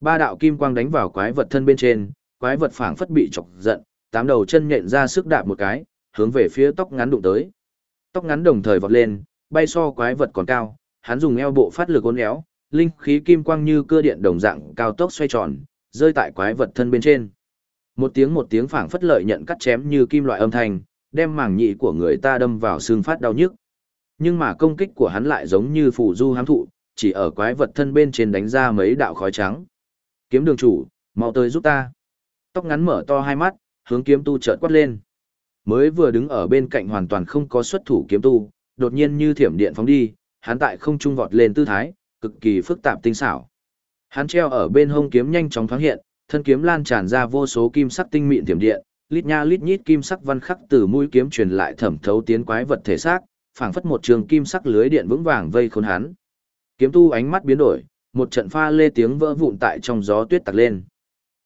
Ba đạo kim quang đánh vào quái vật thân bên trên, quái vật phảng phất bị chọc giận, tám đầu chân nhện ra sức đạp một cái, hướng về phía tóc ngắn đụng tới. Tóc ngắn đồng thời vọt lên, bay so quái vật còn cao, hắn dùng eo bộ phát lực uốn éo, linh khí kim quang như cưa điện đồng dạng cao tốc xoay tròn, rơi tại quái vật thân bên trên. Một tiếng một tiếng phảng phất lợi nhận cắt chém như kim loại âm thanh, đem màng nhĩ của người ta đâm vào xương phát đau nhức. Nhưng mà công kích của hắn lại giống như phù du hám thụ, chỉ ở quái vật thân bên trên đánh ra mấy đạo khói trắng. Kiếm đường chủ, mau tới giúp ta. Tóc ngắn mở to hai mắt, hướng kiếm tu chợt quát lên. Mới vừa đứng ở bên cạnh hoàn toàn không có xuất thủ kiếm tu, đột nhiên như thiểm điện phóng đi, hắn tại không trung vọt lên tư thái, cực kỳ phức tạp tinh xảo. Hắn treo ở bên hông kiếm nhanh chóng thoáng hiện, thân kiếm lan tràn ra vô số kim sắc tinh mịn thiểm điện, lít nha lít nhít kim sắc văn khắc từ mũi kiếm truyền lại thẩm thấu tiến quái vật thể xác, phảng phất một trường kim sắc lưới điện vững vàng vây khốn hắn. Kiếm tu ánh mắt biến đổi, một trận pha lê tiếng vỡ vụn tại trong gió tuyết tạc lên.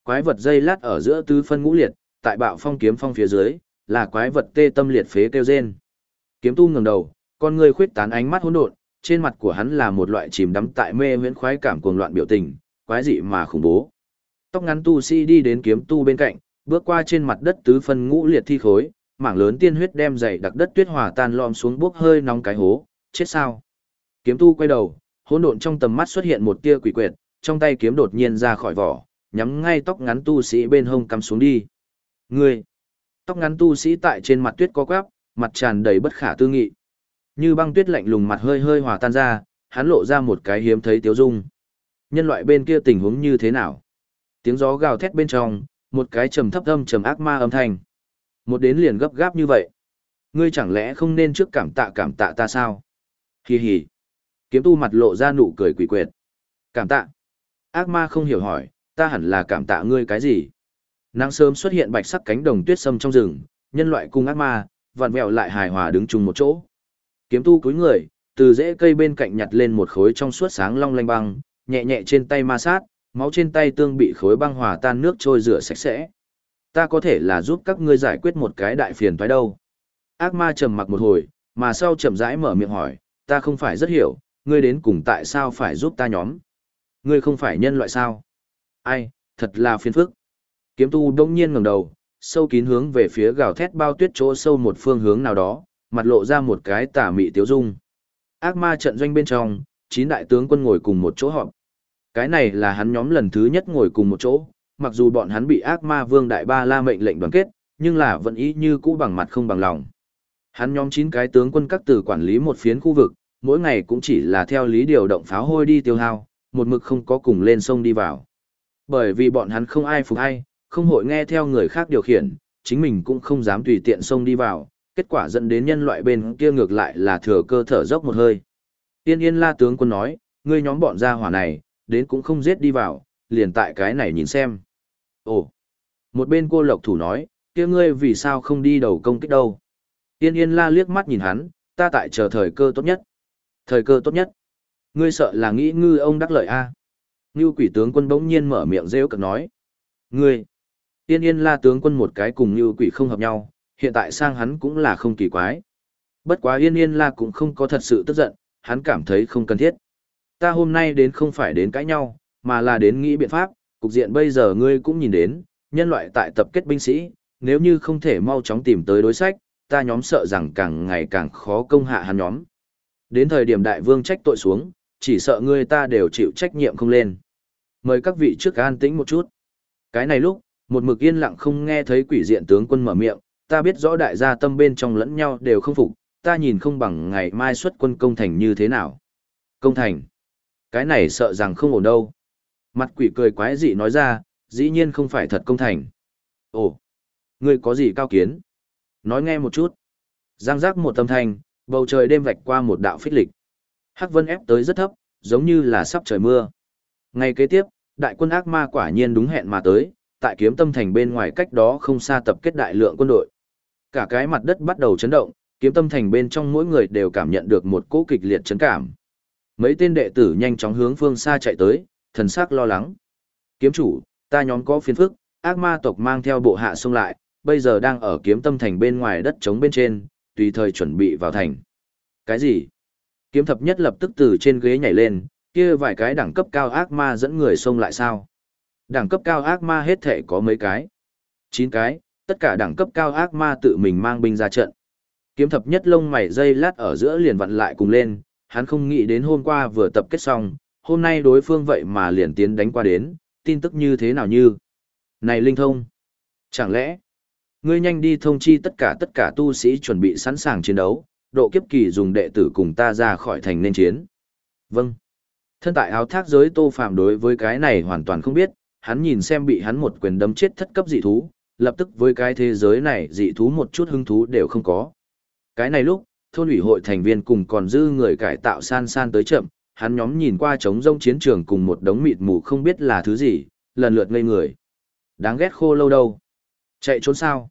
Quái vật dây lát ở giữa tứ phân ngũ liệt, tại bạo phong kiếm phong phía dưới, là quái vật tê tâm liệt phế kêu rên. Kiếm tu ngẩng đầu, con người khuyết tán ánh mắt hỗn độn, trên mặt của hắn là một loại chìm đắm tại mê huyễn khoái cảm cuồng loạn biểu tình, quái dị mà khủng bố. Tóc ngắn tu sĩ đi đến kiếm tu bên cạnh, bước qua trên mặt đất tứ phân ngũ liệt thi khối, mảng lớn tiên huyết đem dày đặc đất tuyết hòa tan lom xuống bốc hơi nóng cái hố, chết sao? Kiếm tu quay đầu, hỗn độn trong tầm mắt xuất hiện một tia quỷ quyệt, trong tay kiếm đột nhiên ra khỏi vỏ, nhắm ngay tóc ngắn tu sĩ bên hông cắm xuống đi. Ngươi! Tóc ngắn tu sĩ tại trên mặt tuyết có quắp, mặt tràn đầy bất khả tư nghị. Như băng tuyết lạnh lùng mặt hơi hơi hòa tan ra, hắn lộ ra một cái hiếm thấy tiếu dung. Nhân loại bên kia tình huống như thế nào? Tiếng gió gào thét bên trong, một cái trầm thấp âm trầm ác ma âm thanh. Một đến liền gấp gáp như vậy. Ngươi chẳng lẽ không nên trước cảm tạ cảm tạ ta sao? Hì hì. Kiếm tu mặt lộ ra nụ cười quỷ quyệt. Cảm tạ. Ác ma không hiểu hỏi, ta hẳn là cảm tạ ngươi cái gì? Nắng sớm xuất hiện bạch sắc cánh đồng tuyết sâm trong rừng, nhân loại cùng ác ma, vặn vẹo lại hài hòa đứng chung một chỗ. Kiếm tu cúi người, từ rễ cây bên cạnh nhặt lên một khối trong suốt sáng long lanh băng, nhẹ nhẹ trên tay ma sát, máu trên tay tương bị khối băng hòa tan nước trôi rửa sạch sẽ. Ta có thể là giúp các ngươi giải quyết một cái đại phiền toái đâu. Ác ma trầm mặc một hồi, mà sau chậm rãi mở miệng hỏi, ta không phải rất hiểu, ngươi đến cùng tại sao phải giúp ta nhóm. Ngươi không phải nhân loại sao? Ai, thật là phiền phức. Kiếm tu đông nhiên ngẩng đầu, sâu kín hướng về phía gào thét bao tuyết chỗ sâu một phương hướng nào đó, mặt lộ ra một cái tà mị tiếu dung. Ác ma trận doanh bên trong, chín đại tướng quân ngồi cùng một chỗ họp. Cái này là hắn nhóm lần thứ nhất ngồi cùng một chỗ, mặc dù bọn hắn bị ác ma vương đại ba la mệnh lệnh đoàn kết, nhưng là vẫn ý như cũ bằng mặt không bằng lòng. Hắn nhóm chín cái tướng quân các tử quản lý một phiến khu vực, mỗi ngày cũng chỉ là theo lý điều động pháo hôi đi tiêu hao, một mực không có cùng lên sông đi vào. Bởi vì bọn hắn không ai phục ai, không hội nghe theo người khác điều khiển, chính mình cũng không dám tùy tiện sông đi vào, kết quả dẫn đến nhân loại bên kia ngược lại là thừa cơ thở dốc một hơi. Tiên yên la tướng quân nói, ngươi nhóm bọn gia hỏa này, đến cũng không giết đi vào, liền tại cái này nhìn xem. Ồ, một bên cô lộc thủ nói, kia ngươi vì sao không đi đầu công kích đâu. Tiên yên la liếc mắt nhìn hắn, ta tại chờ thời cơ tốt nhất. Thời cơ tốt nhất. Ngươi sợ là nghĩ ngư ông đắc lợi a à? Ngưu quỷ tướng quân bỗng nhiên mở miệng rêu cực nói. Ngươi, tiên yên la tướng quân một cái cùng ngưu quỷ không hợp nhau, hiện tại sang hắn cũng là không kỳ quái. Bất quá yên yên la cũng không có thật sự tức giận, hắn cảm thấy không cần thiết. Ta hôm nay đến không phải đến cãi nhau, mà là đến nghĩ biện pháp, cục diện bây giờ ngươi cũng nhìn đến, nhân loại tại tập kết binh sĩ, nếu như không thể mau chóng tìm tới đối sách, ta nhóm sợ rằng càng ngày càng khó công hạ hắn nhóm. Đến thời điểm đại vương trách tội xuống, chỉ sợ người ta đều chịu trách nhiệm không lên. Mời các vị trước an tĩnh một chút. Cái này lúc, một mực yên lặng không nghe thấy quỷ diện tướng quân mở miệng, ta biết rõ đại gia tâm bên trong lẫn nhau đều không phục, ta nhìn không bằng ngày mai xuất quân công thành như thế nào. Công thành. Cái này sợ rằng không ổn đâu. Mặt quỷ cười quái dị nói ra, dĩ nhiên không phải thật công thành. Ồ, ngươi có gì cao kiến? Nói nghe một chút. Giang giác một tâm thanh, bầu trời đêm vạch qua một đạo phích lịch. Hắc vân ép tới rất thấp, giống như là sắp trời mưa. Ngày kế tiếp, đại quân ác ma quả nhiên đúng hẹn mà tới, tại kiếm tâm thành bên ngoài cách đó không xa tập kết đại lượng quân đội. Cả cái mặt đất bắt đầu chấn động, kiếm tâm thành bên trong mỗi người đều cảm nhận được một cỗ kịch liệt chấn cảm. Mấy tên đệ tử nhanh chóng hướng phương xa chạy tới, thần sắc lo lắng. Kiếm chủ, ta nhóm có phiền phức, ác ma tộc mang theo bộ hạ xông lại, bây giờ đang ở kiếm tâm thành bên ngoài đất trống bên trên, tùy thời chuẩn bị vào thành. Cái gì? Kiếm thập nhất lập tức từ trên ghế nhảy lên, kia vài cái đẳng cấp cao ác ma dẫn người xông lại sao? Đẳng cấp cao ác ma hết thể có mấy cái? 9 cái, tất cả đẳng cấp cao ác ma tự mình mang binh ra trận. Kiếm thập nhất lông mày dây lát ở giữa liền vặn lại cùng lên, hắn không nghĩ đến hôm qua vừa tập kết xong, hôm nay đối phương vậy mà liền tiến đánh qua đến, tin tức như thế nào như. Này Linh Thông, chẳng lẽ, ngươi nhanh đi thông chi tất cả tất cả tu sĩ chuẩn bị sẵn sàng chiến đấu, độ kiếp kỳ dùng đệ tử cùng ta ra khỏi thành nên chiến. Vâng. Thân tại áo thác giới tô phạm đối với cái này hoàn toàn không biết, hắn nhìn xem bị hắn một quyền đấm chết thất cấp dị thú, lập tức với cái thế giới này dị thú một chút hứng thú đều không có. Cái này lúc, thôn ủy hội thành viên cùng còn dư người cải tạo san san tới chậm, hắn nhóm nhìn qua trống rông chiến trường cùng một đống mịt mù không biết là thứ gì, lần lượt ngây người. Đáng ghét khô lâu đâu. Chạy trốn sao?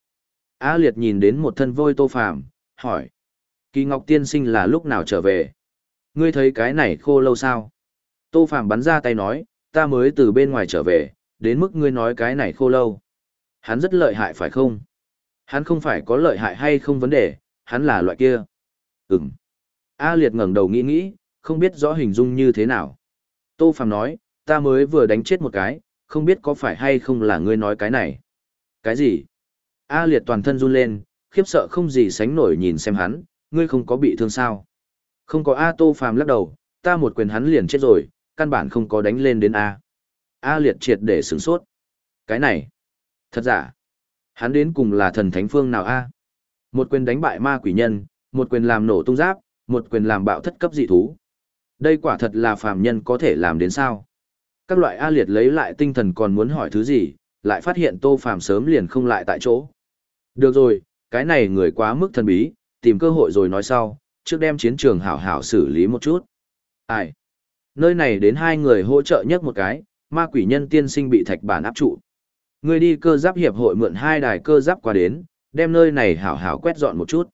A liệt nhìn đến một thân vôi tô phàm, hỏi. Kỳ Ngọc Tiên sinh là lúc nào trở về? Ngươi thấy cái này khô lâu sao? Tô phàm bắn ra tay nói, ta mới từ bên ngoài trở về, đến mức ngươi nói cái này khô lâu. Hắn rất lợi hại phải không? Hắn không phải có lợi hại hay không vấn đề, hắn là loại kia. Ừm. A liệt ngẩng đầu nghĩ nghĩ, không biết rõ hình dung như thế nào. Tô Phàm nói, ta mới vừa đánh chết một cái, không biết có phải hay không là ngươi nói cái này. Cái gì? A liệt toàn thân run lên, khiếp sợ không gì sánh nổi nhìn xem hắn, ngươi không có bị thương sao. Không có A Tô Phàm lắc đầu, ta một quyền hắn liền chết rồi, căn bản không có đánh lên đến A. A liệt triệt để sửng sốt. Cái này, thật giả. Hắn đến cùng là thần thánh phương nào A? Một quyền đánh bại ma quỷ nhân, một quyền làm nổ tung giáp, một quyền làm bạo thất cấp dị thú. Đây quả thật là phàm nhân có thể làm đến sao? Các loại A liệt lấy lại tinh thần còn muốn hỏi thứ gì, lại phát hiện tô phàm sớm liền không lại tại chỗ. Được rồi, cái này người quá mức thần bí, tìm cơ hội rồi nói sau, trước đem chiến trường hảo hảo xử lý một chút. Ai? Nơi này đến hai người hỗ trợ nhất một cái, ma quỷ nhân tiên sinh bị thạch bản áp trụ. Người đi cơ giáp hiệp hội mượn hai đài cơ giáp qua đến, đem nơi này hảo hảo quét dọn một chút.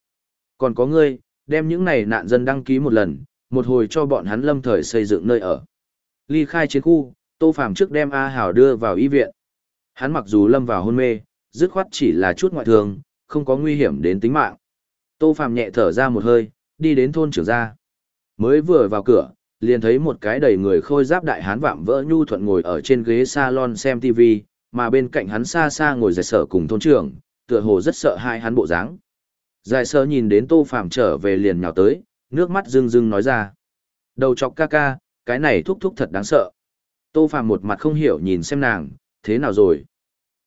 Còn có ngươi, đem những này nạn dân đăng ký một lần, một hồi cho bọn hắn lâm thời xây dựng nơi ở. Ly khai chiến khu, Tô Phàm trước đem A Hảo đưa vào y viện. Hắn mặc dù lâm vào hôn mê, dứt khoát chỉ là chút ngoại thương, không có nguy hiểm đến tính mạng. Tô Phạm nhẹ thở ra một hơi, đi đến thôn trưởng gia. Mới vừa vào cửa, liền thấy một cái đầy người khôi giáp đại hán vạm vỡ nhu thuận ngồi ở trên ghế salon xem TV, mà bên cạnh hắn xa xa ngồi giải sở cùng thôn trưởng, tựa hồ rất sợ hai hắn bộ dáng. Giải sở nhìn đến Tô Phạm trở về liền nhào tới, nước mắt rưng rưng nói ra. Đầu chọc ca ca, cái này thúc thúc thật đáng sợ. Tô Phạm một mặt không hiểu nhìn xem nàng, thế nào rồi?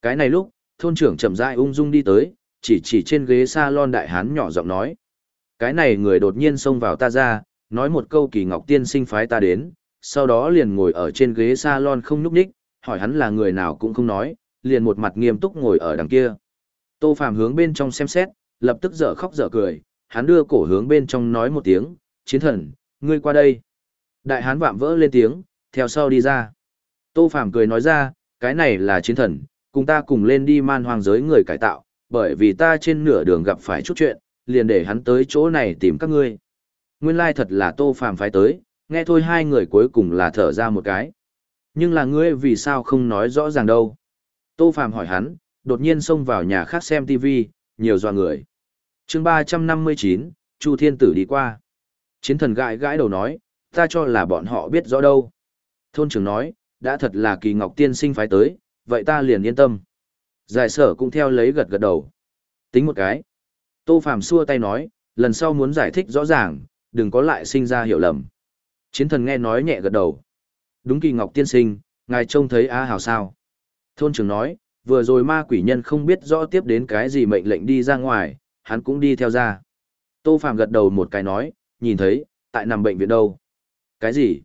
Cái này lúc, thôn trưởng chậm rãi ung dung đi tới, chỉ chỉ trên ghế salon đại hán nhỏ giọng nói. Cái này người đột nhiên xông vào ta ra, nói một câu kỳ ngọc tiên sinh phái ta đến, sau đó liền ngồi ở trên ghế salon không nhúc nhích, hỏi hắn là người nào cũng không nói, liền một mặt nghiêm túc ngồi ở đằng kia. Tô Phàm hướng bên trong xem xét, lập tức dở khóc dở cười, hắn đưa cổ hướng bên trong nói một tiếng, chiến thần, ngươi qua đây. Đại hán vạm vỡ lên tiếng, theo sau đi ra. Tô Phàm cười nói ra, cái này là chiến thần, cùng ta cùng lên đi man hoang giới người cải tạo, bởi vì ta trên nửa đường gặp phải chút chuyện, liền để hắn tới chỗ này tìm các ngươi. Nguyên lai thật là Tô Phàm phái tới, nghe thôi hai người cuối cùng là thở ra một cái. Nhưng là ngươi vì sao không nói rõ ràng đâu? Tô Phàm hỏi hắn, đột nhiên xông vào nhà khác xem TV, nhiều dọa người. chương ba trăm năm mươi chín Chu Thiên Tử đi qua. Chiến thần gãi gãi đầu nói, ta cho là bọn họ biết rõ đâu. Thôn trưởng nói, đã thật là kỳ ngọc tiên sinh phái tới, vậy ta liền yên tâm. Giải sở cũng theo lấy gật gật đầu. Tính một cái. Tô phạm xua tay nói, lần sau muốn giải thích rõ ràng, đừng có lại sinh ra hiểu lầm. Chiến thần nghe nói nhẹ gật đầu. Đúng kỳ ngọc tiên sinh, ngài trông thấy á hào sao. Thôn trưởng nói, vừa rồi ma quỷ nhân không biết rõ tiếp đến cái gì mệnh lệnh đi ra ngoài, hắn cũng đi theo ra. Tô Phạm gật đầu một cái nói, nhìn thấy, tại nằm bệnh viện đâu. Cái gì?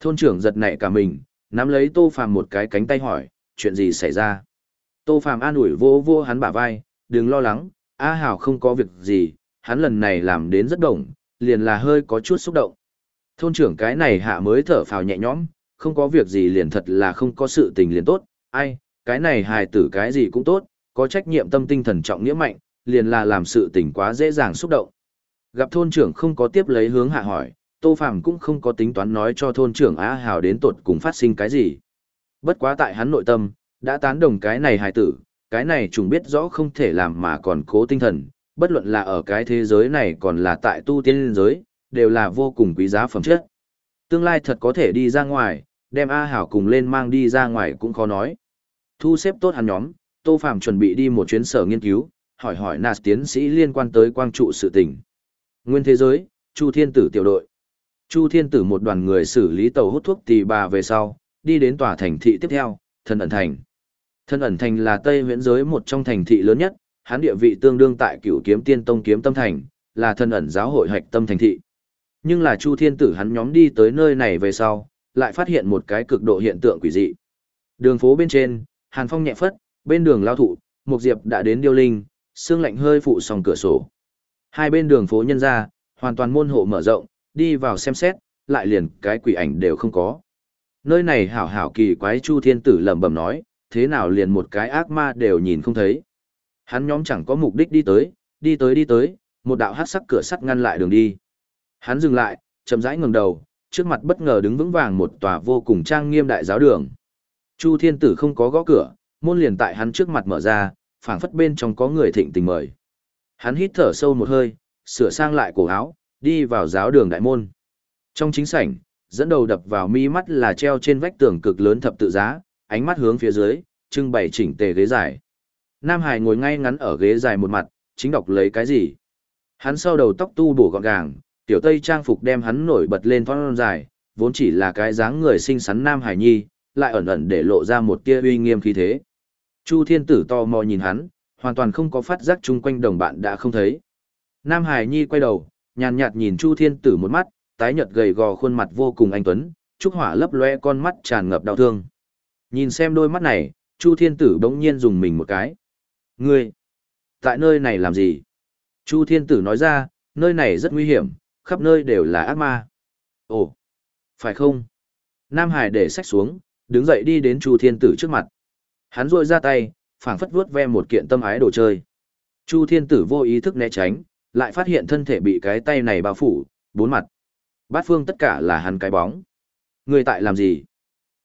Thôn trưởng giật nảy cả mình, nắm lấy Tô Phạm một cái cánh tay hỏi, chuyện gì xảy ra? Tô Phạm an ủi vô vô hắn bả vai, đừng lo lắng, A Hảo không có việc gì, hắn lần này làm đến rất đồng, liền là hơi có chút xúc động. Thôn trưởng cái này hạ mới thở phào nhẹ nhõm, không có việc gì liền thật là không có sự tình liền tốt, ai, cái này hài tử cái gì cũng tốt, có trách nhiệm tâm tinh thần trọng nghĩa mạnh, liền là làm sự tình quá dễ dàng xúc động. Gặp thôn trưởng không có tiếp lấy hướng hạ hỏi, Tô Phàm cũng không có tính toán nói cho thôn trưởng Á Hào đến tột cùng phát sinh cái gì. Bất quá tại hắn nội tâm, đã tán đồng cái này hài tử, cái này chúng biết rõ không thể làm mà còn cố tinh thần, bất luận là ở cái thế giới này còn là tại tu tiên giới, đều là vô cùng quý giá phẩm chất. Tương lai thật có thể đi ra ngoài, Đem A Hảo cùng lên mang đi ra ngoài cũng khó nói. Thu xếp tốt hắn nhóm, Tô Phạm chuẩn bị đi một chuyến sở nghiên cứu, hỏi hỏi nạt tiến sĩ liên quan tới quang trụ sự tình. Nguyên thế giới, Chu Thiên Tử tiểu đội. Chu Thiên Tử một đoàn người xử lý tàu hút thuốc tì bà về sau, đi đến tòa thành thị tiếp theo, Thân ẩn thành. Thân ẩn thành là Tây Huyễn giới một trong thành thị lớn nhất, hắn địa vị tương đương tại Cửu Kiếm Tiên Tông kiếm tâm thành, là thân ẩn giáo hội hạch tâm thành thị. Nhưng là Chu Thiên Tử hắn nhóm đi tới nơi này về sau, lại phát hiện một cái cực độ hiện tượng quỷ dị. Đường phố bên trên, Hàn Phong nhẹ phất, bên đường lao thụ, một diệp đã đến điêu linh, sương lạnh hơi phụ sòng cửa sổ. Hai bên đường phố nhân ra, hoàn toàn môn hộ mở rộng, đi vào xem xét, lại liền cái quỷ ảnh đều không có. Nơi này hảo hảo kỳ quái Chu Thiên Tử lẩm bẩm nói, thế nào liền một cái ác ma đều nhìn không thấy. Hắn nhóm chẳng có mục đích đi tới, đi tới đi tới, một đạo hắc sắc cửa sắt ngăn lại đường đi. Hắn dừng lại, chậm rãi ngẩng đầu, trước mặt bất ngờ đứng vững vàng một tòa vô cùng trang nghiêm đại giáo đường. Chu Thiên Tử không có gõ cửa, môn liền tại hắn trước mặt mở ra, phảng phất bên trong có người thịnh tình mời. Hắn hít thở sâu một hơi, sửa sang lại cổ áo, đi vào giáo đường đại môn. Trong chính sảnh, dẫn đầu đập vào mi mắt là treo trên vách tường cực lớn thập tự giá, ánh mắt hướng phía dưới, trưng bày chỉnh tề ghế dài. Nam Hải ngồi ngay ngắn ở ghế dài một mặt, chính đọc lấy cái gì. Hắn sau đầu tóc tu bổ gọn gàng, tiểu tây trang phục đem hắn nổi bật lên thoát dài, vốn chỉ là cái dáng người xinh xắn Nam Hải Nhi, lại ẩn ẩn để lộ ra một tia uy nghiêm khí thế. Chu Thiên Tử to mò nhìn hắn, hoàn toàn không có phát giác chung quanh đồng bạn đã không thấy. Nam Hải Nhi quay đầu, nhàn nhạt nhìn Chu Thiên Tử một mắt, tái nhợt gầy gò khuôn mặt vô cùng anh tuấn, trúc hỏa lấp loe con mắt tràn ngập đau thương. Nhìn xem đôi mắt này, Chu Thiên Tử bỗng nhiên dùng mình một cái. Ngươi, tại nơi này làm gì? Chu Thiên Tử nói ra, nơi này rất nguy hiểm, khắp nơi đều là ác ma. Ồ, phải không? Nam Hải để sách xuống, đứng dậy đi đến Chu Thiên Tử trước mặt. Hắn rôi ra tay, phảng phất vuốt ve một kiện tâm ái đồ chơi. Chu Thiên Tử vô ý thức né tránh, lại phát hiện thân thể bị cái tay này bao phủ, bốn mặt. Bát phương tất cả là hắn cái bóng. Người tại làm gì?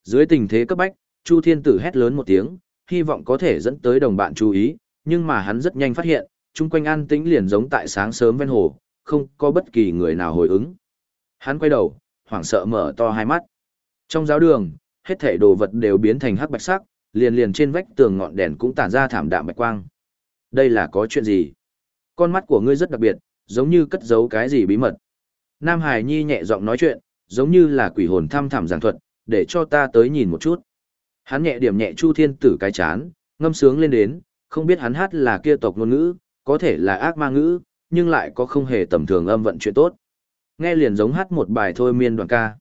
Dưới tình thế cấp bách, Chu Thiên Tử hét lớn một tiếng, hy vọng có thể dẫn tới đồng bạn chú ý, nhưng mà hắn rất nhanh phát hiện, chung quanh an tĩnh liền giống tại sáng sớm ven hồ, không có bất kỳ người nào hồi ứng. Hắn quay đầu, hoảng sợ mở to hai mắt. Trong giáo đường, hết thảy đồ vật đều biến thành hắc bạch sắc, liền liền trên vách tường ngọn đèn cũng tản ra thảm đạm bạch quang. Đây là có chuyện gì? Con mắt của ngươi rất đặc biệt, giống như cất giấu cái gì bí mật. Nam Hải Nhi nhẹ giọng nói chuyện, giống như là quỷ hồn thăm thẳm giảng thuật, để cho ta tới nhìn một chút. Hắn nhẹ điểm nhẹ Chu Thiên Tử cái chán, ngâm sướng lên đến, không biết hắn hát là kia tộc ngôn ngữ, có thể là ác ma ngữ, nhưng lại có không hề tầm thường âm vận chuyện tốt. Nghe liền giống hát một bài thôi miên đoạn ca.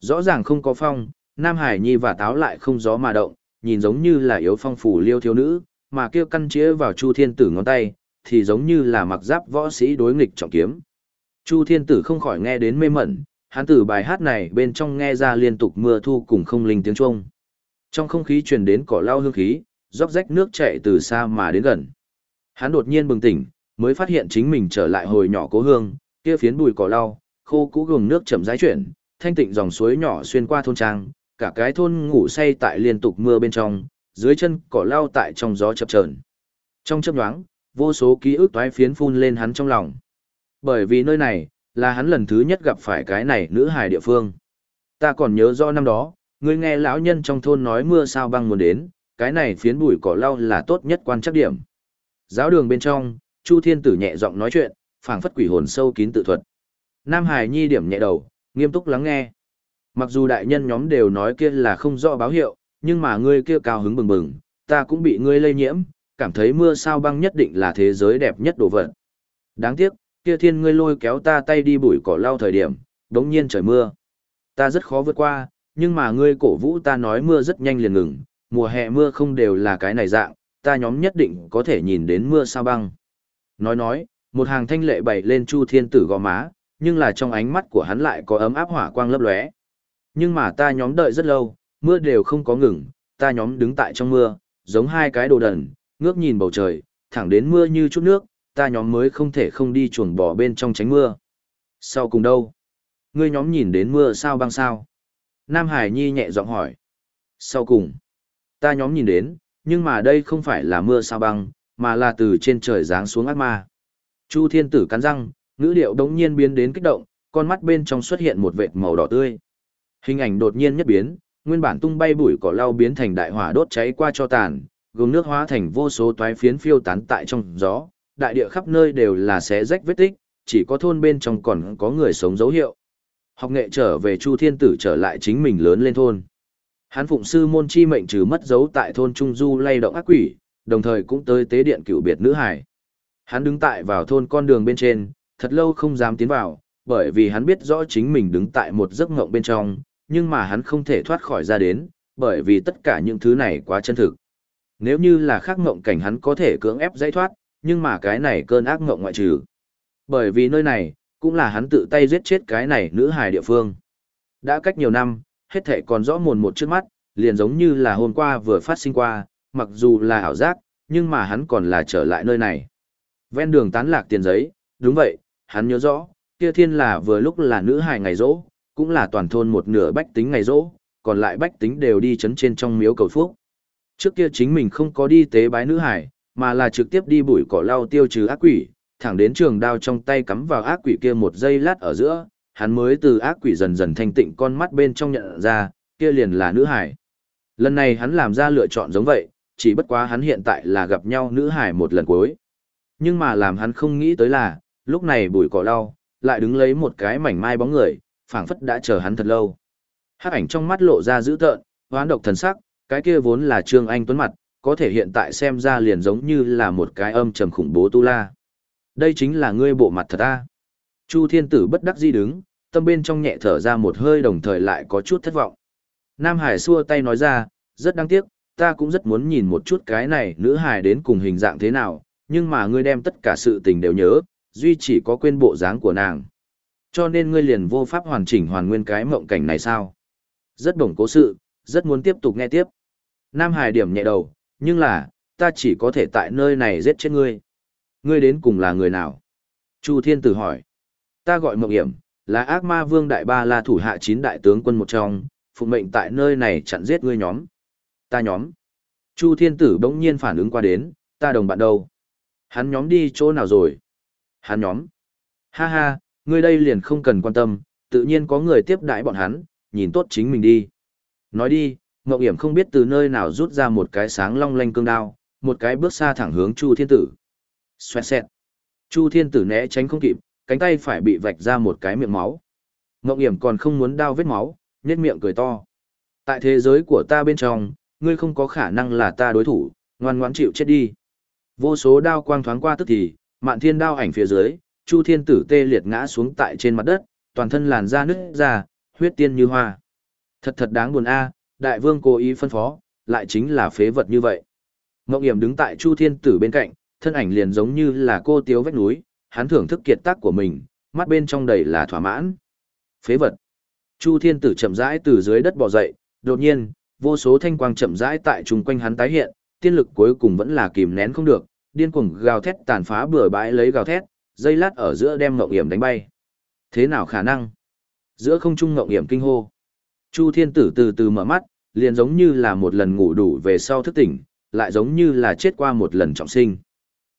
Rõ ràng không có phong, Nam Hải Nhi và táo lại không gió mà động, nhìn giống như là yếu phong phủ liêu thiếu nữ, mà kia căn chĩa vào Chu Thiên Tử ngón tay, thì giống như là mặc giáp võ sĩ đối nghịch trọng kiếm. Chu Thiên Tử không khỏi nghe đến mê mẩn, hắn từ bài hát này bên trong nghe ra liên tục mưa thu cùng không linh tiếng chuông. Trong không khí truyền đến cỏ lau hương khí, róc rách nước chảy từ xa mà đến gần. Hắn đột nhiên bừng tỉnh, mới phát hiện chính mình trở lại hồi nhỏ cố hương, kia phiến bùi cỏ lau, khô cũ gừng nước chậm rãi chuyển, thanh tịnh dòng suối nhỏ xuyên qua thôn trang, cả cái thôn ngủ say tại liên tục mưa bên trong, dưới chân cỏ lau tại trong gió chập chờn. Trong chớp nhoáng, vô số ký ức toái phiến phun lên hắn trong lòng. Bởi vì nơi này, là hắn lần thứ nhất gặp phải cái này nữ hài địa phương. Ta còn nhớ rõ năm đó, người nghe lão nhân trong thôn nói mưa sao băng muốn đến, cái này phiến bụi cỏ lau là tốt nhất quan chắc điểm. Giáo đường bên trong, Chu Thiên Tử nhẹ giọng nói chuyện, phảng phất quỷ hồn sâu kín tự thuật. Nam Hải Nhi điểm nhẹ đầu, nghiêm túc lắng nghe. Mặc dù đại nhân nhóm đều nói kia là không rõ báo hiệu, nhưng mà ngươi kia cao hứng bừng bừng, ta cũng bị ngươi lây nhiễm, cảm thấy mưa sao băng nhất định là thế giới đẹp nhất đồ vật. Đáng tiếc, kia thiên ngươi lôi kéo ta tay đi bụi cỏ lau thời điểm, đống nhiên trời mưa. Ta rất khó vượt qua, nhưng mà ngươi cổ vũ ta nói mưa rất nhanh liền ngừng, mùa hè mưa không đều là cái này dạng, ta nhóm nhất định có thể nhìn đến mưa sao băng. Nói nói, một hàng thanh lệ bày lên Chu Thiên Tử gò má, nhưng là trong ánh mắt của hắn lại có ấm áp hỏa quang lấp lóe. Nhưng mà ta nhóm đợi rất lâu, mưa đều không có ngừng, ta nhóm đứng tại trong mưa, giống hai cái đồ đần, ngước nhìn bầu trời, thẳng đến mưa như chút nước, ta nhóm mới không thể không đi chuồn bò bên trong tránh mưa. Sau cùng đâu? Ngươi nhóm nhìn đến mưa sao băng sao? Nam Hải Nhi nhẹ giọng hỏi. Sau cùng, ta nhóm nhìn đến, nhưng mà đây không phải là mưa sao băng, mà là từ trên trời giáng xuống ác ma. Chu Thiên Tử cắn răng, ngữ điệu đống nhiên biến đến kích động, con mắt bên trong xuất hiện một vệt màu đỏ tươi. Hình ảnh đột nhiên nhất biến, Nguyên bản tung bay bụi cỏ lau biến thành đại hỏa đốt cháy qua cho tàn, gương nước hóa thành vô số toái phiến phiêu tán tại trong gió, đại địa khắp nơi đều là xé rách vết tích, chỉ có thôn bên trong còn có người sống dấu hiệu. Học nghệ trở về Chu Thiên Tử trở lại chính mình lớn lên thôn. Hán phụng sư môn chi mệnh trừ mất dấu tại thôn Trung Du lay động ác quỷ, đồng thời cũng tới tế điện cựu biệt nữ hải. Hắn đứng tại vào thôn con đường bên trên, thật lâu không dám tiến vào, bởi vì hắn biết rõ chính mình đứng tại một giấc ngộng bên trong, nhưng mà hắn không thể thoát khỏi ra đến, bởi vì tất cả những thứ này quá chân thực. Nếu như là khác ngộng cảnh hắn có thể cưỡng ép giải thoát, nhưng mà cái này cơn ác ngộng ngoại trừ. Bởi vì nơi này, cũng là hắn tự tay giết chết cái này nữ hài địa phương. Đã cách nhiều năm, hết thể còn rõ mồn một trước mắt, liền giống như là hôm qua vừa phát sinh qua, mặc dù là ảo giác, nhưng mà hắn còn là trở lại nơi này. Ven đường tán lạc tiền giấy, đúng vậy, hắn nhớ rõ, kia thiên là vừa lúc là nữ hài ngày rỗ, cũng là toàn thôn một nửa bách tính ngày rỗ, còn lại bách tính đều đi chấn trên trong miếu cầu phúc. Trước kia chính mình không có đi tế bái nữ hải, mà là trực tiếp đi bụi cỏ lau tiêu trừ ác quỷ, thẳng đến trường đao trong tay cắm vào ác quỷ kia một giây lát ở giữa, hắn mới từ ác quỷ dần dần thanh tịnh con mắt bên trong nhận ra, kia liền là nữ hải. Lần này hắn làm ra lựa chọn giống vậy, chỉ bất quá hắn hiện tại là gặp nhau nữ hải một lần cuối. Nhưng mà làm hắn không nghĩ tới là, lúc này bụi cỏ lau, lại đứng lấy một cái mảnh mai bóng người, phảng phất đã chờ hắn thật lâu. Hắc ảnh trong mắt lộ ra dữ tợn, hoán độc thần sắc, cái kia vốn là Trương Anh Tuấn mặt, có thể hiện tại xem ra liền giống như là một cái âm trầm khủng bố tu la. Đây chính là ngươi bộ mặt thật ta Chu Thiên Tử bất đắc di đứng, tâm bên trong nhẹ thở ra một hơi đồng thời lại có chút thất vọng. Nam Hải xua tay nói ra, rất đáng tiếc, ta cũng rất muốn nhìn một chút cái này nữ hải đến cùng hình dạng thế nào, nhưng mà ngươi đem tất cả sự tình đều nhớ, duy chỉ có quên bộ dáng của nàng. Cho nên ngươi liền vô pháp hoàn chỉnh hoàn nguyên cái mộng cảnh này sao? Rất bổng cố sự, rất muốn tiếp tục nghe tiếp. Nam Hải điểm nhẹ đầu, nhưng là, ta chỉ có thể tại nơi này giết chết ngươi. Ngươi đến cùng là người nào? Chu Thiên Tử hỏi. Ta gọi mộng hiểm, là ác ma vương đại ba la thủ hạ chín đại tướng quân một trong, phụ mệnh tại nơi này chặn giết ngươi nhóm. Ta nhóm. Chu Thiên Tử bỗng nhiên phản ứng qua đến, ta đồng bạn đâu? Hắn nhóm đi chỗ nào rồi? Hắn nhóm. Ha ha, ngươi đây liền không cần quan tâm, tự nhiên có người tiếp đãi bọn hắn, nhìn tốt chính mình đi. Nói đi, Ngộng Hiểm không biết từ nơi nào rút ra một cái sáng long lanh cương đao, một cái bước xa thẳng hướng Chu Thiên Tử. Xoẹt xẹt. Chu Thiên Tử né tránh không kịp, cánh tay phải bị vạch ra một cái miệng máu. Ngộng Hiểm còn không muốn đao vết máu, nhếch miệng cười to. Tại thế giới của ta bên trong, ngươi không có khả năng là ta đối thủ, ngoan ngoãn chịu chết đi. Vô số đao quang thoáng qua tức thì, mạn thiên đao ảnh phía dưới, Chu Thiên Tử tê liệt ngã xuống tại trên mặt đất, toàn thân làn da nứt ra, huyết tiên như hoa. Thật thật đáng buồn a, đại vương cố ý phân phó, lại chính là phế vật như vậy. Ngộng hiểm đứng tại Chu Thiên Tử bên cạnh, thân ảnh liền giống như là cô tiếu vách núi, hắn thưởng thức kiệt tác của mình, mắt bên trong đầy là thỏa mãn. Phế vật. Chu Thiên Tử chậm rãi từ dưới đất bò dậy, đột nhiên, vô số thanh quang chậm rãi tại chung quanh hắn tái hiện, tiên lực cuối cùng vẫn là kìm nén không được, điên cuồng gào thét tàn phá bừa bãi lấy gào thét, dây lát ở giữa đem Ngộng Hiểm đánh bay. Thế nào khả năng? Giữa không trung Ngộng Hiểm kinh hô. Chu Thiên Tử từ từ mở mắt, liền giống như là một lần ngủ đủ về sau thức tỉnh, lại giống như là chết qua một lần trọng sinh.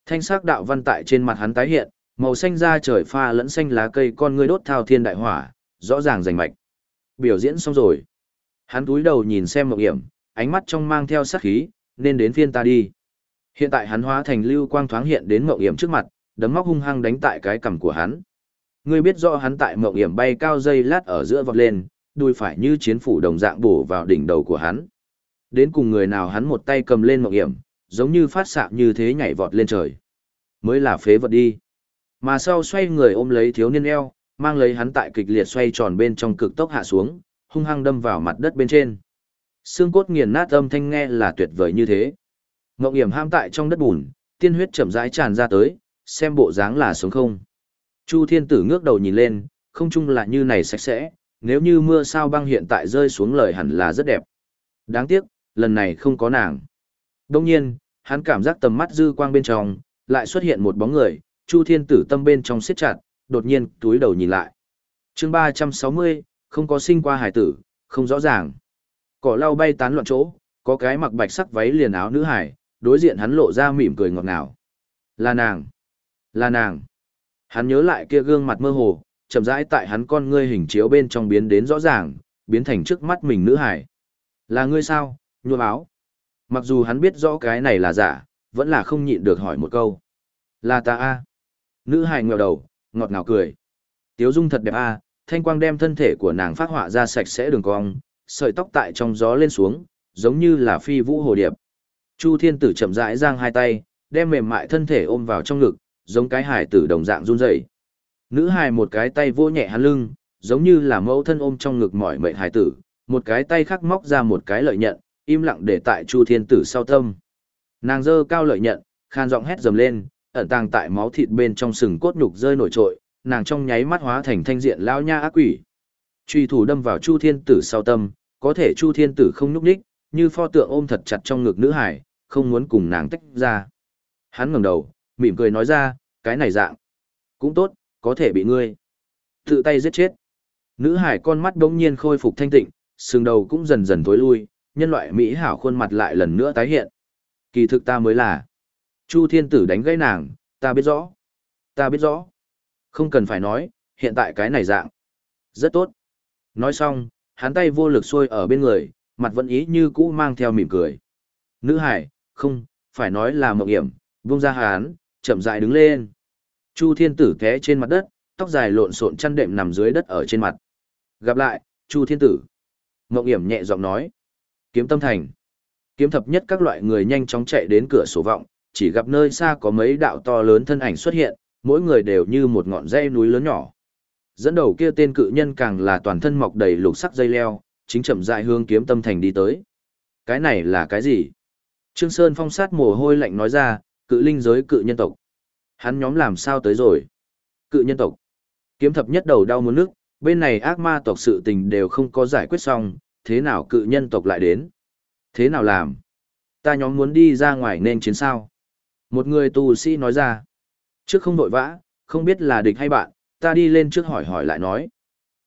Thanh sắc đạo văn tại trên mặt hắn tái hiện, màu xanh da trời pha lẫn xanh lá cây con ngươi đốt thao thiên đại hỏa, rõ ràng rành mạch. Biểu diễn xong rồi. Hắn túi đầu nhìn xem mộng hiểm, ánh mắt trong mang theo sát khí, nên đến phiên ta đi. Hiện tại hắn hóa thành lưu quang thoáng hiện đến mộng hiểm trước mặt, đấm móc hung hăng đánh tại cái cằm của hắn. Ngươi biết rõ hắn tại mộng hiểm bay cao dây lát ở giữa vọt lên, đuôi phải như chiến phủ đồng dạng bổ vào đỉnh đầu của hắn. Đến cùng người nào hắn một tay cầm lên mộng hiểm, giống như phát xạ như thế nhảy vọt lên trời. Mới là phế vật đi. Mà sau xoay người ôm lấy thiếu niên eo, mang lấy hắn tại kịch liệt xoay tròn bên trong cực tốc hạ xuống, hung hăng đâm vào mặt đất bên trên. Xương cốt nghiền nát âm thanh nghe là tuyệt vời như thế. Ngộng hiểm ham tại trong đất bùn, tiên huyết chậm rãi tràn ra tới, xem bộ dáng là sống không. Chu thiên tử ngước đầu nhìn lên, không chung là như này sạch sẽ, nếu như mưa sao băng hiện tại rơi xuống lời hẳn là rất đẹp. Đáng tiếc, lần này không có nàng. Đông nhiên, hắn cảm giác tầm mắt dư quang bên trong, lại xuất hiện một bóng người, Chu Thiên Tử tâm bên trong siết chặt, đột nhiên túi đầu nhìn lại. chương 360, không có sinh qua hải tử, không rõ ràng. Cỏ lau bay tán loạn chỗ, có cái mặc bạch sắc váy liền áo nữ hải, đối diện hắn lộ ra mỉm cười ngọt ngào. Là nàng. Là nàng. Hắn nhớ lại kia gương mặt mơ hồ, chậm rãi tại hắn con ngươi hình chiếu bên trong biến đến rõ ràng, biến thành trước mắt mình nữ hải. Là ngươi sao, nhuộm áo? Mặc dù hắn biết rõ cái này là giả, vẫn là không nhịn được hỏi một câu. Là ta a Nữ hải ngẹo đầu, ngọt ngào cười. Tiếu dung thật đẹp a thanh quang đem thân thể của nàng phát họa ra sạch sẽ đường cong, sợi tóc tại trong gió lên xuống, giống như là phi vũ hồ điệp. Chu thiên tử chậm rãi giang hai tay, đem mềm mại thân thể ôm vào trong ngực, giống cái hải tử đồng dạng run rẩy. Nữ hài một cái tay vô nhẹ hắn lưng, giống như là mẫu thân ôm trong ngực mỏi mệnh hải tử, một cái tay khác móc ra một cái lợi nhận, im lặng để tại Chu Thiên Tử sau tâm. Nàng dơ cao lợi nhận, khan giọng hét dầm lên, ẩn tàng tại máu thịt bên trong sừng cốt nhục rơi nổi trội, nàng trong nháy mắt hóa thành thanh diện lao nha ác quỷ. Truy thủ đâm vào Chu Thiên Tử sau tâm, có thể Chu Thiên Tử không nhúc nhích, như pho tượng ôm thật chặt trong ngực nữ hải, không muốn cùng nàng tách ra. Hắn ngẩng đầu, mỉm cười nói ra, cái này dạng. Cũng tốt, có thể bị ngươi. Tự tay giết chết. Nữ hải con mắt đống nhiên khôi phục thanh tịnh, sừng đầu cũng dần dần tối lui, nhân loại Mỹ hảo khuôn mặt lại lần nữa tái hiện. Kỳ thực ta mới là. Chu thiên tử đánh gãy nàng, ta biết rõ. Ta biết rõ. Không cần phải nói, hiện tại cái này dạng. Rất tốt. Nói xong, hắn tay vô lực xuôi ở bên người, mặt vẫn ý như cũ mang theo mỉm cười. Nữ hải, không, phải nói là mộng hiểm, vung ra hắn, chậm rãi đứng lên. Chu thiên tử té trên mặt đất, tóc dài lộn xộn chăn đệm nằm dưới đất ở trên mặt. Gặp lại, Chu thiên tử. Mộng hiểm nhẹ giọng nói. Kiếm tâm thành. Kiếm thập nhất các loại người nhanh chóng chạy đến cửa sổ vọng, chỉ gặp nơi xa có mấy đạo to lớn thân ảnh xuất hiện, mỗi người đều như một ngọn dây núi lớn nhỏ. Dẫn đầu kia tên cự nhân càng là toàn thân mọc đầy lục sắc dây leo, chính chậm rãi hướng kiếm tâm thành đi tới. Cái này là cái gì? Trương Sơn phong sát mồ hôi lạnh nói ra, cự linh giới cự nhân tộc. Hắn nhóm làm sao tới rồi? Cự nhân tộc. Kiếm thập nhất đầu đau muốn nước, bên này ác ma tộc sự tình đều không có giải quyết xong, thế nào cự nhân tộc lại đến? Thế nào làm? Ta nhóm muốn đi ra ngoài nên chiến sao? Một người tù sĩ nói ra. Trước không vội vã, không biết là địch hay bạn, ta đi lên trước hỏi hỏi lại nói.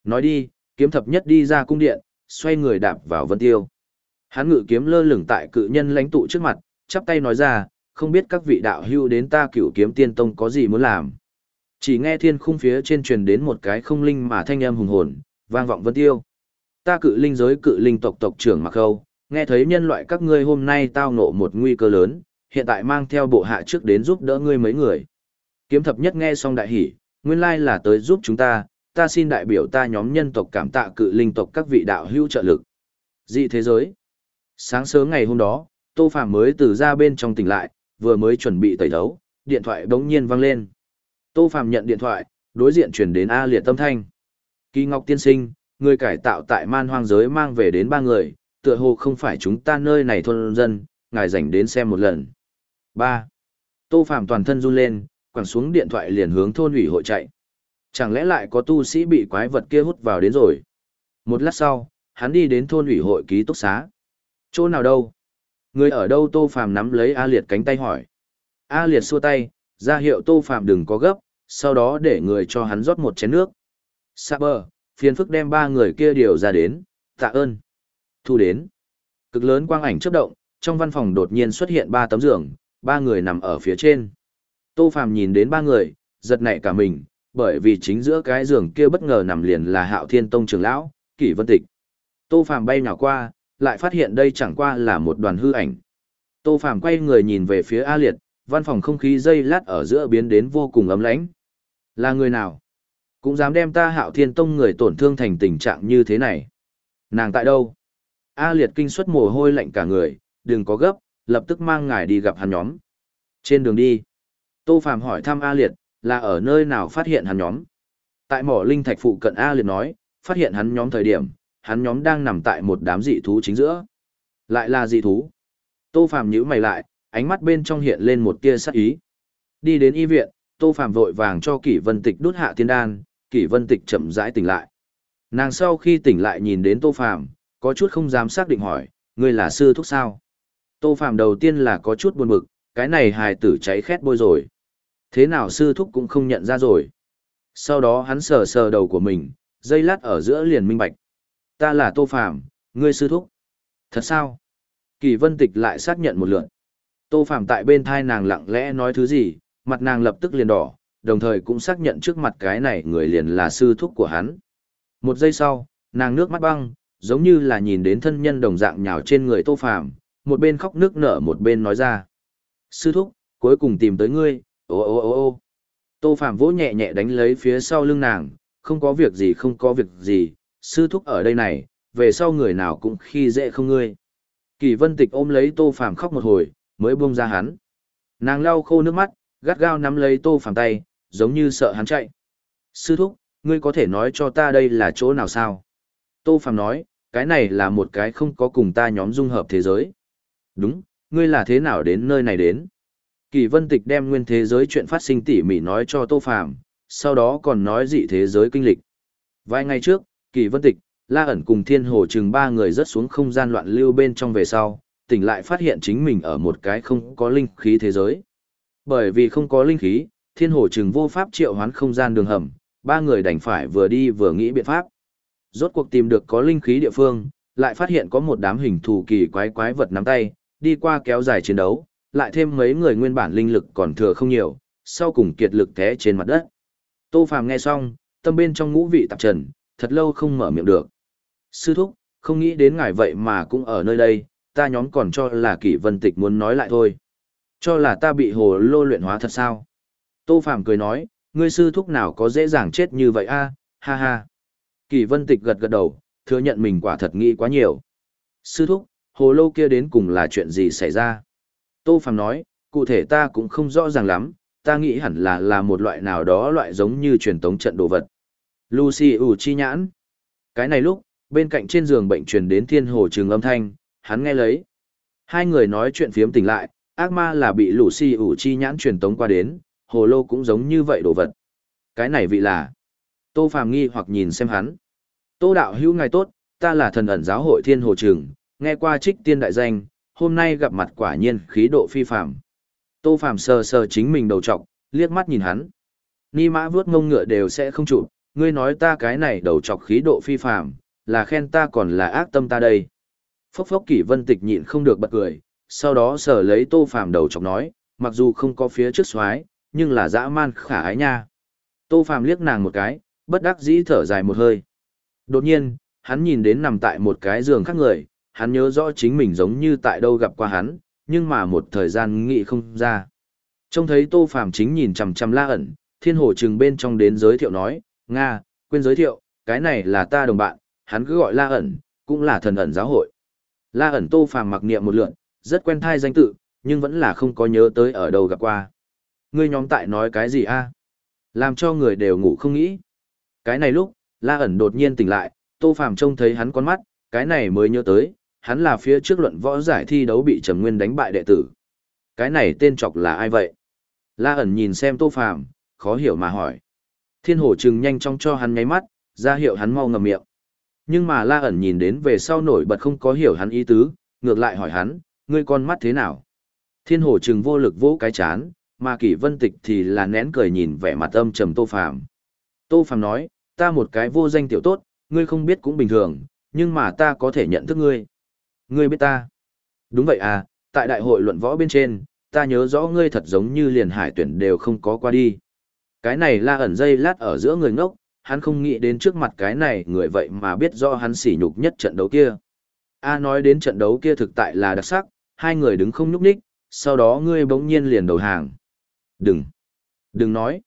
Nói đi, kiếm thập nhất đi ra cung điện, xoay người đạp vào vân tiêu. Hắn ngự kiếm lơ lửng tại cự nhân lãnh tụ trước mặt, chắp tay nói ra, không biết các vị đạo hưu đến ta cửu kiếm tiên tông có gì muốn làm. Chỉ nghe thiên khung phía trên truyền đến một cái không linh mà thanh âm hùng hồn, vang vọng vân tiêu. Ta cự linh giới cự linh tộc tộc trưởng Mặc Khâu, nghe thấy nhân loại các ngươi hôm nay tao ngộ một nguy cơ lớn, hiện tại mang theo bộ hạ trước đến giúp đỡ ngươi mấy người. Kiếm thập nhất nghe xong đại hỉ, nguyên lai là tới giúp chúng ta, ta xin đại biểu ta nhóm nhân tộc cảm tạ cự linh tộc các vị đạo hữu trợ lực. Dị thế giới. Sáng sớm ngày hôm đó, Tô Phạm mới từ ra bên trong tỉnh lại, vừa mới chuẩn bị tẩy đấu, điện thoại bỗng nhiên vang lên. Tô Phạm nhận điện thoại, đối diện chuyển đến A Liệt Tâm Thanh. Kỳ Ngọc tiên sinh, người cải tạo tại man hoang giới mang về đến ba người, tựa hồ không phải chúng ta nơi này thôn dân, ngài rảnh đến xem một lần. ba Tô Phạm toàn thân run lên, quẳng xuống điện thoại liền hướng thôn ủy hội chạy. Chẳng lẽ lại có tu sĩ bị quái vật kia hút vào đến rồi? Một lát sau, hắn đi đến thôn ủy hội ký túc xá. Chỗ nào đâu? Người ở đâu Tô Phàm nắm lấy A Liệt cánh tay hỏi. A Liệt xua tay, ra hiệu Tô Phàm đừng có gấp, sau đó để người cho hắn rót một chén nước. Saber, phiền phức đem ba người kia điều ra đến, tạ ơn. Thu đến. Cực lớn quang ảnh chớp động, trong văn phòng đột nhiên xuất hiện ba tấm giường, ba người nằm ở phía trên. Tô Phàm nhìn đến ba người, giật nảy cả mình, bởi vì chính giữa cái giường kia bất ngờ nằm liền là Hạo Thiên Tông trưởng lão, Kỷ Vân Tịch. Tô Phàm bay nhào qua, lại phát hiện đây chẳng qua là một đoàn hư ảnh. Tô Phàm quay người nhìn về phía A Liệt, văn phòng không khí dây lát ở giữa biến đến vô cùng ấm lãnh. Là người nào? Cũng dám đem ta Hạo Thiên Tông người tổn thương thành tình trạng như thế này. Nàng tại đâu? A Liệt kinh suất mồ hôi lạnh cả người, đừng có gấp, lập tức mang ngài đi gặp hắn nhóm. Trên đường đi, Tô Phàm hỏi thăm A Liệt, là ở nơi nào phát hiện hắn nhóm. Tại mỏ linh thạch phụ cận A Liệt nói, phát hiện hắn nhóm thời điểm, hắn nhóm đang nằm tại một đám dị thú chính giữa. Lại là dị thú. Tô Phàm nhíu mày lại, ánh mắt bên trong hiện lên một tia sắc ý. Đi đến y viện, Tô Phàm vội vàng cho Kỷ Vân Tịch đút hạ tiên đan, Kỷ Vân Tịch chậm rãi tỉnh lại. Nàng sau khi tỉnh lại nhìn đến Tô Phàm, có chút không dám xác định hỏi, ngươi là sư thúc sao? Tô Phàm đầu tiên là có chút buồn bực, cái này hài tử cháy khét bôi rồi. Thế nào sư thúc cũng không nhận ra rồi. Sau đó hắn sờ sờ đầu của mình, dây lát ở giữa liền minh bạch. Ta là Tô Phàm, ngươi sư thúc. Thật sao? Kỳ vân tịch lại xác nhận một lượt. Tô Phàm tại bên thai nàng lặng lẽ nói thứ gì, mặt nàng lập tức liền đỏ, đồng thời cũng xác nhận trước mặt cái này người liền là sư thúc của hắn. Một giây sau, nàng nước mắt băng, giống như là nhìn đến thân nhân đồng dạng nhào trên người Tô Phàm, một bên khóc nước nở một bên nói ra. Sư thúc, cuối cùng tìm tới ngươi, ô ô ô ô. Tô Phàm vỗ nhẹ nhẹ đánh lấy phía sau lưng nàng, không có việc gì không có việc gì, sư thúc ở đây này, về sau người nào cũng khi dễ không ngươi. Kỳ vân tịch ôm lấy Tô Phàm khóc một hồi, mới buông ra hắn. Nàng lau khô nước mắt, gắt gao nắm lấy Tô Phàm tay, giống như sợ hắn chạy. Sư thúc, ngươi có thể nói cho ta đây là chỗ nào sao? Tô Phàm nói, cái này là một cái không có cùng ta nhóm dung hợp thế giới. Đúng, ngươi là thế nào đến nơi này đến? Kỳ vân tịch đem nguyên thế giới chuyện phát sinh tỉ mỉ nói cho Tô Phàm, sau đó còn nói dị thế giới kinh lịch. Vài ngày trước, Kỳ vân tịch, La ẩn cùng thiên hồ chừng ba người rớt xuống không gian loạn lưu bên trong về sau, tỉnh lại phát hiện chính mình ở một cái không có linh khí thế giới. Bởi vì không có linh khí, thiên hồ chừng vô pháp triệu hoán không gian đường hầm, ba người đành phải vừa đi vừa nghĩ biện pháp. Rốt cuộc tìm được có linh khí địa phương, lại phát hiện có một đám hình thù kỳ quái quái vật nắm tay, đi qua kéo dài chiến đấu, lại thêm mấy người nguyên bản linh lực còn thừa không nhiều, sau cùng kiệt lực té trên mặt đất. Tô Phàm nghe xong, tâm bên trong ngũ vị tạp trần, thật lâu không mở miệng được. Sư thúc, không nghĩ đến ngài vậy mà cũng ở nơi đây, ta nhóm còn cho là kỷ vân tịch muốn nói lại thôi. Cho là ta bị hồ lô luyện hóa thật sao? Tô Phạm cười nói, ngươi sư thúc nào có dễ dàng chết như vậy a, ha ha. Kỷ vân tịch gật gật đầu, thừa nhận mình quả thật nghĩ quá nhiều. Sư thúc, hồ lô kia đến cùng là chuyện gì xảy ra? Tô Phạm nói, cụ thể ta cũng không rõ ràng lắm, ta nghĩ hẳn là là một loại nào đó loại giống như truyền tống trận đồ vật. Lucy ủ chi nhãn. Cái này lúc, bên cạnh trên giường bệnh truyền đến thiên hồ trường âm thanh, hắn nghe lấy. Hai người nói chuyện phiếm tỉnh lại, ác ma là bị Lucy ủ chi nhãn truyền tống qua đến, hồ lô cũng giống như vậy đồ vật. Cái này vị là. Tô Phàm nghi hoặc nhìn xem hắn. Tô đạo hữu ngài tốt, ta là thần ẩn giáo hội thiên hồ trường, nghe qua trích tiên đại danh, hôm nay gặp mặt quả nhiên khí độ phi phàm. Tô Phàm sờ sờ chính mình đầu trọc, liếc mắt nhìn hắn. Ni mã vướt ngông ngựa đều sẽ không chụp, ngươi nói ta cái này đầu trọc khí độ phi phàm, là khen ta còn là ác tâm ta đây. Phốc phốc kỷ vân tịch nhịn không được bật cười, sau đó sở lấy tô phàm đầu chọc nói, mặc dù không có phía trước xoái, nhưng là dã man khả ái nha. Tô phàm liếc nàng một cái, bất đắc dĩ thở dài một hơi. Đột nhiên, hắn nhìn đến nằm tại một cái giường khác người, hắn nhớ rõ chính mình giống như tại đâu gặp qua hắn, nhưng mà một thời gian nghĩ không ra. Trông thấy Tô Phàm chính nhìn chằm chằm La ẩn, Thiên Hồ Trừng bên trong đến giới thiệu nói, "Nga, quên giới thiệu, cái này là ta đồng bạn, hắn cứ gọi La ẩn, cũng là thần ẩn giáo hội. La ẩn tô phàm mặc niệm một lượn, rất quen thai danh tự, nhưng vẫn là không có nhớ tới ở đâu gặp qua. Ngươi nhóm tại nói cái gì a? Làm cho người đều ngủ không nghĩ. Cái này lúc, La ẩn đột nhiên tỉnh lại, tô phàm trông thấy hắn con mắt, cái này mới nhớ tới, hắn là phía trước luận võ giải thi đấu bị Trầm Nguyên đánh bại đệ tử. Cái này tên chọc là ai vậy? La ẩn nhìn xem tô phàm, khó hiểu mà hỏi. Thiên hổ trừng nhanh chóng cho hắn nháy mắt, ra hiệu hắn mau ngậm miệng. Nhưng mà La ẩn nhìn đến về sau nổi bật không có hiểu hắn ý tứ, ngược lại hỏi hắn, ngươi con mắt thế nào? Thiên Hổ trừng vô lực vỗ cái chán, mà kỷ vân tịch thì là nén cười nhìn vẻ mặt âm trầm Tô Phàm. Tô Phàm nói, ta một cái vô danh tiểu tốt, ngươi không biết cũng bình thường, nhưng mà ta có thể nhận thức ngươi. Ngươi biết ta? Đúng vậy à, tại đại hội luận võ bên trên, ta nhớ rõ ngươi thật giống như liền hải tuyển đều không có qua đi. Cái này la ẩn dây lát ở giữa người ngốc, hắn không nghĩ đến trước mặt cái này người vậy mà biết do hắn sỉ nhục nhất trận đấu kia. A nói đến trận đấu kia thực tại là đặc sắc, hai người đứng không nhúc nhích, sau đó ngươi bỗng nhiên liền đầu hàng. Đừng, đừng nói.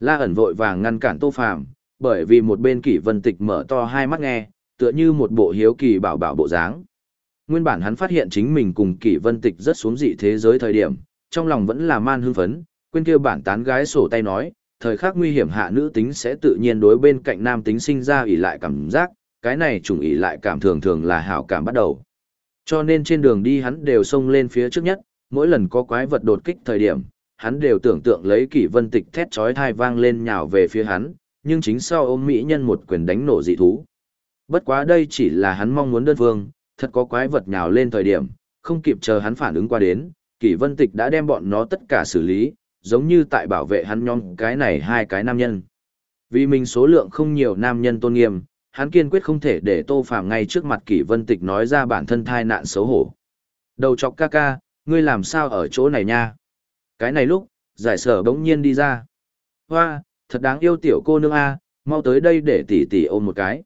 La ẩn vội vàng ngăn cản Tô Phàm, bởi vì một bên kỷ vân tịch mở to hai mắt nghe, tựa như một bộ hiếu kỳ bảo bảo bộ dáng. Nguyên bản hắn phát hiện chính mình cùng kỷ vân tịch rất xuống dị thế giới thời điểm, trong lòng vẫn là man hưng phấn, quên kêu bản tán gái sổ tay nói, thời khắc nguy hiểm hạ nữ tính sẽ tự nhiên đối bên cạnh nam tính sinh ra ỉ lại cảm giác, cái này trùng ỉ lại cảm thường thường là hảo cảm bắt đầu. Cho nên trên đường đi hắn đều xông lên phía trước nhất, mỗi lần có quái vật đột kích thời điểm, hắn đều tưởng tượng lấy kỷ vân tịch thét chói thai vang lên nhào về phía hắn, nhưng chính sau ôm mỹ nhân một quyền đánh nổ dị thú. Bất quá đây chỉ là hắn mong muốn đơn phương, thật có quái vật nhào lên thời điểm, không kịp chờ hắn phản ứng qua đến, kỷ vân tịch đã đem bọn nó tất cả xử lý, giống như tại bảo vệ hắn nhóm cái này hai cái nam nhân. Vì mình số lượng không nhiều nam nhân tôn nghiêm, hắn kiên quyết không thể để Tô Phàm ngay trước mặt Kỷ Vân Tịch nói ra bản thân thai nạn xấu hổ. Đầu chọc ca ca, ngươi làm sao ở chỗ này nha? Cái này lúc, giải sở bỗng nhiên đi ra. Hoa, thật đáng yêu tiểu cô nương A, mau tới đây để tỷ tỷ ôm một cái.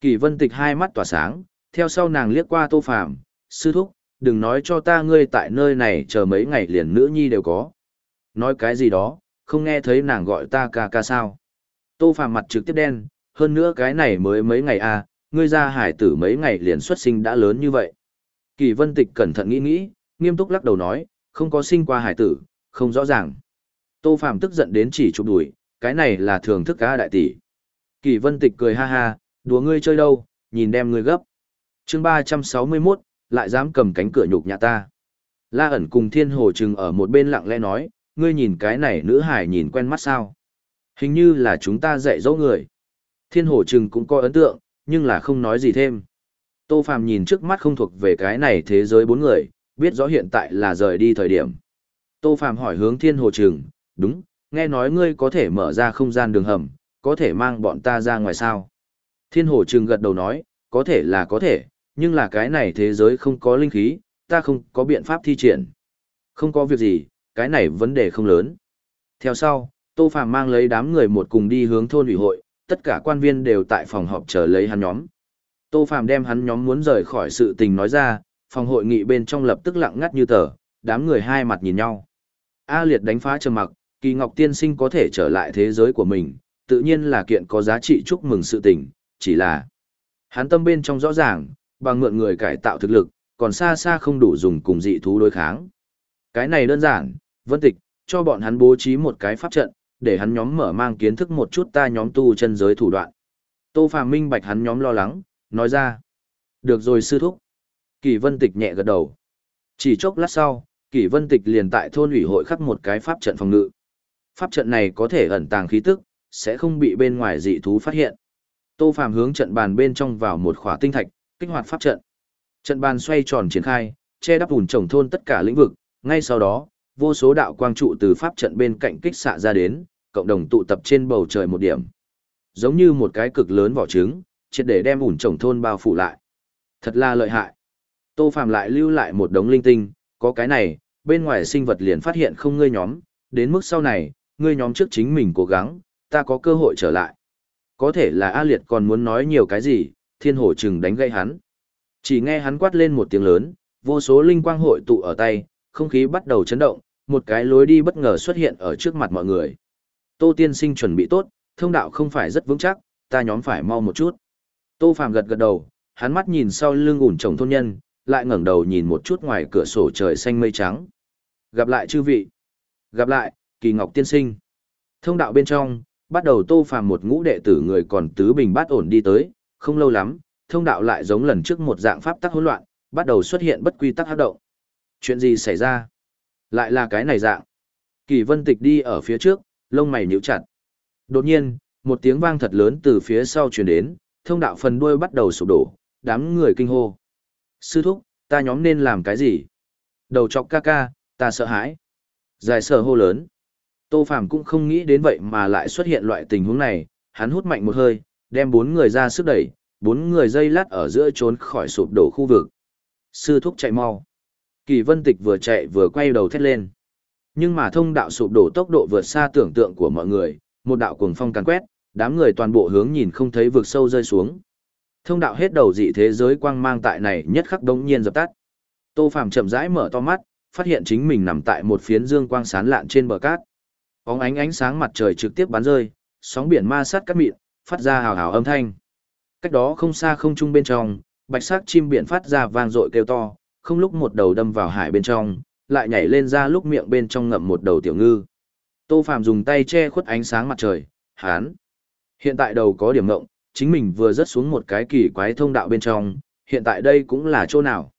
kỷ vân tịch hai mắt tỏa sáng, theo sau nàng liếc qua tô phàm, sư thúc, đừng nói cho ta ngươi tại nơi này chờ mấy ngày liền nữ nhi đều có. Nói cái gì đó, không nghe thấy nàng gọi ta ca ca sao. Tô phàm mặt trực tiếp đen, hơn nữa cái này mới mấy ngày à, ngươi ra hải tử mấy ngày liền xuất sinh đã lớn như vậy. Kỳ vân tịch cẩn thận nghĩ nghĩ, nghiêm túc lắc đầu nói, không có sinh qua hải tử, không rõ ràng. Tô phàm tức giận đến chỉ chụp đùi, cái này là thường thức ca đại tỷ. Kỳ vân tịch cười ha ha, đùa ngươi chơi đâu, nhìn đem ngươi gấp. chương ba trăm sáu mươi 361, lại dám cầm cánh cửa nhục nhà ta. La ẩn cùng thiên hồ trừng ở một bên lặng lẽ nói, ngươi nhìn cái này nữ hải nhìn quen mắt sao. Hình như là chúng ta dạy dỗ người. Thiên hồ trừng cũng có ấn tượng, nhưng là không nói gì thêm. Tô Phàm nhìn trước mắt không thuộc về cái này thế giới bốn người, biết rõ hiện tại là rời đi thời điểm. Tô Phàm hỏi hướng thiên hồ trừng, đúng, nghe nói ngươi có thể mở ra không gian đường hầm, có thể mang bọn ta ra ngoài sao. Thiên hồ trừng gật đầu nói, có thể là có thể, nhưng là cái này thế giới không có linh khí, ta không có biện pháp thi triển. Không có việc gì, cái này vấn đề không lớn. Theo sau, Tô Phàm mang lấy đám người một cùng đi hướng thôn ủy hội, tất cả quan viên đều tại phòng họp chờ lấy hắn nhóm. Tô Phàm đem hắn nhóm muốn rời khỏi sự tình nói ra, phòng hội nghị bên trong lập tức lặng ngắt như tờ, đám người hai mặt nhìn nhau. A Liệt đánh phá trầm mặc, Kỳ Ngọc tiên sinh có thể trở lại thế giới của mình, tự nhiên là kiện có giá trị chúc mừng sự tình, chỉ là hắn tâm bên trong rõ ràng, bằng mượn người cải tạo thực lực, còn xa xa không đủ dùng cùng dị thú đối kháng. Cái này đơn giản, Vân Tịch, cho bọn hắn bố trí một cái pháp trận, để hắn nhóm mở mang kiến thức một chút ta nhóm tu chân giới thủ đoạn. Tô Phàm minh bạch hắn nhóm lo lắng, nói ra. Được rồi sư thúc. Kỳ Vân Tịch nhẹ gật đầu. Chỉ chốc lát sau, Kỳ Vân Tịch liền tại thôn ủy hội khắc một cái pháp trận phòng ngự. Pháp trận này có thể ẩn tàng khí tức, sẽ không bị bên ngoài dị thú phát hiện. Tô Phàm hướng trận bàn bên trong vào một khỏa tinh thạch, kích hoạt pháp trận. Trận bàn xoay tròn triển khai, che đắp ủn trồng thôn tất cả lĩnh vực, ngay sau đó, vô số đạo quang trụ từ pháp trận bên cạnh kích xạ ra đến, cộng đồng tụ tập trên bầu trời một điểm. Giống như một cái cực lớn vỏ trứng, triệt để đem ủn trồng thôn bao phủ lại. Thật là lợi hại. Tô Phàm lại lưu lại một đống linh tinh, có cái này, bên ngoài sinh vật liền phát hiện không ngươi nhóm, đến mức sau này, ngươi nhóm trước chính mình cố gắng, ta có cơ hội trở lại. Có thể là A Liệt còn muốn nói nhiều cái gì, thiên hổ chừng đánh gây hắn. Chỉ nghe hắn quát lên một tiếng lớn, vô số linh quang hội tụ ở tay, không khí bắt đầu chấn động, một cái lối đi bất ngờ xuất hiện ở trước mặt mọi người. Tô tiên sinh chuẩn bị tốt, thông đạo không phải rất vững chắc, ta nhóm phải mau một chút. Tô Phàm gật gật đầu, hắn mắt nhìn sau lưng ủn chồng thôn nhân, lại ngẩng đầu nhìn một chút ngoài cửa sổ trời xanh mây trắng. Gặp lại chư vị. Gặp lại, kỳ ngọc tiên sinh. Thông đạo bên trong, bắt đầu Tô Phàm một ngũ đệ tử người còn tứ bình bát ổn đi tới, không lâu lắm, thông đạo lại giống lần trước một dạng pháp tắc hỗn loạn, bắt đầu xuất hiện bất quy tắc hấp động. Chuyện gì xảy ra? Lại là cái này dạng. Kỳ Vân Tịch đi ở phía trước, lông mày nhíu chặt. Đột nhiên, một tiếng vang thật lớn từ phía sau truyền đến, thông đạo phần đuôi bắt đầu sụp đổ, đám người kinh hô. Sư thúc, ta nhóm nên làm cái gì? Đầu chọc ca ca, ta sợ hãi. Dài sợ hô lớn. Tô Phàm cũng không nghĩ đến vậy mà lại xuất hiện loại tình huống này, hắn hút mạnh một hơi, đem bốn người ra sức đẩy, bốn người dây lát ở giữa trốn khỏi sụp đổ khu vực. Sư thúc chạy mau. Kỳ Vân Tịch vừa chạy vừa quay đầu thét lên. Nhưng mà thông đạo sụp đổ tốc độ vượt xa tưởng tượng của mọi người, một đạo cuồng phong càn quét, đám người toàn bộ hướng nhìn không thấy vực sâu rơi xuống. Thông đạo hết đầu dị thế giới quang mang tại này nhất khắc đống nhiên dập tắt. Tô Phàm chậm rãi mở to mắt, phát hiện chính mình nằm tại một phiến dương quang sán lạn trên bờ cát. Bóng ánh ánh sáng mặt trời trực tiếp bắn rơi, sóng biển ma sát cát mịn, phát ra hào hào âm thanh. Cách đó không xa không trung bên trong, bạch sắc chim biển phát ra vang dội kêu to, không lúc một đầu đâm vào hải bên trong, lại nhảy lên ra lúc miệng bên trong ngậm một đầu tiểu ngư. Tô Phàm dùng tay che khuất ánh sáng mặt trời, hán. Hiện tại đầu có điểm ngộng, chính mình vừa rớt xuống một cái kỳ quái thông đạo bên trong, hiện tại đây cũng là chỗ nào.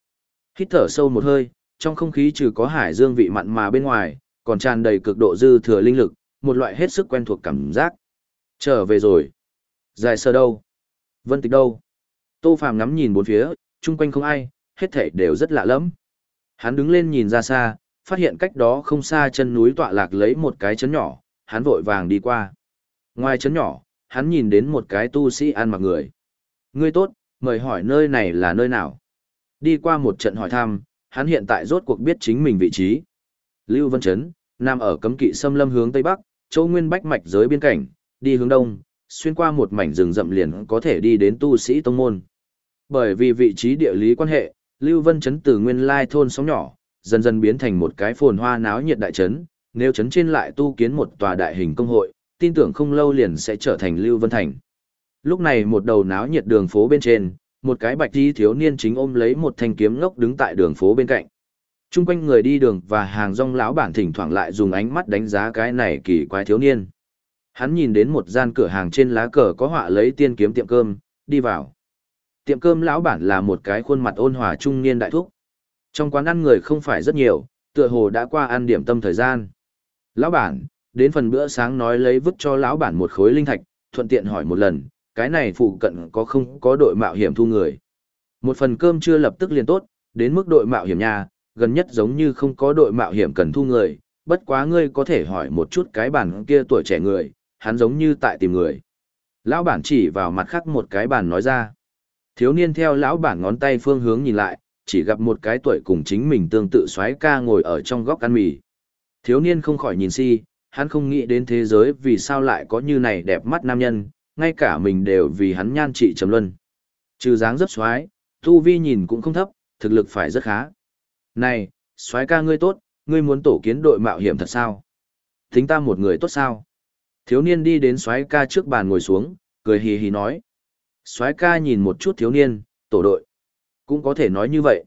Hít thở sâu một hơi, trong không khí trừ có hải dương vị mặn mà bên ngoài, còn tràn đầy cực độ dư thừa linh lực, một loại hết sức quen thuộc cảm giác. Trở về rồi. Dài sơ đâu? Vân tịch đâu? Tô Phàm ngắm nhìn bốn phía, chung quanh không ai, hết thảy đều rất lạ lẫm. Hắn đứng lên nhìn ra xa, phát hiện cách đó không xa chân núi tọa lạc lấy một cái chấn nhỏ, hắn vội vàng đi qua. Ngoài chấn nhỏ, hắn nhìn đến một cái tu sĩ ăn mặc người. Ngươi tốt, mời hỏi nơi này là nơi nào? Đi qua một trận hỏi thăm, hắn hiện tại rốt cuộc biết chính mình vị trí. Lưu Vân Trấn, nằm ở cấm kỵ xâm lâm hướng Tây Bắc, châu nguyên bách mạch giới biên cảnh, đi hướng Đông, xuyên qua một mảnh rừng rậm liền có thể đi đến tu sĩ tông môn. Bởi vì vị trí địa lý quan hệ, Lưu Vân Trấn từ nguyên lai thôn sóng nhỏ, dần dần biến thành một cái phồn hoa náo nhiệt đại trấn, nếu trấn trên lại tu kiến một tòa đại hình công hội, tin tưởng không lâu liền sẽ trở thành Lưu Vân Thành. Lúc này một đầu náo nhiệt đường phố bên trên, một cái bạch y thiếu niên chính ôm lấy một thanh kiếm ngốc đứng tại đường phố bên cạnh. Trung quanh người đi đường và hàng rong lão bản thỉnh thoảng lại dùng ánh mắt đánh giá cái này kỳ quái thiếu niên. Hắn nhìn đến một gian cửa hàng trên lá cờ có họa lấy tiên kiếm tiệm cơm, đi vào. Tiệm cơm lão bản là một cái khuôn mặt ôn hòa trung niên đại thúc. Trong quán ăn người không phải rất nhiều, tựa hồ đã qua ăn điểm tâm thời gian. Lão bản, đến phần bữa sáng nói lấy vứt cho lão bản một khối linh thạch, thuận tiện hỏi một lần, cái này phụ cận có không có đội mạo hiểm thu người. Một phần cơm chưa lập tức liền tốt, đến mức đội mạo hiểm nhà, gần nhất giống như không có đội mạo hiểm cần thu người, bất quá ngươi có thể hỏi một chút cái bản kia tuổi trẻ người, hắn giống như tại tìm người. Lão bản chỉ vào mặt khác một cái bàn nói ra. Thiếu niên theo lão bản ngón tay phương hướng nhìn lại, chỉ gặp một cái tuổi cùng chính mình tương tự xoái ca ngồi ở trong góc ăn mì. Thiếu niên không khỏi nhìn si, hắn không nghĩ đến thế giới vì sao lại có như này đẹp mắt nam nhân, ngay cả mình đều vì hắn nhan trị trầm luân. Trừ dáng rất xoái, tu vi nhìn cũng không thấp, thực lực phải rất khá. Này, xoái ca ngươi tốt, ngươi muốn tổ kiến đội mạo hiểm thật sao? thính ta một người tốt sao? Thiếu niên đi đến xoái ca trước bàn ngồi xuống, cười hì hì nói soái ca nhìn một chút thiếu niên, tổ đội. Cũng có thể nói như vậy.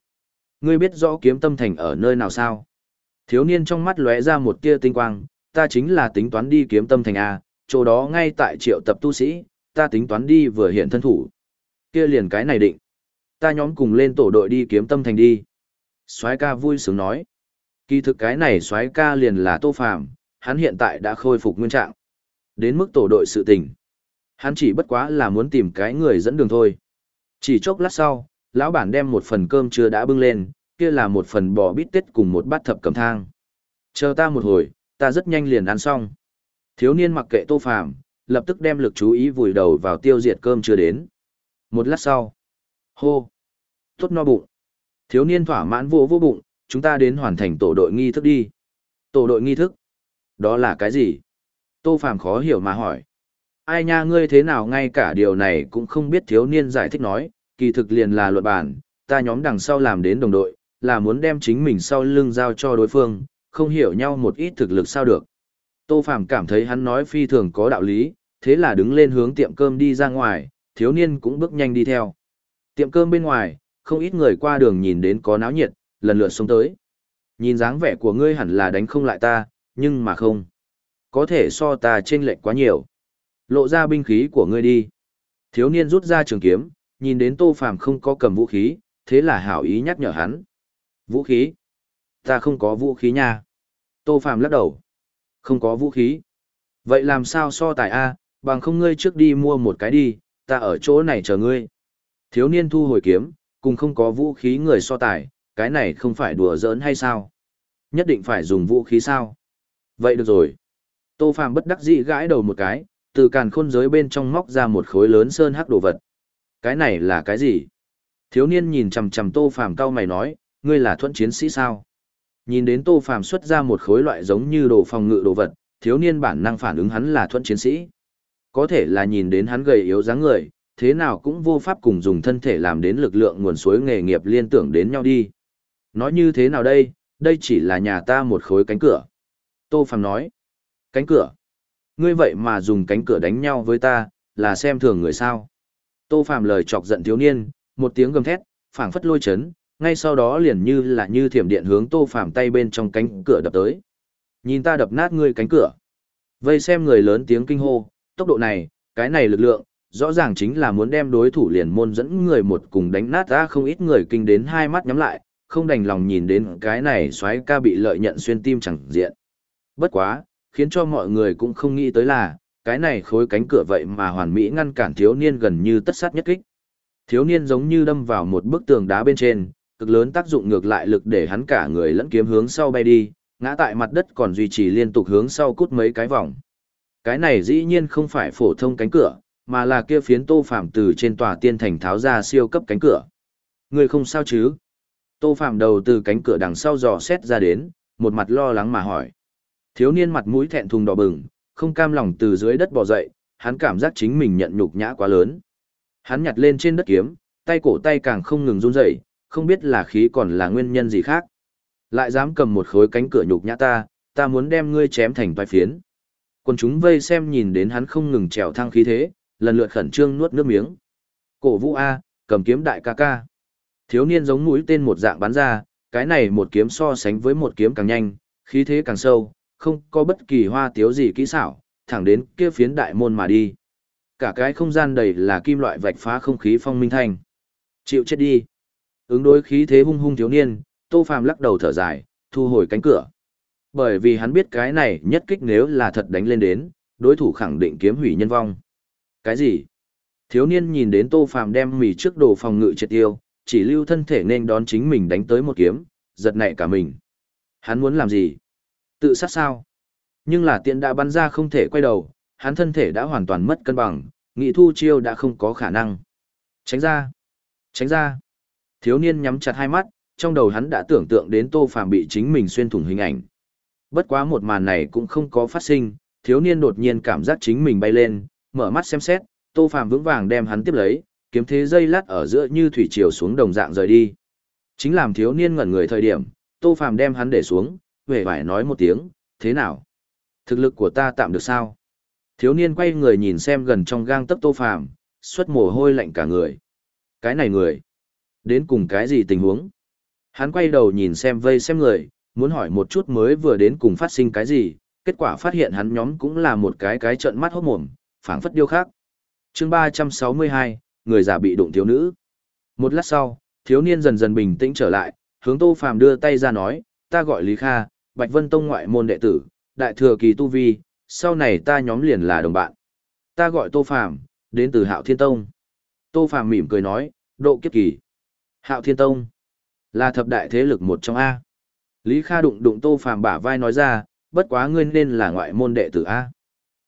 Ngươi biết rõ kiếm tâm thành ở nơi nào sao? Thiếu niên trong mắt lóe ra một tia tinh quang, ta chính là tính toán đi kiếm tâm thành A, chỗ đó ngay tại triệu tập tu sĩ, ta tính toán đi vừa hiện thân thủ. Kia liền cái này định. Ta nhóm cùng lên tổ đội đi kiếm tâm thành đi. soái ca vui sướng nói. Kỳ thực cái này soái ca liền là tô phàm, hắn hiện tại đã khôi phục nguyên trạng. Đến mức tổ đội sự tình. Hắn chỉ bất quá là muốn tìm cái người dẫn đường thôi. Chỉ chốc lát sau, lão bản đem một phần cơm chưa đã bưng lên, kia là một phần bò bít tết cùng một bát thập cầm thang. Chờ ta một hồi, ta rất nhanh liền ăn xong. Thiếu niên mặc kệ tô phàm, lập tức đem lực chú ý vùi đầu vào tiêu diệt cơm chưa đến. Một lát sau, hô, tốt no bụng. Thiếu niên thỏa mãn vô vô bụng, chúng ta đến hoàn thành tổ đội nghi thức đi. Tổ đội nghi thức? Đó là cái gì? Tô phàm khó hiểu mà hỏi. Ai nha ngươi thế nào ngay cả điều này cũng không biết thiếu niên giải thích nói, kỳ thực liền là luật bản, ta nhóm đằng sau làm đến đồng đội, là muốn đem chính mình sau lưng giao cho đối phương, không hiểu nhau một ít thực lực sao được. Tô Phàm cảm thấy hắn nói phi thường có đạo lý, thế là đứng lên hướng tiệm cơm đi ra ngoài, thiếu niên cũng bước nhanh đi theo. Tiệm cơm bên ngoài, không ít người qua đường nhìn đến có náo nhiệt, lần lượt xuống tới. Nhìn dáng vẻ của ngươi hẳn là đánh không lại ta, nhưng mà không. Có thể so ta trên lệch quá nhiều. Lộ ra binh khí của ngươi đi. Thiếu niên rút ra trường kiếm, nhìn đến Tô Phàm không có cầm vũ khí, thế là hảo ý nhắc nhở hắn. Vũ khí? Ta không có vũ khí nha. Tô Phàm lắc đầu. Không có vũ khí. Vậy làm sao so tài A, bằng không ngươi trước đi mua một cái đi, ta ở chỗ này chờ ngươi. Thiếu niên thu hồi kiếm, cùng không có vũ khí người so tài, cái này không phải đùa giỡn hay sao? Nhất định phải dùng vũ khí sao? Vậy được rồi. Tô Phàm bất đắc dĩ gãi đầu một cái, từ càn khôn giới bên trong móc ra một khối lớn sơn hắc đồ vật. Cái này là cái gì? Thiếu niên nhìn chằm chằm Tô Phàm cau mày nói, ngươi là thuận chiến sĩ sao? Nhìn đến Tô Phàm xuất ra một khối loại giống như đồ phòng ngự đồ vật, thiếu niên bản năng phản ứng hắn là thuận chiến sĩ. Có thể là nhìn đến hắn gầy yếu dáng người, thế nào cũng vô pháp cùng dùng thân thể làm đến lực lượng nguồn suối nghề nghiệp liên tưởng đến nhau đi. Nói như thế nào đây, đây chỉ là nhà ta một khối cánh cửa. Tô Phàm nói, cánh cửa. Ngươi vậy mà dùng cánh cửa đánh nhau với ta, là xem thường người sao. Tô Phàm lời chọc giận thiếu niên, một tiếng gầm thét, phảng phất lôi chấn, ngay sau đó liền như là như thiểm điện hướng Tô Phàm tay bên trong cánh cửa đập tới. Nhìn ta đập nát ngươi cánh cửa. Vây xem người lớn tiếng kinh hô, tốc độ này, cái này lực lượng, rõ ràng chính là muốn đem đối thủ liền môn dẫn người một cùng đánh nát ra không ít người kinh đến hai mắt nhắm lại, không đành lòng nhìn đến cái này xoáy ca bị lợi nhận xuyên tim chẳng diện. Bất quá, khiến cho mọi người cũng không nghĩ tới là, cái này khối cánh cửa vậy mà hoàn mỹ ngăn cản thiếu niên gần như tất sát nhất kích. Thiếu niên giống như đâm vào một bức tường đá bên trên, cực lớn tác dụng ngược lại lực để hắn cả người lẫn kiếm hướng sau bay đi, ngã tại mặt đất còn duy trì liên tục hướng sau cút mấy cái vòng. Cái này dĩ nhiên không phải phổ thông cánh cửa, mà là kia phiến Tô Phạm từ trên tòa tiên thành tháo ra siêu cấp cánh cửa. Người không sao chứ? Tô Phạm đầu từ cánh cửa đằng sau dò xét ra đến, một mặt lo lắng mà hỏi. Thiếu niên mặt mũi thẹn thùng đỏ bừng, không cam lòng từ dưới đất bò dậy, hắn cảm giác chính mình nhận nhục nhã quá lớn. Hắn nhặt lên trên đất kiếm, tay cổ tay càng không ngừng run rẩy, không biết là khí còn là nguyên nhân gì khác. Lại dám cầm một khối cánh cửa nhục nhã ta, ta muốn đem ngươi chém thành toái phiến. Quân chúng vây xem nhìn đến hắn không ngừng trèo thăng khí thế, lần lượt khẩn trương nuốt nước miếng. Cổ vũ A, cầm kiếm đại ca ca. Thiếu niên giống mũi tên một dạng bắn ra, cái này một kiếm so sánh với một kiếm càng nhanh, khí thế càng sâu, không có bất kỳ hoa tiếu gì kỹ xảo, thẳng đến kia phiến đại môn mà đi. Cả cái không gian đầy là kim loại vạch phá không khí phong minh thanh. Chịu chết đi. Ứng đối khí thế hung hung thiếu niên, Tô Phàm lắc đầu thở dài, thu hồi cánh cửa. Bởi vì hắn biết cái này nhất kích nếu là thật đánh lên đến, đối thủ khẳng định kiếm hủy nhân vong. Cái gì? Thiếu niên nhìn đến Tô Phàm đem mì trước đồ phòng ngự triệt tiêu, chỉ lưu thân thể nên đón chính mình đánh tới một kiếm, giật nảy cả mình. Hắn muốn làm gì? Tự sát sao? Nhưng là tiện đã bắn ra không thể quay đầu, hắn thân thể đã hoàn toàn mất cân bằng, nghị thu chiêu đã không có khả năng. Tránh ra! Tránh ra! Thiếu niên nhắm chặt hai mắt, trong đầu hắn đã tưởng tượng đến Tô Phàm bị chính mình xuyên thủng hình ảnh. Bất quá một màn này cũng không có phát sinh, thiếu niên đột nhiên cảm giác chính mình bay lên, mở mắt xem xét, Tô Phàm vững vàng đem hắn tiếp lấy, kiếm thế dây lát ở giữa như thủy triều xuống đồng dạng rời đi. Chính làm thiếu niên ngẩn người thời điểm, Tô Phàm đem hắn để xuống, vẻ vải nói một tiếng, thế nào? Thực lực của ta tạm được sao? Thiếu niên quay người nhìn xem gần trong gang tấc Tô Phàm, xuất mồ hôi lạnh cả người. Cái này người, đến cùng cái gì tình huống? Hắn quay đầu nhìn xem vây xem người, muốn hỏi một chút mới vừa đến cùng phát sinh cái gì, kết quả phát hiện hắn nhóm cũng là một cái cái trận mắt hốt mồm, phảng phất điêu khác. chương 362, người già bị đụng thiếu nữ. Một lát sau, thiếu niên dần dần bình tĩnh trở lại, hướng Tô Phàm đưa tay ra nói, ta gọi Lý Kha, Bạch Vân Tông ngoại môn đệ tử, đại thừa kỳ tu vi, sau này ta nhóm liền là đồng bạn. Ta gọi Tô Phàm, đến từ Hạo Thiên Tông. Tô Phàm mỉm cười nói, độ kiếp kỳ. Hạo Thiên Tông là thập đại thế lực một trong A. Lý Kha đụng đụng Tô Phàm bả vai nói ra, bất quá ngươi nên là ngoại môn đệ tử A.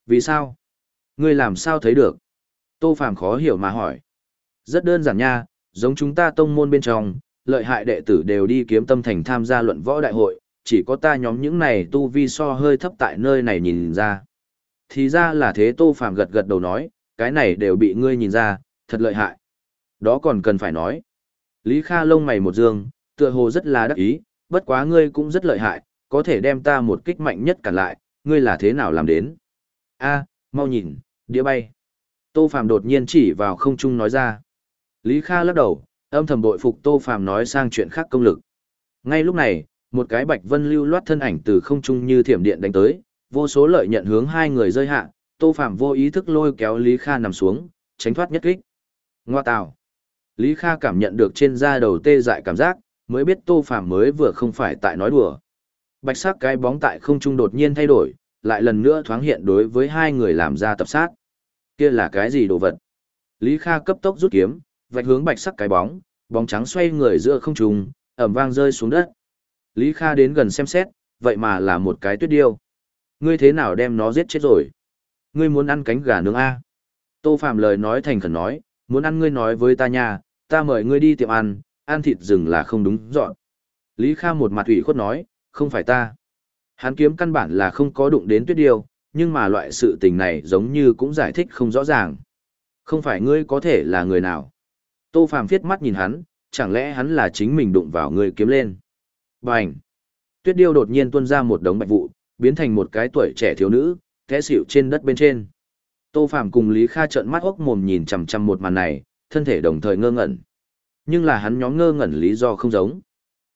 Vì sao? Ngươi làm sao thấy được? Tô Phàm khó hiểu mà hỏi. Rất đơn giản nha, giống chúng ta tông môn bên trong, lợi hại đệ tử đều đi kiếm tâm thành tham gia luận võ đại hội, chỉ có ta nhóm những này tu vi so hơi thấp tại nơi này nhìn ra. Thì ra là thế Tô Phàm gật gật đầu nói, cái này đều bị ngươi nhìn ra, thật lợi hại. Đó còn cần phải nói. Lý Kha lông mày một dương, tựa hồ rất là đắc ý, bất quá ngươi cũng rất lợi hại, có thể đem ta một kích mạnh nhất cản lại, ngươi là thế nào làm đến? A, mau nhìn, đĩa bay. Tô Phàm đột nhiên chỉ vào không trung nói ra. Lý Kha lắc đầu, âm thầm bội phục Tô Phàm nói sang chuyện khác công lực. Ngay lúc này, một cái bạch vân lưu loát thân ảnh từ không trung như thiểm điện đánh tới, vô số lợi nhận hướng hai người rơi hạ, Tô phạm vô ý thức lôi kéo Lý Kha nằm xuống, tránh thoát nhất kích. Ngoa tào. Lý Kha cảm nhận được trên da đầu tê dại cảm giác, mới biết Tô phạm mới vừa không phải tại nói đùa. Bạch sắc cái bóng tại không trung đột nhiên thay đổi, lại lần nữa thoáng hiện đối với hai người làm ra tập sát. Kia là cái gì đồ vật? Lý Kha cấp tốc rút kiếm, vạch hướng bạch sắc cái bóng, bóng trắng xoay người giữa không trung, ầm vang rơi xuống đất. Lý Kha đến gần xem xét, vậy mà là một cái tuyết điêu. Ngươi thế nào đem nó giết chết rồi? Ngươi muốn ăn cánh gà nướng a? Tô Phạm lời nói thành khẩn nói, muốn ăn ngươi nói với ta nha, ta mời ngươi đi tiệm ăn, ăn thịt rừng là không đúng dọn. Lý Kha một mặt ủy khuất nói, không phải ta. Hắn kiếm căn bản là không có đụng đến tuyết điêu, nhưng mà loại sự tình này giống như cũng giải thích không rõ ràng. Không phải ngươi có thể là người nào. Tô Phạm viết mắt nhìn hắn, chẳng lẽ hắn là chính mình đụng vào ngươi kiếm lên. Bành! Tuyết điêu đột nhiên tuôn ra một đống bạch vụ, biến thành một cái tuổi trẻ thiếu nữ, té xỉu trên đất bên trên. Tô Phàm cùng Lý Kha trợn mắt ốc mồm nhìn chằm chằm một màn này, thân thể đồng thời ngơ ngẩn. Nhưng là hắn nhóm ngơ ngẩn lý do không giống.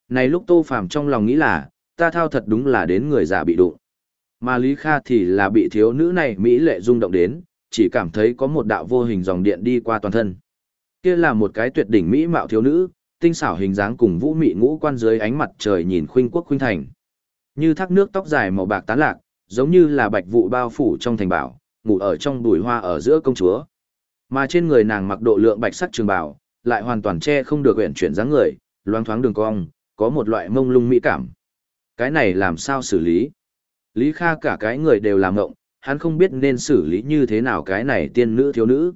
Này lúc Tô Phàm trong lòng nghĩ là, ta thao thật đúng là đến người già bị đụng. Mà Lý Kha thì là bị thiếu nữ này mỹ lệ rung động đến, chỉ cảm thấy có một đạo vô hình dòng điện đi qua toàn thân. Kia là một cái tuyệt đỉnh mỹ mạo thiếu nữ, tinh xảo hình dáng cùng vũ mị ngũ quan dưới ánh mặt trời nhìn khuynh quốc khuynh thành. Như thác nước tóc dài màu bạc tán lạc, giống như là bạch vụ bao phủ trong thành bảo, ngủ ở trong bùi hoa ở giữa công chúa. Mà trên người nàng mặc độ lượng bạch sắc trường bào, lại hoàn toàn che không được uyển chuyển dáng người, loáng thoáng đường cong, có một loại mông lung mỹ cảm. Cái này làm sao xử lý? Lý Kha cả cái người đều làm ngộng, hắn không biết nên xử lý như thế nào cái này tiên nữ thiếu nữ.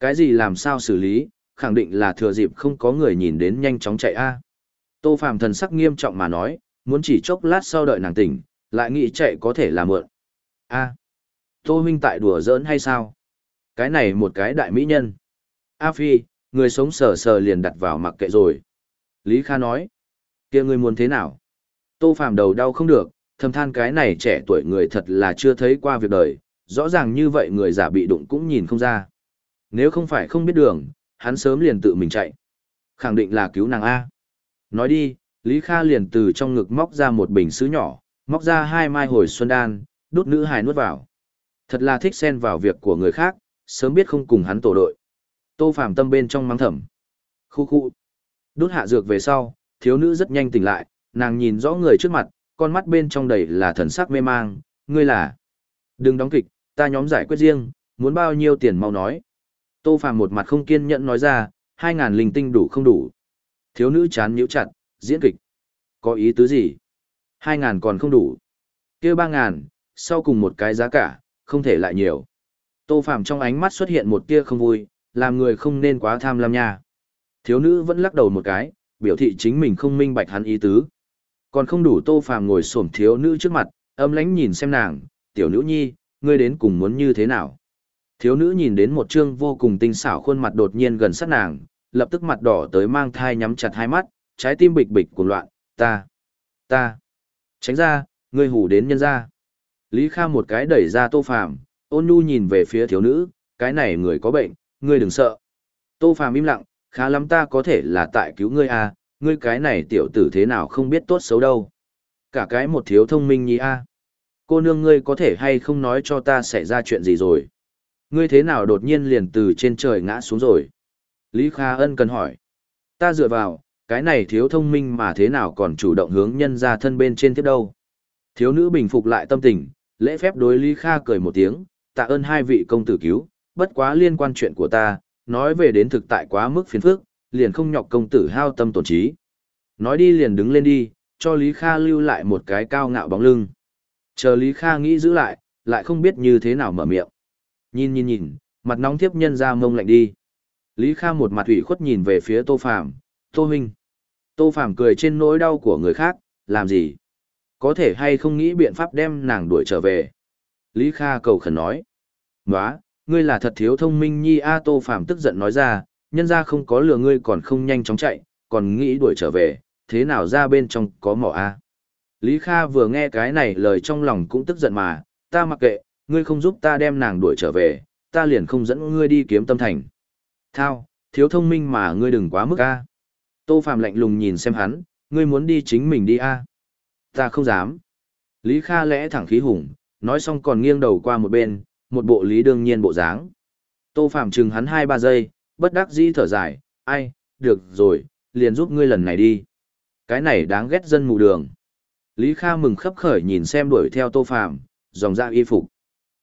Cái gì làm sao xử lý, khẳng định là thừa dịp không có người nhìn đến nhanh chóng chạy a. Tô Phàm thần sắc nghiêm trọng mà nói, muốn chỉ chốc lát sau đợi nàng tỉnh, lại nghĩ chạy có thể là mượn. A. Tô huynh tại đùa giỡn hay sao? Cái này một cái đại mỹ nhân. A Phi, người sống sờ sờ liền đặt vào mặc kệ rồi. Lý Kha nói, kia ngươi muốn thế nào? Tô Phàm đầu đau không được, thầm than cái này trẻ tuổi người thật là chưa thấy qua việc đời, rõ ràng như vậy người giả bị đụng cũng nhìn không ra. Nếu không phải không biết đường, hắn sớm liền tự mình chạy. Khẳng định là cứu nàng A. Nói đi, Lý Kha liền từ trong ngực móc ra một bình sứ nhỏ, móc ra hai mai hồi xuân đan, đốt nữ hài nuốt vào. Thật là thích xen vào việc của người khác, sớm biết không cùng hắn tổ đội. Tô Phàm tâm bên trong mắng thầm. Khu khu. Đốt hạ dược về sau, thiếu nữ rất nhanh tỉnh lại, nàng nhìn rõ người trước mặt, con mắt bên trong đầy là thần sắc mê mang, ngươi là. Đừng đóng kịch, ta nhóm giải quyết riêng, muốn bao nhiêu tiền mau nói. Tô Phàm một mặt không kiên nhẫn nói ra, hai ngàn linh tinh đủ không đủ. Thiếu nữ chán nhíu chặt, diễn kịch. Có ý tứ gì? Hai ngàn còn không đủ. kia ba ngàn, sau cùng một cái giá cả, không thể lại nhiều. Tô Phàm trong ánh mắt xuất hiện một tia không vui, làm người không nên quá tham lam nha. Thiếu nữ vẫn lắc đầu một cái, biểu thị chính mình không minh bạch hắn ý tứ. Còn không đủ Tô Phàm ngồi xổm thiếu nữ trước mặt, âm lãnh nhìn xem nàng, "Tiểu nữ nhi, ngươi đến cùng muốn như thế nào?" Thiếu nữ nhìn đến một trương vô cùng tinh xảo khuôn mặt đột nhiên gần sát nàng, lập tức mặt đỏ tới mang thai nhắm chặt hai mắt, trái tim bịch bịch cuồng loạn, "Ta, ta, tránh ra, ngươi hù đến nhân ra." Lý Kha một cái đẩy ra Tô Phàm, ôn nhu nhìn về phía thiếu nữ, "Cái này người có bệnh, ngươi đừng sợ." Tô Phàm im lặng, "Khá lắm ta có thể là tại cứu ngươi à, ngươi cái này tiểu tử thế nào không biết tốt xấu đâu. Cả cái một thiếu thông minh nhi a. Cô nương ngươi có thể hay không nói cho ta xảy ra chuyện gì rồi? Ngươi thế nào đột nhiên liền từ trên trời ngã xuống rồi? Lý Kha Ân cần hỏi. Ta dựa vào, cái này thiếu thông minh mà thế nào còn chủ động hướng nhân ra thân bên trên tiếp đâu? Thiếu nữ bình phục lại tâm tình, lễ phép đối Lý Kha cười một tiếng, tạ ơn hai vị công tử cứu, bất quá liên quan chuyện của ta, nói về đến thực tại quá mức phiền phức, liền không nhọc công tử hao tâm tổn trí. Nói đi liền đứng lên đi, cho Lý Kha lưu lại một cái cao ngạo bóng lưng. Chờ Lý Kha nghĩ giữ lại, lại không biết như thế nào mở miệng. Nhìn nhìn nhìn, mặt nóng tiếp nhân ra mông lạnh đi. Lý Kha một mặt ủy khuất nhìn về phía Tô Phàm, "Tô huynh." Tô Phàm cười trên nỗi đau của người khác, "Làm gì? Có thể hay không nghĩ biện pháp đem nàng đuổi trở về?" Lý Kha cầu khẩn nói. "Nóa, ngươi là thật thiếu thông minh nhi a." Tô Phàm tức giận nói ra, nhân ra không có lừa ngươi còn không nhanh chóng chạy, còn nghĩ đuổi trở về, thế nào ra bên trong có mỏ a Lý Kha vừa nghe cái này lời trong lòng cũng tức giận mà, ta mặc kệ, ngươi không giúp ta đem nàng đuổi trở về, ta liền không dẫn ngươi đi kiếm tâm thành. Thao, thiếu thông minh mà ngươi đừng quá mức a Tô Phạm lạnh lùng nhìn xem hắn, ngươi muốn đi chính mình đi a Ta không dám. Lý Kha lẽ thẳng khí hùng, nói xong còn nghiêng đầu qua một bên, một bộ lý đương nhiên bộ dáng. Tô Phạm chừng hắn hai ba giây, bất đắc dĩ thở dài, ai, được rồi, liền giúp ngươi lần này đi. Cái này đáng ghét dân mù đường. Lý Kha mừng khấp khởi nhìn xem đuổi theo Tô Phạm, dòng ra y phục.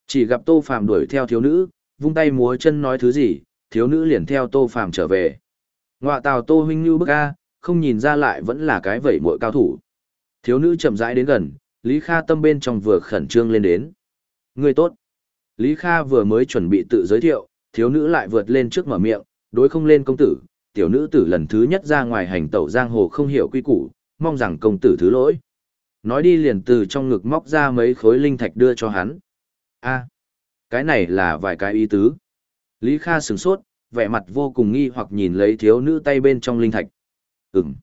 Chỉ gặp Tô Phàm đuổi theo thiếu nữ, vung tay múa chân nói thứ gì, thiếu nữ liền theo Tô Phàm trở về. Ngoạ tào Tô huynh như bức a, không nhìn ra lại vẫn là cái vẩy muội cao thủ. Thiếu nữ chậm rãi đến gần, Lý Kha tâm bên trong vừa khẩn trương lên đến. Người tốt. Lý Kha vừa mới chuẩn bị tự giới thiệu, thiếu nữ lại vượt lên trước mở miệng, đối không lên công tử, tiểu nữ tử lần thứ nhất ra ngoài hành tẩu giang hồ không hiểu quy củ, mong rằng công tử thứ lỗi. Nói đi liền từ trong ngực móc ra mấy khối linh thạch đưa cho hắn a cái này là vài cái ý tứ. Lý Kha sửng sốt, vẻ mặt vô cùng nghi hoặc nhìn lấy thiếu nữ tay bên trong linh thạch. Ừm.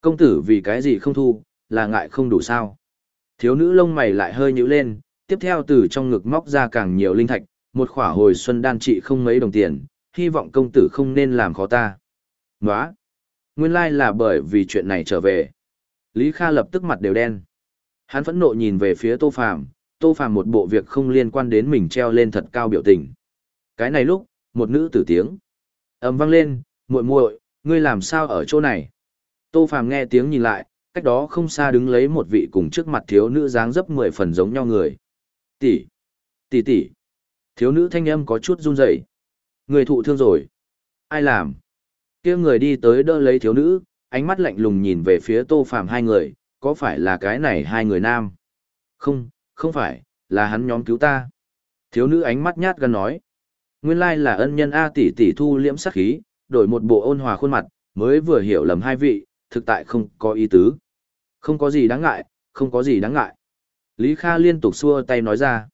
Công tử vì cái gì không thu, là ngại không đủ sao. Thiếu nữ lông mày lại hơi nhíu lên, tiếp theo từ trong ngực móc ra càng nhiều linh thạch, một khỏa hồi xuân đan trị không mấy đồng tiền, hy vọng công tử không nên làm khó ta. Nóa! Nguyên lai là bởi vì chuyện này trở về. Lý Kha lập tức mặt đều đen. Hắn phẫn nộ nhìn về phía Tô Phàm, Tô Phàm một bộ việc không liên quan đến mình treo lên thật cao biểu tình. Cái này lúc, một nữ tử tiếng ầm vang lên, "Muội muội, ngươi làm sao ở chỗ này?" Tô Phàm nghe tiếng nhìn lại, cách đó không xa đứng lấy một vị cùng trước mặt thiếu nữ dáng dấp mười phần giống nhau người. "Tỷ, tỷ tỷ." Thiếu nữ thanh âm có chút run rẩy. Người thụ thương rồi. Ai làm? kia người đi tới đỡ lấy thiếu nữ, ánh mắt lạnh lùng nhìn về phía tô phàm hai người, có phải là cái này hai người nam? Không, không phải, là hắn nhóm cứu ta. Thiếu nữ ánh mắt nhát gan nói. Nguyên lai là ân nhân A tỷ tỷ thu liễm sắc khí, đổi một bộ ôn hòa khuôn mặt, mới vừa hiểu lầm hai vị, thực tại không có ý tứ. Không có gì đáng ngại, không có gì đáng ngại. Lý Kha liên tục xua tay nói ra.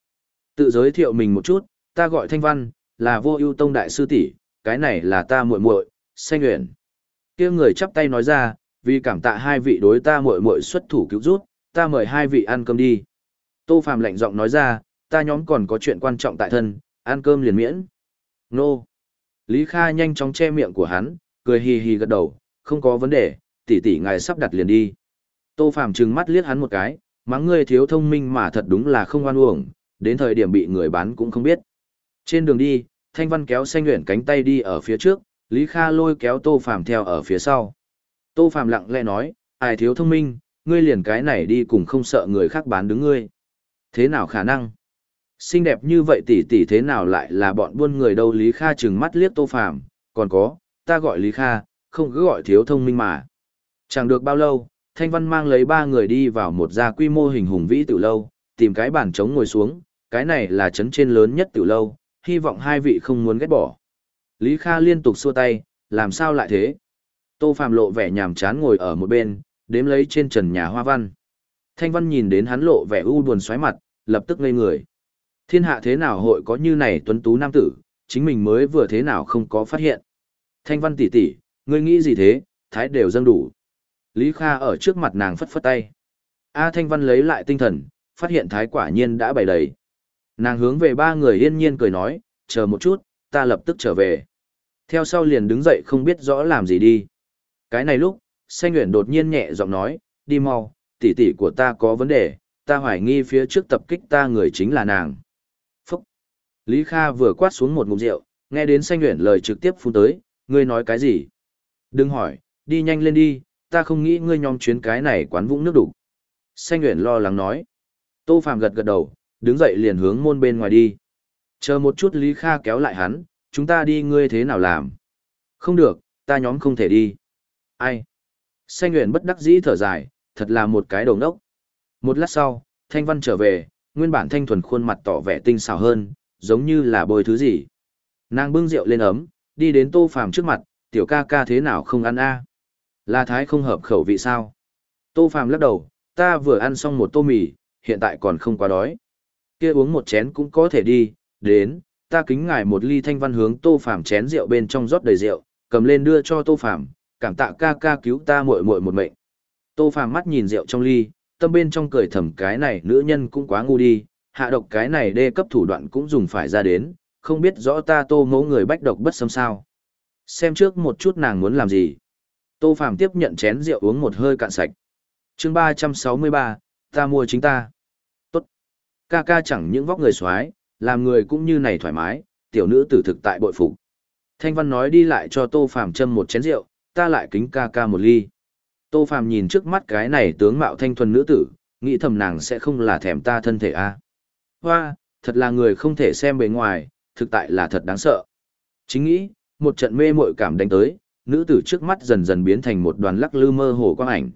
Tự giới thiệu mình một chút, ta gọi Thanh Văn, là vô ưu tông đại sư tỷ, cái này là ta muội muội, Xanh Uyển. Kia người chắp tay nói ra, vì cảm tạ hai vị đối ta muội muội xuất thủ cứu rút, ta mời hai vị ăn cơm đi. Tô Phàm lạnh giọng nói ra, ta nhóm còn có chuyện quan trọng tại thân, ăn cơm liền miễn. Nô. Lý Kha nhanh chóng che miệng của hắn, cười hì hì gật đầu, không có vấn đề, tỷ tỷ ngài sắp đặt liền đi. Tô Phàm trừng mắt liếc hắn một cái, mắng ngươi thiếu thông minh mà thật đúng là không oan uổng, đến thời điểm bị người bán cũng không biết. Trên đường đi, Thanh Văn kéo xanh nguyện cánh tay đi ở phía trước, Lý Kha lôi kéo Tô Phàm theo ở phía sau. Tô Phàm lặng lẽ nói, ai thiếu thông minh, ngươi liền cái này đi cùng không sợ người khác bán đứng ngươi. Thế nào khả năng? Xinh đẹp như vậy tỷ tỷ thế nào lại là bọn buôn người đâu Lý Kha trừng mắt liếc Tô Phàm, còn có, ta gọi Lý Kha, không cứ gọi thiếu thông minh mà. Chẳng được bao lâu, Thanh Văn mang lấy ba người đi vào một gia quy mô hình hùng vĩ tiểu lâu, tìm cái bàn trống ngồi xuống, cái này là trấn trên lớn nhất tiểu lâu, hy vọng hai vị không muốn ghét bỏ. Lý Kha liên tục xua tay, làm sao lại thế? Tô Phạm lộ vẻ nhàm chán ngồi ở một bên, đếm lấy trên trần nhà hoa văn. Thanh Văn nhìn đến hắn lộ vẻ u buồn xoáy mặt, lập tức ngây người. Thiên hạ thế nào hội có như này tuấn tú nam tử, chính mình mới vừa thế nào không có phát hiện. Thanh Văn tỷ tỷ, ngươi nghĩ gì thế, thái đều dâng đủ. Lý Kha ở trước mặt nàng phất phất tay. A Thanh Văn lấy lại tinh thần, phát hiện thái quả nhiên đã bày đầy. Nàng hướng về ba người yên nhiên cười nói, chờ một chút, ta lập tức trở về. Theo sau liền đứng dậy không biết rõ làm gì đi. Cái này lúc, Xanh Nguyễn đột nhiên nhẹ giọng nói, đi mau, tỷ tỷ của ta có vấn đề, ta hoài nghi phía trước tập kích ta người chính là nàng. Phúc! Lý Kha vừa quát xuống một ngụm rượu, nghe đến Xanh nguyện lời trực tiếp phun tới, ngươi nói cái gì? Đừng hỏi, đi nhanh lên đi, ta không nghĩ ngươi nhóm chuyến cái này quán vũng nước đủ. Xanh nguyện lo lắng nói. Tô Phạm gật gật đầu, đứng dậy liền hướng môn bên ngoài đi. Chờ một chút Lý Kha kéo lại hắn, chúng ta đi ngươi thế nào làm? Không được, ta nhóm không thể đi. Ai? Xanh Nguyễn bất đắc dĩ thở dài, thật là một cái đầu nốc. Một lát sau, Thanh Văn trở về, nguyên bản thanh thuần khuôn mặt tỏ vẻ tinh xảo hơn, giống như là bồi thứ gì. Nàng bưng rượu lên ấm, đi đến Tô Phàm trước mặt, tiểu ca ca thế nào không ăn a? À? Là thái không hợp khẩu vị sao? Tô Phàm lắc đầu, ta vừa ăn xong một tô mì, hiện tại còn không quá đói. Kia uống một chén cũng có thể đi, đến, ta kính ngài một ly thanh văn hướng Tô Phàm chén rượu bên trong rót đầy rượu, cầm lên đưa cho Tô Phàm, cảm tạ ca ca cứu ta muội muội một mệnh. Tô Phàm mắt nhìn rượu trong ly, tâm bên trong cười thầm cái này nữ nhân cũng quá ngu đi, hạ độc cái này đê cấp thủ đoạn cũng dùng phải ra đến, không biết rõ ta Tô mẫu người bách độc bất xâm sao. Xem trước một chút nàng muốn làm gì. Tô Phàm tiếp nhận chén rượu uống một hơi cạn sạch. Chương ba trăm sáu mươi ba, ta mua chính ta. Tốt. Ca ca chẳng những vóc người xoái, làm người cũng như này thoải mái, tiểu nữ tử thực tại bội phục. Thanh Văn nói đi lại cho Tô Phàm châm một chén rượu, ta lại kính ca ca một ly. Tô Phàm nhìn trước mắt cái này tướng mạo thanh thuần nữ tử, nghĩ thầm nàng sẽ không là thèm ta thân thể a. À. Hoa, thật là người không thể xem bề ngoài, thực tại là thật đáng sợ. Chính nghĩ, một trận mê muội cảm đánh tới, nữ tử trước mắt dần dần biến thành một đoàn lắc lư mơ hồ quang ảnh.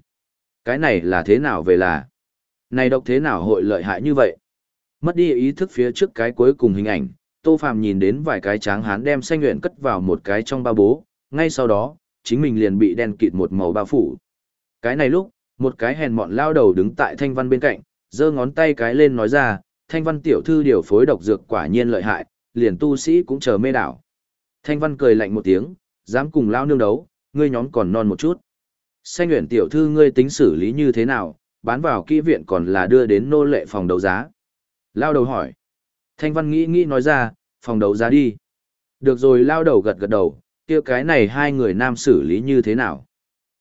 Cái này là thế nào về là? Này độc thế nào hội lợi hại như vậy? Mất đi ý thức phía trước cái cuối cùng hình ảnh, Tô Phàm nhìn đến vài cái tráng hán đem xanh nguyện cất vào một cái trong ba bố, ngay sau đó, chính mình liền bị đen kịt một màu bao phủ. Cái này lúc, một cái hèn mọn lao đầu đứng tại thanh văn bên cạnh, giơ ngón tay cái lên nói ra, thanh văn tiểu thư điều phối độc dược quả nhiên lợi hại, liền tu sĩ cũng chờ mê đảo. Thanh văn cười lạnh một tiếng, dám cùng lao nương đấu, ngươi nhóm còn non một chút. Xanh nguyện tiểu thư ngươi tính xử lý như thế nào, bán vào kỹ viện còn là đưa đến nô lệ phòng đấu giá. Lao đầu hỏi. Thanh văn nghĩ nghĩ nói ra, phòng đấu giá đi. Được rồi lao đầu gật gật đầu, kia cái này hai người nam xử lý như thế nào.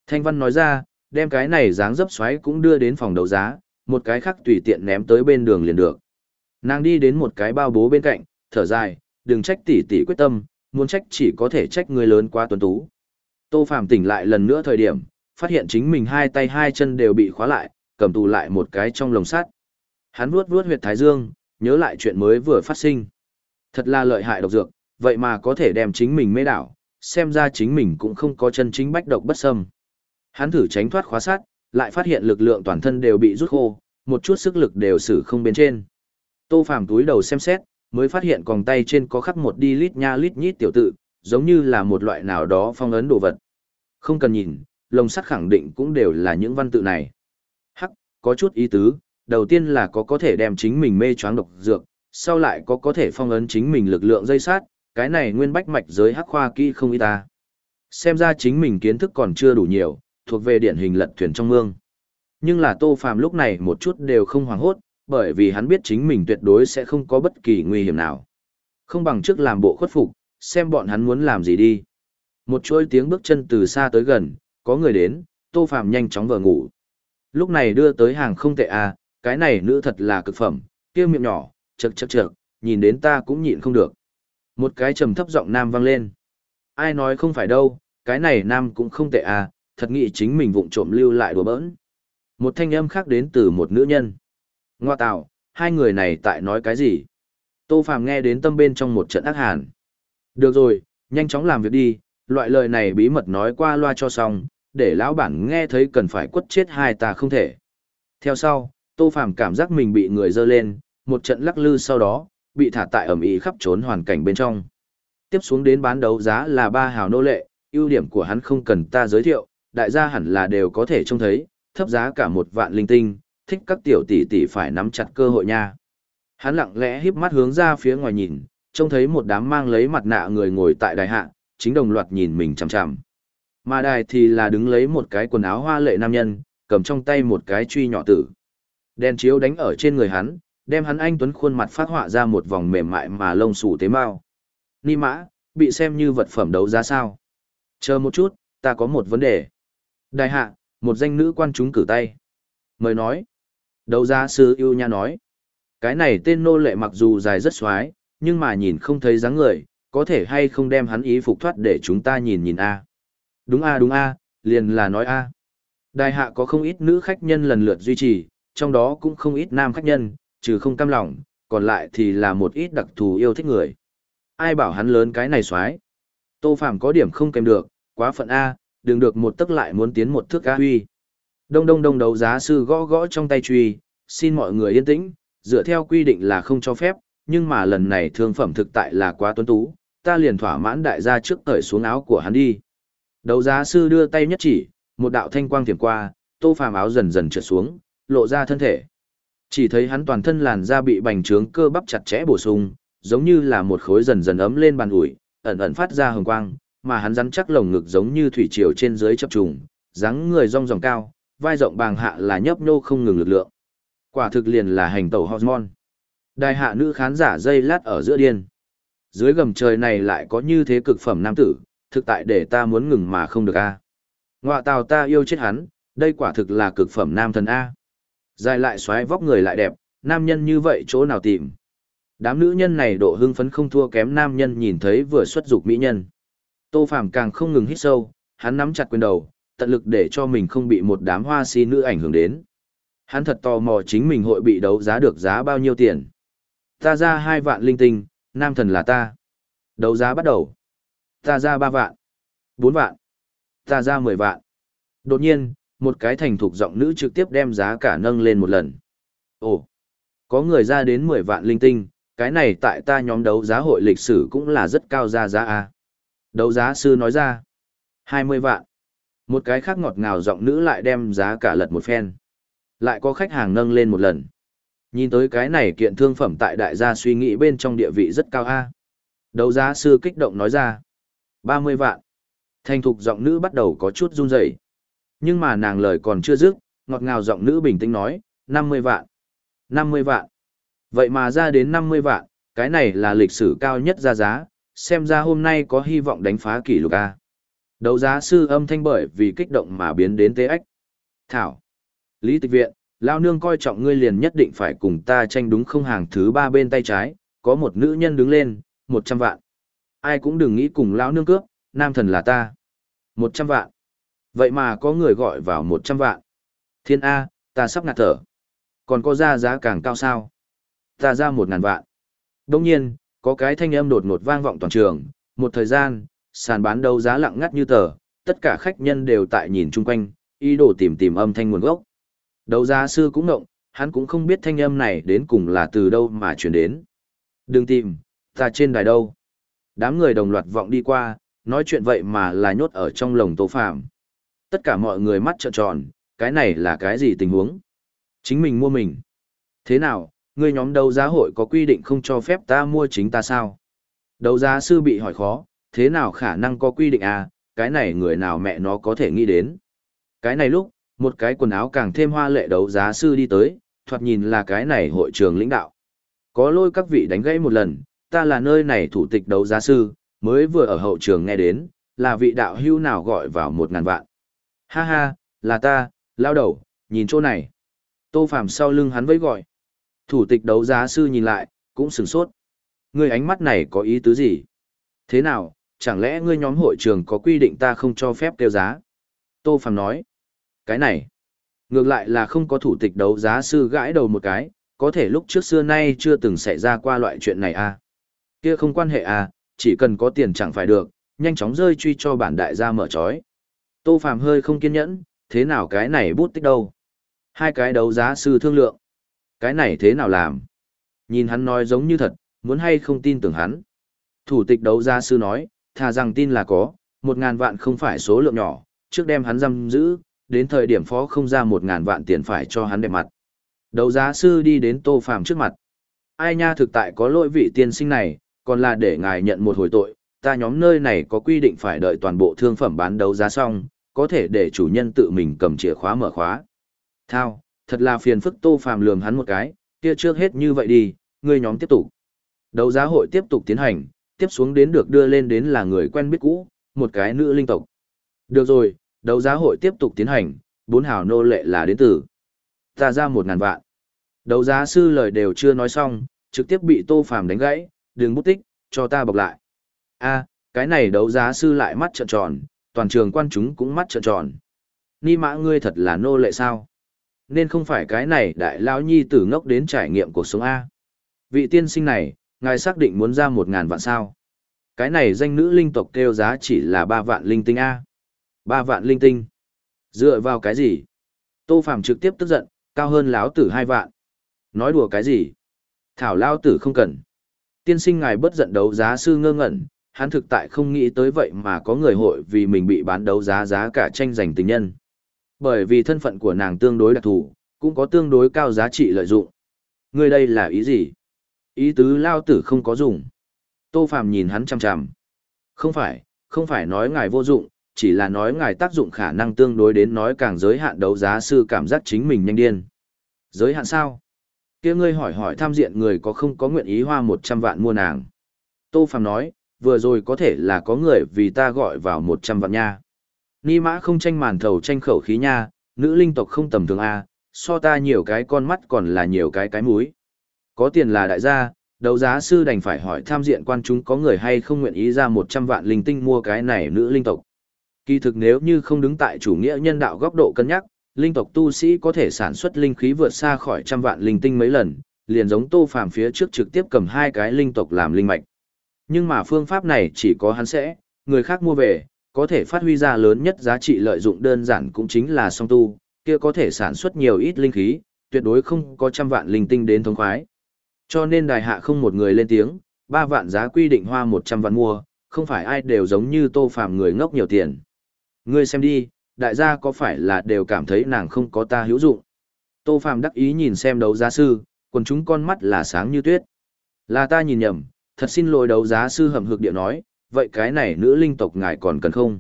Thanh văn nói ra, đem cái này dáng dấp xoáy cũng đưa đến phòng đấu giá, một cái khác tùy tiện ném tới bên đường liền được. Nàng đi đến một cái bao bố bên cạnh, thở dài, đừng trách tỷ tỷ quyết tâm, muốn trách chỉ có thể trách người lớn quá tuấn tú. Tô Phàm tỉnh lại lần nữa thời điểm, phát hiện chính mình hai tay hai chân đều bị khóa lại, cầm tù lại một cái trong lồng sắt. Hắn vuốt vuốt huyệt thái dương, nhớ lại chuyện mới vừa phát sinh. Thật là lợi hại độc dược, vậy mà có thể đem chính mình mê đảo, xem ra chính mình cũng không có chân chính bách độc bất xâm. Hắn thử tránh thoát khóa sát, lại phát hiện lực lượng toàn thân đều bị rút khô, một chút sức lực đều sử không bên trên. Tô Phàm túi đầu xem xét, mới phát hiện còng tay trên có khắc một đi lít nha lít nhít tiểu tự, giống như là một loại nào đó phong ấn đồ vật. Không cần nhìn, lồng sắt khẳng định cũng đều là những văn tự này. Hắc, có chút ý tứ, đầu tiên là có có thể đem chính mình mê choáng độc dược, sau lại có có thể phong ấn chính mình lực lượng dây sát, cái này nguyên bách mạch giới hắc khoa kỹ không ít ta. Xem ra chính mình kiến thức còn chưa đủ nhiều, thuộc về điển hình lật thuyền trong mương. Nhưng là Tô Phàm lúc này một chút đều không hoảng hốt, bởi vì hắn biết chính mình tuyệt đối sẽ không có bất kỳ nguy hiểm nào. Không bằng trước làm bộ khuất phục, xem bọn hắn muốn làm gì đi. Một chuỗi tiếng bước chân từ xa tới gần, có người đến, Tô Phàm nhanh chóng vờ ngủ. Lúc này đưa tới hàng không tệ à, cái này nữ thật là cực phẩm, kia miệng nhỏ, chậc chậc chậc, nhìn đến ta cũng nhịn không được. Một cái trầm thấp giọng nam vang lên. Ai nói không phải đâu, cái này nam cũng không tệ à, thật nghĩ chính mình vụng trộm lưu lại đùa bỡn. Một thanh âm khác đến từ một nữ nhân. Ngoa tạo, hai người này tại nói cái gì? Tô Phàm nghe đến tâm bên trong một trận ác hàn. Được rồi, nhanh chóng làm việc đi, loại lời này bí mật nói qua loa cho xong, để lão bản nghe thấy cần phải quất chết hai ta không thể. Theo sau, Tô Phàm cảm giác mình bị người dơ lên, một trận lắc lư sau đó, bị thả tại ẩm ý khắp trốn hoàn cảnh bên trong. Tiếp xuống đến bán đấu giá là ba hào nô lệ, ưu điểm của hắn không cần ta giới thiệu, đại gia hẳn là đều có thể trông thấy, thấp giá cả một vạn linh tinh, thích các tiểu tỷ tỷ phải nắm chặt cơ hội nha. Hắn lặng lẽ híp mắt hướng ra phía ngoài nhìn, trông thấy một đám mang lấy mặt nạ người ngồi tại đài hạ, chính đồng loạt nhìn mình chằm chằm. Mà đài thì là đứng lấy một cái quần áo hoa lệ nam nhân, cầm trong tay một cái truy nhỏ tử. Đèn chiếu đánh ở trên người hắn, đem hắn anh tuấn khuôn mặt phát họa ra một vòng mềm mại mà lông xù tế mau. Ni mã, bị xem như vật phẩm đấu giá sao? Chờ một chút, ta có một vấn đề. Đại hạ, một danh nữ quan chúng cử tay. Mời nói. Đấu giá sư yêu nha nói. Cái này tên nô lệ mặc dù dài rất xoái, nhưng mà nhìn không thấy dáng người, có thể hay không đem hắn ý phục thoát để chúng ta nhìn nhìn a. Đúng a đúng a, liền là nói a. Đại hạ có không ít nữ khách nhân lần lượt duy trì, trong đó cũng không ít nam khách nhân, trừ không cam lòng, còn lại thì là một ít đặc thù yêu thích người. Ai bảo hắn lớn cái này xoái. Tô Phàm có điểm không kèm được, quá phận A, đừng được một tức lại muốn tiến một thước ca huy. Đông đông đông đấu giá sư gõ gõ trong tay truy, xin mọi người yên tĩnh, dựa theo quy định là không cho phép, nhưng mà lần này thương phẩm thực tại là quá tuấn tú, ta liền thỏa mãn đại gia trước cởi xuống áo của hắn đi. Đấu giá sư đưa tay nhất chỉ, một đạo thanh quang thiểm qua, tô phàm áo dần dần trượt xuống, lộ ra thân thể. Chỉ thấy hắn toàn thân làn da bị bành trướng cơ bắp chặt chẽ bổ sung, giống như là một khối dần dần ấm lên bàn ủi, ẩn ẩn phát ra hồng quang, mà hắn rắn chắc lồng ngực giống như thủy triều trên dưới chập trùng, dáng người rong ròng cao, vai rộng bàng hạ là nhấp nhô không ngừng lực lượng. Quả thực liền là hành tẩu hormone. Đại hạ nữ khán giả dây lát ở giữa điên. Dưới gầm trời này lại có như thế cực phẩm nam tử, thực tại để ta muốn ngừng mà không được a. À. Ngoạ tào ta yêu chết hắn, đây quả thực là cực phẩm nam thần a. Dài lại xoáy vóc người lại đẹp, nam nhân như vậy chỗ nào tìm. Đám nữ nhân này độ hưng phấn không thua kém nam nhân nhìn thấy vừa xuất dục mỹ nhân. Tô Phàm càng không ngừng hít sâu, hắn nắm chặt quyền đầu, tận lực để cho mình không bị một đám hoa si nữ ảnh hưởng đến. Hắn thật tò mò chính mình hội bị đấu giá được giá bao nhiêu tiền. Ta ra hai vạn linh tinh, nam thần là ta. Đấu giá bắt đầu. Ta ra ba vạn. bốn vạn. Ta ra mười vạn. Đột nhiên, một cái thành thục giọng nữ trực tiếp đem giá cả nâng lên một lần. Ồ, có người ra đến 10 vạn linh tinh, cái này tại ta nhóm đấu giá hội lịch sử cũng là rất cao ra giá a. Đấu giá sư nói ra, 20 vạn. Một cái khác ngọt ngào giọng nữ lại đem giá cả lật một phen. Lại có khách hàng nâng lên một lần. Nhìn tới cái này kiện thương phẩm tại đại gia suy nghĩ bên trong địa vị rất cao a. Đấu giá sư kích động nói ra, 30 vạn. Thành thục giọng nữ bắt đầu có chút run rẩy. Nhưng mà nàng lời còn chưa dứt, ngọt ngào giọng nữ bình tĩnh nói, 50 vạn. 50 vạn. Vậy mà ra đến 50 vạn, cái này là lịch sử cao nhất ra giá, xem ra hôm nay có hy vọng đánh phá kỷ lục A. Đấu giá sư âm thanh bởi vì kích động mà biến đến tế ếch. Thảo. Lý tịch viện, lao nương coi trọng ngươi liền nhất định phải cùng ta tranh đúng không hàng thứ ba bên tay trái, có một nữ nhân đứng lên, 100 vạn. Ai cũng đừng nghĩ cùng lão nương cướp, nam thần là ta. 100 vạn. Vậy mà có người gọi vào 100 vạn. Thiên A, ta sắp ngạt thở. Còn có ra giá càng cao sao? Ta ra một ngàn vạn. Đông nhiên, có cái thanh âm đột ngột vang vọng toàn trường. Một thời gian, sàn bán đấu giá lặng ngắt như tờ, tất cả khách nhân đều tại nhìn chung quanh, ý đồ tìm tìm âm thanh nguồn gốc. Đấu giá sư cũng ngộng, hắn cũng không biết thanh âm này đến cùng là từ đâu mà chuyển đến. Đừng tìm, ta trên đài đâu. Đám người đồng loạt vọng đi qua, nói chuyện vậy mà là nhốt ở trong lồng tố phạm. Tất cả mọi người mắt trợn tròn, cái này là cái gì tình huống? Chính mình mua mình. Thế nào, ngươi nhóm đấu giá hội có quy định không cho phép ta mua chính ta sao? Đấu giá sư bị hỏi khó, thế nào khả năng có quy định à, cái này người nào mẹ nó có thể nghĩ đến. Cái này lúc, một cái quần áo càng thêm hoa lệ đấu giá sư đi tới, thoạt nhìn là cái này hội trường lãnh đạo. Có lôi các vị đánh gãy một lần, ta là nơi này thủ tịch đấu giá sư, mới vừa ở hậu trường nghe đến, là vị đạo hưu nào gọi vào một ngàn vạn. Ha ha, là ta, lao đầu, nhìn chỗ này. Tô Phạm sau lưng hắn vẫy gọi. Thủ tịch đấu giá sư nhìn lại, cũng sửng sốt. Ngươi ánh mắt này có ý tứ gì? Thế nào, chẳng lẽ ngươi nhóm hội trường có quy định ta không cho phép kêu giá? Tô Phạm nói. Cái này, ngược lại là không có thủ tịch đấu giá sư gãi đầu một cái, có thể lúc trước xưa nay chưa từng xảy ra qua loại chuyện này à. Kia không quan hệ à, chỉ cần có tiền chẳng phải được, nhanh chóng rơi truy cho bản đại gia mở trói. Tô Phạm hơi không kiên nhẫn, thế nào cái này bút tích đâu? Hai cái đấu giá sư thương lượng. Cái này thế nào làm? Nhìn hắn nói giống như thật, muốn hay không tin tưởng hắn. Thủ tịch đấu giá sư nói, thà rằng tin là có, một ngàn vạn không phải số lượng nhỏ, trước đem hắn giam giữ, đến thời điểm phó không ra một ngàn vạn tiền phải cho hắn đẹp mặt. Đấu giá sư đi đến Tô Phàm trước mặt. Ai nha thực tại có lỗi vị tiên sinh này, còn là để ngài nhận một hồi tội, ta nhóm nơi này có quy định phải đợi toàn bộ thương phẩm bán đấu giá xong, có thể để chủ nhân tự mình cầm chìa khóa mở khóa. Thao, thật là phiền phức Tô Phàm lườm hắn một cái, kia trước hết như vậy đi, ngươi nhóm tiếp tục. Đấu giá hội tiếp tục tiến hành, tiếp xuống đến được đưa lên đến là người quen biết cũ, một cái nữ linh tộc. Được rồi, đấu giá hội tiếp tục tiến hành, bốn hào nô lệ là đến từ. Ta ra một ngàn vạn. Đấu giá sư lời đều chưa nói xong, trực tiếp bị Tô Phàm đánh gãy, đừng bút tích, cho ta bọc lại. A, cái này đấu giá sư lại mắt trợn tròn, toàn trường quan chúng cũng mắt trợn tròn. Ni mã ngươi thật là nô lệ sao? Nên không phải cái này đại lão nhi tử ngốc đến trải nghiệm cuộc sống A. Vị tiên sinh này, ngài xác định muốn ra một ngàn vạn sao? Cái này danh nữ linh tộc kêu giá chỉ là ba vạn linh tinh A. ba vạn linh tinh. Dựa vào cái gì? Tô Phàm trực tiếp tức giận, cao hơn lão tử hai vạn. Nói đùa cái gì? Thảo lão tử không cần. Tiên sinh ngài bất giận đấu giá sư ngơ ngẩn, hắn thực tại không nghĩ tới vậy mà có người hội vì mình bị bán đấu giá giá cả tranh giành tình nhân. Bởi vì thân phận của nàng tương đối đặc thù, cũng có tương đối cao giá trị lợi dụng. Ngươi đây là ý gì? Ý tứ lao tử không có dùng. Tô Phàm nhìn hắn chằm chằm. Không phải, không phải nói ngài vô dụng, chỉ là nói ngài tác dụng khả năng tương đối đến nói càng giới hạn đấu giá sư cảm giác chính mình nhanh điên. Giới hạn sao? kia ngươi hỏi hỏi tham diện người có không có nguyện ý hoa 100 vạn mua nàng. Tô Phàm nói, vừa rồi có thể là có người vì ta gọi vào 100 vạn nha. Ni mã không tranh màn thầu tranh khẩu khí nha, nữ linh tộc không tầm thường A, so ta nhiều cái con mắt còn là nhiều cái cái mũi. Có tiền là đại gia, đấu giá sư đành phải hỏi tham diện quan chúng có người hay không nguyện ý ra 100 vạn linh tinh mua cái này nữ linh tộc. Kỳ thực nếu như không đứng tại chủ nghĩa nhân đạo góc độ cân nhắc, linh tộc tu sĩ có thể sản xuất linh khí vượt xa khỏi trăm vạn linh tinh mấy lần, liền giống Tô Phàm phía trước trực tiếp cầm hai cái linh tộc làm linh mạch. Nhưng mà phương pháp này chỉ có hắn sẽ, người khác mua về, có thể phát huy ra lớn nhất giá trị lợi dụng đơn giản cũng chính là song tu, kia có thể sản xuất nhiều ít linh khí, tuyệt đối không có trăm vạn linh tinh đến thống khoái. Cho nên đài hạ không một người lên tiếng, ba vạn giá quy định hoa một trăm vạn mua, không phải ai đều giống như tô phàm người ngốc nhiều tiền. Ngươi xem đi, đại gia có phải là đều cảm thấy nàng không có ta hữu dụng. Tô phàm đắc ý nhìn xem đấu giá sư, quần chúng con mắt là sáng như tuyết. Là ta nhìn nhầm, thật xin lỗi đấu giá sư hầm hực điệu nói, vậy cái này nữ linh tộc ngài còn cần không?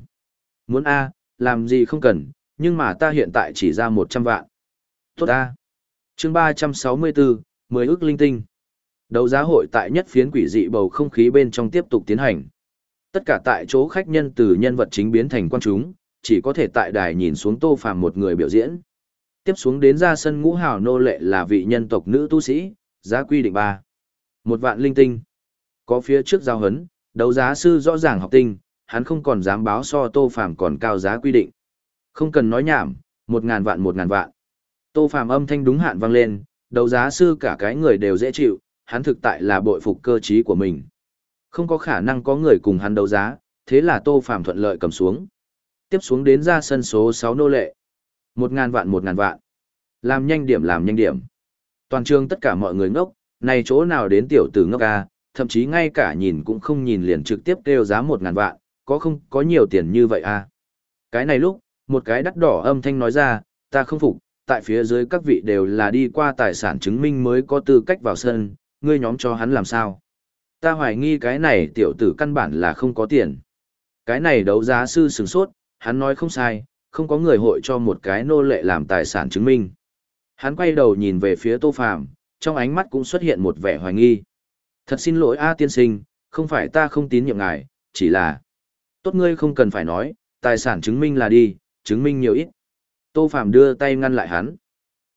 Muốn A, làm gì không cần, nhưng mà ta hiện tại chỉ ra 100 vạn. Tốt A. chương 364, 10 ước linh tinh. Đấu giá hội tại nhất phiến quỷ dị bầu không khí bên trong tiếp tục tiến hành. Tất cả tại chỗ khách nhân từ nhân vật chính biến thành quan chúng, chỉ có thể tại đài nhìn xuống tô phàm một người biểu diễn. Tiếp xuống đến ra sân ngũ hào nô lệ là vị nhân tộc nữ tu sĩ, giá quy định 3. Một vạn linh tinh. Có phía trước giao hấn, đấu giá sư rõ ràng học tinh, hắn không còn dám báo so tô phàm còn cao giá quy định. Không cần nói nhảm, một ngàn vạn một ngàn vạn. Tô phàm âm thanh đúng hạn vang lên, đấu giá sư cả cái người đều dễ chịu, hắn thực tại là bội phục cơ trí của mình. Không có khả năng có người cùng hắn đấu giá, thế là tô phàm thuận lợi cầm xuống. Tiếp xuống đến ra sân số sáu nô lệ. Một ngàn vạn một ngàn vạn. Làm nhanh điểm làm nhanh điểm. Toàn trường tất cả mọi người ngốc, này chỗ nào đến tiểu tử ngốc à, thậm chí ngay cả nhìn cũng không nhìn liền trực tiếp kêu giá một ngàn vạn, có không có nhiều tiền như vậy à? Cái này lúc, một cái đắt đỏ âm thanh nói ra, ta không phục, tại phía dưới các vị đều là đi qua tài sản chứng minh mới có tư cách vào sân, ngươi nhóm cho hắn làm sao? Ta hoài nghi cái này tiểu tử căn bản là không có tiền. Cái này đấu giá sư sửng sốt, hắn nói không sai, không có người hội cho một cái nô lệ làm tài sản chứng minh. Hắn quay đầu nhìn về phía Tô Phàm, trong ánh mắt cũng xuất hiện một vẻ hoài nghi. Thật xin lỗi A tiên sinh, không phải ta không tín nhiệm ngài, chỉ là... Tốt ngươi không cần phải nói, tài sản chứng minh là đi, chứng minh nhiều ít. Tô phạm đưa tay ngăn lại hắn.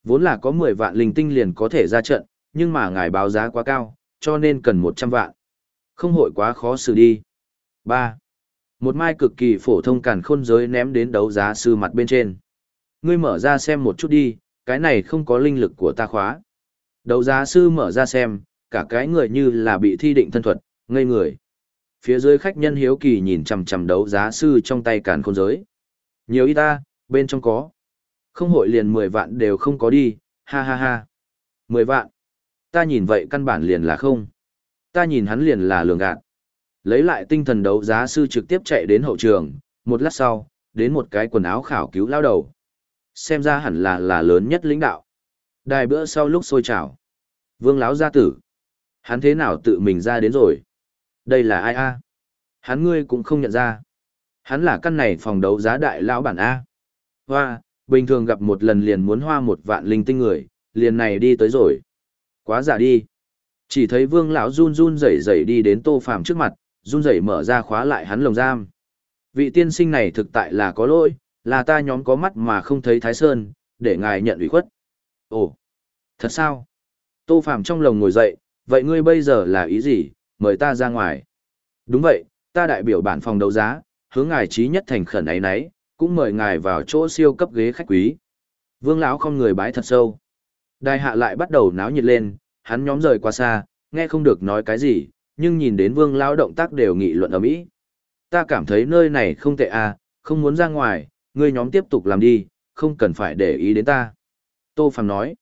Vốn là có 10 vạn linh tinh liền có thể ra trận, nhưng mà ngài báo giá quá cao, cho nên cần 100 vạn. Không hội quá khó xử đi. 3. Một mai cực kỳ phổ thông càn khôn giới ném đến đấu giá sư mặt bên trên. Ngươi mở ra xem một chút đi, cái này không có linh lực của ta khóa. Đấu giá sư mở ra xem, cả cái người như là bị thi định thân thuật, ngây người. Phía dưới khách nhân hiếu kỳ nhìn chằm chằm đấu giá sư trong tay càn khôn giới. Nhiều y ta, bên trong có. Không hội liền 10 vạn đều không có đi, ha ha ha. 10 vạn. Ta nhìn vậy căn bản liền là không. Ta nhìn hắn liền là lường gạt. Lấy lại tinh thần đấu giá sư trực tiếp chạy đến hậu trường, một lát sau, đến một cái quần áo khảo cứu lao đầu. Xem ra hẳn là là lớn nhất lãnh đạo. Đài bữa sau lúc sôi trào. Vương lão gia tử. Hắn thế nào tự mình ra đến rồi? Đây là ai a? Hắn ngươi cũng không nhận ra. Hắn là căn này phòng đấu giá đại lão bản A. Hoa, bình thường gặp một lần liền muốn hoa một vạn linh tinh người, liền này đi tới rồi. Quá giả đi. Chỉ thấy vương lão run run rẩy rẩy đi đến tô phàm trước mặt, run rẩy mở ra khóa lại hắn lồng giam. Vị tiên sinh này thực tại là có lỗi, là ta nhóm có mắt mà không thấy Thái Sơn, để ngài nhận ủy khuất. Ồ, thật sao? Tô Phàm trong lồng ngồi dậy, vậy ngươi bây giờ là ý gì, mời ta ra ngoài. Đúng vậy, ta đại biểu bản phòng đấu giá, hướng ngài trí nhất thành khẩn ấy nấy, cũng mời ngài vào chỗ siêu cấp ghế khách quý. Vương lão không người bái thật sâu. Đại hạ lại bắt đầu náo nhiệt lên, hắn nhóm rời qua xa, nghe không được nói cái gì, nhưng nhìn đến vương lão động tác đều nghị luận ở mỹ. Ta cảm thấy nơi này không tệ à, không muốn ra ngoài, ngươi nhóm tiếp tục làm đi, không cần phải để ý đến ta. Tô Phàm nói.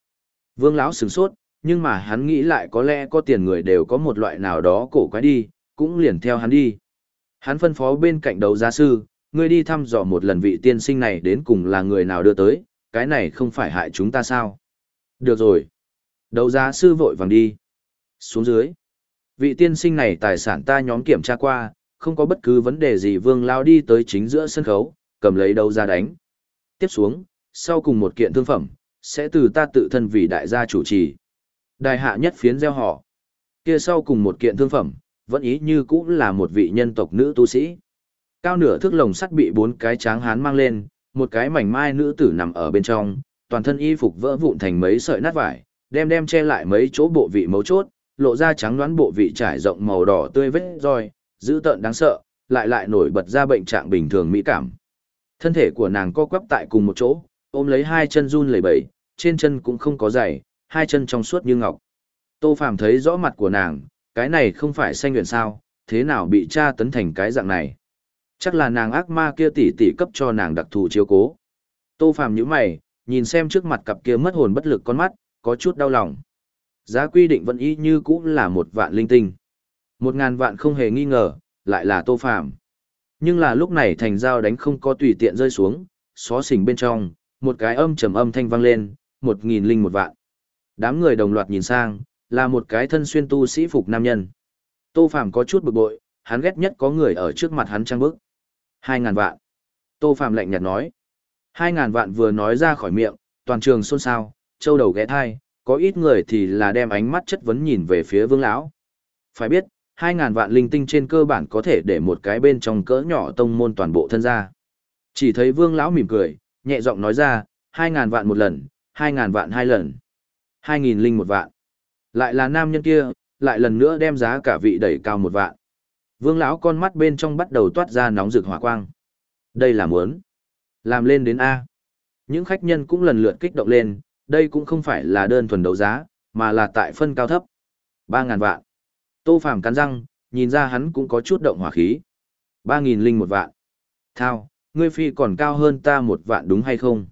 Vương lão sửng sốt, nhưng mà hắn nghĩ lại có lẽ có tiền người đều có một loại nào đó cổ quái đi, cũng liền theo hắn đi. Hắn phân phó bên cạnh đấu giá sư, ngươi đi thăm dò một lần vị tiên sinh này đến cùng là người nào đưa tới, cái này không phải hại chúng ta sao. Được rồi. Đấu giá sư vội vàng đi. Xuống dưới. Vị tiên sinh này tài sản ta nhóm kiểm tra qua, không có bất cứ vấn đề gì vương lao đi tới chính giữa sân khấu, cầm lấy đấu ra đánh. Tiếp xuống, sau cùng một kiện thương phẩm, sẽ từ ta tự thân vì đại gia chủ trì. Đại hạ nhất phiến gieo họ. Kia sau cùng một kiện thương phẩm, vẫn ý như cũng là một vị nhân tộc nữ tu sĩ. Cao nửa thước lồng sắt bị bốn cái tráng hán mang lên, một cái mảnh mai nữ tử nằm ở bên trong, toàn thân y phục vỡ vụn thành mấy sợi nát vải, đem đem che lại mấy chỗ bộ vị mấu chốt, lộ ra trắng đoán bộ vị trải rộng màu đỏ tươi vết roi, dữ tợn đáng sợ, lại lại nổi bật ra bệnh trạng bình thường mỹ cảm. Thân thể của nàng co quắp tại cùng một chỗ, ôm lấy hai chân run lẩy bẩy, trên chân cũng không có giày, hai chân trong suốt như ngọc. Tô Phàm thấy rõ mặt của nàng, cái này không phải xanh nguyện sao, thế nào bị cha tấn thành cái dạng này. Chắc là nàng ác ma kia tỷ tỷ cấp cho nàng đặc thù chiếu cố. Tô Phàm nhíu mày, nhìn xem trước mặt cặp kia mất hồn bất lực con mắt, có chút đau lòng. Giá quy định vẫn y như cũng là một vạn linh tinh. Một ngàn vạn không hề nghi ngờ, lại là Tô Phàm. Nhưng là lúc này thành dao đánh không có tùy tiện rơi xuống, xó xỉnh bên trong, một cái âm trầm âm thanh vang lên, một nghìn linh một vạn. Đám người đồng loạt nhìn sang, là một cái thân xuyên tu sĩ phục nam nhân. Tô Phàm có chút bực bội, hắn ghét nhất có người ở trước mặt hắn trang bức. Hai ngàn vạn. Tô Phàm lạnh nhạt nói. Hai ngàn vạn vừa nói ra khỏi miệng, toàn trường xôn xao, châu đầu ghé thai, có ít người thì là đem ánh mắt chất vấn nhìn về phía vương lão. Phải biết, hai ngàn vạn linh tinh trên cơ bản có thể để một cái bên trong cỡ nhỏ tông môn toàn bộ thân ra. Chỉ thấy vương lão mỉm cười, nhẹ giọng nói ra, hai ngàn vạn một lần, hai ngàn vạn hai lần, hai nghìn linh một vạn. Lại là nam nhân kia, lại lần nữa đem giá cả vị đẩy cao một vạn. Vương lão con mắt bên trong bắt đầu toát ra nóng rực hỏa quang. Đây là muốn làm lên đến A. Những khách nhân cũng lần lượt kích động lên, đây cũng không phải là đơn thuần đấu giá, mà là tại phân cao thấp. Ba ngàn vạn. Tô Phàm cắn răng, nhìn ra hắn cũng có chút động hỏa khí. Ba nghìn linh một vạn. Thao, ngươi phi còn cao hơn ta một vạn đúng hay không?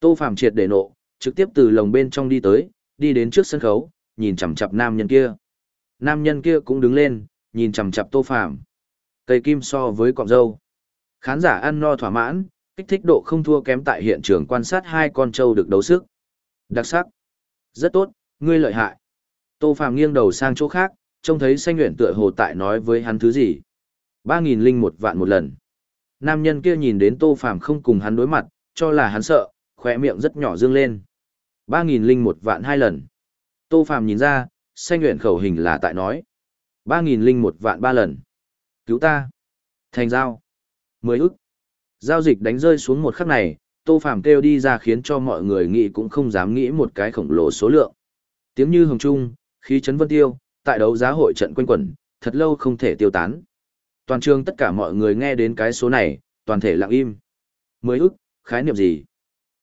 Tô Phàm triệt để nộ, trực tiếp từ lồng bên trong đi tới, đi đến trước sân khấu, nhìn chằm chằm nam nhân kia. Nam nhân kia cũng đứng lên, nhìn chằm chằm Tô Phàm. Cây kim so với cọng dâu. Khán giả ăn no thỏa mãn, kích thích độ không thua kém tại hiện trường quan sát hai con trâu được đấu sức. Đặc sắc. Rất tốt, ngươi lợi hại. Tô Phàm nghiêng đầu sang chỗ khác, Trông thấy xanh Uyển tựa hồ tại nói với hắn thứ gì. Ba nghìn linh một vạn một lần. Nam nhân kia nhìn đến Tô Phàm không cùng hắn đối mặt, cho là hắn sợ, khóe miệng rất nhỏ dương lên. Ba nghìn linh một vạn hai lần. Tô Phàm nhìn ra, xanh luyện khẩu hình là tại nói. Ba nghìn linh một vạn ba lần. Cứu ta. Thành giao. Mười ức. Giao dịch đánh rơi xuống một khắc này, Tô Phàm kêu đi ra khiến cho mọi người nghĩ cũng không dám nghĩ một cái khổng lồ số lượng. Tiếng như hồng trung, khí chấn vân tiêu, tại đấu giá hội trận quanh quẩn, thật lâu không thể tiêu tán. Toàn trường tất cả mọi người nghe đến cái số này, toàn thể lặng im. Mười ức, khái niệm gì?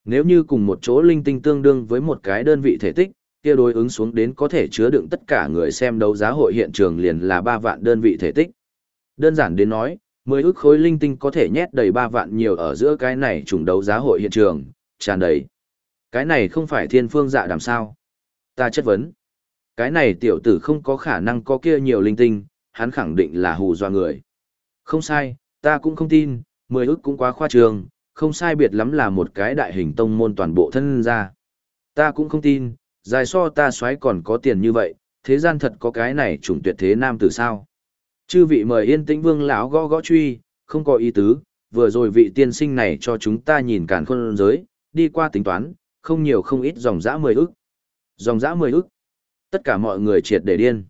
Nếu như cùng một chỗ linh tinh tương đương với một cái đơn vị thể tích, kia đối ứng xuống đến có thể chứa đựng tất cả người xem đấu giá hội hiện trường liền là 3 vạn đơn vị thể tích. Đơn giản đến nói, 10 ức khối linh tinh có thể nhét đầy 3 vạn nhiều ở giữa cái này trùng đấu giá hội hiện trường, tràn đầy. Cái này không phải thiên phương dạ đàm sao. Ta chất vấn. Cái này tiểu tử không có khả năng có kia nhiều linh tinh, hắn khẳng định là hù dọa người. Không sai, ta cũng không tin, 10 ức cũng quá khoa trường, không sai biệt lắm là một cái đại hình tông môn toàn bộ thân ra. Ta cũng không tin, dài so ta xoáy còn có tiền như vậy, thế gian thật có cái này trùng tuyệt thế nam tử sao. Chư vị mời yên tĩnh vương lão gõ gõ truy, không có ý tứ, vừa rồi vị tiên sinh này cho chúng ta nhìn cản khôn giới, đi qua tính toán, không nhiều không ít dòng dã mười ức. Dòng dã mười ức. Tất cả mọi người triệt để điên.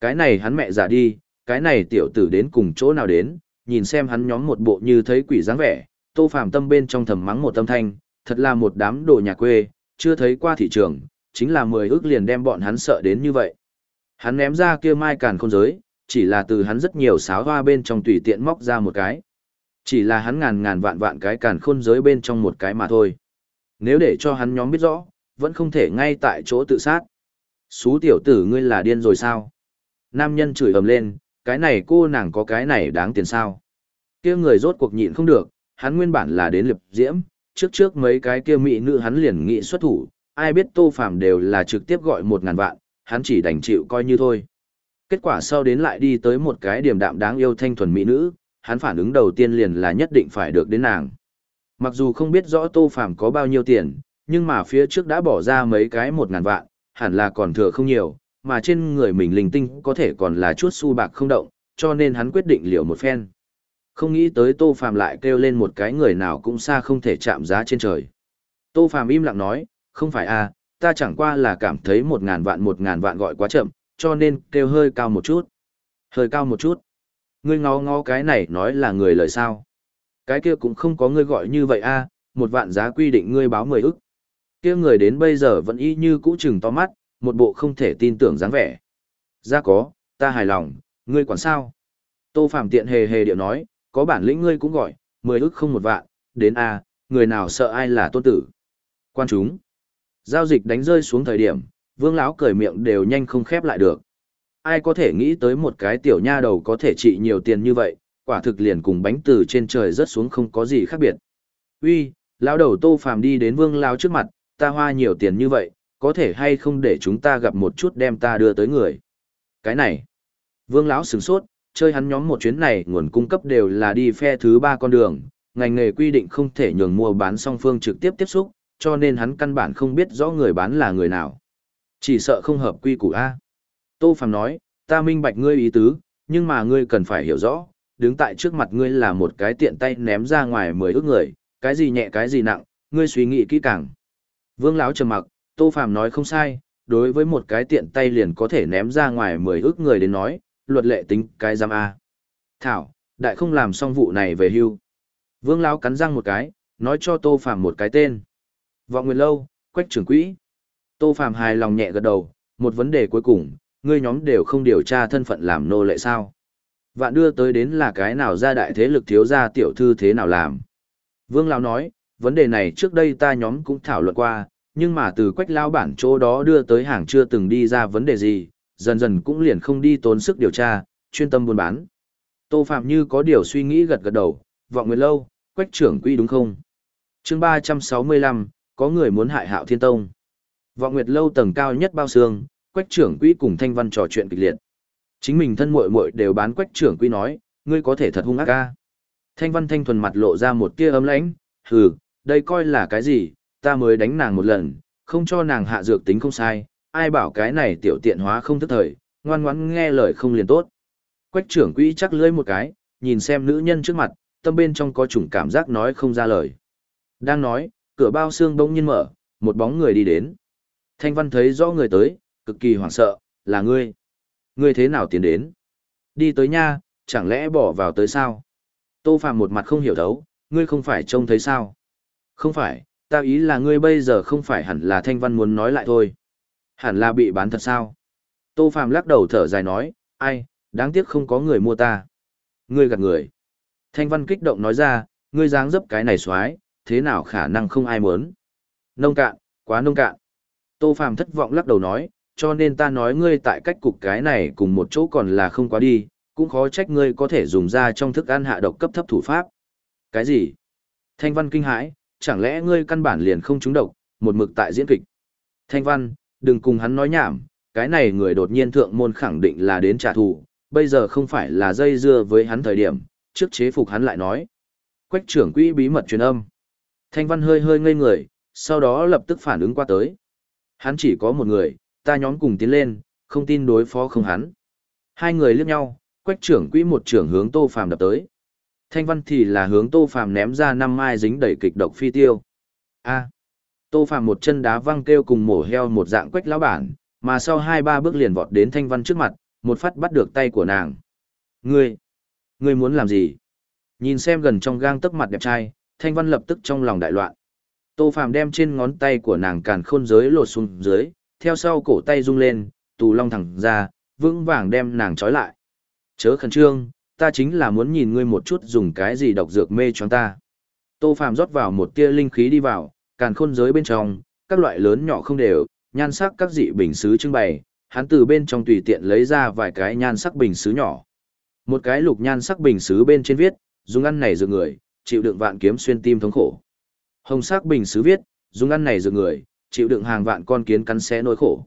Cái này hắn mẹ giả đi, cái này tiểu tử đến cùng chỗ nào đến, nhìn xem hắn nhóm một bộ như thấy quỷ dáng vẻ, tô phàm tâm bên trong thầm mắng một tâm thanh, thật là một đám đồ nhà quê, chưa thấy qua thị trường, chính là mười ước liền đem bọn hắn sợ đến như vậy. Hắn ném ra kia mai càn không giới, chỉ là từ hắn rất nhiều sáo hoa bên trong tùy tiện móc ra một cái. Chỉ là hắn ngàn ngàn vạn vạn cái càn khôn giới bên trong một cái mà thôi. Nếu để cho hắn nhóm biết rõ, vẫn không thể ngay tại chỗ tự sát. Xú tiểu tử ngươi là điên rồi sao? Nam nhân chửi ầm lên, cái này cô nàng có cái này đáng tiền sao? kia người rốt cuộc nhịn không được, hắn nguyên bản là đến liệp diễm, trước trước mấy cái kia mỹ nữ hắn liền nghị xuất thủ, ai biết tô phàm đều là trực tiếp gọi một ngàn vạn, hắn chỉ đành chịu coi như thôi. Kết quả sau đến lại đi tới một cái điểm đạm đáng yêu thanh thuần mỹ nữ, hắn phản ứng đầu tiên liền là nhất định phải được đến nàng. Mặc dù không biết rõ Tô Phàm có bao nhiêu tiền, nhưng mà phía trước đã bỏ ra mấy cái một ngàn vạn, hẳn là còn thừa không nhiều, mà trên người mình linh tinh có thể còn là chút xu bạc không động, cho nên hắn quyết định liều một phen. Không nghĩ tới Tô Phàm lại kêu lên một cái người nào cũng xa không thể chạm giá trên trời. Tô Phàm im lặng nói, không phải à, ta chẳng qua là cảm thấy một ngàn vạn một ngàn vạn gọi quá chậm, cho nên kêu hơi cao một chút. Hơi cao một chút. Ngươi ngó ngó cái này nói là người lời sao. Cái kia cũng không có ngươi gọi như vậy a một vạn giá quy định ngươi báo mười ức. kia người đến bây giờ vẫn y như cũ chừng to mắt, một bộ không thể tin tưởng dáng vẻ. Ra có, ta hài lòng, ngươi quản sao? Tô Phạm tiện hề hề điệu nói, có bản lĩnh ngươi cũng gọi, mười ức không một vạn, đến a người nào sợ ai là tôn tử. Quan chúng. Giao dịch đánh rơi xuống thời điểm, vương lão cười miệng đều nhanh không khép lại được ai có thể nghĩ tới một cái tiểu nha đầu có thể trị nhiều tiền như vậy quả thực liền cùng bánh từ trên trời rớt xuống không có gì khác biệt uy lão đầu tô phàm đi đến vương lão trước mặt ta hoa nhiều tiền như vậy có thể hay không để chúng ta gặp một chút đem ta đưa tới người cái này vương lão sửng sốt chơi hắn nhóm một chuyến này nguồn cung cấp đều là đi phe thứ ba con đường ngành nghề quy định không thể nhường mua bán song phương trực tiếp tiếp xúc cho nên hắn căn bản không biết rõ người bán là người nào chỉ sợ không hợp quy củ A. Tô Phàm nói, ta minh bạch ngươi ý tứ, nhưng mà ngươi cần phải hiểu rõ, đứng tại trước mặt ngươi là một cái tiện tay ném ra ngoài mười ước người, cái gì nhẹ cái gì nặng, ngươi suy nghĩ kỹ càng. Vương lão trầm mặc, Tô Phàm nói không sai, đối với một cái tiện tay liền có thể ném ra ngoài mười ước người đến nói, luật lệ tính cái giam A. Thảo, đại không làm xong vụ này về hưu. Vương lão cắn răng một cái, nói cho Tô Phàm một cái tên. Vọng Nguyên Lâu, Quách trưởng quỹ. Tô Phàm hài lòng nhẹ gật đầu, một vấn đề cuối cùng, ngươi nhóm đều không điều tra thân phận làm nô lệ sao? Vạn đưa tới đến là cái nào ra đại thế lực thiếu gia tiểu thư thế nào làm? Vương Lão nói, vấn đề này trước đây ta nhóm cũng thảo luận qua, nhưng mà từ quách lao bản chỗ đó đưa tới hàng chưa từng đi ra vấn đề gì, dần dần cũng liền không đi tốn sức điều tra, chuyên tâm buôn bán. Tô Phạm như có điều suy nghĩ gật gật đầu, vọng nguyệt lâu, quách trưởng quy đúng không? chương 365, có người muốn hại hạo thiên tông. Vọng Nguyệt lâu tầng cao nhất bao xương, Quách trưởng quỹ cùng Thanh Văn trò chuyện kịch liệt. Chính mình thân muội muội đều bán Quách trưởng quỹ nói, ngươi có thể thật hung ác ca. Thanh Văn thanh thuần mặt lộ ra một tia ấm lãnh, hừ, đây coi là cái gì, ta mới đánh nàng một lần, không cho nàng hạ dược tính không sai, ai bảo cái này tiểu tiện hóa không thức thời, ngoan ngoãn nghe lời không liền tốt. Quách trưởng quỹ chắc lưỡi một cái, nhìn xem nữ nhân trước mặt, tâm bên trong có chủng cảm giác nói không ra lời. Đang nói, cửa bao xương bỗng nhiên mở, một bóng người đi đến. Thanh Văn thấy rõ người tới, cực kỳ hoảng sợ, là ngươi. Ngươi thế nào tiến đến? Đi tới nha, chẳng lẽ bỏ vào tới sao? Tô Phạm một mặt không hiểu thấu, ngươi không phải trông thấy sao? Không phải, ta ý là ngươi bây giờ không phải hẳn là Thanh Văn muốn nói lại thôi. Hẳn là bị bán thật sao? Tô Phạm lắc đầu thở dài nói, ai, đáng tiếc không có người mua ta. Ngươi gạt người. Thanh Văn kích động nói ra, ngươi dáng dấp cái này xoái, thế nào khả năng không ai muốn. Nông cạn, quá nông cạn. Tô Phạm thất vọng lắc đầu nói, cho nên ta nói ngươi tại cách cục cái này cùng một chỗ còn là không quá đi, cũng khó trách ngươi có thể dùng ra trong thức ăn hạ độc cấp thấp thủ pháp. Cái gì? Thanh Văn kinh hãi, chẳng lẽ ngươi căn bản liền không trúng độc, một mực tại diễn kịch. Thanh Văn, đừng cùng hắn nói nhảm, cái này người đột nhiên thượng môn khẳng định là đến trả thù, bây giờ không phải là dây dưa với hắn thời điểm, trước chế phục hắn lại nói. Quách trưởng quỹ bí mật truyền âm. Thanh Văn hơi hơi ngây người, sau đó lập tức phản ứng qua tới. Hắn chỉ có một người, ta nhóm cùng tiến lên, không tin đối phó không hắn. Hai người liếc nhau, quách trưởng quỹ một trưởng hướng Tô Phàm đập tới. Thanh Văn thì là hướng Tô Phàm ném ra năm mai dính đầy kịch độc phi tiêu. A. Tô Phàm một chân đá văng kêu cùng mổ heo một dạng quách lão bản, mà sau hai ba bước liền vọt đến Thanh Văn trước mặt, một phát bắt được tay của nàng. Ngươi, ngươi muốn làm gì? Nhìn xem gần trong gang tấc mặt đẹp trai, Thanh Văn lập tức trong lòng đại loạn. Tô Phàm đem trên ngón tay của nàng càn khôn giới lột xuống dưới, theo sau cổ tay rung lên, tù long thẳng ra, vững vàng đem nàng trói lại. Chớ khẩn trương, ta chính là muốn nhìn ngươi một chút dùng cái gì độc dược mê choáng ta. Tô Phàm rót vào một tia linh khí đi vào, càn khôn giới bên trong, các loại lớn nhỏ không đều, nhan sắc các dị bình sứ trưng bày, hắn từ bên trong tùy tiện lấy ra vài cái nhan sắc bình sứ nhỏ. Một cái lục nhan sắc bình sứ bên trên viết, dùng ăn này dược người, chịu đựng vạn kiếm xuyên tim thống khổ. Hồng sắc bình sứ viết, dùng ăn này dược người, chịu đựng hàng vạn con kiến cắn xé nỗi khổ.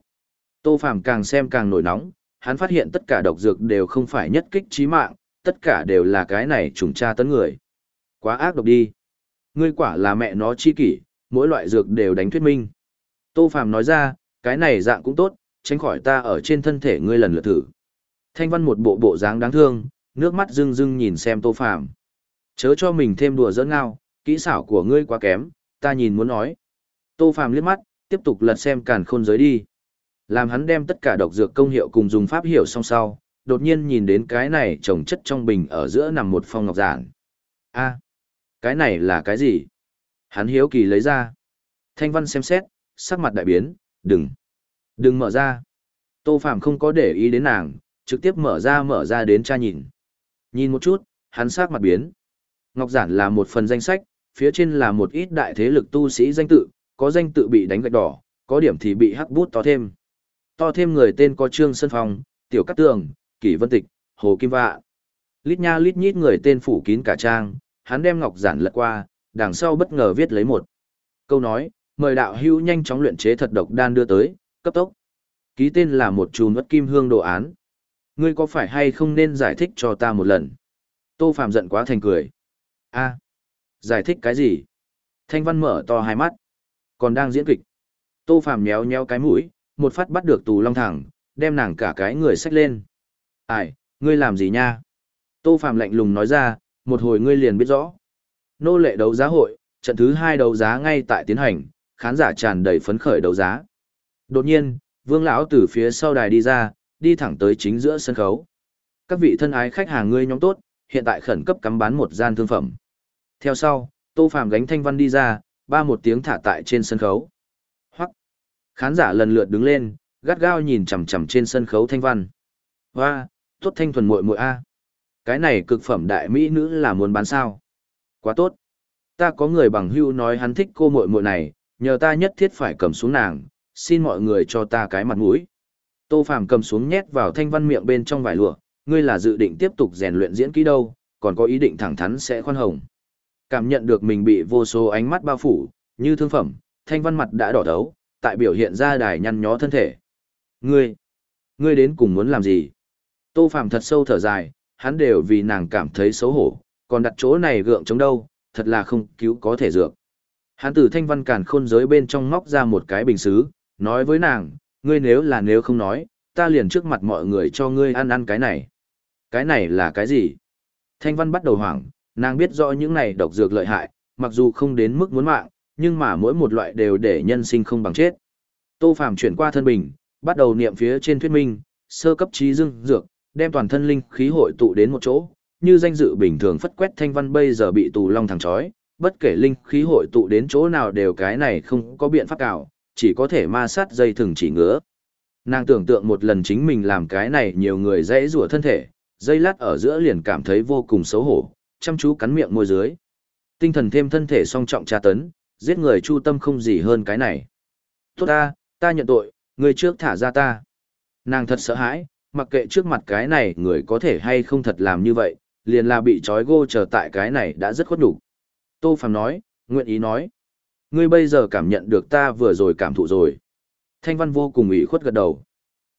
Tô Phàm càng xem càng nổi nóng, hắn phát hiện tất cả độc dược đều không phải nhất kích chí mạng, tất cả đều là cái này trùng tra tấn người. Quá ác độc đi. Ngươi quả là mẹ nó chi kỷ, mỗi loại dược đều đánh thuyết minh. Tô Phàm nói ra, cái này dạng cũng tốt, tránh khỏi ta ở trên thân thể ngươi lần lượt thử. Thanh Văn một bộ bộ dáng đáng thương, nước mắt rưng rưng nhìn xem Tô Phàm. Chớ cho mình thêm đùa giỡn ngao, kỹ xảo của ngươi quá kém, ta nhìn muốn nói. Tô Phàm liếc mắt, tiếp tục lật xem càn khôn giới đi. Làm hắn đem tất cả độc dược công hiệu cùng dùng pháp hiểu song sau, đột nhiên nhìn đến cái này trồng chất trong bình ở giữa nằm một phong ngọc giản. a cái này là cái gì? Hắn hiếu kỳ lấy ra. Thanh văn xem xét, sắc mặt đại biến, đừng, đừng mở ra. Tô Phạm không có để ý đến nàng, trực tiếp mở ra mở ra đến cha nhìn. Nhìn một chút, hắn sắc mặt biến. Ngọc giản là một phần danh sách, phía trên là một ít đại thế lực tu sĩ danh tự, có danh tự bị đánh gạch đỏ, có điểm thì bị hắc bút to thêm. To thêm người tên có Trương Sơn Phong, Tiểu Cát Tường, Kỷ Vân Tịch, Hồ Kim Vạ. Lít nha lít nhít người tên phủ kín cả trang, hắn đem ngọc giản lật qua, đằng sau bất ngờ viết lấy một câu nói, mời đạo hữu nhanh chóng luyện chế thật độc đan đưa tới, cấp tốc. Ký tên là một chùm bất kim hương đồ án. Ngươi có phải hay không nên giải thích cho ta một lần? Tô Phạm giận quá thành cười. a giải thích cái gì? Thanh Văn mở to hai mắt còn đang diễn kịch. Tô Phạm nhéo nhéo cái mũi, một phát bắt được Tù Long thẳng, đem nàng cả cái người xách lên. "Ai, ngươi làm gì nha?" Tô Phạm lạnh lùng nói ra, một hồi ngươi liền biết rõ. Nô lệ đấu giá hội, trận thứ hai đấu giá ngay tại tiến hành, khán giả tràn đầy phấn khởi đấu giá. Đột nhiên, Vương lão từ phía sau đài đi ra, đi thẳng tới chính giữa sân khấu. Các vị thân ái khách hàng ngươi nhóm tốt, hiện tại khẩn cấp cắm bán một gian thương phẩm. Theo sau, Tô Phàm gánh thanh văn đi ra, ba một tiếng thả tại trên sân khấu. Hoắc. Khán giả lần lượt đứng lên, gắt gao nhìn chằm chằm trên sân khấu thanh văn. Hoa, tốt thanh thuần muội muội a. Cái này cực phẩm đại mỹ nữ là muốn bán sao? Quá tốt. Ta có người bằng hưu nói hắn thích cô muội muội này, nhờ ta nhất thiết phải cầm xuống nàng, xin mọi người cho ta cái mặt mũi. Tô Phàm cầm xuống nhét vào thanh văn miệng bên trong vải lụa, ngươi là dự định tiếp tục rèn luyện diễn kỹ đâu, còn có ý định thẳng thắn sẽ khoan hồng. Cảm nhận được mình bị vô số ánh mắt bao phủ, như thương phẩm, thanh văn mặt đã đỏ thấu, tại biểu hiện ra đài nhăn nhó thân thể. Ngươi, ngươi đến cùng muốn làm gì? Tô Phạm thật sâu thở dài, hắn đều vì nàng cảm thấy xấu hổ, còn đặt chỗ này gượng chống đâu, thật là không cứu có thể dược. Hắn từ thanh văn càn khôn giới bên trong móc ra một cái bình xứ, nói với nàng, ngươi nếu là nếu không nói, ta liền trước mặt mọi người cho ngươi ăn ăn cái này. Cái này là cái gì? Thanh Văn bắt đầu hoảng, nàng biết rõ những này độc dược lợi hại, mặc dù không đến mức muốn mạng, nhưng mà mỗi một loại đều để nhân sinh không bằng chết. Tô Phàm chuyển qua thân bình, bắt đầu niệm phía trên thuyết minh, sơ cấp trí dương dược, đem toàn thân linh khí hội tụ đến một chỗ, như danh dự bình thường phất quét thanh văn bây giờ bị tù long thằng chói, bất kể linh khí hội tụ đến chỗ nào đều cái này không có biện pháp cào, chỉ có thể ma sát dây thừng chỉ ngứa. Nàng tưởng tượng một lần chính mình làm cái này nhiều người dễ rủa thân thể, dây lát ở giữa liền cảm thấy vô cùng xấu hổ, chăm chú cắn miệng môi dưới. Tinh thần thêm thân thể song trọng tra tấn, giết người chu tâm không gì hơn cái này. Tốt ta, ta nhận tội, người trước thả ra ta. Nàng thật sợ hãi, mặc kệ trước mặt cái này người có thể hay không thật làm như vậy, liền là bị trói gô chờ tại cái này đã rất khuất đủ. Tô Phạm nói, nguyện ý nói. Ngươi bây giờ cảm nhận được ta vừa rồi cảm thụ rồi. Thanh Văn vô cùng ủy khuất gật đầu.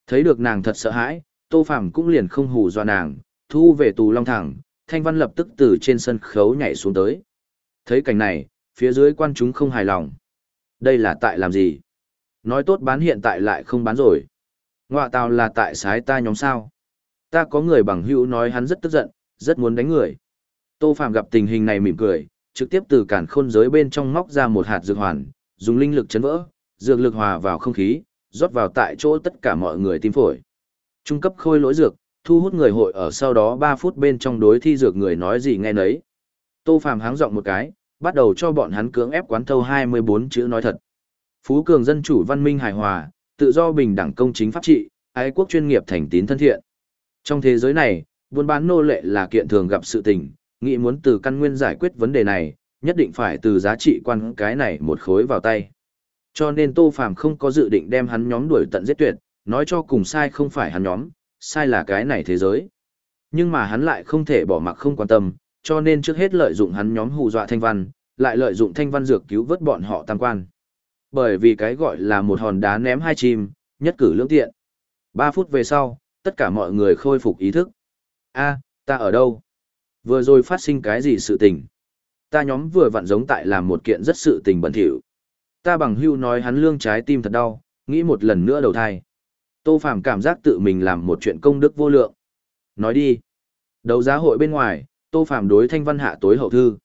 Thấy được nàng thật sợ hãi, Tô Phạm cũng liền không hù dọa nàng, thu về tù long thẳng, Thanh Văn lập tức từ trên sân khấu nhảy xuống tới. Thấy cảnh này, phía dưới quan chúng không hài lòng. Đây là tại làm gì? Nói tốt bán hiện tại lại không bán rồi. Ngoạ tào là tại sái ta nhóm sao. Ta có người bằng hữu nói hắn rất tức giận, rất muốn đánh người. Tô Phạm gặp tình hình này mỉm cười, trực tiếp từ cản khôn giới bên trong móc ra một hạt dược hoàn, dùng linh lực chấn vỡ, dược lực hòa vào không khí, rót vào tại chỗ tất cả mọi người tim phổi. Trung cấp khôi lỗi dược, thu hút người hội ở sau đó 3 phút bên trong đối thi dược người nói gì nghe nấy. Tô Phạm háng giọng một cái, bắt đầu cho bọn hắn cưỡng ép quán thâu 24 chữ nói thật. Phú cường dân chủ văn minh hài hòa, tự do bình đẳng công chính pháp trị, ái quốc chuyên nghiệp thành tín thân thiện. Trong thế giới này, buôn bán nô lệ là kiện thường gặp sự tình, nghĩ muốn từ căn nguyên giải quyết vấn đề này, nhất định phải từ giá trị quan cái này một khối vào tay. Cho nên Tô Phàm không có dự định đem hắn nhóm đuổi tận giết tuyệt, nói cho cùng sai không phải hắn nhóm, sai là cái này thế giới. Nhưng mà hắn lại không thể bỏ mặc không quan tâm, cho nên trước hết lợi dụng hắn nhóm hù dọa thanh văn, lại lợi dụng thanh văn dược cứu vớt bọn họ tam quan. Bởi vì cái gọi là một hòn đá ném hai chim, nhất cử lưỡng tiện. Ba phút về sau, tất cả mọi người khôi phục ý thức a ta ở đâu? Vừa rồi phát sinh cái gì sự tình? Ta nhóm vừa vặn giống tại làm một kiện rất sự tình bẩn thỉu. Ta bằng hưu nói hắn lương trái tim thật đau, nghĩ một lần nữa đầu thai. Tô Phàm cảm giác tự mình làm một chuyện công đức vô lượng. Nói đi. Đấu giá hội bên ngoài, Tô Phàm đối Thanh Văn hạ tối hậu thư.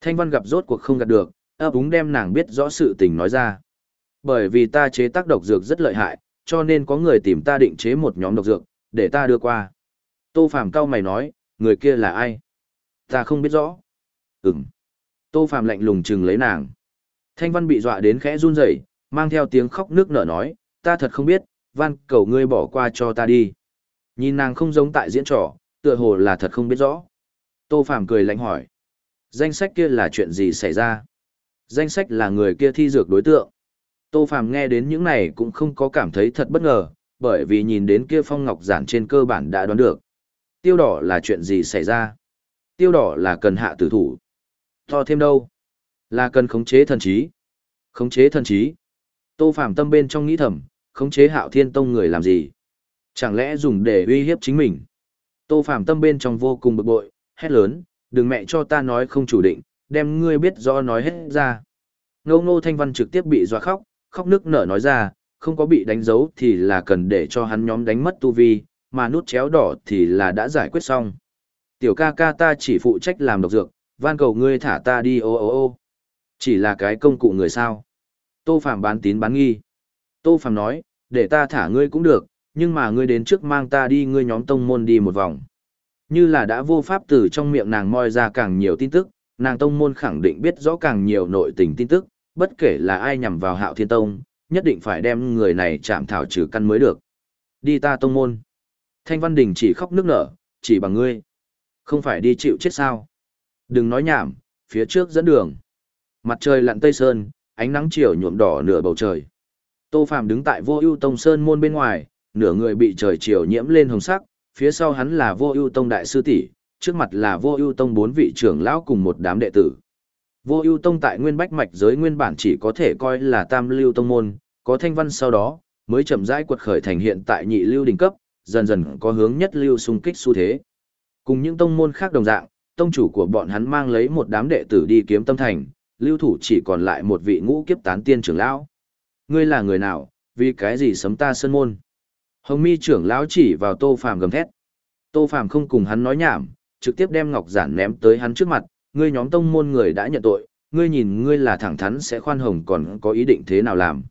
Thanh Văn gặp rốt cuộc không gặp được, ấp úng đem nàng biết rõ sự tình nói ra. Bởi vì ta chế tác độc dược rất lợi hại, cho nên có người tìm ta định chế một nhóm độc dược, để ta đưa qua. Tô Phàm cao mày nói, người kia là ai? Ta không biết rõ. Ừm. Tô Phàm lạnh lùng chừng lấy nàng. Thanh Văn bị dọa đến khẽ run rẩy, mang theo tiếng khóc nước nở nói, ta thật không biết, van cầu ngươi bỏ qua cho ta đi. Nhìn nàng không giống tại diễn trò, tựa hồ là thật không biết rõ. Tô Phàm cười lạnh hỏi. Danh sách kia là chuyện gì xảy ra? Danh sách là người kia thi dược đối tượng. Tô Phàm nghe đến những này cũng không có cảm thấy thật bất ngờ, bởi vì nhìn đến kia phong ngọc giản trên cơ bản đã đoán được. Tiêu đỏ là chuyện gì xảy ra? Tiêu đỏ là cần hạ tử thủ. To thêm đâu? Là cần khống chế thần trí. Khống chế thần trí. Tô Phạm tâm bên trong nghĩ thầm, khống chế hạo thiên tông người làm gì? Chẳng lẽ dùng để uy hiếp chính mình? Tô Phạm tâm bên trong vô cùng bực bội, hét lớn, đừng mẹ cho ta nói không chủ định, đem ngươi biết rõ nói hết ra. Ngô ngô thanh văn trực tiếp bị dọa khóc, khóc nước nở nói ra, không có bị đánh dấu thì là cần để cho hắn nhóm đánh mất tu vi, mà nút chéo đỏ thì là đã giải quyết xong. Tiểu ca ca ta chỉ phụ trách làm độc dược, van cầu ngươi thả ta đi ô ô ô. Chỉ là cái công cụ người sao. Tô Phạm bán tín bán nghi. Tô Phạm nói, để ta thả ngươi cũng được, nhưng mà ngươi đến trước mang ta đi ngươi nhóm tông môn đi một vòng. Như là đã vô pháp từ trong miệng nàng moi ra càng nhiều tin tức, nàng tông môn khẳng định biết rõ càng nhiều nội tình tin tức, bất kể là ai nhằm vào hạo thiên tông, nhất định phải đem người này chạm thảo trừ căn mới được. Đi ta tông môn. Thanh Văn Đình chỉ khóc nước nở, chỉ bằng ngươi. Không phải đi chịu chết sao. Đừng nói nhảm, phía trước dẫn đường. Mặt trời lặn tây sơn, ánh nắng chiều nhuộm đỏ nửa bầu trời. Tô Phạm đứng tại vô ưu tông sơn môn bên ngoài, nửa người bị trời chiều nhiễm lên hồng sắc, phía sau hắn là vô ưu tông đại sư tỷ, trước mặt là vô ưu tông bốn vị trưởng lão cùng một đám đệ tử. Vô ưu tông tại nguyên bách mạch giới nguyên bản chỉ có thể coi là tam lưu tông môn, có thanh văn sau đó, mới chậm rãi quật khởi thành hiện tại nhị lưu đỉnh cấp, dần dần có hướng nhất lưu xung kích xu thế. Cùng những tông môn khác đồng dạng, tông chủ của bọn hắn mang lấy một đám đệ tử đi kiếm tâm thành, lưu thủ chỉ còn lại một vị ngũ kiếp tán tiên trưởng lão. Ngươi là người nào, vì cái gì sấm ta sơn môn? Hồng mi trưởng lão chỉ vào Tô Phàm gầm thét. Tô Phàm không cùng hắn nói nhảm, trực tiếp đem ngọc giản ném tới hắn trước mặt, ngươi nhóm tông môn người đã nhận tội, ngươi nhìn ngươi là thẳng thắn sẽ khoan hồng còn có ý định thế nào làm.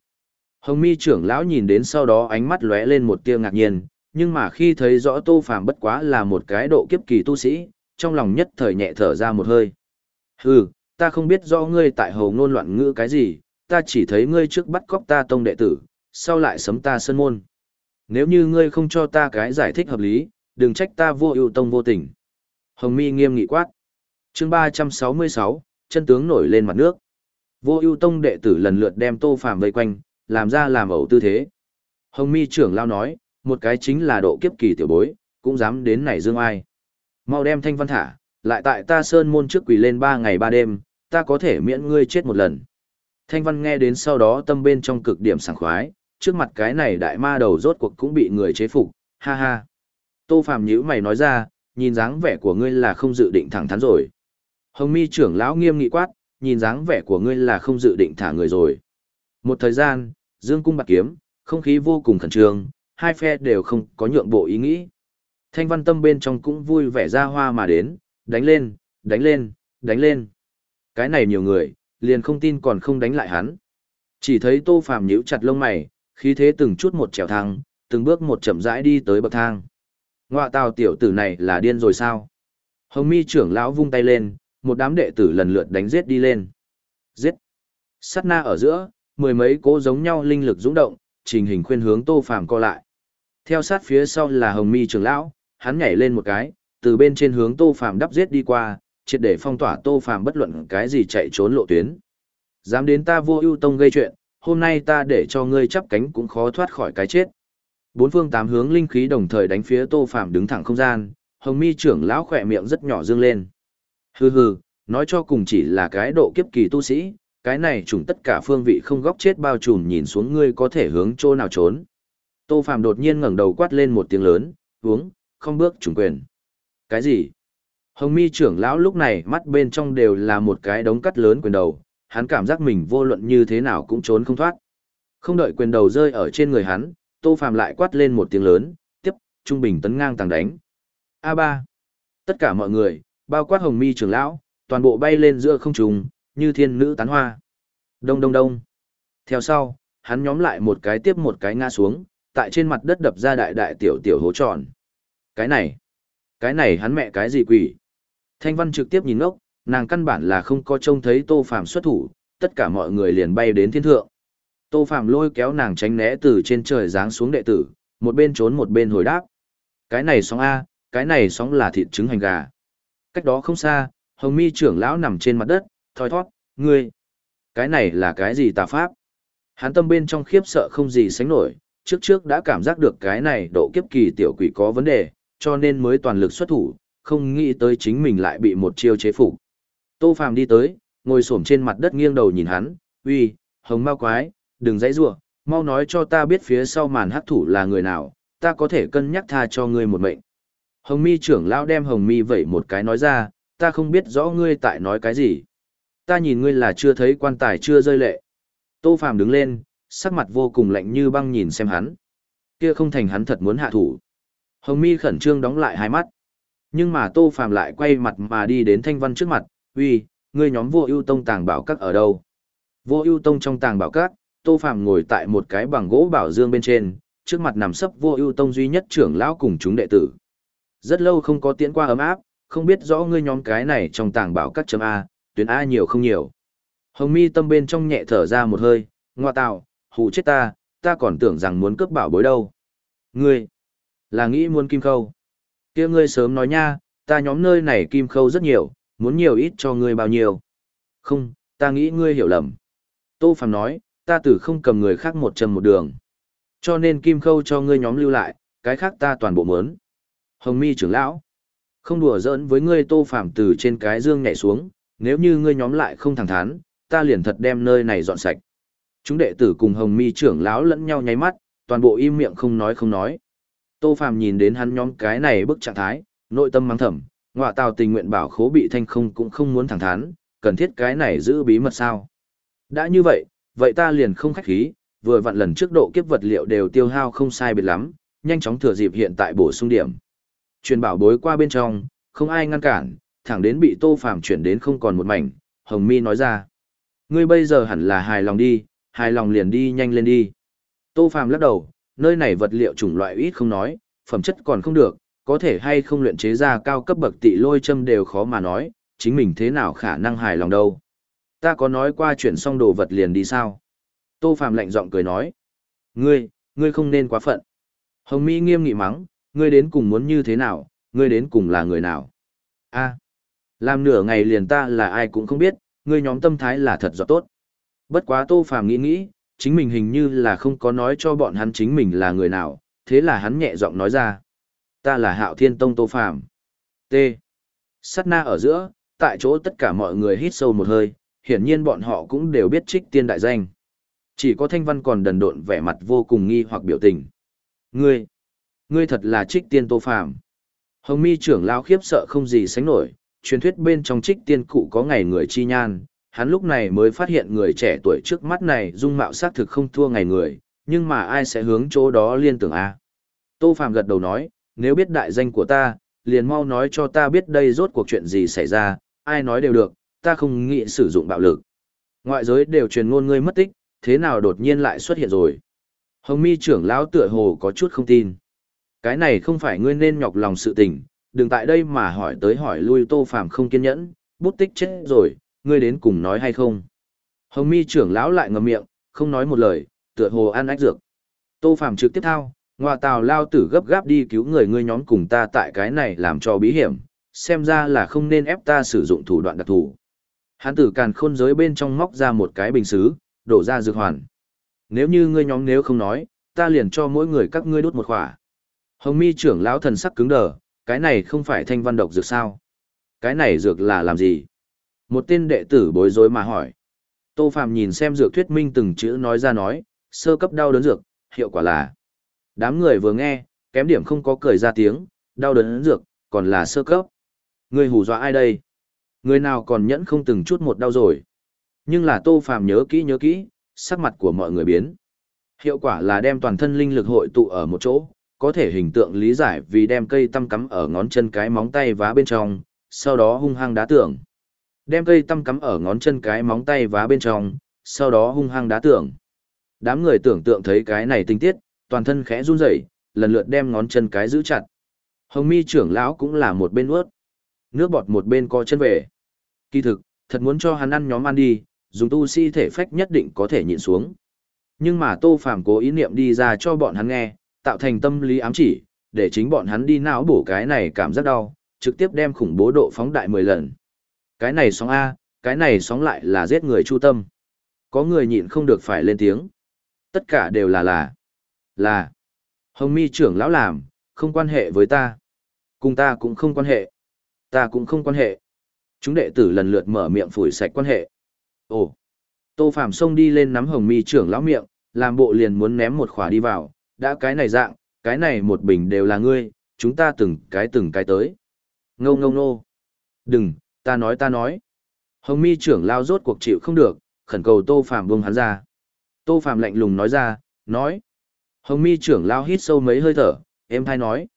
Hồng mi trưởng lão nhìn đến sau đó ánh mắt lóe lên một tia ngạc nhiên, nhưng mà khi thấy rõ Tô Phàm bất quá là một cái độ kiếp kỳ tu sĩ, trong lòng nhất thời nhẹ thở ra một hơi. Hừ, ta không biết rõ ngươi tại hầu ngôn loạn ngữ cái gì, ta chỉ thấy ngươi trước bắt cóc ta tông đệ tử, sau lại sấm ta sân môn. Nếu như ngươi không cho ta cái giải thích hợp lý, đừng trách ta vô ưu tông vô tình. Hồng Mi nghiêm nghị quát. Chương 366, chân tướng nổi lên mặt nước. Vô ưu tông đệ tử lần lượt đem Tô Phàm vây quanh, làm ra làm ẩu tư thế. Hồng Mi trưởng lao nói, một cái chính là độ kiếp kỳ tiểu bối, cũng dám đến này dương ai. Mau đem thanh văn thả, lại tại ta sơn môn trước quỳ lên ba ngày ba đêm, ta có thể miễn ngươi chết một lần. Thanh văn nghe đến sau đó tâm bên trong cực điểm sảng khoái, trước mặt cái này đại ma đầu rốt cuộc cũng bị người chế phục, ha ha. Tô Phàm nhữ mày nói ra, nhìn dáng vẻ của ngươi là không dự định thẳng thắn rồi. Hồng Mi trưởng lão nghiêm nghị quát, nhìn dáng vẻ của ngươi là không dự định thả người rồi. Một thời gian, dương cung bạc kiếm, không khí vô cùng khẩn trương, hai phe đều không có nhượng bộ ý nghĩ. Thanh văn tâm bên trong cũng vui vẻ ra hoa mà đến, đánh lên, đánh lên, đánh lên. Cái này nhiều người, liền không tin còn không đánh lại hắn. Chỉ thấy tô phàm nhíu chặt lông mày, khí thế từng chút một trèo thang, từng bước một chậm rãi đi tới bậc thang. Ngoạ tào tiểu tử này là điên rồi sao? Hồng mi trưởng lão vung tay lên, một đám đệ tử lần lượt đánh giết đi lên. Giết! Sát na ở giữa, mười mấy cố giống nhau linh lực dũng động, trình hình khuyên hướng tô phàm co lại. Theo sát phía sau là hồng mi trưởng lão, hắn nhảy lên một cái, từ bên trên hướng tô phàm đắp giết đi qua, triệt để phong tỏa tô phàm bất luận cái gì chạy trốn lộ tuyến. Dám đến ta vô ưu tông gây chuyện, hôm nay ta để cho ngươi chắp cánh cũng khó thoát khỏi cái chết. Bốn phương tám hướng linh khí đồng thời đánh phía tô phàm đứng thẳng không gian, hồng mi trưởng lão khỏe miệng rất nhỏ dương lên. Hừ hừ, nói cho cùng chỉ là cái độ kiếp kỳ tu sĩ, cái này trùng tất cả phương vị không góc chết bao trùm nhìn xuống ngươi có thể hướng chỗ nào trốn. Tô Phàm đột nhiên ngẩng đầu quát lên một tiếng lớn, uống, không bước trùng quyền. Cái gì? Hồng mi trưởng lão lúc này mắt bên trong đều là một cái đống cắt lớn quyền đầu, hắn cảm giác mình vô luận như thế nào cũng trốn không thoát. Không đợi quyền đầu rơi ở trên người hắn, Tô Phàm lại quát lên một tiếng lớn, tiếp, trung bình tấn ngang tàng đánh. A3. Tất cả mọi người, bao quát hồng mi trưởng lão, toàn bộ bay lên giữa không trung, như thiên nữ tán hoa. Đông đông đông. Theo sau, hắn nhóm lại một cái tiếp một cái ngã xuống, tại trên mặt đất đập ra đại đại tiểu tiểu hố tròn. Cái này, cái này hắn mẹ cái gì quỷ? Thanh Văn trực tiếp nhìn ngốc, nàng căn bản là không có trông thấy Tô Phàm xuất thủ, tất cả mọi người liền bay đến thiên thượng. Tô Phàm lôi kéo nàng tránh né từ trên trời giáng xuống đệ tử, một bên trốn một bên hồi đáp. Cái này sóng A, cái này sóng là thịt trứng hành gà. Cách đó không xa, Hồng Mi trưởng lão nằm trên mặt đất, thoi thoát, ngươi. Cái này là cái gì tà pháp? Hắn tâm bên trong khiếp sợ không gì sánh nổi, trước trước đã cảm giác được cái này độ kiếp kỳ tiểu quỷ có vấn đề, cho nên mới toàn lực xuất thủ, không nghĩ tới chính mình lại bị một chiêu chế phục. Tô Phàm đi tới, ngồi xổm trên mặt đất nghiêng đầu nhìn hắn, "Uy, Hồng Ma quái, đừng dãy rủa, mau nói cho ta biết phía sau màn hắc thủ là người nào, ta có thể cân nhắc tha cho ngươi một mệnh." Hồng Mi trưởng lão đem Hồng Mi vẩy một cái nói ra, "Ta không biết rõ ngươi tại nói cái gì. Ta nhìn ngươi là chưa thấy quan tài chưa rơi lệ." Tô Phàm đứng lên, sắc mặt vô cùng lạnh như băng nhìn xem hắn. Kia không thành hắn thật muốn hạ thủ. Hồng Mi khẩn trương đóng lại hai mắt. Nhưng mà Tô Phàm lại quay mặt mà đi đến Thanh Văn trước mặt, "Uy, ngươi nhóm Vô Ưu Tông tàng bảo các ở đâu?" Vô Ưu Tông trong tàng bảo các, Tô Phàm ngồi tại một cái bằng gỗ bảo dương bên trên, trước mặt nằm sấp Vô Ưu Tông duy nhất trưởng lão cùng chúng đệ tử. Rất lâu không có tiến qua ấm áp, không biết rõ ngươi nhóm cái này trong tàng bảo các chấm a, tuyến a nhiều không nhiều. Hồng Mi tâm bên trong nhẹ thở ra một hơi, ngoa tạo, hù chết ta, ta còn tưởng rằng muốn cướp bảo bối đâu. Ngươi, là nghĩ muốn kim khâu. kia ngươi sớm nói nha, ta nhóm nơi này kim khâu rất nhiều, muốn nhiều ít cho ngươi bao nhiêu. Không, ta nghĩ ngươi hiểu lầm. Tô Phạm nói, ta tử không cầm người khác một trầm một đường. Cho nên kim khâu cho ngươi nhóm lưu lại, cái khác ta toàn bộ mớn. Hồng mi trưởng lão, không đùa giỡn với ngươi Tô Phạm từ trên cái dương nhảy xuống, nếu như ngươi nhóm lại không thẳng thắn, ta liền thật đem nơi này dọn sạch. Chúng đệ tử cùng Hồng Mi trưởng lão lẫn nhau nháy mắt, toàn bộ im miệng không nói không nói. Tô Phàm nhìn đến hắn nhóm cái này bức trạng thái, nội tâm mắng thầm, ngọa tào tình nguyện bảo khố bị thanh không cũng không muốn thẳng thắn, cần thiết cái này giữ bí mật sao. Đã như vậy, vậy ta liền không khách khí, vừa vặn lần trước độ kiếp vật liệu đều tiêu hao không sai biệt lắm, nhanh chóng thừa dịp hiện tại bổ sung điểm. Truyền bảo bối qua bên trong, không ai ngăn cản, thẳng đến bị Tô Phàm chuyển đến không còn một mảnh, Hồng Mi nói ra. Ngươi bây giờ hẳn là hài lòng đi, hài lòng liền đi nhanh lên đi. Tô Phàm lắc đầu, nơi này vật liệu chủng loại ít không nói, phẩm chất còn không được, có thể hay không luyện chế ra cao cấp bậc tị lôi châm đều khó mà nói, chính mình thế nào khả năng hài lòng đâu. Ta có nói qua chuyển xong đồ vật liền đi sao? Tô Phàm lạnh giọng cười nói. Ngươi, ngươi không nên quá phận. Hồng Mỹ nghiêm nghị mắng, ngươi đến cùng muốn như thế nào, ngươi đến cùng là người nào? A, làm nửa ngày liền ta là ai cũng không biết, ngươi nhóm tâm thái là thật rõ tốt. Bất quá Tô Phàm nghĩ nghĩ, chính mình hình như là không có nói cho bọn hắn chính mình là người nào, thế là hắn nhẹ giọng nói ra. Ta là Hạo Thiên Tông Tô Phàm. T. Sát na ở giữa, tại chỗ tất cả mọi người hít sâu một hơi, hiển nhiên bọn họ cũng đều biết trích tiên đại danh. Chỉ có thanh văn còn đần độn vẻ mặt vô cùng nghi hoặc biểu tình. Ngươi, ngươi thật là trích tiên tô phàm. Hồng mi trưởng lao khiếp sợ không gì sánh nổi, truyền thuyết bên trong trích tiên cụ có ngày người chi nhan, hắn lúc này mới phát hiện người trẻ tuổi trước mắt này dung mạo xác thực không thua ngày người, nhưng mà ai sẽ hướng chỗ đó liên tưởng a? Tô Phàm gật đầu nói, nếu biết đại danh của ta, liền mau nói cho ta biết đây rốt cuộc chuyện gì xảy ra, ai nói đều được, ta không nghĩ sử dụng bạo lực. Ngoại giới đều truyền ngôn ngươi mất tích, thế nào đột nhiên lại xuất hiện rồi? Hồng mi trưởng lão tựa hồ có chút không tin. Cái này không phải ngươi nên nhọc lòng sự tình, đừng tại đây mà hỏi tới hỏi lui tô phàm không kiên nhẫn, bút tích chết rồi, ngươi đến cùng nói hay không? Hồng mi trưởng lão lại ngậm miệng, không nói một lời, tựa hồ ăn ách dược. Tô phàm trực tiếp thao, ngoà tào lao tử gấp gáp đi cứu người ngươi nhóm cùng ta tại cái này làm cho bí hiểm, xem ra là không nên ép ta sử dụng thủ đoạn đặc thù. Hán tử càn khôn giới bên trong móc ra một cái bình xứ, đổ ra dược hoàn. Nếu như ngươi nhóm nếu không nói, ta liền cho mỗi người các ngươi đốt một khỏa. Hồng mi trưởng lão thần sắc cứng đờ, cái này không phải thanh văn độc dược sao? Cái này dược là làm gì? Một tên đệ tử bối rối mà hỏi. Tô Phạm nhìn xem dược thuyết minh từng chữ nói ra nói, sơ cấp đau đớn dược, hiệu quả là. Đám người vừa nghe, kém điểm không có cười ra tiếng, đau đớn dược, còn là sơ cấp. Người hù dọa ai đây? Người nào còn nhẫn không từng chút một đau rồi. Nhưng là Tô Phàm nhớ kỹ nhớ kỹ, sắc mặt của mọi người biến. Hiệu quả là đem toàn thân linh lực hội tụ ở một chỗ, có thể hình tượng lý giải vì đem cây tăm cắm ở ngón chân cái móng tay vá bên trong, sau đó hung hăng đá tưởng. Đem cây tăm cắm ở ngón chân cái móng tay vá bên trong, sau đó hung hăng đá tưởng. Đám người tưởng tượng thấy cái này tinh tiết, toàn thân khẽ run rẩy, lần lượt đem ngón chân cái giữ chặt. Hồng Mi trưởng lão cũng là một bên ướt. Nước bọt một bên co chân về. Kỳ thực, thật muốn cho hắn ăn nhóm ăn đi, dùng tu si thể phách nhất định có thể nhịn xuống. Nhưng mà Tô Phàm cố ý niệm đi ra cho bọn hắn nghe, tạo thành tâm lý ám chỉ, để chính bọn hắn đi não bổ cái này cảm giác đau, trực tiếp đem khủng bố độ phóng đại 10 lần. Cái này sóng A, cái này sóng lại là giết người chu tâm. Có người nhịn không được phải lên tiếng. Tất cả đều là là, là. Hồng mi trưởng lão làm, không quan hệ với ta. Cùng ta cũng không quan hệ. Ta cũng không quan hệ. Chúng đệ tử lần lượt mở miệng phủi sạch quan hệ. Ồ! Tô Phạm xông đi lên nắm hồng mi trưởng lão miệng, làm bộ liền muốn ném một khỏa đi vào, đã cái này dạng, cái này một bình đều là ngươi, chúng ta từng cái từng cái tới. Ngâu ngâu nô! Đừng, ta nói ta nói. Hồng mi trưởng lao rốt cuộc chịu không được, khẩn cầu Tô Phạm buông hắn ra. Tô Phạm lạnh lùng nói ra, nói. Hồng mi trưởng lao hít sâu mấy hơi thở, em thay nói.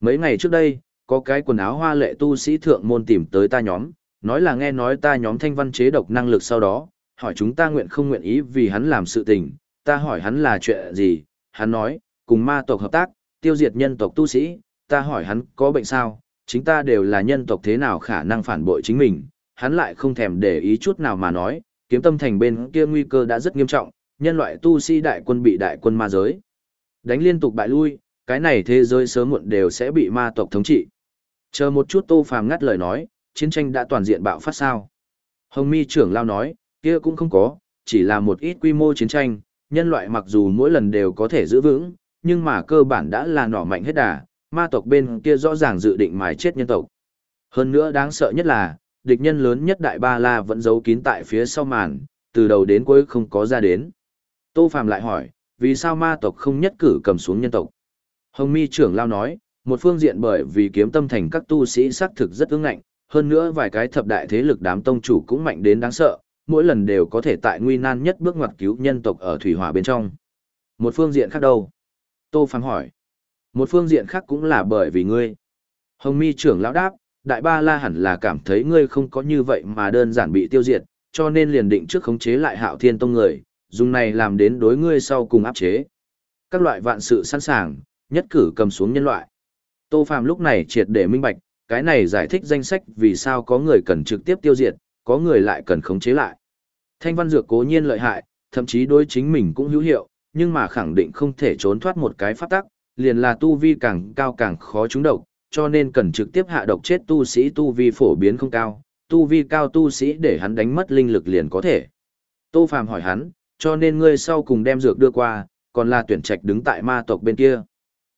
Mấy ngày trước đây, có cái quần áo hoa lệ tu sĩ thượng môn tìm tới ta nhóm, nói là nghe nói ta nhóm thanh văn chế độc năng lực sau đó, hỏi chúng ta nguyện không nguyện ý vì hắn làm sự tình, ta hỏi hắn là chuyện gì, hắn nói, cùng ma tộc hợp tác, tiêu diệt nhân tộc tu sĩ, ta hỏi hắn có bệnh sao, chính ta đều là nhân tộc thế nào khả năng phản bội chính mình, hắn lại không thèm để ý chút nào mà nói, kiếm tâm thành bên kia nguy cơ đã rất nghiêm trọng, nhân loại tu sĩ đại quân bị đại quân ma giới. Đánh liên tục bại lui, cái này thế giới sớm muộn đều sẽ bị ma tộc thống trị. Chờ một chút Tô Phàm ngắt lời nói, chiến tranh đã toàn diện bạo phát sao? Hồng Mi trưởng lao nói, kia cũng không có, chỉ là một ít quy mô chiến tranh, nhân loại mặc dù mỗi lần đều có thể giữ vững, nhưng mà cơ bản đã là nỏ mạnh hết đà, ma tộc bên kia rõ ràng dự định mài chết nhân tộc. Hơn nữa đáng sợ nhất là, địch nhân lớn nhất Đại Ba La vẫn giấu kín tại phía sau màn, từ đầu đến cuối không có ra đến. Tô Phạm lại hỏi, vì sao ma tộc không nhất cử cầm xuống nhân tộc? Hồng Mi trưởng lao nói, một phương diện bởi vì kiếm tâm thành các tu sĩ xác thực rất ứng ngạnh, hơn nữa vài cái thập đại thế lực đám tông chủ cũng mạnh đến đáng sợ, mỗi lần đều có thể tại nguy nan nhất bước ngoặt cứu nhân tộc ở thủy hỏa bên trong. Một phương diện khác đâu? Tô Phạm hỏi. Một phương diện khác cũng là bởi vì ngươi. Hồng mi trưởng lão đáp, đại ba la hẳn là cảm thấy ngươi không có như vậy mà đơn giản bị tiêu diệt, cho nên liền định trước khống chế lại hạo thiên tông người, dùng này làm đến đối ngươi sau cùng áp chế. Các loại vạn sự sẵn sàng, nhất cử cầm xuống nhân loại. Tô Phàm lúc này triệt để minh bạch, cái này giải thích danh sách vì sao có người cần trực tiếp tiêu diệt, có người lại cần khống chế lại. Thanh văn dược cố nhiên lợi hại, thậm chí đối chính mình cũng hữu hiệu, nhưng mà khẳng định không thể trốn thoát một cái pháp tắc, liền là tu vi càng cao càng khó trúng độc, cho nên cần trực tiếp hạ độc chết tu sĩ tu vi phổ biến không cao, tu vi cao tu sĩ để hắn đánh mất linh lực liền có thể. Tô Phàm hỏi hắn, cho nên ngươi sau cùng đem dược đưa qua, còn là tuyển trạch đứng tại ma tộc bên kia.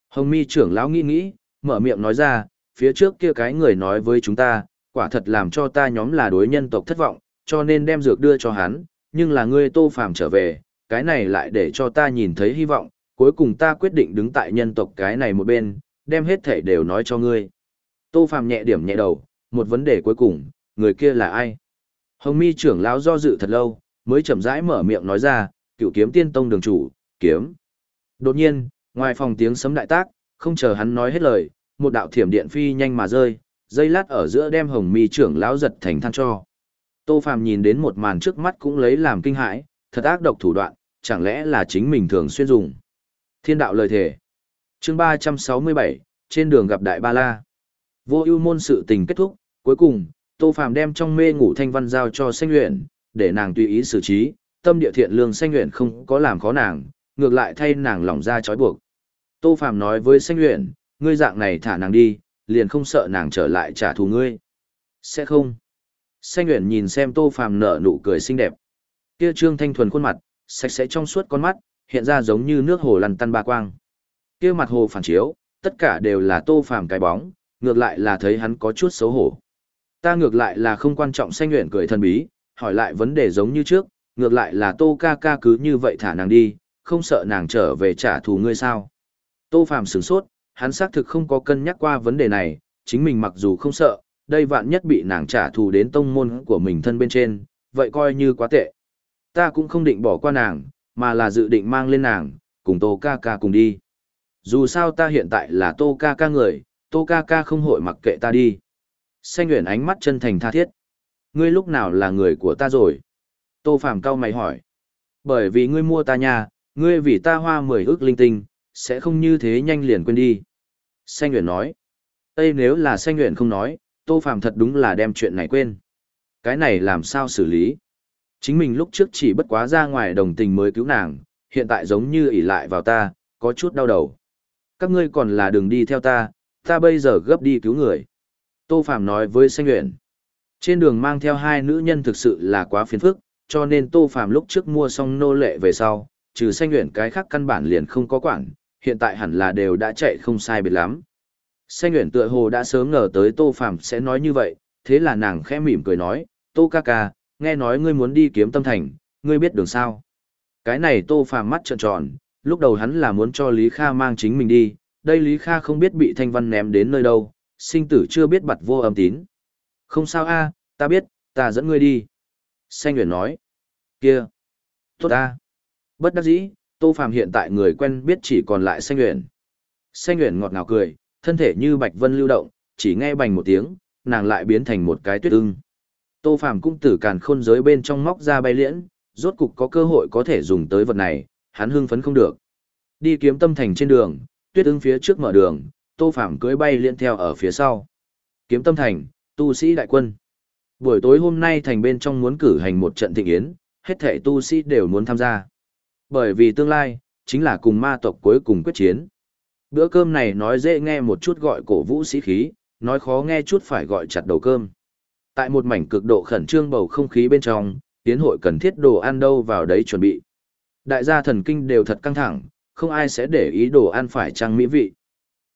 Hồng mi trưởng lão nghĩ nghĩ, mở miệng nói ra, phía trước kia cái người nói với chúng ta, quả thật làm cho ta nhóm là đối nhân tộc thất vọng, cho nên đem dược đưa cho hắn, nhưng là ngươi tô phàm trở về, cái này lại để cho ta nhìn thấy hy vọng, cuối cùng ta quyết định đứng tại nhân tộc cái này một bên, đem hết thể đều nói cho ngươi. Tô phàm nhẹ điểm nhẹ đầu, một vấn đề cuối cùng, người kia là ai? Hồng mi trưởng lão do dự thật lâu, mới chậm rãi mở miệng nói ra, cựu kiếm tiên tông đường chủ, kiếm. Đột nhiên, ngoài phòng tiếng sấm đại tác, không chờ hắn nói hết lời, một đạo thiểm điện phi nhanh mà rơi, dây lát ở giữa đem hồng mi trưởng lão giật thành than cho. Tô Phàm nhìn đến một màn trước mắt cũng lấy làm kinh hãi, thật ác độc thủ đoạn, chẳng lẽ là chính mình thường xuyên dùng. Thiên đạo lời thể. Chương 367, trên đường gặp Đại Ba La. Vô ưu môn sự tình kết thúc, cuối cùng, Tô Phàm đem trong mê ngủ thanh văn giao cho Xanh Uyển, để nàng tùy ý xử trí, tâm địa thiện lương Xanh Uyển không có làm khó nàng, ngược lại thay nàng lỏng ra trói buộc. Tô Phàm nói với Xanh Uyển, ngươi dạng này thả nàng đi, liền không sợ nàng trở lại trả thù ngươi. Sẽ không. Xanh Uyển nhìn xem Tô Phàm nở nụ cười xinh đẹp. Kia trương thanh thuần khuôn mặt, sạch sẽ trong suốt con mắt, hiện ra giống như nước hồ lăn tăn ba quang. Kia mặt hồ phản chiếu, tất cả đều là Tô Phàm cái bóng, ngược lại là thấy hắn có chút xấu hổ. Ta ngược lại là không quan trọng Xanh nguyện cười thần bí, hỏi lại vấn đề giống như trước, ngược lại là Tô ca ca cứ như vậy thả nàng đi, không sợ nàng trở về trả thù ngươi sao? Tô Phàm sửng sốt, hắn xác thực không có cân nhắc qua vấn đề này, chính mình mặc dù không sợ, đây vạn nhất bị nàng trả thù đến tông môn của mình thân bên trên, vậy coi như quá tệ. Ta cũng không định bỏ qua nàng, mà là dự định mang lên nàng, cùng Tô ca ca cùng đi. Dù sao ta hiện tại là Tô ca ca người, Tô ca ca không hội mặc kệ ta đi. Xanh Nguyễn ánh mắt chân thành tha thiết. Ngươi lúc nào là người của ta rồi? Tô Phàm cao mày hỏi. Bởi vì ngươi mua ta nhà, ngươi vì ta hoa mười ước linh tinh, sẽ không như thế nhanh liền quên đi. Xanh Nguyễn nói. Ê nếu là xanh Nguyễn không nói, Tô Phàm thật đúng là đem chuyện này quên. Cái này làm sao xử lý? Chính mình lúc trước chỉ bất quá ra ngoài đồng tình mới cứu nàng, hiện tại giống như ỷ lại vào ta, có chút đau đầu. Các ngươi còn là đừng đi theo ta, ta bây giờ gấp đi cứu người. Tô phạm nói với Xanh Nguyễn. Trên đường mang theo hai nữ nhân thực sự là quá phiền phức, cho nên Tô phạm lúc trước mua xong nô lệ về sau, trừ Xanh Nguyễn cái khác căn bản liền không có quản, hiện tại hẳn là đều đã chạy không sai biệt lắm. Xanh Nguyễn tựa hồ đã sớm ngờ tới Tô phạm sẽ nói như vậy, thế là nàng khẽ mỉm cười nói, "Tô ca ca, nghe nói ngươi muốn đi kiếm tâm thành, ngươi biết đường sao?" Cái này Tô Phàm mắt trợn tròn, lúc đầu hắn là muốn cho Lý Kha mang chính mình đi, đây Lý Kha không biết bị Thanh Văn ném đến nơi đâu, sinh tử chưa biết bật vô âm tín. Không sao a, ta biết, ta dẫn ngươi đi. Xanh Nguyễn nói. Kia. Tốt a. Bất đắc dĩ, Tô Phàm hiện tại người quen biết chỉ còn lại Xanh Nguyễn. Xanh Nguyễn ngọt ngào cười, thân thể như bạch vân lưu động, chỉ nghe bành một tiếng, nàng lại biến thành một cái tuyết ưng. Tô Phàm cũng từ càn khôn giới bên trong móc ra bay liễn, rốt cục có cơ hội có thể dùng tới vật này, hắn hưng phấn không được. Đi kiếm tâm thành trên đường, tuyết ứng phía trước mở đường, Tô Phàm cưỡi bay liễn theo ở phía sau. Kiếm tâm thành, tu sĩ đại quân. Buổi tối hôm nay thành bên trong muốn cử hành một trận thịnh yến, hết thảy tu sĩ đều muốn tham gia. Bởi vì tương lai, chính là cùng ma tộc cuối cùng quyết chiến. Bữa cơm này nói dễ nghe một chút gọi cổ vũ sĩ khí, nói khó nghe chút phải gọi chặt đầu cơm. Tại một mảnh cực độ khẩn trương bầu không khí bên trong, tiến hội cần thiết đồ ăn đâu vào đấy chuẩn bị. Đại gia thần kinh đều thật căng thẳng, không ai sẽ để ý đồ ăn phải trăng mỹ vị.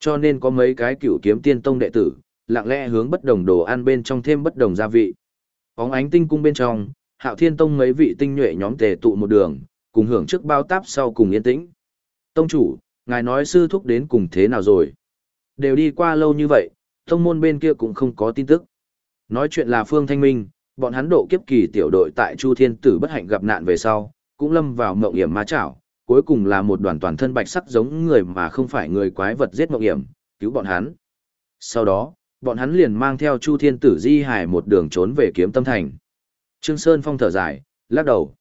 Cho nên có mấy cái cửu kiếm tiên tông đệ tử, lặng lẽ hướng bất đồng đồ ăn bên trong thêm bất đồng gia vị. Bóng ánh tinh cung bên trong, hạo thiên tông mấy vị tinh nhuệ nhóm tề tụ một đường, cùng hưởng trước bao táp sau cùng yên tĩnh. Tông chủ, ngài nói sư thúc đến cùng thế nào rồi? Đều đi qua lâu như vậy, tông môn bên kia cũng không có tin tức. Nói chuyện là Phương Thanh Minh, bọn hắn độ kiếp kỳ tiểu đội tại Chu Thiên Tử bất hạnh gặp nạn về sau, cũng lâm vào mộng hiểm ma chảo, cuối cùng là một đoàn toàn thân bạch sắc giống người mà không phải người quái vật giết mộng hiểm, cứu bọn hắn. Sau đó, bọn hắn liền mang theo Chu Thiên Tử Di Hải một đường trốn về kiếm tâm thành. Trương Sơn Phong thở dài, lắc đầu.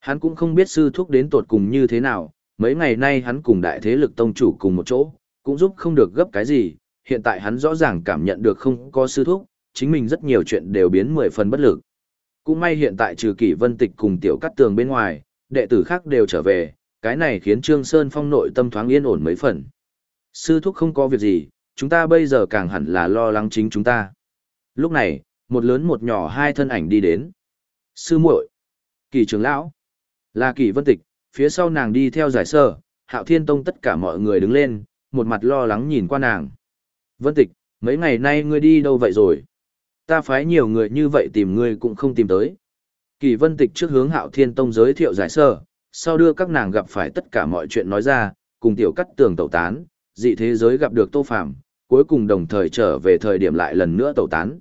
Hắn cũng không biết sư thúc đến tột cùng như thế nào, mấy ngày nay hắn cùng đại thế lực tông chủ cùng một chỗ, cũng giúp không được gấp cái gì, hiện tại hắn rõ ràng cảm nhận được không có sư thúc, chính mình rất nhiều chuyện đều biến mười phần bất lực. Cũng may hiện tại trừ kỷ vân tịch cùng tiểu cắt tường bên ngoài, đệ tử khác đều trở về, cái này khiến Trương Sơn Phong nội tâm thoáng yên ổn mấy phần. Sư thúc không có việc gì, chúng ta bây giờ càng hẳn là lo lắng chính chúng ta. Lúc này, một lớn một nhỏ hai thân ảnh đi đến. Sư muội, Kỳ trưởng lão, là Kỳ Vân Tịch, phía sau nàng đi theo giải sơ, Hạo Thiên Tông tất cả mọi người đứng lên, một mặt lo lắng nhìn qua nàng. Vân Tịch, mấy ngày nay ngươi đi đâu vậy rồi? Ta phái nhiều người như vậy tìm ngươi cũng không tìm tới. Kỳ Vân Tịch trước hướng Hạo Thiên Tông giới thiệu giải sơ, sau đưa các nàng gặp phải tất cả mọi chuyện nói ra, cùng tiểu cắt tường tẩu tán, dị thế giới gặp được Tô Phạm, cuối cùng đồng thời trở về thời điểm lại lần nữa tẩu tán.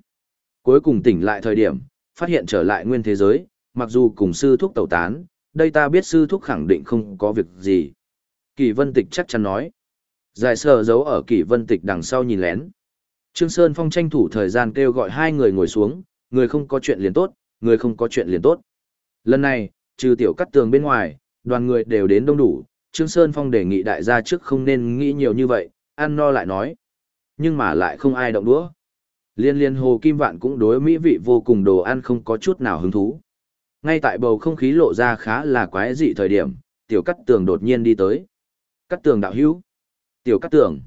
Cuối cùng tỉnh lại thời điểm, phát hiện trở lại nguyên thế giới, mặc dù cùng sư thúc tẩu tán, đây ta biết sư thúc khẳng định không có việc gì. Kỳ vân tịch chắc chắn nói. Giải sơ giấu ở kỳ vân tịch đằng sau nhìn lén. Trương Sơn Phong tranh thủ thời gian kêu gọi hai người ngồi xuống, người không có chuyện liền tốt, người không có chuyện liền tốt. Lần này, trừ tiểu cắt tường bên ngoài, đoàn người đều đến đông đủ, Trương Sơn Phong đề nghị đại gia trước không nên nghĩ nhiều như vậy, ăn no lại nói. Nhưng mà lại không ai động đũa. Liên liên hồ kim vạn cũng đối mỹ vị vô cùng đồ ăn không có chút nào hứng thú. Ngay tại bầu không khí lộ ra khá là quái dị thời điểm, tiểu cắt tường đột nhiên đi tới. Cắt tường đạo hữu. Tiểu cắt tường.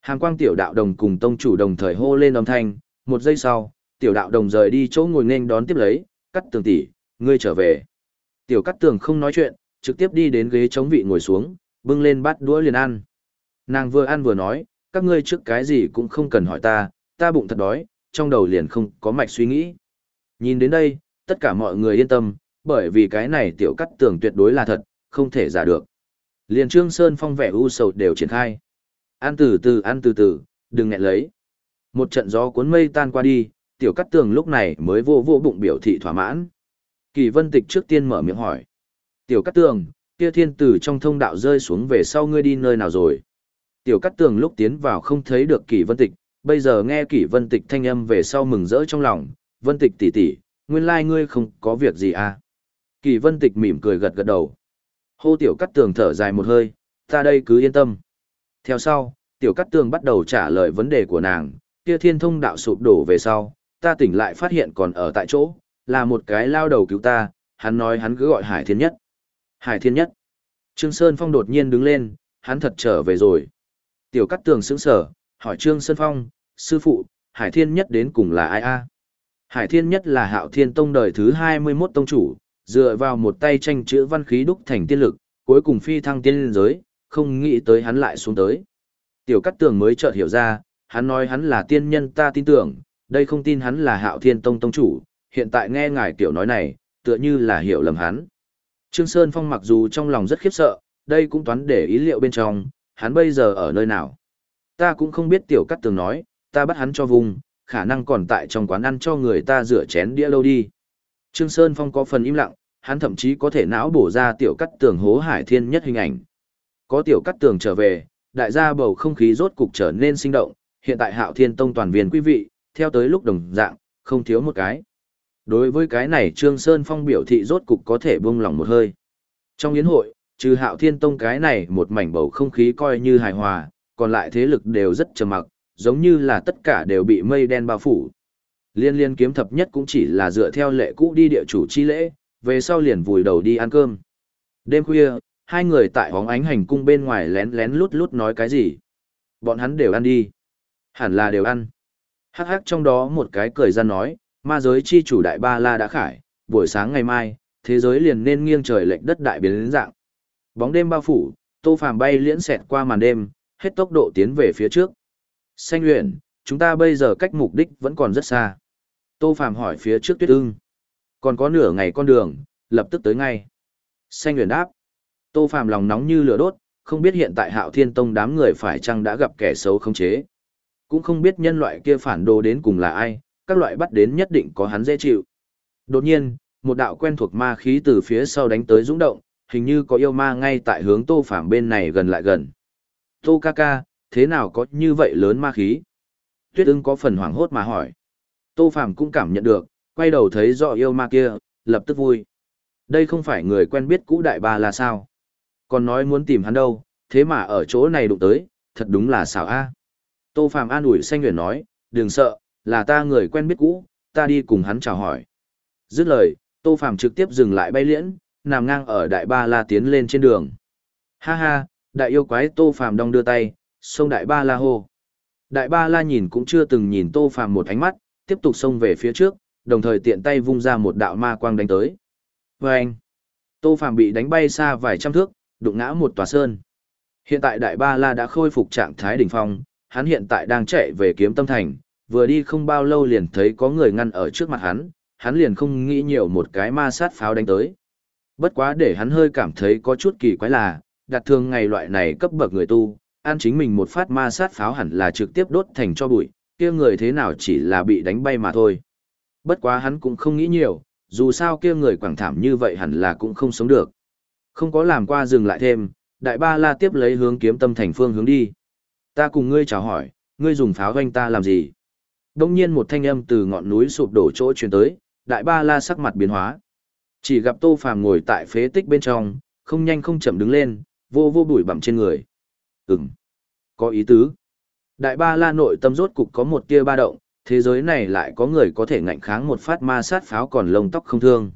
Hàm quang tiểu đạo đồng cùng tông chủ đồng thời hô lên âm thanh, một giây sau, tiểu đạo đồng rời đi chỗ ngồi nên đón tiếp lấy, cắt tường tỷ, ngươi trở về. Tiểu cắt tường không nói chuyện, trực tiếp đi đến ghế chống vị ngồi xuống, bưng lên bát đũa liền ăn. Nàng vừa ăn vừa nói, các ngươi trước cái gì cũng không cần hỏi ta, ta bụng thật đói, trong đầu liền không có mạch suy nghĩ. Nhìn đến đây, tất cả mọi người yên tâm, bởi vì cái này tiểu cắt tường tuyệt đối là thật, không thể giả được. Liền Trương Sơn Phong vẻ u sầu đều triển khai. Ăn từ từ ăn từ từ, đừng nghẹn lấy. Một trận gió cuốn mây tan qua đi, tiểu cắt tường lúc này mới vô vô bụng biểu thị thỏa mãn. Kỳ vân tịch trước tiên mở miệng hỏi. Tiểu cắt tường, kia thiên tử trong thông đạo rơi xuống về sau ngươi đi nơi nào rồi? Tiểu cắt tường lúc tiến vào không thấy được kỳ vân tịch, bây giờ nghe kỳ vân tịch thanh âm về sau mừng rỡ trong lòng. Vân tịch tỷ tỷ, nguyên lai ngươi không có việc gì à? Kỳ vân tịch mỉm cười gật gật đầu. Hô tiểu cắt tường thở dài một hơi, ta đây cứ yên tâm. Theo sau, tiểu cắt tường bắt đầu trả lời vấn đề của nàng, kia thiên thông đạo sụp đổ về sau, ta tỉnh lại phát hiện còn ở tại chỗ, là một cái lao đầu cứu ta, hắn nói hắn cứ gọi Hải Thiên Nhất. Hải Thiên Nhất. Trương Sơn Phong đột nhiên đứng lên, hắn thật trở về rồi. Tiểu Cát Tường sững sờ, hỏi Trương Sơn Phong, sư phụ, Hải Thiên Nhất đến cùng là ai a? Hải Thiên Nhất là Hạo Thiên Tông đời thứ 21 tông chủ, dựa vào một tay tranh chữ văn khí đúc thành tiên lực, cuối cùng phi thăng tiên giới, không nghĩ tới hắn lại xuống tới. Tiểu Cát Tường mới chợt hiểu ra, hắn nói hắn là tiên nhân ta tin tưởng, đây không tin hắn là Hạo Thiên Tông tông chủ, hiện tại nghe ngài tiểu nói này, tựa như là hiểu lầm hắn. Trương Sơn Phong mặc dù trong lòng rất khiếp sợ, đây cũng toán để ý liệu bên trong, hắn bây giờ ở nơi nào. Ta cũng không biết tiểu cát tường nói, ta bắt hắn cho vùng, khả năng còn tại trong quán ăn cho người ta rửa chén đĩa lâu đi. Trương Sơn Phong có phần im lặng, hắn thậm chí có thể não bổ ra tiểu cát tường hố hải thiên nhất hình ảnh. Có tiểu cắt tường trở về, đại gia bầu không khí rốt cục trở nên sinh động, hiện tại hạo thiên tông toàn viên quý vị, theo tới lúc đồng dạng, không thiếu một cái. Đối với cái này Trương Sơn Phong biểu thị rốt cục có thể buông lòng một hơi. Trong yến hội, trừ hạo thiên tông cái này một mảnh bầu không khí coi như hài hòa, còn lại thế lực đều rất trầm mặc, giống như là tất cả đều bị mây đen bao phủ. Liên liên kiếm thập nhất cũng chỉ là dựa theo lệ cũ đi địa chủ chi lễ, về sau liền vùi đầu đi ăn cơm. Đêm khuya, hai người tại hóng ánh hành cung bên ngoài lén lén lút lút nói cái gì. Bọn hắn đều ăn đi. Hẳn là đều ăn. Hắc hắc trong đó một cái cười ra nói, Ma giới chi chủ đại ba la đã khải, buổi sáng ngày mai, thế giới liền nên nghiêng trời lệch đất đại biến đến dạng. Bóng đêm bao phủ, Tô Phàm bay liễn xẹt qua màn đêm, hết tốc độ tiến về phía trước. Xanh luyện, chúng ta bây giờ cách mục đích vẫn còn rất xa. Tô Phàm hỏi phía trước Tuyết Ưng. Còn có nửa ngày con đường, lập tức tới ngay. Xanh luyện đáp. Tô Phàm lòng nóng như lửa đốt, không biết hiện tại Hạo Thiên Tông đám người phải chăng đã gặp kẻ xấu không chế. Cũng không biết nhân loại kia phản đồ đến cùng là ai, các loại bắt đến nhất định có hắn dễ chịu. Đột nhiên, một đạo quen thuộc ma khí từ phía sau đánh tới dũng động, hình như có yêu ma ngay tại hướng Tô Phàm bên này gần lại gần. Tô ca ca, thế nào có như vậy lớn ma khí? Tuyết ưng có phần hoảng hốt mà hỏi. Tô Phàm cũng cảm nhận được, quay đầu thấy rõ yêu ma kia, lập tức vui. Đây không phải người quen biết cũ đại ba là sao? Còn nói muốn tìm hắn đâu, thế mà ở chỗ này đụng tới, thật đúng là xảo a. Tô phạm an ủi xanh nguyện nói, đừng sợ, là ta người quen biết cũ, ta đi cùng hắn chào hỏi. Dứt lời, Tô phạm trực tiếp dừng lại bay liễn, nằm ngang ở đại ba la tiến lên trên đường. Ha ha, đại yêu quái Tô phạm đong đưa tay, xông đại ba la hô. Đại ba la nhìn cũng chưa từng nhìn Tô phạm một ánh mắt, tiếp tục xông về phía trước, đồng thời tiện tay vung ra một đạo ma quang đánh tới. Vâng! Tô phạm bị đánh bay xa vài trăm thước, đụng ngã một tòa sơn. Hiện tại Đại Ba La đã khôi phục trạng thái đỉnh phong, hắn hiện tại đang chạy về kiếm tâm thành, vừa đi không bao lâu liền thấy có người ngăn ở trước mặt hắn, hắn liền không nghĩ nhiều một cái ma sát pháo đánh tới. Bất quá để hắn hơi cảm thấy có chút kỳ quái là, đặt thường ngày loại này cấp bậc người tu, ăn chính mình một phát ma sát pháo hẳn là trực tiếp đốt thành cho bụi, kia người thế nào chỉ là bị đánh bay mà thôi. Bất quá hắn cũng không nghĩ nhiều, dù sao kia người quảng thảm như vậy hẳn là cũng không sống được. Không có làm qua dừng lại thêm, đại ba la tiếp lấy hướng kiếm tâm thành phương hướng đi. Ta cùng ngươi chào hỏi, ngươi dùng pháo doanh ta làm gì? Đông nhiên một thanh âm từ ngọn núi sụp đổ chỗ truyền tới, đại ba la sắc mặt biến hóa. Chỉ gặp tô phàm ngồi tại phế tích bên trong, không nhanh không chậm đứng lên, vô vô bụi bặm trên người. Ừm, có ý tứ. Đại ba la nội tâm rốt cục có một tia ba động, thế giới này lại có người có thể ngạnh kháng một phát ma sát pháo còn lông tóc không thương.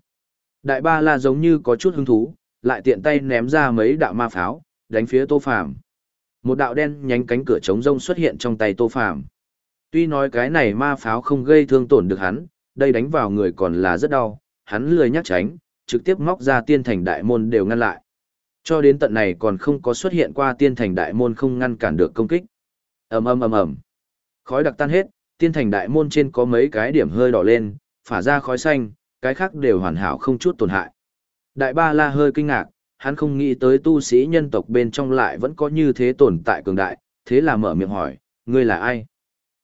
Đại ba la giống như có chút hứng thú, lại tiện tay ném ra mấy đạo ma pháo, đánh phía tô phàm. Một đạo đen nhánh cánh cửa chống rông xuất hiện trong tay tô phàm. Tuy nói cái này ma pháo không gây thương tổn được hắn, đây đánh vào người còn là rất đau, hắn lười nhắc tránh, trực tiếp móc ra tiên thành đại môn đều ngăn lại. Cho đến tận này còn không có xuất hiện qua tiên thành đại môn không ngăn cản được công kích. ầm ầm ầm ầm, khói đặc tan hết, tiên thành đại môn trên có mấy cái điểm hơi đỏ lên, phả ra khói xanh, cái khác đều hoàn hảo không chút tổn hại. Đại ba la hơi kinh ngạc, hắn không nghĩ tới tu sĩ nhân tộc bên trong lại vẫn có như thế tồn tại cường đại, thế là mở miệng hỏi, ngươi là ai?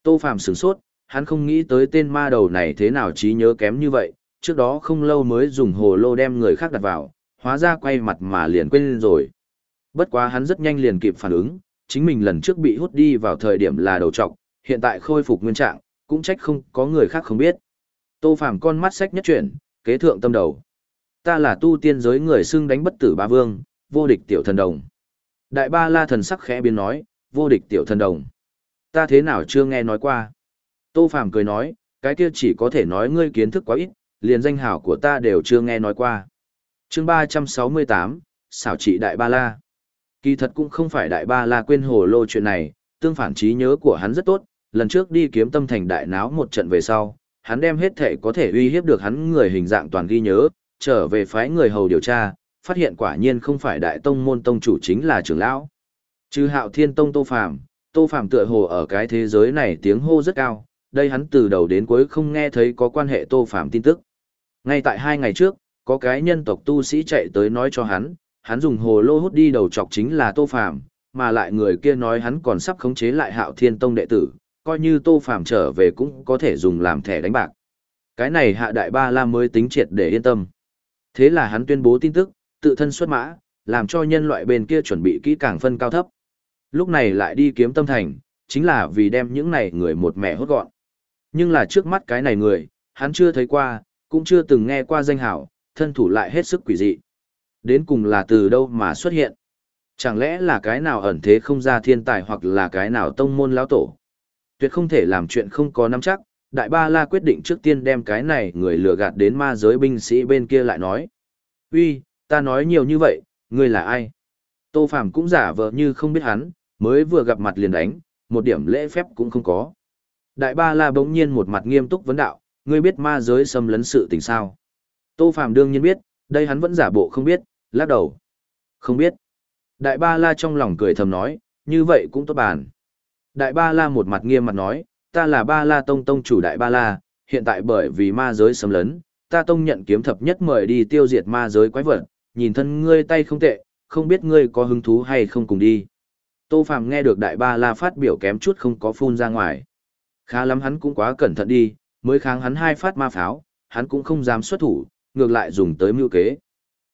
Tô Phạm sửng sốt, hắn không nghĩ tới tên ma đầu này thế nào trí nhớ kém như vậy, trước đó không lâu mới dùng hồ lô đem người khác đặt vào, hóa ra quay mặt mà liền quên rồi. Bất quá hắn rất nhanh liền kịp phản ứng, chính mình lần trước bị hút đi vào thời điểm là đầu trọc, hiện tại khôi phục nguyên trạng, cũng trách không có người khác không biết. Tô Phàm con mắt sách nhất chuyển, kế thượng tâm đầu. Ta là tu tiên giới người xưng đánh bất tử ba vương, vô địch tiểu thần đồng. Đại ba la thần sắc khẽ biến nói, vô địch tiểu thần đồng. Ta thế nào chưa nghe nói qua. Tô Phàm cười nói, cái kia chỉ có thể nói ngươi kiến thức quá ít, liền danh hảo của ta đều chưa nghe nói qua. chương ba trăm sáu mươi tám, xảo trị Đại Ba La. Kỳ thật cũng không phải Đại Ba La quên hồ lô chuyện này, tương phản trí nhớ của hắn rất tốt, lần trước đi kiếm tâm thành đại náo một trận về sau, hắn đem hết thể có thể uy hiếp được hắn người hình dạng toàn ghi nhớ, trở về phái người hầu điều tra, phát hiện quả nhiên không phải đại tông môn tông chủ chính là trưởng lão. Chứ hạo thiên tông tô phàm, tô phàm tựa hồ ở cái thế giới này tiếng hô rất cao, đây hắn từ đầu đến cuối không nghe thấy có quan hệ tô phàm tin tức. Ngay tại hai ngày trước, có cái nhân tộc tu sĩ chạy tới nói cho hắn, hắn dùng hồ lô hút đi đầu chọc chính là tô phàm, mà lại người kia nói hắn còn sắp khống chế lại hạo thiên tông đệ tử, coi như tô phàm trở về cũng có thể dùng làm thẻ đánh bạc. Cái này hạ đại ba la mới tính triệt để yên tâm. Thế là hắn tuyên bố tin tức, tự thân xuất mã, làm cho nhân loại bên kia chuẩn bị kỹ càng phân cao thấp. Lúc này lại đi kiếm tâm thành, chính là vì đem những này người một mẹ hốt gọn. Nhưng là trước mắt cái này người, hắn chưa thấy qua, cũng chưa từng nghe qua danh hảo, thân thủ lại hết sức quỷ dị. Đến cùng là từ đâu mà xuất hiện? Chẳng lẽ là cái nào ẩn thế không ra thiên tài hoặc là cái nào tông môn lão tổ? Tuyệt không thể làm chuyện không có nắm chắc, Đại Ba La quyết định trước tiên đem cái này người lừa gạt đến ma giới binh sĩ bên kia lại nói. Uy, ta nói nhiều như vậy, ngươi là ai? Tô Phàm cũng giả vờ như không biết hắn, mới vừa gặp mặt liền đánh, một điểm lễ phép cũng không có. Đại Ba La bỗng nhiên một mặt nghiêm túc vấn đạo, ngươi biết ma giới xâm lấn sự tình sao? Tô Phàm đương nhiên biết, đây hắn vẫn giả bộ không biết, lắc đầu. Không biết. Đại Ba La trong lòng cười thầm nói, như vậy cũng tốt bàn. Đại Ba La một mặt nghiêm mặt nói, ta là Ba La Tông Tông chủ Đại Ba La, hiện tại bởi vì ma giới xâm lấn, ta tông nhận kiếm thập nhất mời đi tiêu diệt ma giới quái vật, nhìn thân ngươi tay không tệ, không biết ngươi có hứng thú hay không cùng đi. Tô Phàm nghe được Đại Ba La phát biểu kém chút không có phun ra ngoài. Khá lắm hắn cũng quá cẩn thận đi, mới kháng hắn hai phát ma pháo, hắn cũng không dám xuất thủ, ngược lại dùng tới mưu kế.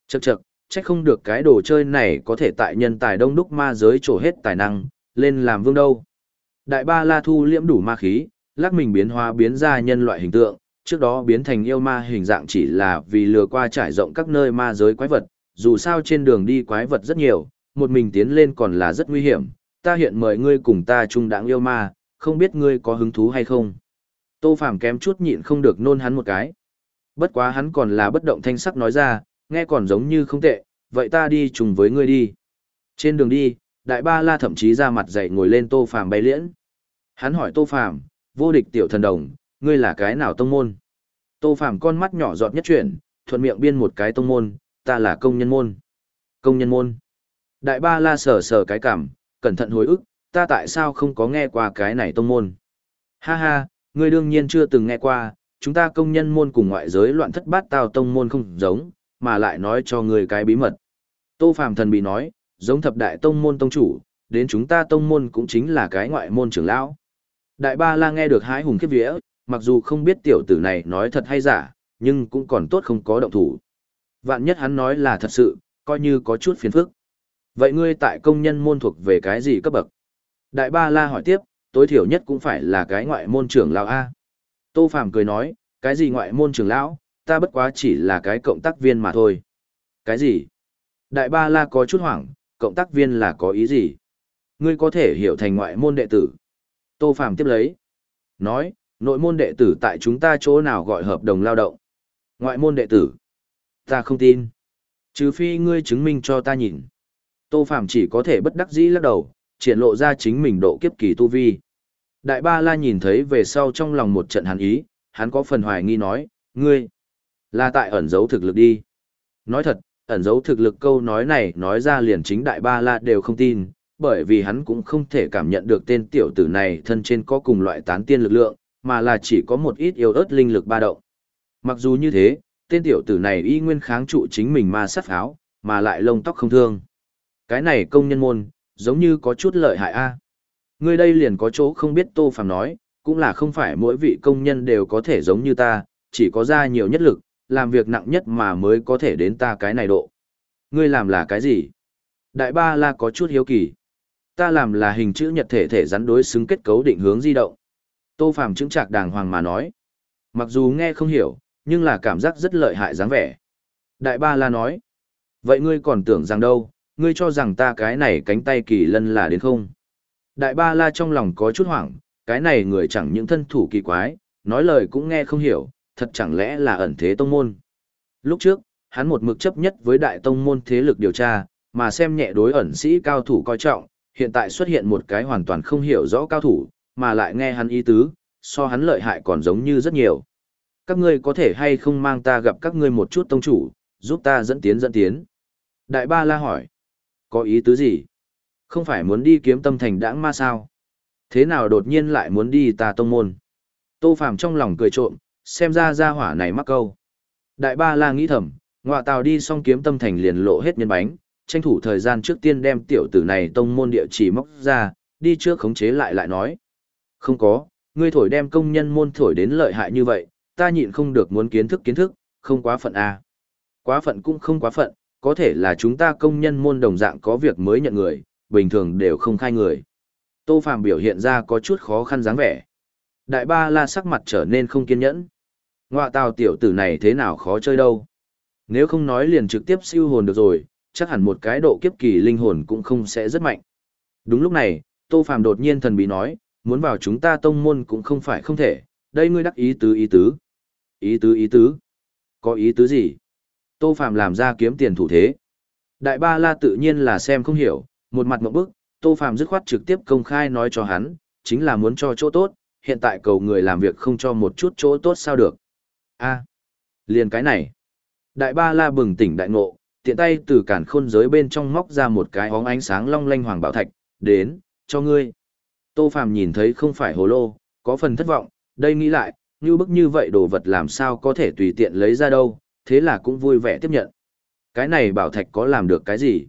Chậc chậc, trách không được cái đồ chơi này có thể tại nhân tài đông đúc ma giới trổ hết tài năng, lên làm vương đâu. Đại ba la thu liễm đủ ma khí, lắc mình biến hóa biến ra nhân loại hình tượng, trước đó biến thành yêu ma hình dạng chỉ là vì lừa qua trải rộng các nơi ma giới quái vật, dù sao trên đường đi quái vật rất nhiều, một mình tiến lên còn là rất nguy hiểm, ta hiện mời ngươi cùng ta chung đảng yêu ma, không biết ngươi có hứng thú hay không. Tô Phàm kém chút nhịn không được nôn hắn một cái. Bất quá hắn còn là bất động thanh sắc nói ra, nghe còn giống như không tệ, vậy ta đi chung với ngươi đi. Trên đường đi, Đại Ba La thậm chí ra mặt dậy ngồi lên Tô Phàm bay liễn. Hắn hỏi Tô Phàm, vô địch tiểu thần đồng, ngươi là cái nào tông môn? Tô Phàm con mắt nhỏ giọt nhất chuyển, thuận miệng biên một cái tông môn, ta là công nhân môn. Công nhân môn. Đại Ba La sờ sờ cái cảm, cẩn thận hồi ức, ta tại sao không có nghe qua cái này tông môn? Ha ha, ngươi đương nhiên chưa từng nghe qua, chúng ta công nhân môn cùng ngoại giới loạn thất bát tao tông môn không giống, mà lại nói cho ngươi cái bí mật. Tô Phàm thần bị nói, giống thập đại tông môn tông chủ, đến chúng ta tông môn cũng chính là cái ngoại môn trưởng lão. Đại ba la nghe được hái hùng kiếp vía, mặc dù không biết tiểu tử này nói thật hay giả, nhưng cũng còn tốt không có động thủ. Vạn nhất hắn nói là thật sự, coi như có chút phiền phức. Vậy ngươi tại công nhân môn thuộc về cái gì cấp bậc? Đại ba la hỏi tiếp, tối thiểu nhất cũng phải là cái ngoại môn trưởng lão A. Tô Phàm cười nói, cái gì ngoại môn trưởng lão, ta bất quá chỉ là cái cộng tác viên mà thôi. Cái gì? Đại ba la có chút hoảng, cộng tác viên là có ý gì? Ngươi có thể hiểu thành ngoại môn đệ tử. Tô Phàm tiếp lấy. Nói, nội môn đệ tử tại chúng ta chỗ nào gọi hợp đồng lao động. Ngoại môn đệ tử. Ta không tin. Trừ phi ngươi chứng minh cho ta nhìn. Tô Phàm chỉ có thể bất đắc dĩ lắc đầu, triển lộ ra chính mình độ kiếp kỳ tu vi. Đại ba la nhìn thấy về sau trong lòng một trận hắn ý, hắn có phần hoài nghi nói, ngươi, là tại ẩn giấu thực lực đi. Nói thật, ẩn giấu thực lực câu nói này nói ra liền chính đại ba la đều không tin, bởi vì hắn cũng không thể cảm nhận được tên tiểu tử này thân trên có cùng loại tán tiên lực lượng, mà là chỉ có một ít yếu ớt linh lực ba động. Mặc dù như thế, tên tiểu tử này y nguyên kháng trụ chính mình ma sát pháo, mà lại lông tóc không thương. Cái này công nhân môn, giống như có chút lợi hại a. Ngươi đây liền có chỗ không biết Tô Phàm nói, cũng là không phải mỗi vị công nhân đều có thể giống như ta, chỉ có ra nhiều nhất lực, làm việc nặng nhất mà mới có thể đến ta cái này độ. Ngươi làm là cái gì? Đại ba la có chút hiếu kỳ. Ta làm là hình chữ nhật thể thể rắn đối xứng kết cấu định hướng di động. Tô Phàm chứng trạc đàng hoàng mà nói. Mặc dù nghe không hiểu, nhưng là cảm giác rất lợi hại dáng vẻ. Đại ba la nói. Vậy ngươi còn tưởng rằng đâu, ngươi cho rằng ta cái này cánh tay kỳ lân là đến không? Đại ba la trong lòng có chút hoảng, cái này người chẳng những thân thủ kỳ quái, nói lời cũng nghe không hiểu, thật chẳng lẽ là ẩn thế tông môn. Lúc trước, hắn một mực chấp nhất với đại tông môn thế lực điều tra, mà xem nhẹ đối ẩn sĩ cao thủ coi trọng, hiện tại xuất hiện một cái hoàn toàn không hiểu rõ cao thủ, mà lại nghe hắn ý tứ, so hắn lợi hại còn giống như rất nhiều. Các ngươi có thể hay không mang ta gặp các ngươi một chút tông chủ, giúp ta dẫn tiến dẫn tiến. Đại ba la hỏi, có ý tứ gì? Không phải muốn đi kiếm tâm thành đãng ma sao? Thế nào đột nhiên lại muốn đi ta tông môn? Tô Phàm trong lòng cười trộm, xem ra gia hỏa này mắc câu. Đại ba la nghĩ thầm, ngọa tào đi xong kiếm tâm thành liền lộ hết nhân bánh, tranh thủ thời gian trước tiên đem tiểu tử này tông môn địa chỉ móc ra, đi trước khống chế lại lại nói. Không có, ngươi thổi đem công nhân môn thổi đến lợi hại như vậy, ta nhịn không được muốn kiến thức kiến thức, không quá phận à Quá phận cũng không quá phận, có thể là chúng ta công nhân môn đồng dạng có việc mới nhận người, bình thường đều không khai người. Tô Phàm biểu hiện ra có chút khó khăn dáng vẻ. Đại ba la sắc mặt trở nên không kiên nhẫn. Ngoạ tào tiểu tử này thế nào khó chơi đâu. Nếu không nói liền trực tiếp siêu hồn được rồi, chắc hẳn một cái độ kiếp kỳ linh hồn cũng không sẽ rất mạnh. Đúng lúc này, Tô Phàm đột nhiên thần bí nói, muốn vào chúng ta tông môn cũng không phải không thể, đây ngươi đắc ý tứ ý tứ. Ý tứ ý tứ? Có ý tứ gì? Tô Phàm làm ra kiếm tiền thủ thế. Đại ba la tự nhiên là xem không hiểu, một mặt mộng bức, Tô Phàm dứt khoát trực tiếp công khai nói cho hắn, chính là muốn cho chỗ tốt, hiện tại cầu người làm việc không cho một chút chỗ tốt sao được. a liền cái này. Đại ba la bừng tỉnh đại ngộ, tiện tay từ cản khôn giới bên trong móc ra một cái hóng ánh sáng long lanh hoàng bảo thạch, đến, cho ngươi. Tô Phàm nhìn thấy không phải hồ lô, có phần thất vọng, đây nghĩ lại, như bức như vậy đồ vật làm sao có thể tùy tiện lấy ra đâu, thế là cũng vui vẻ tiếp nhận. Cái này bảo thạch có làm được cái gì?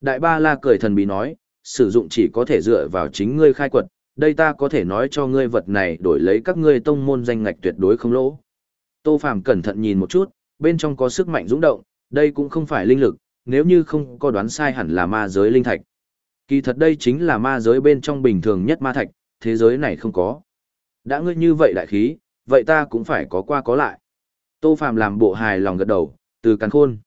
Đại ba la cười thần bí nói, sử dụng chỉ có thể dựa vào chính ngươi khai quật, đây ta có thể nói cho ngươi vật này đổi lấy các ngươi tông môn danh ngạch tuyệt đối không lỗ. Tô Phàm cẩn thận nhìn một chút, bên trong có sức mạnh dũng động, đây cũng không phải linh lực, nếu như không có đoán sai hẳn là ma giới linh thạch. Kỳ thật đây chính là ma giới bên trong bình thường nhất ma thạch, thế giới này không có. Đã ngươi như vậy đại khí, vậy ta cũng phải có qua có lại. Tô Phàm làm bộ hài lòng gật đầu, từ càn khôn.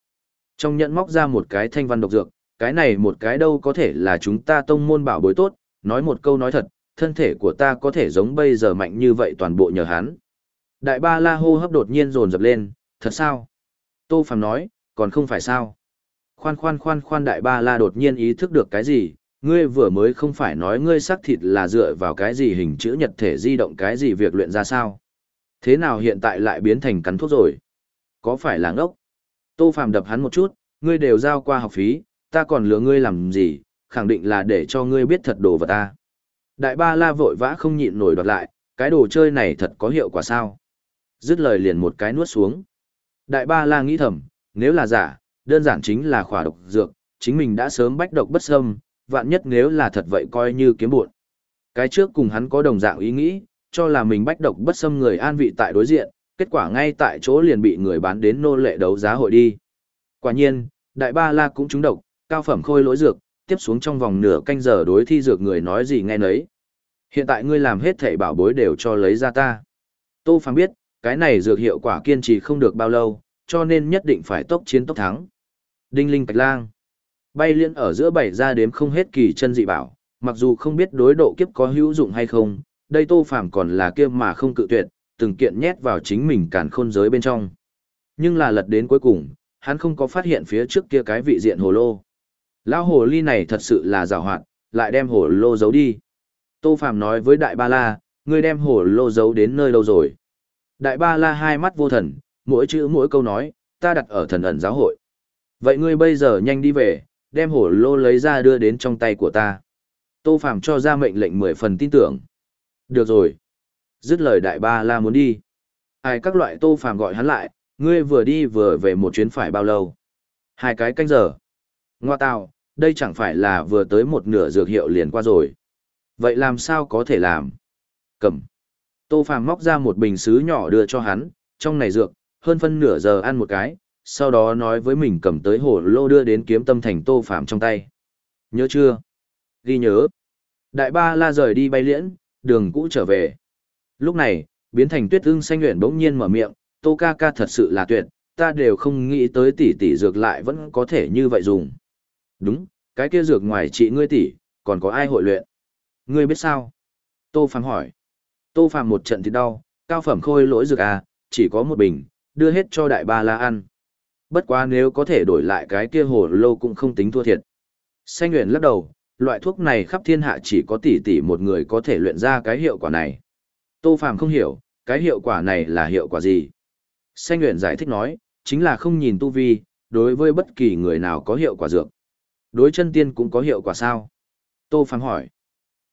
Trong nhận móc ra một cái thanh văn độc dược, cái này một cái đâu có thể là chúng ta tông môn bảo bối tốt, nói một câu nói thật, thân thể của ta có thể giống bây giờ mạnh như vậy toàn bộ nhờ hắn. Đại ba la hô hấp đột nhiên rồn rập lên, thật sao? Tô Phàm nói, còn không phải sao? Khoan khoan khoan khoan đại ba la đột nhiên ý thức được cái gì, ngươi vừa mới không phải nói ngươi xác thịt là dựa vào cái gì hình chữ nhật thể di động cái gì việc luyện ra sao? Thế nào hiện tại lại biến thành cắn thuốc rồi? Có phải là ngốc? Tô Phàm đập hắn một chút, ngươi đều giao qua học phí, ta còn lừa ngươi làm gì, khẳng định là để cho ngươi biết thật đồ vật ta. Đại ba la vội vã không nhịn nổi đoạt lại, cái đồ chơi này thật có hiệu quả sao? Dứt lời liền một cái nuốt xuống. Đại ba la nghĩ thầm, nếu là giả, đơn giản chính là khỏa độc dược, chính mình đã sớm bách độc bất xâm, vạn nhất nếu là thật vậy coi như kiếm buồn. Cái trước cùng hắn có đồng dạng ý nghĩ, cho là mình bách độc bất xâm người an vị tại đối diện, kết quả ngay tại chỗ liền bị người bán đến nô lệ đấu giá hội đi. Quả nhiên, đại ba la cũng trúng độc, cao phẩm khôi lỗi dược, tiếp xuống trong vòng nửa canh giờ đối thi dược người nói gì nghe nấy. Hiện tại ngươi làm hết thảy bảo bối đều cho lấy ra ta. Tô Phàm biết, cái này dược hiệu quả kiên trì không được bao lâu, cho nên nhất định phải tốc chiến tốc thắng. Đinh linh bạch lang. Bay liên ở giữa bảy ra đếm không hết kỳ chân dị bảo, mặc dù không biết đối độ kiếp có hữu dụng hay không, đây Tô Phàm còn là kia mà không cự tuyệt, từng kiện nhét vào chính mình càn khôn giới bên trong. Nhưng là lật đến cuối cùng, hắn không có phát hiện phía trước kia cái vị diện hồ lô. Lão hồ ly này thật sự là giàu hoạt, lại đem hồ lô giấu đi. Tô Phàm nói với Đại Ba La, ngươi đem hồ lô giấu đến nơi đâu rồi? Đại Ba La hai mắt vô thần, mỗi chữ mỗi câu nói, ta đặt ở thần ẩn giáo hội. Vậy ngươi bây giờ nhanh đi về, đem hổ lô lấy ra đưa đến trong tay của ta. Tô Phàm cho ra mệnh lệnh mười phần tin tưởng. Được rồi. Dứt lời Đại Ba La muốn đi. Ai các loại Tô Phàm gọi hắn lại, ngươi vừa đi vừa về một chuyến phải bao lâu? Hai cái canh giờ. Ngoa tào, đây chẳng phải là vừa tới một nửa dược hiệu liền qua rồi. Vậy làm sao có thể làm? Cầm. Tô Phàm móc ra một bình sứ nhỏ đưa cho hắn, trong này dược, hơn phân nửa giờ ăn một cái, sau đó nói với mình cầm tới hồ lô đưa đến kiếm tâm thành Tô phạm trong tay. Nhớ chưa? Ghi nhớ. Đại ba la rời đi bay liễn, đường cũ trở về. Lúc này, biến thành tuyết ưng xanh nguyện bỗng nhiên mở miệng, Tô ca ca thật sự là tuyệt, ta đều không nghĩ tới tỷ tỷ dược lại vẫn có thể như vậy dùng. Đúng, cái kia dược ngoài chị ngươi tỷ, còn có ai hội luyện? Ngươi biết sao? Tô phạm hỏi. Tô phạm một trận thì đau, cao phẩm khôi lỗi dược à, chỉ có một bình, đưa hết cho đại ba la ăn. Bất quá nếu có thể đổi lại cái kia hồ lô cũng không tính thua thiệt. Xanh Nguyễn lắc đầu, loại thuốc này khắp thiên hạ chỉ có tỷ tỷ một người có thể luyện ra cái hiệu quả này. Tô Phàm không hiểu, cái hiệu quả này là hiệu quả gì? Xanh Nguyễn giải thích nói, chính là không nhìn tu vi, đối với bất kỳ người nào có hiệu quả dược. Đối chân tiên cũng có hiệu quả sao? Tô Phàm hỏi.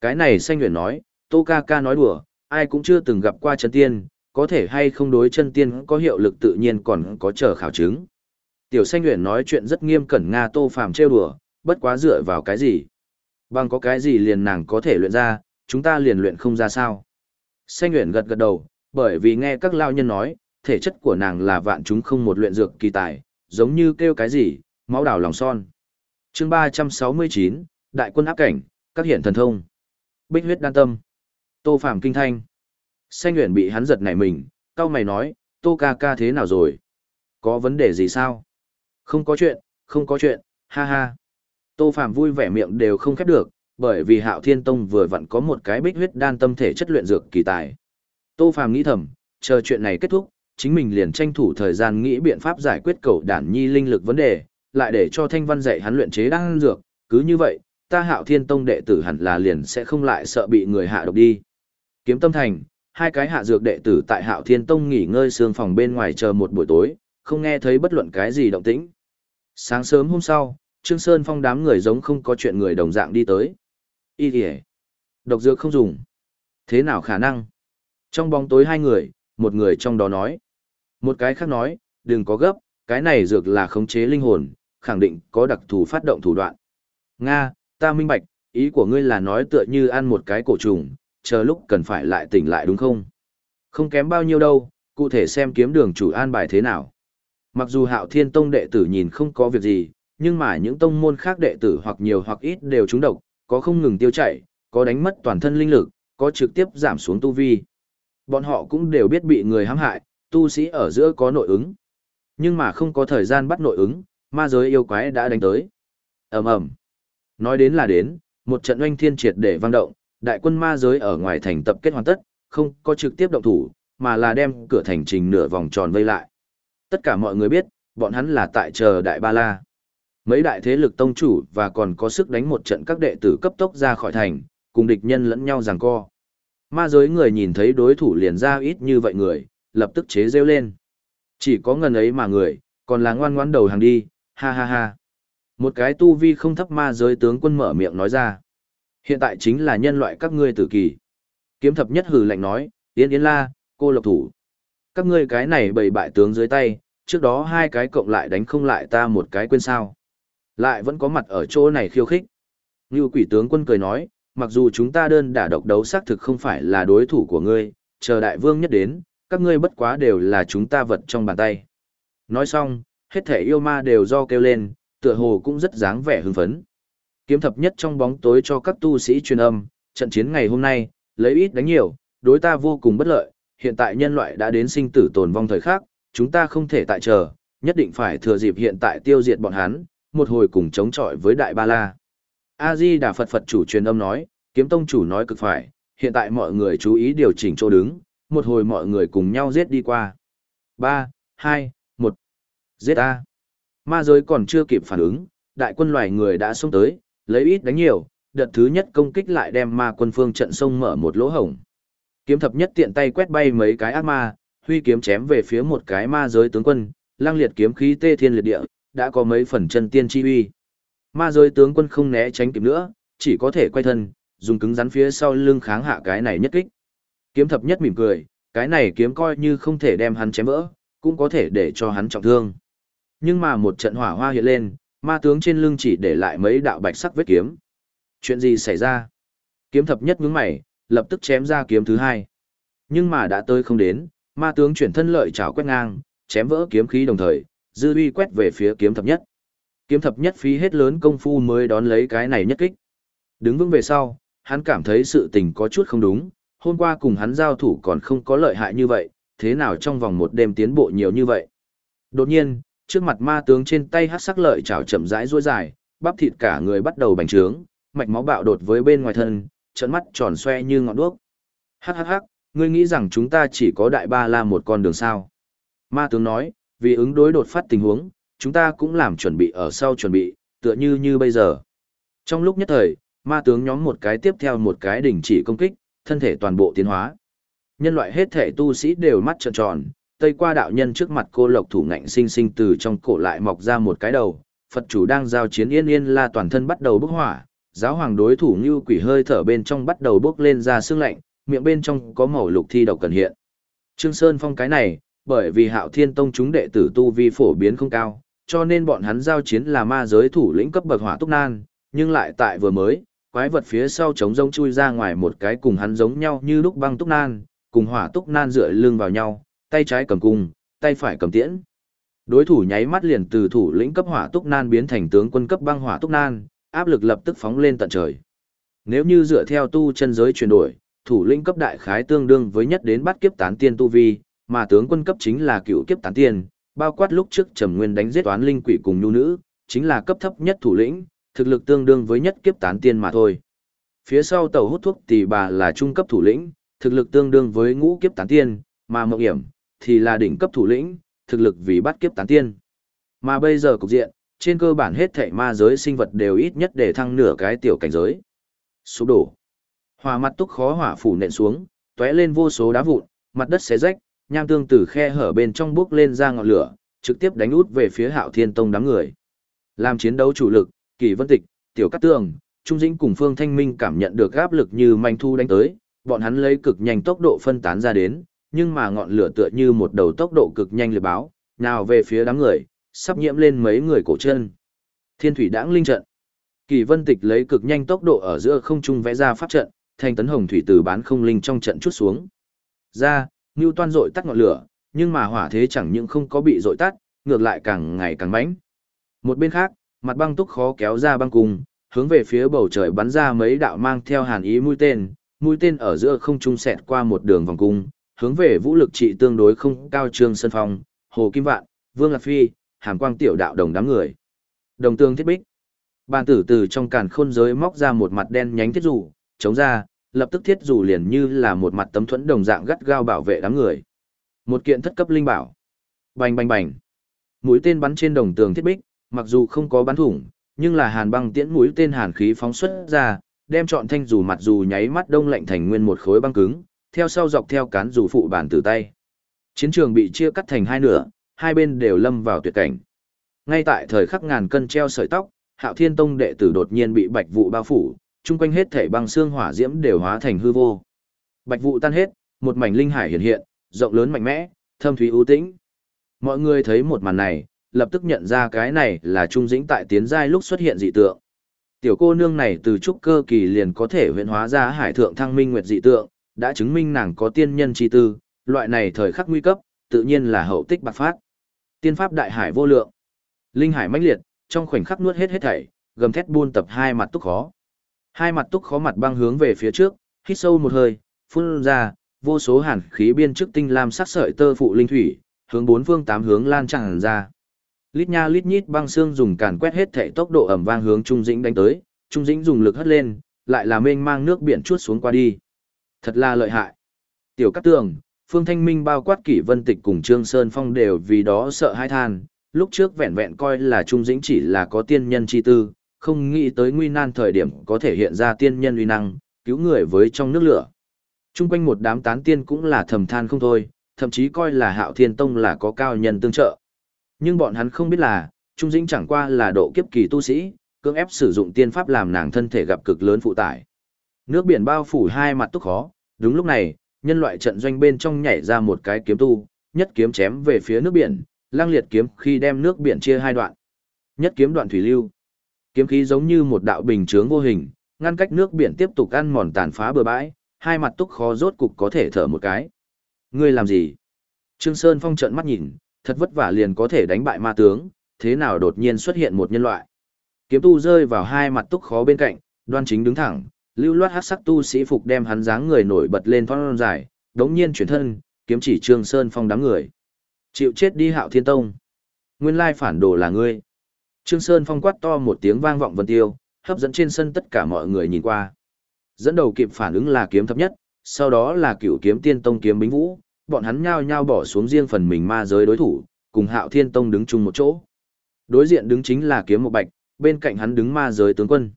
Cái này Xanh Nguyễn nói, Tô ca ca nói đùa, ai cũng chưa từng gặp qua chân tiên, có thể hay không đối chân tiên có hiệu lực tự nhiên còn có chờ khảo chứng. Tiểu Xanh Nguyễn nói chuyện rất nghiêm cẩn Nga Tô Phàm trêu đùa, bất quá dựa vào cái gì? Bằng có cái gì liền nàng có thể luyện ra, chúng ta liền luyện không ra sao? Xanh Nguyễn gật gật đầu, bởi vì nghe các lao nhân nói, thể chất của nàng là vạn chúng không một luyện dược kỳ tài, giống như kêu cái gì, máu đào lòng son. chương 369, Đại quân áp cảnh, các hiện thần thông. Bích huyết đan tâm. Tô Phạm kinh thanh. Xanh Nguyễn bị hắn giật nảy mình, cao mày nói, Tô ca ca thế nào rồi? Có vấn đề gì sao? Không có chuyện, không có chuyện, ha ha. Tô Phạm vui vẻ miệng đều không khép được, bởi vì Hạo Thiên Tông vừa vặn có một cái bích huyết đan tâm thể chất luyện dược kỳ tài. Tô Phạm nghĩ thầm, chờ chuyện này kết thúc, chính mình liền tranh thủ thời gian nghĩ biện pháp giải quyết cầu đản nhi linh lực vấn đề, lại để cho Thanh Văn dạy hắn luyện chế đan dược, cứ như vậy, ta Hạo Thiên Tông đệ tử hẳn là liền sẽ không lại sợ bị người hạ độc đi. Kiếm Tâm Thành, hai cái hạ dược đệ tử tại Hạo Thiên Tông nghỉ ngơi sương phòng bên ngoài chờ một buổi tối, không nghe thấy bất luận cái gì động tĩnh. Sáng sớm hôm sau, Trương Sơn Phong đám người giống không có chuyện người đồng dạng đi tới. Y kìa. Độc dược không dùng. Thế nào khả năng? Trong bóng tối hai người, một người trong đó nói. Một cái khác nói, đừng có gấp, cái này dược là khống chế linh hồn, khẳng định có đặc thù phát động thủ đoạn. Nga, ta minh bạch, ý của ngươi là nói tựa như ăn một cái cổ trùng, chờ lúc cần phải lại tỉnh lại đúng không? Không kém bao nhiêu đâu, cụ thể xem kiếm đường chủ an bài thế nào. Mặc dù hạo thiên tông đệ tử nhìn không có việc gì, nhưng mà những tông môn khác đệ tử hoặc nhiều hoặc ít đều trúng độc, có không ngừng tiêu chảy, có đánh mất toàn thân linh lực, có trực tiếp giảm xuống tu vi. Bọn họ cũng đều biết bị người hãm hại, tu sĩ ở giữa có nội ứng. Nhưng mà không có thời gian bắt nội ứng, ma giới yêu quái đã đánh tới. ầm ầm Nói đến là đến, một trận oanh thiên triệt để vang động, đại quân ma giới ở ngoài thành tập kết hoàn tất, không có trực tiếp động thủ, mà là đem cửa thành trình nửa vòng tròn vây lại. Tất cả mọi người biết, bọn hắn là tại chờ Đại Ba La. Mấy đại thế lực tông chủ và còn có sức đánh một trận các đệ tử cấp tốc ra khỏi thành, cùng địch nhân lẫn nhau giằng co. Ma giới người nhìn thấy đối thủ liền ra ít như vậy người, lập tức chế rêu lên. Chỉ có ngần ấy mà người, còn là ngoan ngoãn đầu hàng đi, ha ha ha. Một cái tu vi không thấp ma giới tướng quân mở miệng nói ra. Hiện tại chính là nhân loại các ngươi tử kỳ. Kiếm thập nhất hừ lạnh nói, yến yến la, cô lộc thủ. Các ngươi cái này bầy bại tướng dưới tay, trước đó hai cái cộng lại đánh không lại ta một cái quên sao. Lại vẫn có mặt ở chỗ này khiêu khích. Như quỷ tướng quân cười nói, mặc dù chúng ta đơn đả độc đấu xác thực không phải là đối thủ của ngươi, chờ đại vương nhất đến, các ngươi bất quá đều là chúng ta vật trong bàn tay. Nói xong, hết thể yêu ma đều do kêu lên, tựa hồ cũng rất dáng vẻ hưng phấn. Kiếm thập nhất trong bóng tối cho các tu sĩ truyền âm, trận chiến ngày hôm nay, lấy ít đánh nhiều, đối ta vô cùng bất lợi, hiện tại nhân loại đã đến sinh tử tồn vong thời khắc, chúng ta không thể tại chờ, nhất định phải thừa dịp hiện tại tiêu diệt bọn hắn, một hồi cùng chống chọi với Đại Ba La. A-di Đà Phật Phật chủ truyền âm nói, kiếm tông chủ nói cực phải, hiện tại mọi người chú ý điều chỉnh chỗ đứng, một hồi mọi người cùng nhau giết đi qua. 3, 2, 1. Giết A. Ma giới còn chưa kịp phản ứng, đại quân loài người đã xông tới, lấy ít đánh nhiều, đợt thứ nhất công kích lại đem ma quân phương trận sông mở một lỗ hổng. Kiếm thập nhất tiện tay quét bay mấy cái ác ma, huy kiếm chém về phía một cái ma giới tướng quân, lang liệt kiếm khí tê thiên liệt địa, đã có mấy phần chân tiên chi uy. Ma giới tướng quân không né tránh kịp nữa, chỉ có thể quay thân, dùng cứng rắn phía sau lưng kháng hạ cái này nhất kích. Kiếm thập nhất mỉm cười, cái này kiếm coi như không thể đem hắn chém vỡ, cũng có thể để cho hắn trọng thương. Nhưng mà một trận hỏa hoa hiện lên, ma tướng trên lưng chỉ để lại mấy đạo bạch sắc vết kiếm. Chuyện gì xảy ra? Kiếm thập nhất nhướng mày, lập tức chém ra kiếm thứ hai. Nhưng mà đã tới không đến, ma tướng chuyển thân lợi chảo quét ngang, chém vỡ kiếm khí đồng thời, dư uy quét về phía kiếm thập nhất. Kiếm thập nhất phí hết lớn công phu mới đón lấy cái này nhất kích. Đứng vững về sau, hắn cảm thấy sự tình có chút không đúng, hôm qua cùng hắn giao thủ còn không có lợi hại như vậy, thế nào trong vòng một đêm tiến bộ nhiều như vậy. Đột nhiên, trước mặt ma tướng trên tay hát sắc lợi chảo chậm rãi ruôi dài, bắp thịt cả người bắt đầu bành trướng, mạch máu bạo đột với bên ngoài thân, trận mắt tròn xoe như ngọn đuốc. Hắc hắc hắc, ngươi nghĩ rằng chúng ta chỉ có đại ba la một con đường sao? Ma tướng nói, vì ứng đối đột phát tình huống, chúng ta cũng làm chuẩn bị ở sau chuẩn bị, tựa như như bây giờ. Trong lúc nhất thời, ma tướng nhóm một cái tiếp theo một cái đình chỉ công kích, thân thể toàn bộ tiến hóa. Nhân loại hết thể tu sĩ đều mắt trợn tròn, tây qua đạo nhân trước mặt cô lộc thủ ngạnh sinh sinh từ trong cổ lại mọc ra một cái đầu, Phật chủ đang giao chiến yên yên la toàn thân bắt đầu bốc hỏa, giáo hoàng đối thủ như quỷ hơi thở bên trong bắt đầu bốc lên ra sương lạnh, miệng bên trong có màu lục thi độc cần hiện. Trương Sơn Phong cái này, bởi vì hạo thiên tông chúng đệ tử tu vi phổ biến không cao, cho nên bọn hắn giao chiến là ma giới thủ lĩnh cấp bậc hỏa túc nan, nhưng lại tại vừa mới, quái vật phía sau trống rông chui ra ngoài một cái cùng hắn giống nhau như lúc băng túc nan, cùng hỏa túc nan dựa lưng vào nhau, tay trái cầm cung, tay phải cầm tiễn. Đối thủ nháy mắt liền từ thủ lĩnh cấp hỏa túc nan biến thành tướng quân cấp băng hỏa túc nan, áp lực lập tức phóng lên tận trời. Nếu như dựa theo tu chân giới chuyển đổi, thủ lĩnh cấp đại khái tương đương với nhất đến bắt kiếp tán tiên tu vi, mà tướng quân cấp chính là cựu kiếp tán tiên, bao quát lúc trước Trầm Nguyên đánh giết toán linh quỷ cùng nhu nữ, chính là cấp thấp nhất thủ lĩnh, thực lực tương đương với nhất kiếp tán tiên mà thôi. Phía sau tàu hút thuốc tỷ bà là trung cấp thủ lĩnh, thực lực tương đương với ngũ kiếp tán tiên, mà mộng hiểm thì là đỉnh cấp thủ lĩnh, thực lực vì bắt kiếp tán tiên. Mà bây giờ cục diện, trên cơ bản hết thảy ma giới sinh vật đều ít nhất để thăng nửa cái tiểu cảnh giới. Sụp đổ. Hỏa mặt túc khó hỏa phủ nện xuống, tóe lên vô số đá vụn, mặt đất xé rách, nham tương từ khe hở bên trong bước lên ra ngọn lửa, trực tiếp đánh út về phía Hạo Thiên Tông đám người. Làm chiến đấu chủ lực, Kỳ Vân Tịch, Tiểu Cát Tường, Trung Dĩnh cùng Phương Thanh Minh cảm nhận được áp lực như manh thu đánh tới, bọn hắn lấy cực nhanh tốc độ phân tán ra đến, nhưng mà ngọn lửa tựa như một đầu tốc độ cực nhanh lửa báo, nào về phía đám người, sắp nhiễm lên mấy người cổ chân. Thiên thủy đãng linh trận. Kỳ Vân Tịch lấy cực nhanh tốc độ ở giữa không trung vẽ ra pháp trận, thành tấn hồng thủy từ bán không linh trong trận chút xuống. Ra, Nưu Toan dội tắt ngọn lửa, nhưng mà hỏa thế chẳng những không có bị dội tắt, ngược lại càng ngày càng mãnh. Một bên khác, mặt băng túc khó kéo ra băng cung, hướng về phía bầu trời bắn ra mấy đạo mang theo hàn ý mũi tên, mũi tên ở giữa không trung xẹt qua một đường vòng cung, hướng về vũ lực trị tương đối không cao trương sân phong, hồ kim vạn, vương lạc phi, hàm quang tiểu đạo đồng đám người. Đồng tương thiết bích. Bàn tử từ trong càn khôn giới móc ra một mặt đen nhánh thiết rủ, chống ra, lập tức thiết rủ liền như là một mặt tấm thuẫn đồng dạng gắt gao bảo vệ đám người. Một kiện thất cấp linh bảo. Bành bành bành. Mũi tên bắn trên đồng tường thiết bích, mặc dù không có bắn thủng, nhưng là hàn băng tiễn mũi tên hàn khí phóng xuất ra, đem chọn thanh dù mặt dù nháy mắt đông lạnh thành nguyên một khối băng cứng, theo sau dọc theo cán dù phụ bản tử tay. Chiến trường bị chia cắt thành hai nửa, hai bên đều lâm vào tuyệt cảnh. Ngay tại thời khắc ngàn cân treo sợi tóc, Hạo Thiên Tông đệ tử đột nhiên bị bạch vụ bao phủ, chung quanh hết thảy băng xương hỏa diễm đều hóa thành hư vô. Bạch vụ tan hết, một mảnh linh hải hiện hiện, rộng lớn mạnh mẽ, thâm thúy ưu tĩnh. Mọi người thấy một màn này, lập tức nhận ra cái này là trung dĩnh tại tiến giai lúc xuất hiện dị tượng. Tiểu cô nương này từ trúc cơ kỳ liền có thể huyễn hóa ra hải thượng thăng minh nguyệt dị tượng, đã chứng minh nàng có tiên nhân chi tư, loại này thời khắc nguy cấp, tự nhiên là hậu tích bạc phát. Tiên pháp đại hải vô lượng. Linh hải mãnh liệt, trong khoảnh khắc nuốt hết hết thảy, gầm thét buôn tập hai mặt túc khó. Hai mặt túc khó mặt băng hướng về phía trước, hít sâu một hơi, phun ra, vô số hàn khí biên trước tinh lam sắc sợi tơ phụ linh thủy, hướng bốn phương tám hướng lan tràn ra. Lít nha lít nhít băng xương dùng càn quét hết thảy tốc độ ẩm vang hướng Trung Dĩnh đánh tới, Trung Dĩnh dùng lực hất lên, lại là mênh mang nước biển chuốt xuống qua đi. Thật là lợi hại. Tiểu Cát Tường, Phương Thanh Minh bao quát kỷ vân tịch cùng Trương Sơn Phong đều vì đó sợ hai than, lúc trước vẹn vẹn coi là Trung Dĩnh chỉ là có tiên nhân chi tư, không nghĩ tới nguy nan thời điểm có thể hiện ra tiên nhân uy năng, cứu người với trong nước lửa. Trung quanh một đám tán tiên cũng là thầm than không thôi, thậm chí coi là Hạo Thiên Tông là có cao nhân tương trợ. Nhưng bọn hắn không biết là, Trung Dĩnh chẳng qua là độ kiếp kỳ tu sĩ, cưỡng ép sử dụng tiên pháp làm nàng thân thể gặp cực lớn phụ tải. Nước biển bao phủ hai mặt túc khó, đúng lúc này, nhân loại trận doanh bên trong nhảy ra một cái kiếm tu, nhất kiếm chém về phía nước biển, lang liệt kiếm khi đem nước biển chia hai đoạn. Nhất kiếm đoạn thủy lưu. Kiếm khí giống như một đạo bình chướng vô hình, ngăn cách nước biển tiếp tục ăn mòn tàn phá bờ bãi, hai mặt túc khó rốt cục có thể thở một cái. Ngươi làm gì? Trương Sơn Phong trợn mắt nhìn, thật vất vả liền có thể đánh bại ma tướng, thế nào đột nhiên xuất hiện một nhân loại. Kiếm tu rơi vào hai mặt túc khó bên cạnh, đoan chính đứng thẳng, lưu loát hắc sắc tu sĩ phục đem hắn dáng người nổi bật lên thon dài, đống nhiên chuyển thân, kiếm chỉ Trương Sơn Phong đám người. Chịu chết đi Hạo Thiên Tông. Nguyên lai phản đồ là ngươi. Trương Sơn Phong quát to một tiếng vang vọng vân tiêu, hấp dẫn trên sân tất cả mọi người nhìn qua. Dẫn đầu kịp phản ứng là kiếm thấp nhất, sau đó là cựu kiếm tiên tông kiếm bính vũ, bọn hắn nhao nhao bỏ xuống riêng phần mình ma giới đối thủ, cùng Hạo Thiên Tông đứng chung một chỗ. Đối diện đứng chính là kiếm một bạch, bên cạnh hắn đứng ma giới tướng quân.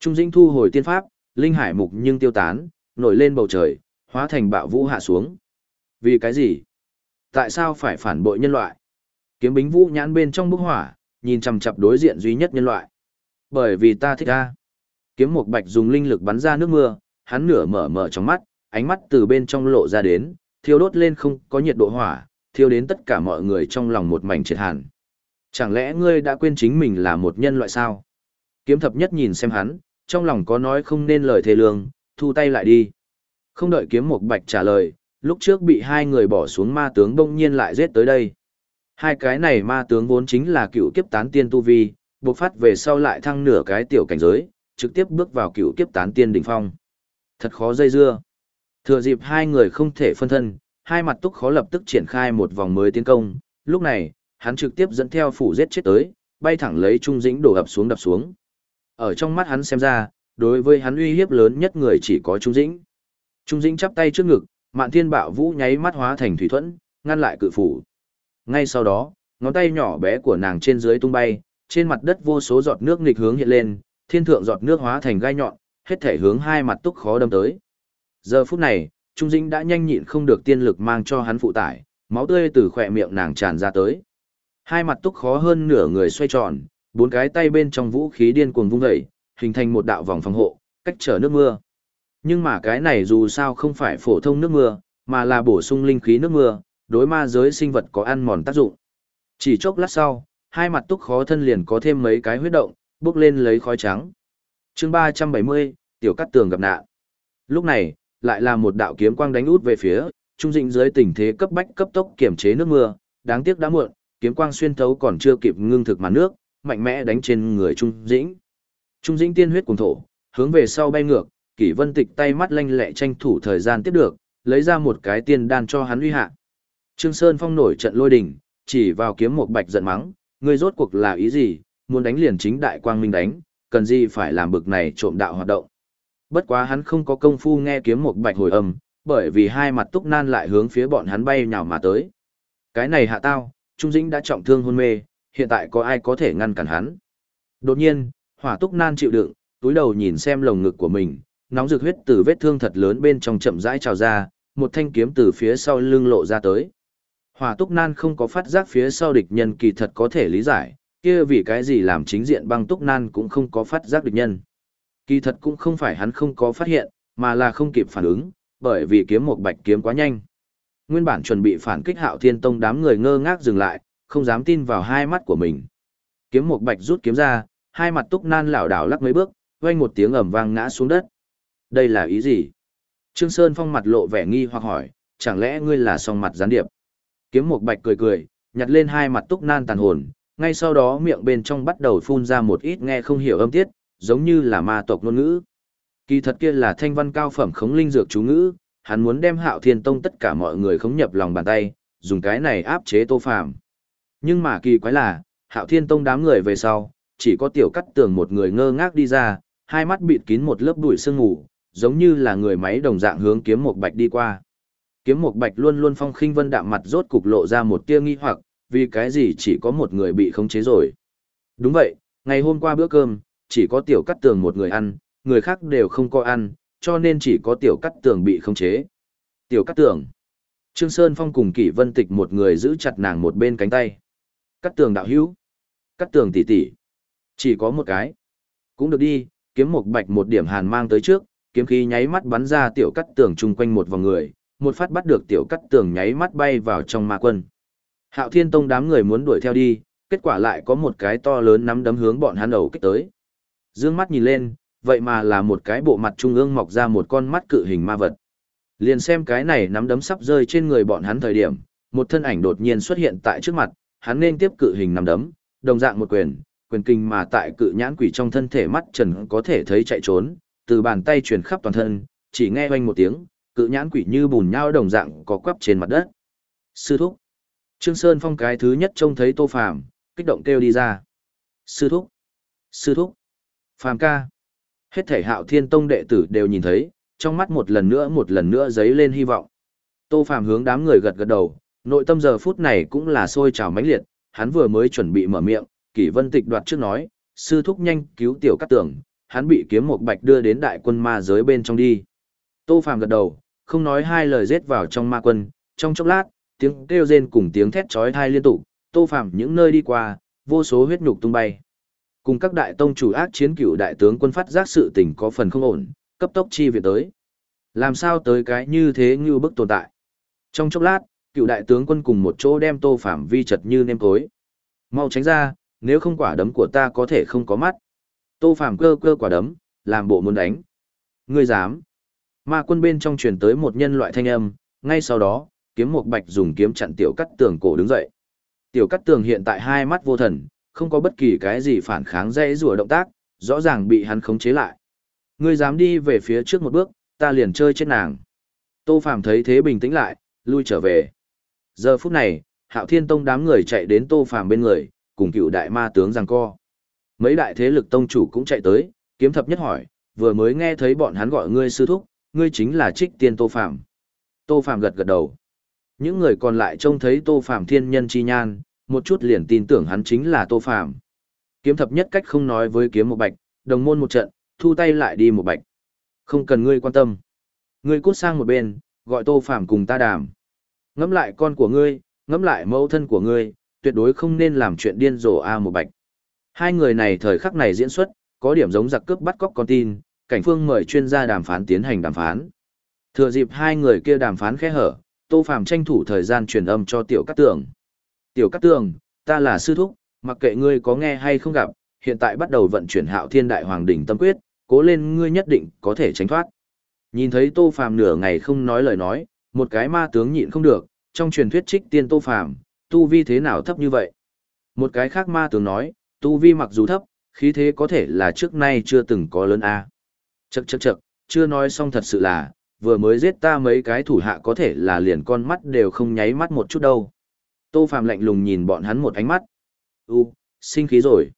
Trung Dĩnh thu hồi tiên pháp, linh hải mục nhưng tiêu tán, nổi lên bầu trời, hóa thành bạo vũ hạ xuống. Vì cái gì? Tại sao phải phản bội nhân loại? Kiếm bính vũ nhãn bên trong bức hỏa, nhìn chằm chằm đối diện duy nhất nhân loại. Bởi vì ta thích a. Kiếm Mục bạch dùng linh lực bắn ra nước mưa, hắn nửa mở mở trong mắt, ánh mắt từ bên trong lộ ra đến, thiêu đốt lên không có nhiệt độ hỏa, thiêu đến tất cả mọi người trong lòng một mảnh triệt hàn. Chẳng lẽ ngươi đã quên chính mình là một nhân loại sao? Kiếm thập nhất nhìn xem hắn, trong lòng có nói không nên lời thề lương, thu tay lại đi. Không đợi kiếm một bạch trả lời, lúc trước bị hai người bỏ xuống ma tướng đông nhiên lại giết tới đây. Hai cái này ma tướng vốn chính là cựu kiếp tán tiên tu vi, buộc phát về sau lại thăng nửa cái tiểu cảnh giới, trực tiếp bước vào cựu kiếp tán tiên đỉnh phong. Thật khó dây dưa. Thừa dịp hai người không thể phân thân, hai mặt túc khó lập tức triển khai một vòng mới tiến công, lúc này, hắn trực tiếp dẫn theo phủ giết chết tới, bay thẳng lấy trung dĩnh đổ ập xuống đập xuống. Ở trong mắt hắn xem ra, đối với hắn uy hiếp lớn nhất người chỉ có trung dĩnh. Trung dĩnh chắp tay trước ngực, mạn thiên bạo vũ nháy mắt hóa thành thủy thuẫn, ngăn lại cự phủ. Ngay sau đó, ngón tay nhỏ bé của nàng trên dưới tung bay, trên mặt đất vô số giọt nước nghịch hướng hiện lên, thiên thượng giọt nước hóa thành gai nhọn, hết thể hướng hai mặt túc khó đâm tới. Giờ phút này, Trung Dĩnh đã nhanh nhịn không được tiên lực mang cho hắn phụ tải, máu tươi từ khỏe miệng nàng tràn ra tới. Hai mặt túc khó hơn nửa người xoay tròn, bốn cái tay bên trong vũ khí điên cuồng vung dậy, hình thành một đạo vòng phòng hộ, cách trở nước mưa. Nhưng mà cái này dù sao không phải phổ thông nước mưa, mà là bổ sung linh khí nước mưa, đối ma giới sinh vật có ăn mòn tác dụng. Chỉ chốc lát sau, hai mặt túc khó thân liền có thêm mấy cái huyết động, bước lên lấy khói trắng. chương 370, tiểu cắt tường gặp nạn. Lúc này, lại là một đạo kiếm quang đánh út về phía, trung dĩnh dưới tình thế cấp bách cấp tốc kiểm chế nước mưa, đáng tiếc đã muộn, kiếm quang xuyên thấu còn chưa kịp ngưng thực màn nước, mạnh mẽ đánh trên người Trung Dĩnh. Trung Dĩnh tiên huyết cuồng thổ, hướng về sau bay ngược, Kỷ Vân Tịch tay mắt lanh lẹ tranh thủ thời gian tiếp được, lấy ra một cái tiên đan cho hắn uy hạ. Trương Sơn Phong nổi trận lôi đình, chỉ vào kiếm một bạch giận mắng, ngươi rốt cuộc là ý gì, muốn đánh liền chính đại quang minh đánh, cần gì phải làm bực này trộm đạo hoạt động. Bất quá hắn không có công phu nghe kiếm một bạch hồi âm, bởi vì hai mặt túc nan lại hướng phía bọn hắn bay nhào mà tới. Cái này hạ tao, Trung Dĩnh đã trọng thương hôn mê, hiện tại có ai có thể ngăn cản hắn. Đột nhiên, hỏa túc nan chịu đựng, túi đầu nhìn xem lồng ngực của mình, nóng rực huyết từ vết thương thật lớn bên trong chậm rãi trào ra, một thanh kiếm từ phía sau lưng lộ ra tới. Hỏa túc nan không có phát giác phía sau địch nhân kỳ thật có thể lý giải, kia vì cái gì làm chính diện băng túc nan cũng không có phát giác địch nhân. Kỳ thật cũng không phải hắn không có phát hiện, mà là không kịp phản ứng, bởi vì kiếm một bạch kiếm quá nhanh. Nguyên bản chuẩn bị phản kích hạo thiên tông đám người ngơ ngác dừng lại, không dám tin vào hai mắt của mình. Kiếm một bạch rút kiếm ra, hai mặt túc nan lảo đảo lắc mấy bước, vang một tiếng ầm vang ngã xuống đất. Đây là ý gì? Trương Sơn Phong mặt lộ vẻ nghi hoặc hỏi, chẳng lẽ ngươi là song mặt gián điệp? Kiếm một bạch cười cười, nhặt lên hai mặt túc nan tàn hồn, ngay sau đó miệng bên trong bắt đầu phun ra một ít nghe không hiểu âm tiết, giống như là ma tộc ngôn ngữ. Kỳ thật kia là thanh văn cao phẩm khống linh dược chú ngữ, hắn muốn đem Hạo Thiên Tông tất cả mọi người khống nhập lòng bàn tay, dùng cái này áp chế Tô Phàm. Nhưng mà kỳ quái là, Hạo Thiên Tông đám người về sau, chỉ có tiểu cắt tường một người ngơ ngác đi ra, hai mắt bịt kín một lớp bụi sương mù, giống như là người máy đồng dạng hướng kiếm một bạch đi qua. Kiếm một bạch luôn luôn phong khinh vân đạm mặt rốt cục lộ ra một tia nghi hoặc, vì cái gì chỉ có một người bị khống chế rồi. Đúng vậy, ngày hôm qua bữa cơm, chỉ có tiểu cắt tường một người ăn, người khác đều không có ăn, cho nên chỉ có tiểu cắt tường bị khống chế. Tiểu cắt tường. Trương Sơn Phong cùng Kỷ Vân Tịch một người giữ chặt nàng một bên cánh tay. Cắt tường đạo hữu. Cắt tường tỷ tỷ. Chỉ có một cái. Cũng được đi, kiếm một bạch một điểm hàn mang tới trước, kiếm khí nháy mắt bắn ra tiểu cắt tường chung quanh một vòng người, một phát bắt được tiểu cắt tường nháy mắt bay vào trong ma quân. Hạo Thiên Tông đám người muốn đuổi theo đi, kết quả lại có một cái to lớn nắm đấm hướng bọn hắn đầu kích tới. Dương mắt nhìn lên, vậy mà là một cái bộ mặt trung ương mọc ra một con mắt cự hình ma vật. Liền xem cái này nắm đấm sắp rơi trên người bọn hắn thời điểm, một thân ảnh đột nhiên xuất hiện tại trước mặt, hắn nên tiếp cự hình nằm đấm, đồng dạng một quyền, quyền kinh mà tại cự nhãn quỷ trong thân thể mắt trần có thể thấy chạy trốn, từ bàn tay truyền khắp toàn thân, chỉ nghe oanh một tiếng, cự nhãn quỷ như bùn nhau đồng dạng có quắp trên mặt đất. Sư thúc. Trương Sơn Phong cái thứ nhất trông thấy Tô Phàm, kích động kêu đi ra. Sư thúc. Sư thúc. Phàm ca. Hết thể hạo thiên tông đệ tử đều nhìn thấy, trong mắt một lần nữa một lần nữa dấy lên hy vọng. Tô Phàm hướng đám người gật gật đầu, nội tâm giờ phút này cũng là sôi trào mãnh liệt, hắn vừa mới chuẩn bị mở miệng, Kỷ Vân Tịch đoạt trước nói, sư thúc nhanh cứu tiểu cát tường, hắn bị kiếm một bạch đưa đến đại quân ma giới bên trong đi. Tô Phàm gật đầu, không nói hai lời rết vào trong ma quân, trong chốc lát, tiếng kêu rên cùng tiếng thét chói tai liên tục, Tô Phàm những nơi đi qua, vô số huyết nhục tung bay. Cùng các đại tông chủ ác chiến cựu đại tướng quân phát giác sự tình có phần không ổn, cấp tốc chi viện tới. Làm sao tới cái như thế như bức tồn tại. Trong chốc lát, cựu đại tướng quân cùng một chỗ đem Tô phạm vi chật như nêm tối. Mau tránh ra, nếu không quả đấm của ta có thể không có mắt. Tô phạm cơ cơ quả đấm, làm bộ muốn đánh. Ngươi dám? Ma quân bên trong truyền tới một nhân loại thanh âm, ngay sau đó, kiếm một bạch dùng kiếm chặn tiểu cắt tường cổ đứng dậy. Tiểu cắt tường hiện tại hai mắt vô thần, không có bất kỳ cái gì phản kháng dây rùa động tác, rõ ràng bị hắn khống chế lại. Ngươi dám đi về phía trước một bước, ta liền chơi chết nàng. Tô Phàm thấy thế bình tĩnh lại, lui trở về. Giờ phút này, Hạo Thiên Tông đám người chạy đến Tô Phàm bên người, cùng cựu đại ma tướng giằng co. Mấy đại thế lực tông chủ cũng chạy tới, kiếm thập nhất hỏi, vừa mới nghe thấy bọn hắn gọi ngươi sư thúc, ngươi chính là trích tiên Tô phàm. Tô phàm gật gật đầu. Những người còn lại trông thấy Tô phàm thiên nhân chi nhan, một chút liền tin tưởng hắn chính là Tô phàm. Kiếm thập nhất cách không nói với kiếm một bạch, đồng môn một trận, thu tay lại đi một bạch. Không cần ngươi quan tâm. Ngươi cút sang một bên, gọi Tô phàm cùng ta đàm. Ngẫm lại con của ngươi, ngẫm lại mẫu thân của ngươi, tuyệt đối không nên làm chuyện điên rồ a một bạch. Hai người này thời khắc này diễn xuất, có điểm giống giặc cướp bắt cóc con tin, cảnh phương mời chuyên gia đàm phán tiến hành đàm phán. Thừa dịp hai người kia đàm phán khẽ hở, Tô Phàm tranh thủ thời gian truyền âm cho Tiểu Cát Tường. Tiểu Cát Tường, ta là sư thúc, mặc kệ ngươi có nghe hay không gặp, hiện tại bắt đầu vận chuyển Hạo Thiên Đại Hoàng đỉnh tâm quyết, cố lên ngươi nhất định có thể tránh thoát. Nhìn thấy Tô Phàm nửa ngày không nói lời nói, một cái ma tướng nhịn không được, trong truyền thuyết trích tiên Tô Phàm, tu vi thế nào thấp như vậy? Một cái khác ma tướng nói, Tu vi mặc dù thấp, khí thế có thể là trước nay chưa từng có lớn a. Chậc chậc chậc, chưa nói xong thật sự là, vừa mới giết ta mấy cái thủ hạ có thể là liền con mắt đều không nháy mắt một chút đâu. Tô Phạm lạnh lùng nhìn bọn hắn một ánh mắt. U, sinh khí rồi.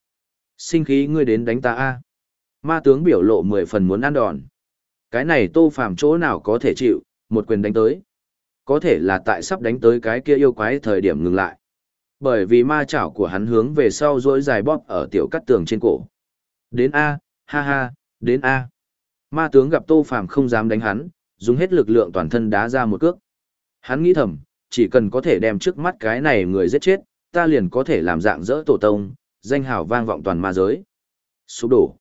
Sinh khí ngươi đến đánh ta a. Ma tướng biểu lộ mười phần muốn ăn đòn. Cái này Tô Phạm chỗ nào có thể chịu, một quyền đánh tới. Có thể là tại sắp đánh tới cái kia yêu quái thời điểm ngừng lại. Bởi vì ma chảo của hắn hướng về sau rỗi dài bóp ở tiểu cắt tường trên cổ. Đến A, ha ha, đến A. Ma tướng gặp Tô Phàm không dám đánh hắn, dùng hết lực lượng toàn thân đá ra một cước. Hắn nghĩ thầm, chỉ cần có thể đem trước mắt cái này người giết chết, ta liền có thể làm dạng dỡ tổ tông, danh hào vang vọng toàn ma giới. Sụp đổ.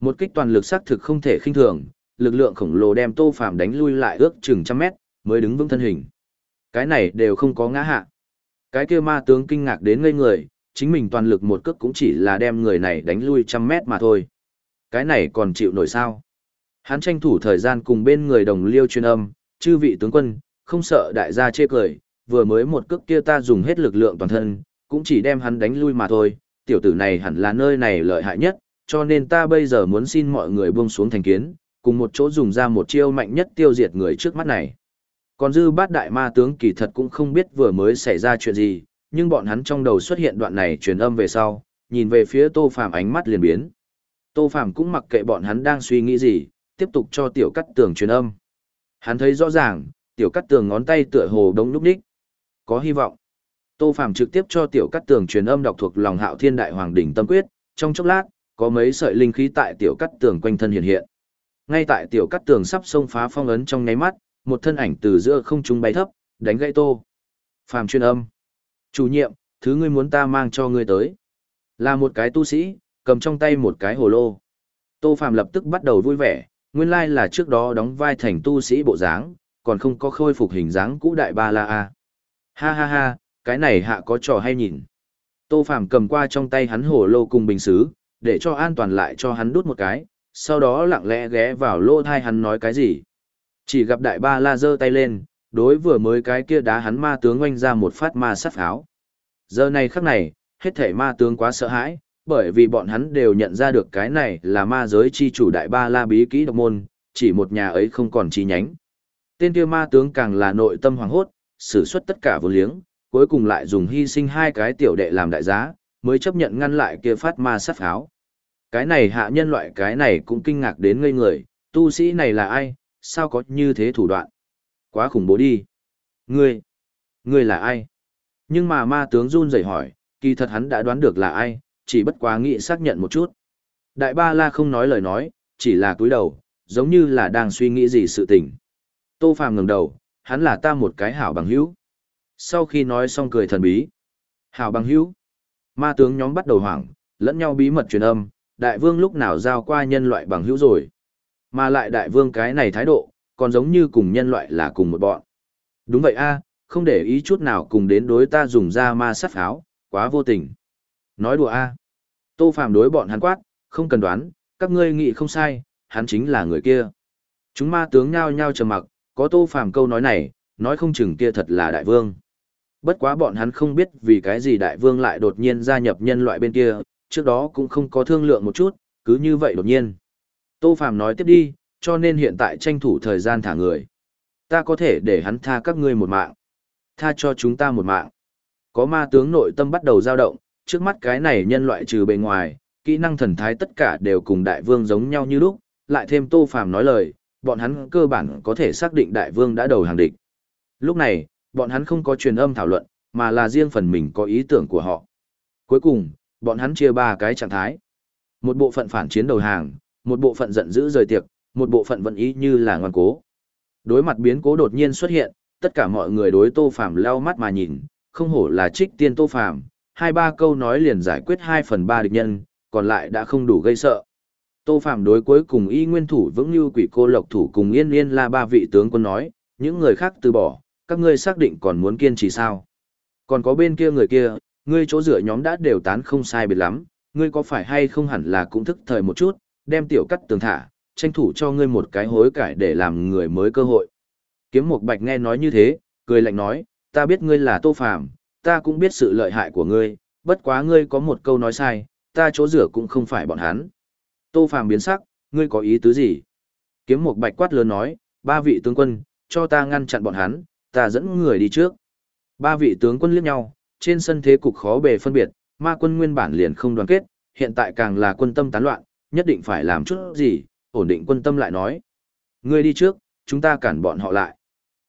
Một kích toàn lực xác thực không thể khinh thường, lực lượng khổng lồ đem Tô Phàm đánh lui lại ước chừng trăm mét, mới đứng vững thân hình. Cái này đều không có ngã hạ. Cái kia ma tướng kinh ngạc đến ngây người, chính mình toàn lực một cước cũng chỉ là đem người này đánh lui trăm mét mà thôi. Cái này còn chịu nổi sao? Hắn tranh thủ thời gian cùng bên người đồng liêu chuyên âm, chư vị tướng quân, không sợ đại gia chê cười, vừa mới một cước kia ta dùng hết lực lượng toàn thân, cũng chỉ đem hắn đánh lui mà thôi, tiểu tử này hẳn là nơi này lợi hại nhất, cho nên ta bây giờ muốn xin mọi người buông xuống thành kiến, cùng một chỗ dùng ra một chiêu mạnh nhất tiêu diệt người trước mắt này. Còn dư bát đại ma tướng kỳ thật cũng không biết vừa mới xảy ra chuyện gì, nhưng bọn hắn trong đầu xuất hiện đoạn này truyền âm về sau, nhìn về phía Tô Phàm ánh mắt liền biến. Tô Phàm cũng mặc kệ bọn hắn đang suy nghĩ gì, tiếp tục cho tiểu cắt tường truyền âm. Hắn thấy rõ ràng, tiểu cắt tường ngón tay tựa hồ đống lúc đích. Có hy vọng. Tô Phàm trực tiếp cho tiểu cắt tường truyền âm đọc thuộc lòng hạo thiên đại hoàng đỉnh tâm quyết, trong chốc lát, có mấy sợi linh khí tại tiểu cắt tường quanh thân hiện hiện. Ngay tại tiểu cắt tường sắp xông phá phong ấn trong nháy mắt, một thân ảnh từ giữa không trung bay thấp, đánh gãy Tô. Phàm chuyên âm. Chủ nhiệm, thứ ngươi muốn ta mang cho ngươi tới. Là một cái tu sĩ, cầm trong tay một cái hồ lô. Tô Phàm lập tức bắt đầu vui vẻ, nguyên lai là trước đó đóng vai thành tu sĩ bộ dáng, còn không có khôi phục hình dáng cũ đại ba la a. Ha ha ha, cái này hạ có trò hay nhìn. Tô Phàm cầm qua trong tay hắn hồ lô cùng bình xứ, để cho an toàn lại cho hắn đút một cái, sau đó lặng lẽ ghé vào lỗ thai hắn nói cái gì. Chỉ gặp đại ba la giơ tay lên, đối vừa mới cái kia đá hắn ma tướng oanh ra một phát ma sắt pháo. Giờ này khắc này, hết thể ma tướng quá sợ hãi, bởi vì bọn hắn đều nhận ra được cái này là ma giới chi chủ đại ba la bí kỹ độc môn, chỉ một nhà ấy không còn chi nhánh. Tên kia ma tướng càng là nội tâm hoàng hốt, sử xuất tất cả vô liếng, cuối cùng lại dùng hy sinh hai cái tiểu đệ làm đại giá, mới chấp nhận ngăn lại kia phát ma sát pháo. Cái này hạ nhân loại cái này cũng kinh ngạc đến ngây người, tu sĩ này là ai, sao có như thế thủ đoạn? Quá khủng bố đi. Ngươi, ngươi là ai? Nhưng mà ma tướng run rẩy hỏi, kỳ thật hắn đã đoán được là ai, chỉ bất quá nghĩ xác nhận một chút. Đại ba la không nói lời nói, chỉ là cúi đầu, giống như là đang suy nghĩ gì sự tình. Tô Phàm ngẩng đầu, hắn là ta một cái hảo bằng hữu. Sau khi nói xong cười thần bí. Hảo bằng hữu. Ma tướng nhóm bắt đầu hoảng, lẫn nhau bí mật truyền âm, đại vương lúc nào giao qua nhân loại bằng hữu rồi. Mà lại đại vương cái này thái độ, còn giống như cùng nhân loại là cùng một bọn. Đúng vậy a, không để ý chút nào cùng đến đối ta dùng ra ma sát pháo, quá vô tình. Nói đùa a. Tô Phàm đối bọn hắn quát, không cần đoán, các ngươi nghĩ không sai, hắn chính là người kia. Chúng ma tướng nhao nhao trầm mặc, có Tô Phàm câu nói này, nói không chừng kia thật là đại vương. Bất quá bọn hắn không biết vì cái gì đại vương lại đột nhiên gia nhập nhân loại bên kia, trước đó cũng không có thương lượng một chút, cứ như vậy đột nhiên. Tô Phàm nói tiếp đi, cho nên hiện tại tranh thủ thời gian thả người. Ta có thể để hắn tha các ngươi một mạng. Tha cho chúng ta một mạng. Có ma tướng nội tâm bắt đầu dao động, trước mắt cái này nhân loại trừ bề ngoài, kỹ năng thần thái tất cả đều cùng đại vương giống nhau như lúc, lại thêm Tô Phàm nói lời, bọn hắn cơ bản có thể xác định đại vương đã đầu hàng địch. Lúc này, bọn hắn không có truyền âm thảo luận, mà là riêng phần mình có ý tưởng của họ. Cuối cùng, bọn hắn chia ba cái trạng thái. Một bộ phận phản chiến đầu hàng, một bộ phận giận dữ rời tiệc, một bộ phận vẫn ý như là ngoan cố. Đối mặt biến cố đột nhiên xuất hiện, tất cả mọi người đối Tô Phàm leo mắt mà nhìn, không hổ là trích tiên Tô Phàm, hai ba câu nói liền giải quyết hai phần ba địch nhân, còn lại đã không đủ gây sợ. Tô Phạm đối cuối cùng y nguyên thủ vững như quỷ cô lộc thủ cùng yên yên là ba vị tướng quân nói, những người khác từ bỏ, các ngươi xác định còn muốn kiên trì sao. Còn có bên kia người kia, ngươi chỗ dựa nhóm đã đều tán không sai biệt lắm, ngươi có phải hay không hẳn là cũng thức thời một chút, đem tiểu cắt tường thả, tranh thủ cho ngươi một cái hối cải để làm người mới cơ hội. Kiếm Mục Bạch nghe nói như thế, cười lạnh nói, ta biết ngươi là Tô Phạm, ta cũng biết sự lợi hại của ngươi, bất quá ngươi có một câu nói sai, ta chỗ rửa cũng không phải bọn hắn. Tô Phàm biến sắc, ngươi có ý tứ gì? Kiếm Mục bạch quát lớn nói, ba vị tướng quân, cho ta ngăn chặn bọn hắn, ta dẫn người đi trước. Ba vị tướng quân liếc nhau, trên sân thế cục khó bề phân biệt, ma quân nguyên bản liền không đoàn kết, hiện tại càng là quân tâm tán loạn, nhất định phải làm chút gì, ổn định quân tâm lại nói. Ngươi đi trước, chúng ta cản bọn họ lại.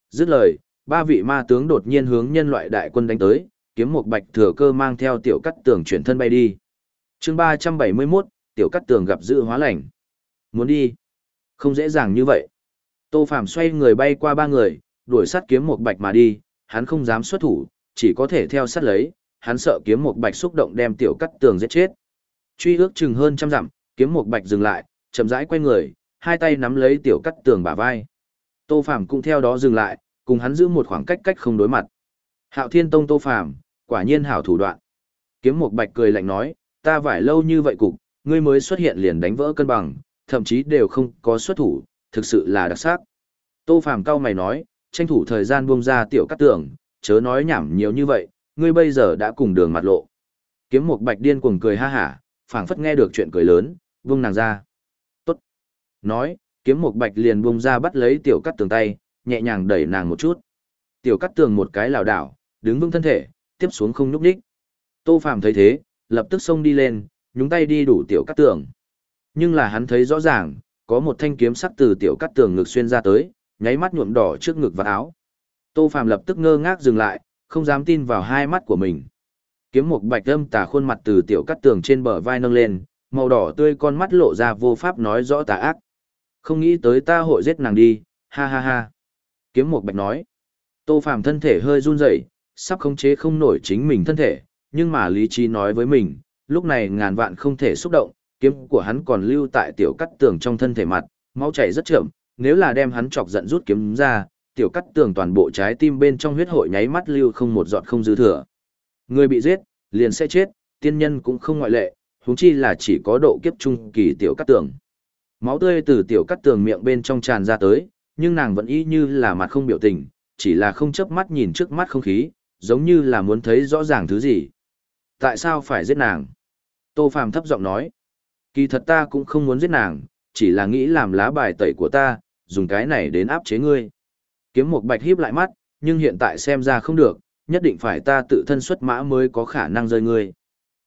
Dứt lời, ba vị ma tướng đột nhiên hướng nhân loại đại quân đánh tới, kiếm một bạch thừa cơ mang theo tiểu cắt tường chuyển thân bay đi. chương 371, tiểu cắt tường gặp dự hóa lành. Muốn đi? Không dễ dàng như vậy. Tô Phạm xoay người bay qua ba người, đuổi sát kiếm một bạch mà đi, hắn không dám xuất thủ, chỉ có thể theo sát lấy, hắn sợ kiếm một bạch xúc động đem tiểu cắt tường giết chết. Truy ước chừng hơn trăm dặm, kiếm một bạch dừng lại, chậm rãi quay người, hai tay nắm lấy tiểu cắt tường bả vai. Tô Phạm cũng theo đó dừng lại, cùng hắn giữ một khoảng cách cách không đối mặt. Hạo Thiên Tông Tô Phạm, quả nhiên hảo thủ đoạn. Kiếm một bạch cười lạnh nói, ta vải lâu như vậy cục, ngươi mới xuất hiện liền đánh vỡ cân bằng, thậm chí đều không có xuất thủ, thực sự là đặc sắc. Tô Phàm cao mày nói, tranh thủ thời gian buông ra tiểu cắt tường chớ nói nhảm nhiều như vậy, ngươi bây giờ đã cùng đường mặt lộ. Kiếm một bạch điên cuồng cười ha hả, phảng phất nghe được chuyện cười lớn, vung nàng ra. Tốt. Nói, kiếm một bạch liền buông ra bắt lấy tiểu cắt tường tay, nhẹ nhàng đẩy nàng một chút. Tiểu cắt tường một cái lảo đảo, đứng vững thân thể, tiếp xuống không nhúc nhích. Tô Phàm thấy thế, lập tức xông đi lên, nhúng tay đi đủ tiểu cắt tường. Nhưng là hắn thấy rõ ràng, có một thanh kiếm sắc từ tiểu cắt tường ngực xuyên ra tới, nháy mắt nhuộm đỏ trước ngực và áo. Tô Phàm lập tức ngơ ngác dừng lại, không dám tin vào hai mắt của mình. Kiếm một bạch âm tà khuôn mặt từ tiểu cắt tường trên bờ vai nâng lên, màu đỏ tươi con mắt lộ ra vô pháp nói rõ tà ác. Không nghĩ tới ta hội giết nàng đi, ha ha ha. Kiếm một bạch nói. Tô Phàm thân thể hơi run rẩy, sắp khống chế không nổi chính mình thân thể, nhưng mà lý trí nói với mình, lúc này ngàn vạn không thể xúc động, kiếm của hắn còn lưu tại tiểu cắt tường trong thân thể mặt, máu chảy rất chậm, nếu là đem hắn chọc giận rút kiếm ra, tiểu cắt tường toàn bộ trái tim bên trong huyết hội nháy mắt lưu không một giọt không dư thừa. Người bị giết, liền sẽ chết, tiên nhân cũng không ngoại lệ, huống chi là chỉ có độ kiếp trung kỳ tiểu cắt tường. Máu tươi từ tiểu cắt tường miệng bên trong tràn ra tới, nhưng nàng vẫn y như là mặt không biểu tình, chỉ là không chớp mắt nhìn trước mắt không khí, giống như là muốn thấy rõ ràng thứ gì. Tại sao phải giết nàng? Tô Phàm thấp giọng nói. Kỳ thật ta cũng không muốn giết nàng, chỉ là nghĩ làm lá bài tẩy của ta, dùng cái này đến áp chế ngươi. Kiếm một bạch híp lại mắt, nhưng hiện tại xem ra không được, nhất định phải ta tự thân xuất mã mới có khả năng rơi ngươi.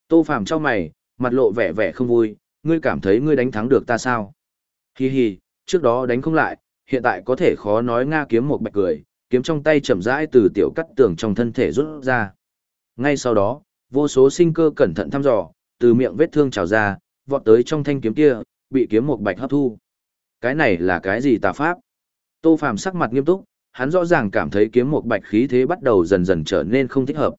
Tô Phàm cho mày, mặt lộ vẻ vẻ không vui, ngươi cảm thấy ngươi đánh thắng được ta sao? Hi hi, trước đó đánh không lại, hiện tại có thể khó nói Nga kiếm một bạch cười, kiếm trong tay chậm rãi từ tiểu cắt tường trong thân thể rút ra. Ngay sau đó, vô số sinh cơ cẩn thận thăm dò, từ miệng vết thương trào ra, vọt tới trong thanh kiếm kia, bị kiếm một bạch hấp thu. Cái này là cái gì tà pháp? Tô Phàm sắc mặt nghiêm túc, hắn rõ ràng cảm thấy kiếm một bạch khí thế bắt đầu dần dần trở nên không thích hợp.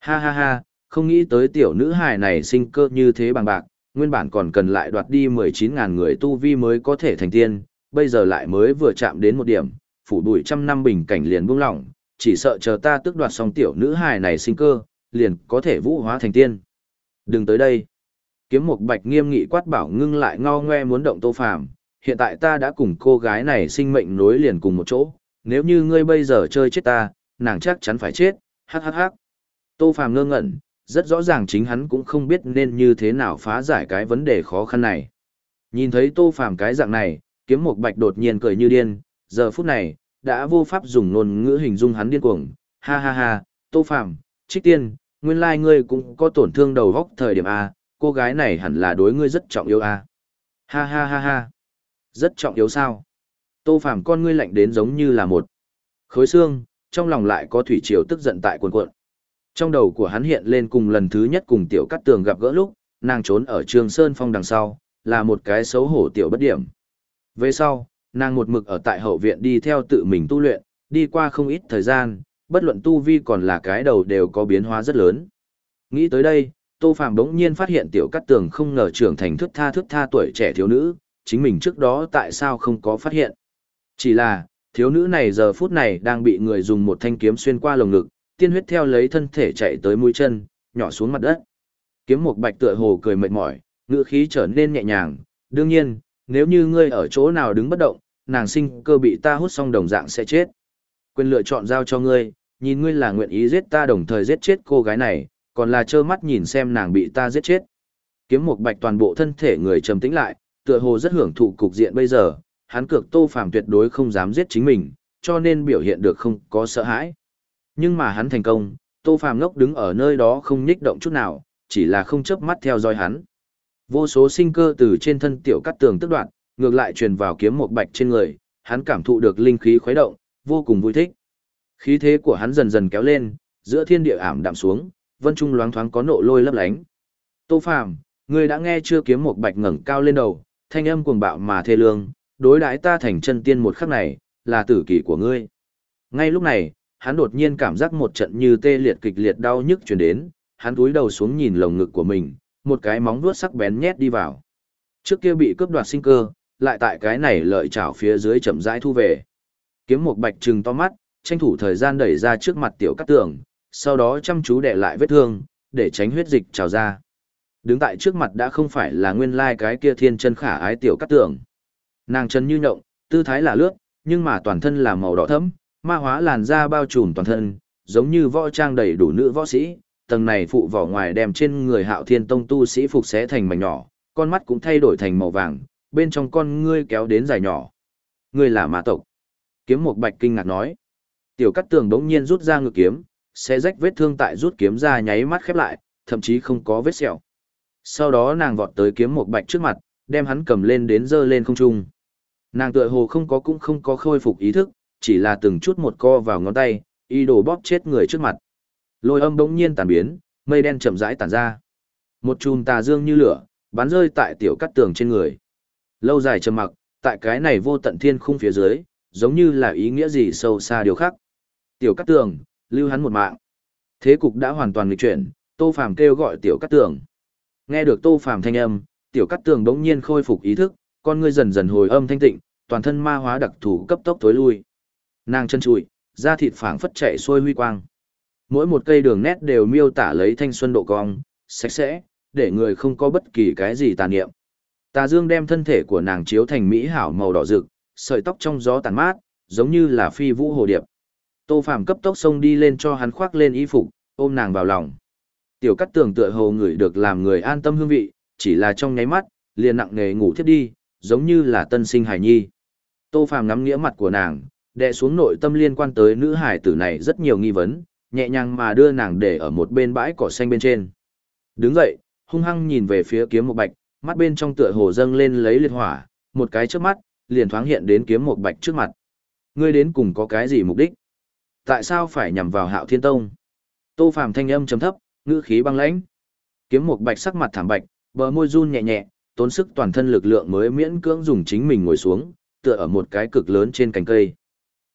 Ha ha ha, không nghĩ tới tiểu nữ hài này sinh cơ như thế bằng bạc, nguyên bản còn cần lại đoạt đi 19.000 người tu vi mới có thể thành tiên, bây giờ lại mới vừa chạm đến một điểm, phủ đuổi trăm năm bình cảnh liền buông lỏng, chỉ sợ chờ ta tức đoạt xong tiểu nữ hài này sinh cơ, liền có thể vũ hóa thành tiên. Đừng tới đây. Kiếm một bạch nghiêm nghị quát bảo ngưng lại ngao ngoe muốn động tô phàm. Hiện tại ta đã cùng cô gái này sinh mệnh nối liền cùng một chỗ. Nếu như ngươi bây giờ chơi chết ta, nàng chắc chắn phải chết. hát hát hát. Tô phàm ngơ ngẩn, rất rõ ràng chính hắn cũng không biết nên như thế nào phá giải cái vấn đề khó khăn này. Nhìn thấy tô phàm cái dạng này, kiếm một bạch đột nhiên cười như điên. Giờ phút này, đã vô pháp dùng ngôn ngữ hình dung hắn điên cuồng. Ha ha ha, tô phàm, trích tiên, nguyên lai like ngươi cũng có tổn thương đầu góc thời điểm A, cô gái này hẳn là đối ngươi rất trọng yếu A. Ha ha ha ha. Rất trọng yếu sao? Tô Phàm con ngươi lạnh đến giống như là một khối xương, trong lòng lại có thủy triều tức giận tại cuồn cuộn. Trong đầu của hắn hiện lên cùng lần thứ nhất cùng tiểu cắt tường gặp gỡ lúc, nàng trốn ở trường Sơn Phong đằng sau, là một cái xấu hổ tiểu bất điểm. Về sau, nàng một mực ở tại hậu viện đi theo tự mình tu luyện, đi qua không ít thời gian, bất luận tu vi còn là cái đầu đều có biến hóa rất lớn. Nghĩ tới đây, Tô Phàm đống nhiên phát hiện tiểu cắt tường không ngờ trưởng thành thức tha thức tha tuổi trẻ thiếu nữ, chính mình trước đó tại sao không có phát hiện. Chỉ là, thiếu nữ này giờ phút này đang bị người dùng một thanh kiếm xuyên qua lồng ngực, tiên huyết theo lấy thân thể chạy tới mũi chân, nhỏ xuống mặt đất. Kiếm một bạch tựa hồ cười mệt mỏi, ngựa khí trở nên nhẹ nhàng, đương nhiên, nếu như ngươi ở chỗ nào đứng bất động, nàng sinh cơ bị ta hút xong đồng dạng sẽ chết. Quyền lựa chọn giao cho ngươi, nhìn ngươi là nguyện ý giết ta đồng thời giết chết cô gái này, còn là trơ mắt nhìn xem nàng bị ta giết chết. Kiếm một bạch toàn bộ thân thể người trầm tĩnh lại, tựa hồ rất hưởng thụ cục diện bây giờ, hắn cược Tô Phàm tuyệt đối không dám giết chính mình, cho nên biểu hiện được không có sợ hãi. Nhưng mà hắn thành công, Tô Phàm ngốc đứng ở nơi đó không nhích động chút nào, chỉ là không chớp mắt theo dõi hắn. Vô số sinh cơ từ trên thân tiểu cắt tường tức đoạn, ngược lại truyền vào kiếm một bạch trên người, hắn cảm thụ được linh khí khuấy động, vô cùng vui thích. Khí thế của hắn dần dần kéo lên, giữa thiên địa ảm đạm xuống, vân trung loáng thoáng có nộ lôi lấp lánh. Tô Phàm, ngươi đã nghe chưa kiếm một bạch ngẩng cao lên đầu, thanh âm cuồng bạo mà thê lương, đối đãi ta thành chân tiên một khắc này, là tử kỳ của ngươi. Ngay lúc này, hắn đột nhiên cảm giác một trận như tê liệt kịch liệt đau nhức truyền đến, hắn cúi đầu xuống nhìn lồng ngực của mình, một cái móng vuốt sắc bén nhét đi vào. Trước kia bị cướp đoạt sinh cơ, lại tại cái này lợi chảo phía dưới chậm rãi thu về. Kiếm một bạch trừng to mắt, tranh thủ thời gian đẩy ra trước mặt tiểu cắt tường, sau đó chăm chú đè lại vết thương, để tránh huyết dịch trào ra. Đứng tại trước mặt đã không phải là nguyên lai cái kia thiên chân khả ái tiểu cắt tường. Nàng chân như nhộng, tư thái là lướt, nhưng mà toàn thân là màu đỏ thẫm, ma hóa làn da bao trùm toàn thân, giống như võ trang đầy đủ nữ võ sĩ, tầng này phụ vỏ ngoài đem trên người hạo thiên tông tu sĩ phục xé thành mảnh nhỏ, con mắt cũng thay đổi thành màu vàng, bên trong con ngươi kéo đến dài nhỏ. Ngươi là ma tộc. Kiếm một bạch kinh ngạc nói. Tiểu cắt tường bỗng nhiên rút ra ngự kiếm, xé rách vết thương tại rút kiếm ra nháy mắt khép lại, thậm chí không có vết sẹo. Sau đó nàng vọt tới kiếm một bạch trước mặt, đem hắn cầm lên đến giơ lên không trung. Nàng tựa hồ không có cũng không có khôi phục ý thức, chỉ là từng chút một co vào ngón tay, y đồ bóp chết người trước mặt. Lôi âm bỗng nhiên tàn biến, mây đen chậm rãi tàn ra. Một chùm tà dương như lửa, bắn rơi tại tiểu cắt tường trên người. Lâu dài trầm mặc, tại cái này vô tận thiên khung phía dưới, giống như là ý nghĩa gì sâu xa điều khác. Tiểu cắt tường, lưu hắn một mạng. Thế cục đã hoàn toàn nghịch chuyển, Tô Phàm kêu gọi tiểu cắt tường. Nghe được Tô Phàm thanh âm, tiểu cắt tường đống nhiên khôi phục ý thức, con ngươi dần dần hồi âm thanh tịnh, toàn thân ma hóa đặc thù cấp tốc tối lui. Nàng chân trụi, da thịt phảng phất chạy xuôi huy quang. Mỗi một cây đường nét đều miêu tả lấy thanh xuân độ cong, sạch sẽ, để người không có bất kỳ cái gì tà niệm. Tà Dương đem thân thể của nàng chiếu thành mỹ hảo màu đỏ rực, sợi tóc trong gió tàn mát, giống như là phi vũ hồ điệp. Tô Phàm cấp tốc xông đi lên cho hắn khoác lên y phục, ôm nàng vào lòng. Tiểu Cát Tường tựa hồ người được làm người an tâm hương vị, chỉ là trong nháy mắt, liền nặng nề ngủ thiếp đi, giống như là tân sinh hải nhi. Tô Phàm ngắm nghĩa mặt của nàng, đè xuống nội tâm liên quan tới nữ hải tử này rất nhiều nghi vấn, nhẹ nhàng mà đưa nàng để ở một bên bãi cỏ xanh bên trên. Đứng dậy, hung hăng nhìn về phía kiếm một bạch, mắt bên trong tựa hồ dâng lên lấy liệt hỏa, một cái trước mắt, liền thoáng hiện đến kiếm một bạch trước mặt. Ngươi đến cùng có cái gì mục đích? Tại sao phải nhằm vào hạo thiên tông? Tô Phàm thanh âm chấm thấp, ngữ khí băng lãnh. Kiếm một bạch sắc mặt thảm bạch, bờ môi run nhẹ nhẹ, tốn sức toàn thân lực lượng mới miễn cưỡng dùng chính mình ngồi xuống, tựa ở một cái cực lớn trên cành cây.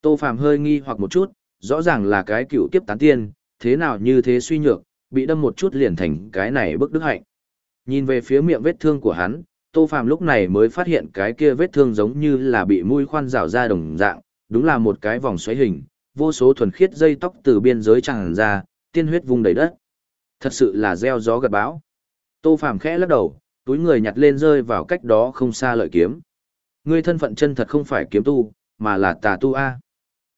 Tô Phàm hơi nghi hoặc một chút, rõ ràng là cái cựu kiếp tán tiên, thế nào như thế suy nhược, bị đâm một chút liền thành cái này bức đức hạnh. Nhìn về phía miệng vết thương của hắn, Tô Phàm lúc này mới phát hiện cái kia vết thương giống như là bị mũi khoan rào ra đồng dạng, đúng là một cái vòng xoáy hình, vô số thuần khiết dây tóc từ biên giới tràn ra, tiên huyết vung đầy đất. Thật sự là gieo gió gặt bão. Tô Phàm khẽ lắc đầu, túi người nhặt lên rơi vào cách đó không xa lợi kiếm. Ngươi thân phận chân thật không phải kiếm tu, mà là tà tu a.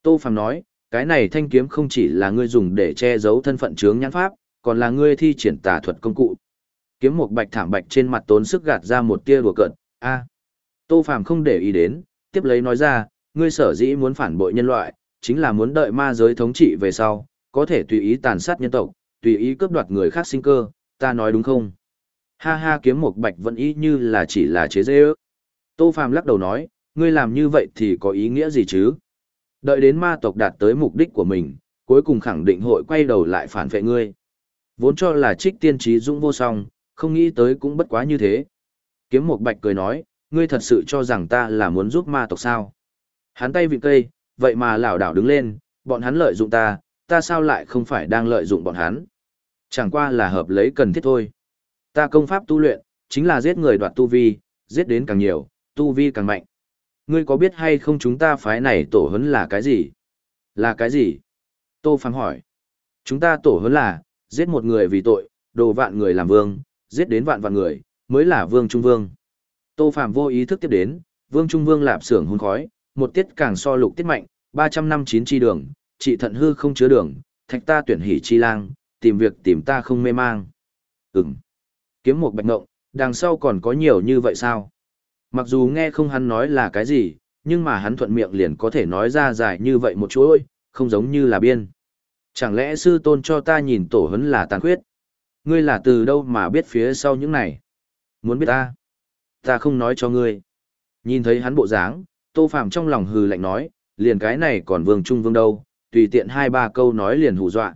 Tô Phàm nói, cái này thanh kiếm không chỉ là ngươi dùng để che giấu thân phận chướng nhãn pháp, còn là ngươi thi triển tà thuật công cụ. Kiếm một bạch thảm bạch trên mặt tốn sức gạt ra một tia đùa cợt, a. Tô Phàm không để ý đến, tiếp lấy nói ra, ngươi sở dĩ muốn phản bội nhân loại, chính là muốn đợi ma giới thống trị về sau, có thể tùy ý tàn sát nhân tộc, tùy ý cướp đoạt người khác sinh cơ, ta nói đúng không? Ha ha kiếm một bạch vẫn ý như là chỉ là chế dê. ước. Tô Phàm lắc đầu nói, ngươi làm như vậy thì có ý nghĩa gì chứ? Đợi đến ma tộc đạt tới mục đích của mình, cuối cùng khẳng định hội quay đầu lại phản vệ ngươi. Vốn cho là trích tiên trí dũng vô song, không nghĩ tới cũng bất quá như thế. Kiếm một bạch cười nói, ngươi thật sự cho rằng ta là muốn giúp ma tộc sao? Hắn tay vịn cây, vậy mà lảo đảo đứng lên, bọn hắn lợi dụng ta, ta sao lại không phải đang lợi dụng bọn hắn? Chẳng qua là hợp lấy cần thiết thôi. Ta công pháp tu luyện, chính là giết người đoạt tu vi, giết đến càng nhiều, tu vi càng mạnh. Ngươi có biết hay không chúng ta phái này tổ huấn là cái gì? Là cái gì? Tô Phàm hỏi. Chúng ta tổ huấn là, giết một người vì tội, đồ vạn người làm vương, giết đến vạn vạn người, mới là vương trung vương. Tô Phàm vô ý thức tiếp đến, vương trung vương lạp xưởng hôn khói, một tiết càng so lục tiết mạnh, 300 năm chín chi đường, trị thận hư không chứa đường, thạch ta tuyển hỉ chi lang, tìm việc tìm ta không mê mang. Ừm. Kiếm một bạch ngộng, Đằng sau còn có nhiều như vậy sao? Mặc dù nghe không hắn nói là cái gì, nhưng mà hắn thuận miệng liền có thể nói ra dài như vậy một chuỗi, không giống như là biên. Chẳng lẽ sư tôn cho ta nhìn tổ hấn là tàn khuyết? Ngươi là từ đâu mà biết phía sau những này? Muốn biết ta? Ta không nói cho ngươi. Nhìn thấy hắn bộ dáng, Tô Phạm trong lòng hừ lạnh nói, liền cái này còn vương trung vương đâu, tùy tiện hai ba câu nói liền hù dọa.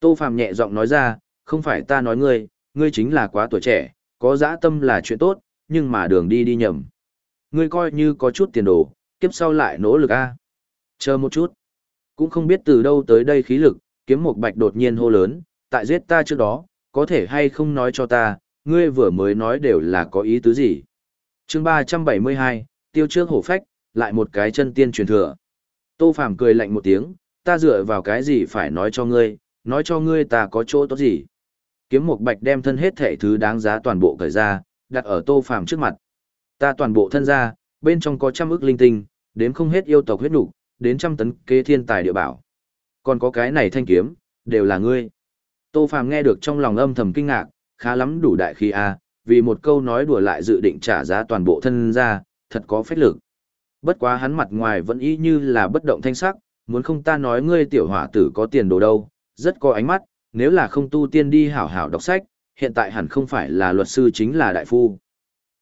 Tô Phạm nhẹ giọng nói ra, không phải ta nói ngươi, ngươi chính là quá tuổi trẻ, có dã tâm là chuyện tốt, nhưng mà đường đi đi nhầm. Ngươi coi như có chút tiền đồ, kiếp sau lại nỗ lực a. Chờ một chút. Cũng không biết từ đâu tới đây khí lực, kiếm một bạch đột nhiên hô lớn, tại giết ta trước đó, có thể hay không nói cho ta, ngươi vừa mới nói đều là có ý tứ gì. chương 372, tiêu trước hổ phách, lại một cái chân tiên truyền thừa. Tô Phàm cười lạnh một tiếng, ta dựa vào cái gì phải nói cho ngươi, nói cho ngươi ta có chỗ tốt gì. Kiếm một bạch đem thân hết thể thứ đáng giá toàn bộ cởi ra, đặt ở Tô Phàm trước mặt. Ta toàn bộ thân ra, bên trong có trăm ức linh tinh, đếm không hết yêu tộc huyết nục, đến trăm tấn kê thiên tài địa bảo. Còn có cái này thanh kiếm, đều là ngươi. Tô Phàm nghe được trong lòng âm thầm kinh ngạc, khá lắm đủ đại khí a, vì một câu nói đùa lại dự định trả giá toàn bộ thân ra, thật có phách lực. Bất quá hắn mặt ngoài vẫn y như là bất động thanh sắc, muốn không ta nói ngươi tiểu hỏa tử có tiền đồ đâu, rất có ánh mắt, nếu là không tu tiên đi hảo hảo đọc sách, hiện tại hẳn không phải là luật sư chính là đại phu.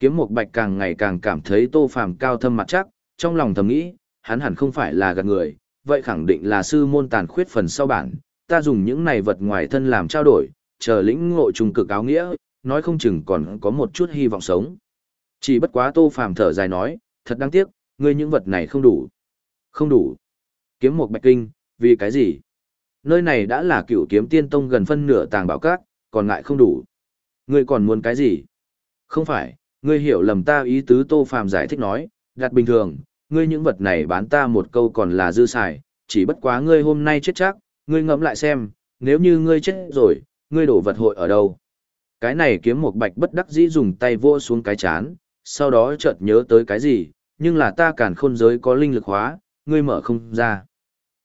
Kiếm một bạch càng ngày càng cảm thấy tô phàm cao thâm mặt chắc, trong lòng thầm nghĩ, hắn hẳn không phải là gạt người, vậy khẳng định là sư môn tàn khuyết phần sau bản, ta dùng những này vật ngoài thân làm trao đổi, chờ lĩnh ngộ trùng cực áo nghĩa, nói không chừng còn có một chút hy vọng sống. Chỉ bất quá tô phàm thở dài nói, thật đáng tiếc, ngươi những vật này không đủ. Không đủ. Kiếm một bạch kinh, vì cái gì? Nơi này đã là cựu kiếm tiên tông gần phân nửa tàng bảo các, còn ngại không đủ. Ngươi còn muốn cái gì? Không phải, ngươi hiểu lầm ta ý tứ tô phàm giải thích nói, đặt bình thường, ngươi những vật này bán ta một câu còn là dư xài, chỉ bất quá ngươi hôm nay chết chắc, ngươi ngẫm lại xem, nếu như ngươi chết rồi, ngươi đổ vật hội ở đâu? Cái này kiếm một bạch bất đắc dĩ dùng tay vô xuống cái chán, sau đó chợt nhớ tới cái gì, nhưng là ta cản khôn giới có linh lực hóa, ngươi mở không ra.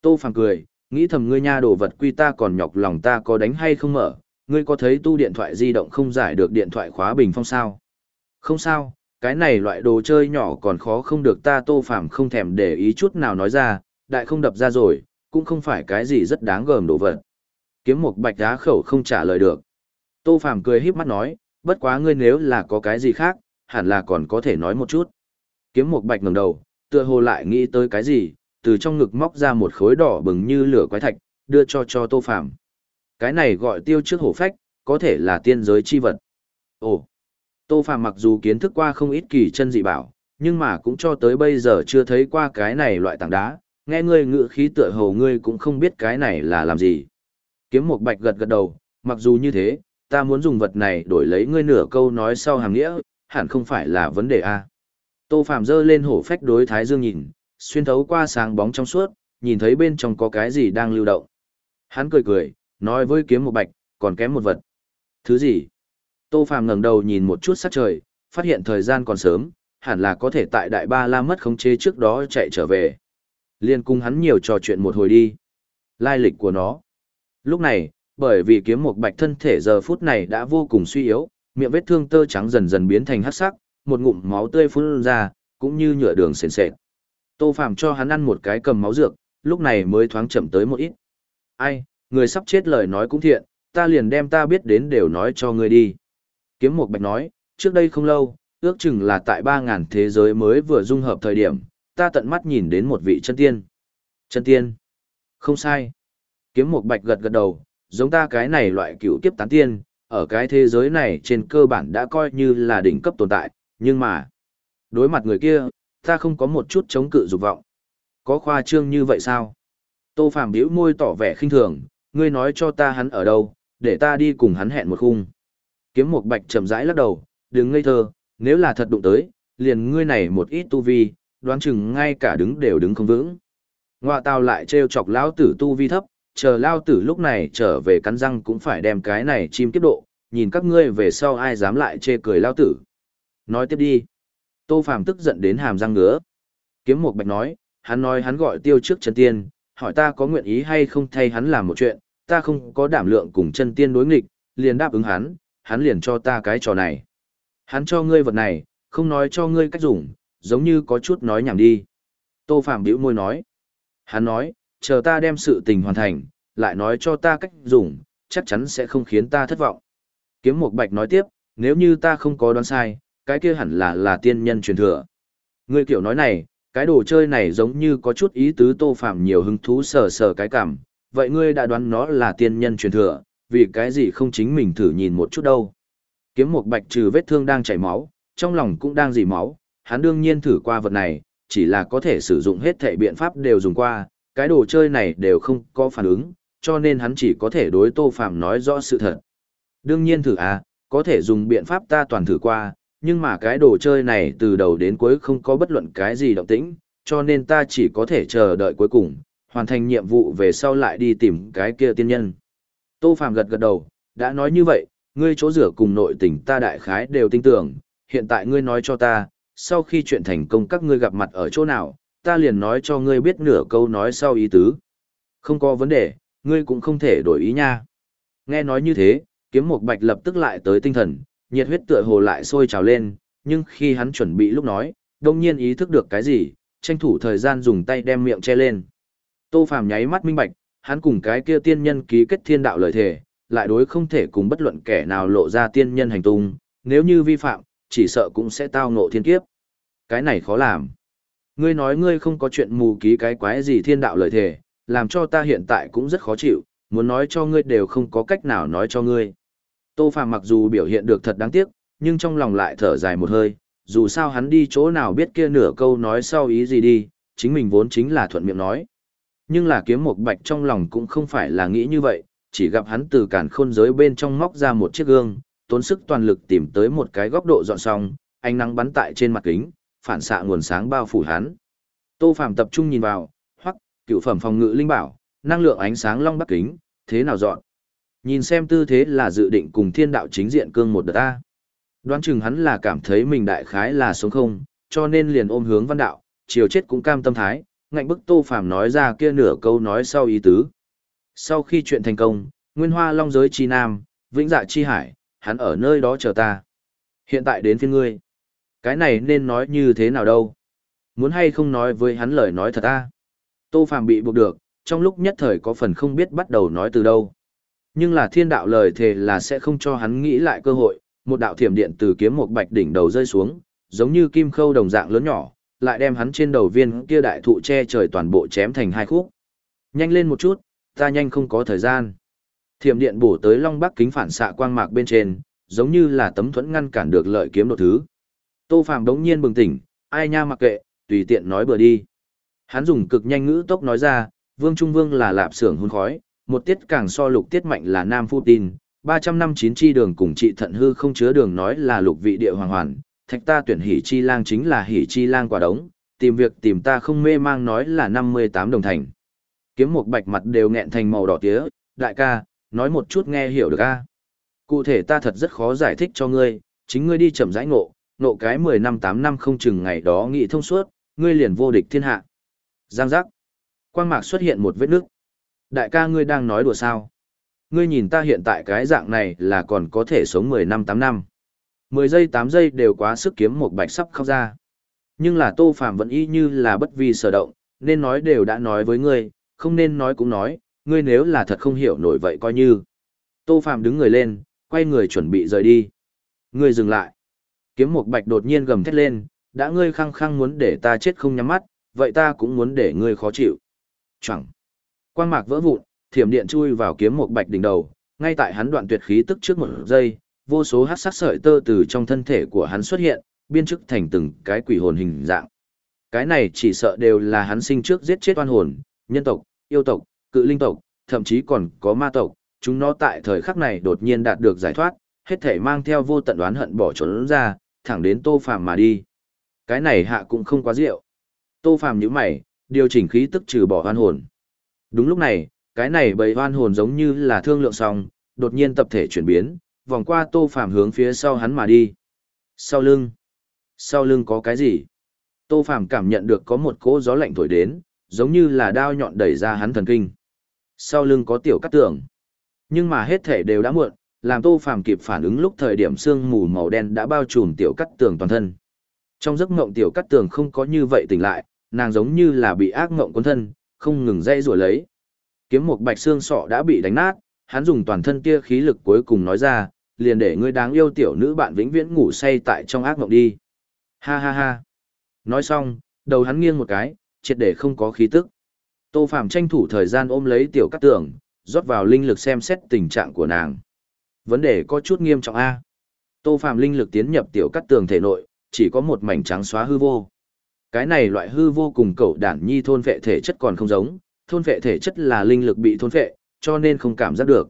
Tô Phàm cười, nghĩ thầm ngươi nha đồ vật quy ta còn nhọc lòng ta có đánh hay không mở, ngươi có thấy tu điện thoại di động không giải được điện thoại khóa bình phong sao? Không sao, cái này loại đồ chơi nhỏ còn khó không được ta Tô Phàm không thèm để ý chút nào nói ra, đại không đập ra rồi, cũng không phải cái gì rất đáng gờm đồ vật. Kiếm một bạch đá khẩu không trả lời được. Tô Phàm cười híp mắt nói, bất quá ngươi nếu là có cái gì khác, hẳn là còn có thể nói một chút. Kiếm một bạch ngẩng đầu, tựa hồ lại nghĩ tới cái gì, từ trong ngực móc ra một khối đỏ bừng như lửa quái thạch, đưa cho cho Tô Phàm. Cái này gọi tiêu trước hổ phách, có thể là tiên giới chi vật. Ồ, Tô Phàm mặc dù kiến thức qua không ít kỳ chân dị bảo, nhưng mà cũng cho tới bây giờ chưa thấy qua cái này loại tảng đá, nghe ngươi ngự khí tựa hồ ngươi cũng không biết cái này là làm gì. Kiếm một bạch gật gật đầu, mặc dù như thế, ta muốn dùng vật này đổi lấy ngươi nửa câu nói sau hàng nghĩa, hẳn không phải là vấn đề a. Tô Phạm giơ lên hổ phách đối Thái Dương nhìn, xuyên thấu qua sáng bóng trong suốt, nhìn thấy bên trong có cái gì đang lưu động. Hắn cười cười, nói với kiếm một bạch, còn kém một vật. Thứ gì? Tô Phàm ngẩng đầu nhìn một chút sát trời, phát hiện thời gian còn sớm, hẳn là có thể tại Đại Ba La mất khống chế trước đó chạy trở về. Liên cung hắn nhiều trò chuyện một hồi đi. Lai lịch của nó. Lúc này, bởi vì kiếm một bạch thân thể giờ phút này đã vô cùng suy yếu, miệng vết thương tơ trắng dần dần biến thành hắc sắc, một ngụm máu tươi phun ra, cũng như nhựa đường sền sệt. Tô Phàm cho hắn ăn một cái cầm máu dược, lúc này mới thoáng chậm tới một ít. Ai, người sắp chết lời nói cũng thiện, ta liền đem ta biết đến đều nói cho ngươi đi. Kiếm một bạch nói, trước đây không lâu, ước chừng là tại 3.000 thế giới mới vừa dung hợp thời điểm, ta tận mắt nhìn đến một vị chân tiên. Chân tiên. Không sai. Kiếm một bạch gật gật đầu, giống ta cái này loại cựu kiếp tán tiên, ở cái thế giới này trên cơ bản đã coi như là đỉnh cấp tồn tại, nhưng mà, đối mặt người kia, ta không có một chút chống cự dục vọng. Có khoa trương như vậy sao? Tô Phàm bĩu môi tỏ vẻ khinh thường, ngươi nói cho ta hắn ở đâu, để ta đi cùng hắn hẹn một khung. Kiếm Mục bạch chậm rãi lắc đầu, đừng ngây thơ, nếu là thật đụng tới, liền ngươi này một ít tu vi, đoán chừng ngay cả đứng đều đứng không vững. Ngoa tào lại trêu chọc lão tử tu vi thấp, chờ lao tử lúc này trở về cắn răng cũng phải đem cái này chim kiếp độ, nhìn các ngươi về sau ai dám lại chê cười lao tử. Nói tiếp đi. Tô Phàm tức giận đến hàm răng ngứa. Kiếm Mục bạch nói, hắn nói hắn gọi tiêu trước chân tiên, hỏi ta có nguyện ý hay không thay hắn làm một chuyện, ta không có đảm lượng cùng chân tiên đối nghịch, liền đáp ứng hắn, hắn liền cho ta cái trò này. Hắn cho ngươi vật này, không nói cho ngươi cách dùng, giống như có chút nói nhảm đi. Tô Phạm bĩu môi nói. Hắn nói, chờ ta đem sự tình hoàn thành, lại nói cho ta cách dùng, chắc chắn sẽ không khiến ta thất vọng. Kiếm Mục Bạch nói tiếp, nếu như ta không có đoán sai, cái kia hẳn là là tiên nhân truyền thừa. Ngươi kiểu nói này, cái đồ chơi này giống như có chút ý tứ Tô Phạm nhiều hứng thú sờ sờ cái cảm, vậy ngươi đã đoán nó là tiên nhân truyền thừa, vì cái gì không chính mình thử nhìn một chút đâu. Kiếm một Bạch trừ vết thương đang chảy máu, trong lòng cũng đang dì máu, hắn đương nhiên thử qua vật này, chỉ là có thể sử dụng hết thể biện pháp đều dùng qua, cái đồ chơi này đều không có phản ứng, cho nên hắn chỉ có thể đối Tô Phạm nói rõ sự thật. Đương nhiên thử à, có thể dùng biện pháp ta toàn thử qua, nhưng mà cái đồ chơi này từ đầu đến cuối không có bất luận cái gì động tĩnh, cho nên ta chỉ có thể chờ đợi cuối cùng, hoàn thành nhiệm vụ về sau lại đi tìm cái kia tiên nhân. Tô Phạm gật gật đầu, đã nói như vậy, ngươi chỗ rửa cùng nội tình ta đại khái đều tin tưởng, hiện tại ngươi nói cho ta, sau khi chuyện thành công các ngươi gặp mặt ở chỗ nào, ta liền nói cho ngươi biết nửa câu nói sau ý tứ. Không có vấn đề, ngươi cũng không thể đổi ý nha. Nghe nói như thế, kiếm một bạch lập tức lại tới tinh thần, nhiệt huyết tựa hồ lại sôi trào lên, nhưng khi hắn chuẩn bị lúc nói, đông nhiên ý thức được cái gì, tranh thủ thời gian dùng tay đem miệng che lên. Tô Phàm nháy mắt minh bạch, hắn cùng cái kia tiên nhân ký kết thiên đạo lời thề, lại đối không thể cùng bất luận kẻ nào lộ ra tiên nhân hành tung, nếu như vi phạm, chỉ sợ cũng sẽ tao ngộ thiên kiếp. Cái này khó làm. Ngươi nói ngươi không có chuyện mù ký cái quái gì thiên đạo lời thề, làm cho ta hiện tại cũng rất khó chịu, muốn nói cho ngươi đều không có cách nào nói cho ngươi. Tô Phàm mặc dù biểu hiện được thật đáng tiếc, nhưng trong lòng lại thở dài một hơi, dù sao hắn đi chỗ nào biết kia nửa câu nói sau ý gì đi, chính mình vốn chính là thuận miệng nói. Nhưng là kiếm một bạch trong lòng cũng không phải là nghĩ như vậy, chỉ gặp hắn từ cản khôn giới bên trong móc ra một chiếc gương, tốn sức toàn lực tìm tới một cái góc độ dọn xong, ánh nắng bắn tại trên mặt kính, phản xạ nguồn sáng bao phủ hắn. Tô Phàm tập trung nhìn vào, hoặc cựu phẩm phòng ngự linh bảo, năng lượng ánh sáng long bắc kính, thế nào dọn? Nhìn xem tư thế là dự định cùng thiên đạo chính diện cương một đợt ta. Đoán chừng hắn là cảm thấy mình đại khái là sống không, cho nên liền ôm hướng văn đạo, chiều chết cũng cam tâm thái, ngạnh bức Tô Phàm nói ra kia nửa câu nói sau ý tứ. Sau khi chuyện thành công, Nguyên Hoa Long giới chi nam, Vĩnh Dạ chi hải, hắn ở nơi đó chờ ta. Hiện tại đến phiên ngươi. Cái này nên nói như thế nào đâu? Muốn hay không nói với hắn lời nói thật ta? Tô Phàm bị buộc được, trong lúc nhất thời có phần không biết bắt đầu nói từ đâu. Nhưng là thiên đạo lời thề là sẽ không cho hắn nghĩ lại cơ hội, một đạo thiểm điện từ kiếm một bạch đỉnh đầu rơi xuống, giống như kim khâu đồng dạng lớn nhỏ, lại đem hắn trên đầu viên kia đại thụ che trời toàn bộ chém thành hai khúc. Nhanh lên một chút, ta nhanh không có thời gian. Thiểm điện bổ tới long bắc kính phản xạ quang mạc bên trên, giống như là tấm thuẫn ngăn cản được lợi kiếm độ thứ. Tô Phàm đống nhiên bừng tỉnh, ai nha mặc kệ, tùy tiện nói bừa đi. Hắn dùng cực nhanh ngữ tốc nói ra, Vương Trung Vương là lạp xưởng hun khói, một tiết càng so lục tiết mạnh là Nam Phu Tin, 300 năm chín chi đường cùng trị thận hư không chứa đường nói là lục vị địa hoàng hoàn, thạch ta tuyển hỉ chi lang chính là hỉ chi lang quả đống, tìm việc tìm ta không mê mang nói là 58 đồng thành. Kiếm một bạch mặt đều nghẹn thành màu đỏ tía, đại ca, nói một chút nghe hiểu được a. Cụ thể ta thật rất khó giải thích cho ngươi, chính ngươi đi chậm rãi ngộ, ngộ cái 10 năm 8 năm không chừng ngày đó nghị thông suốt, ngươi liền vô địch thiên hạ. Giang giác. Quang mạc xuất hiện một vết nước. Đại ca ngươi đang nói đùa sao? Ngươi nhìn ta hiện tại cái dạng này là còn có thể sống 10 năm 8 năm. 10 giây 8 giây đều quá sức kiếm một bạch sắp khóc ra. Nhưng là Tô Phàm vẫn y như là bất vi sở động, nên nói đều đã nói với ngươi, không nên nói cũng nói, ngươi nếu là thật không hiểu nổi vậy coi như. Tô Phàm đứng người lên, quay người chuẩn bị rời đi. Ngươi dừng lại. Kiếm một bạch đột nhiên gầm thét lên, đã ngươi khăng khăng muốn để ta chết không nhắm mắt, vậy ta cũng muốn để ngươi khó chịu. Chẳng. Quang mạc vỡ vụn, thiểm điện chui vào kiếm một bạch đỉnh đầu, ngay tại hắn đoạn tuyệt khí tức trước một giây, vô số hắc sắc sợi tơ từ trong thân thể của hắn xuất hiện, biên chức thành từng cái quỷ hồn hình dạng. Cái này chỉ sợ đều là hắn sinh trước giết chết oan hồn, nhân tộc, yêu tộc, cự linh tộc, thậm chí còn có ma tộc, chúng nó tại thời khắc này đột nhiên đạt được giải thoát, hết thể mang theo vô tận đoán hận bỏ trốn ra, thẳng đến Tô Phàm mà đi. Cái này hạ cũng không quá rượu. Tô Phàm nhíu mày, điều chỉnh khí tức trừ bỏ oan hồn. Đúng lúc này, cái này bầy hoan hồn giống như là thương lượng xong, đột nhiên tập thể chuyển biến, vòng qua Tô Phàm hướng phía sau hắn mà đi. Sau lưng. Sau lưng có cái gì? Tô Phàm cảm nhận được có một cỗ gió lạnh thổi đến, giống như là đao nhọn đẩy ra hắn thần kinh. Sau lưng có tiểu cắt tường. Nhưng mà hết thể đều đã muộn, làm Tô Phàm kịp phản ứng lúc thời điểm sương mù màu đen đã bao trùm tiểu cắt tường toàn thân. Trong giấc mộng tiểu cắt tường không có như vậy tỉnh lại, nàng giống như là bị ác mộng cuốn thân, không ngừng dây rủa lấy. Kiếm một bạch xương sọ đã bị đánh nát, hắn dùng toàn thân kia khí lực cuối cùng nói ra, liền để ngươi đáng yêu tiểu nữ bạn vĩnh viễn ngủ say tại trong ác mộng đi. Ha ha ha. Nói xong, đầu hắn nghiêng một cái, triệt để không có khí tức. Tô Phạm tranh thủ thời gian ôm lấy tiểu cắt tường, rót vào linh lực xem xét tình trạng của nàng. Vấn đề có chút nghiêm trọng A. Tô Phạm linh lực tiến nhập tiểu cắt tường thể nội, chỉ có một mảnh trắng xóa hư vô. Cái này loại hư vô cùng cậu đản nhi thôn vệ thể chất còn không giống, thôn vệ thể chất là linh lực bị thôn vệ, cho nên không cảm giác được.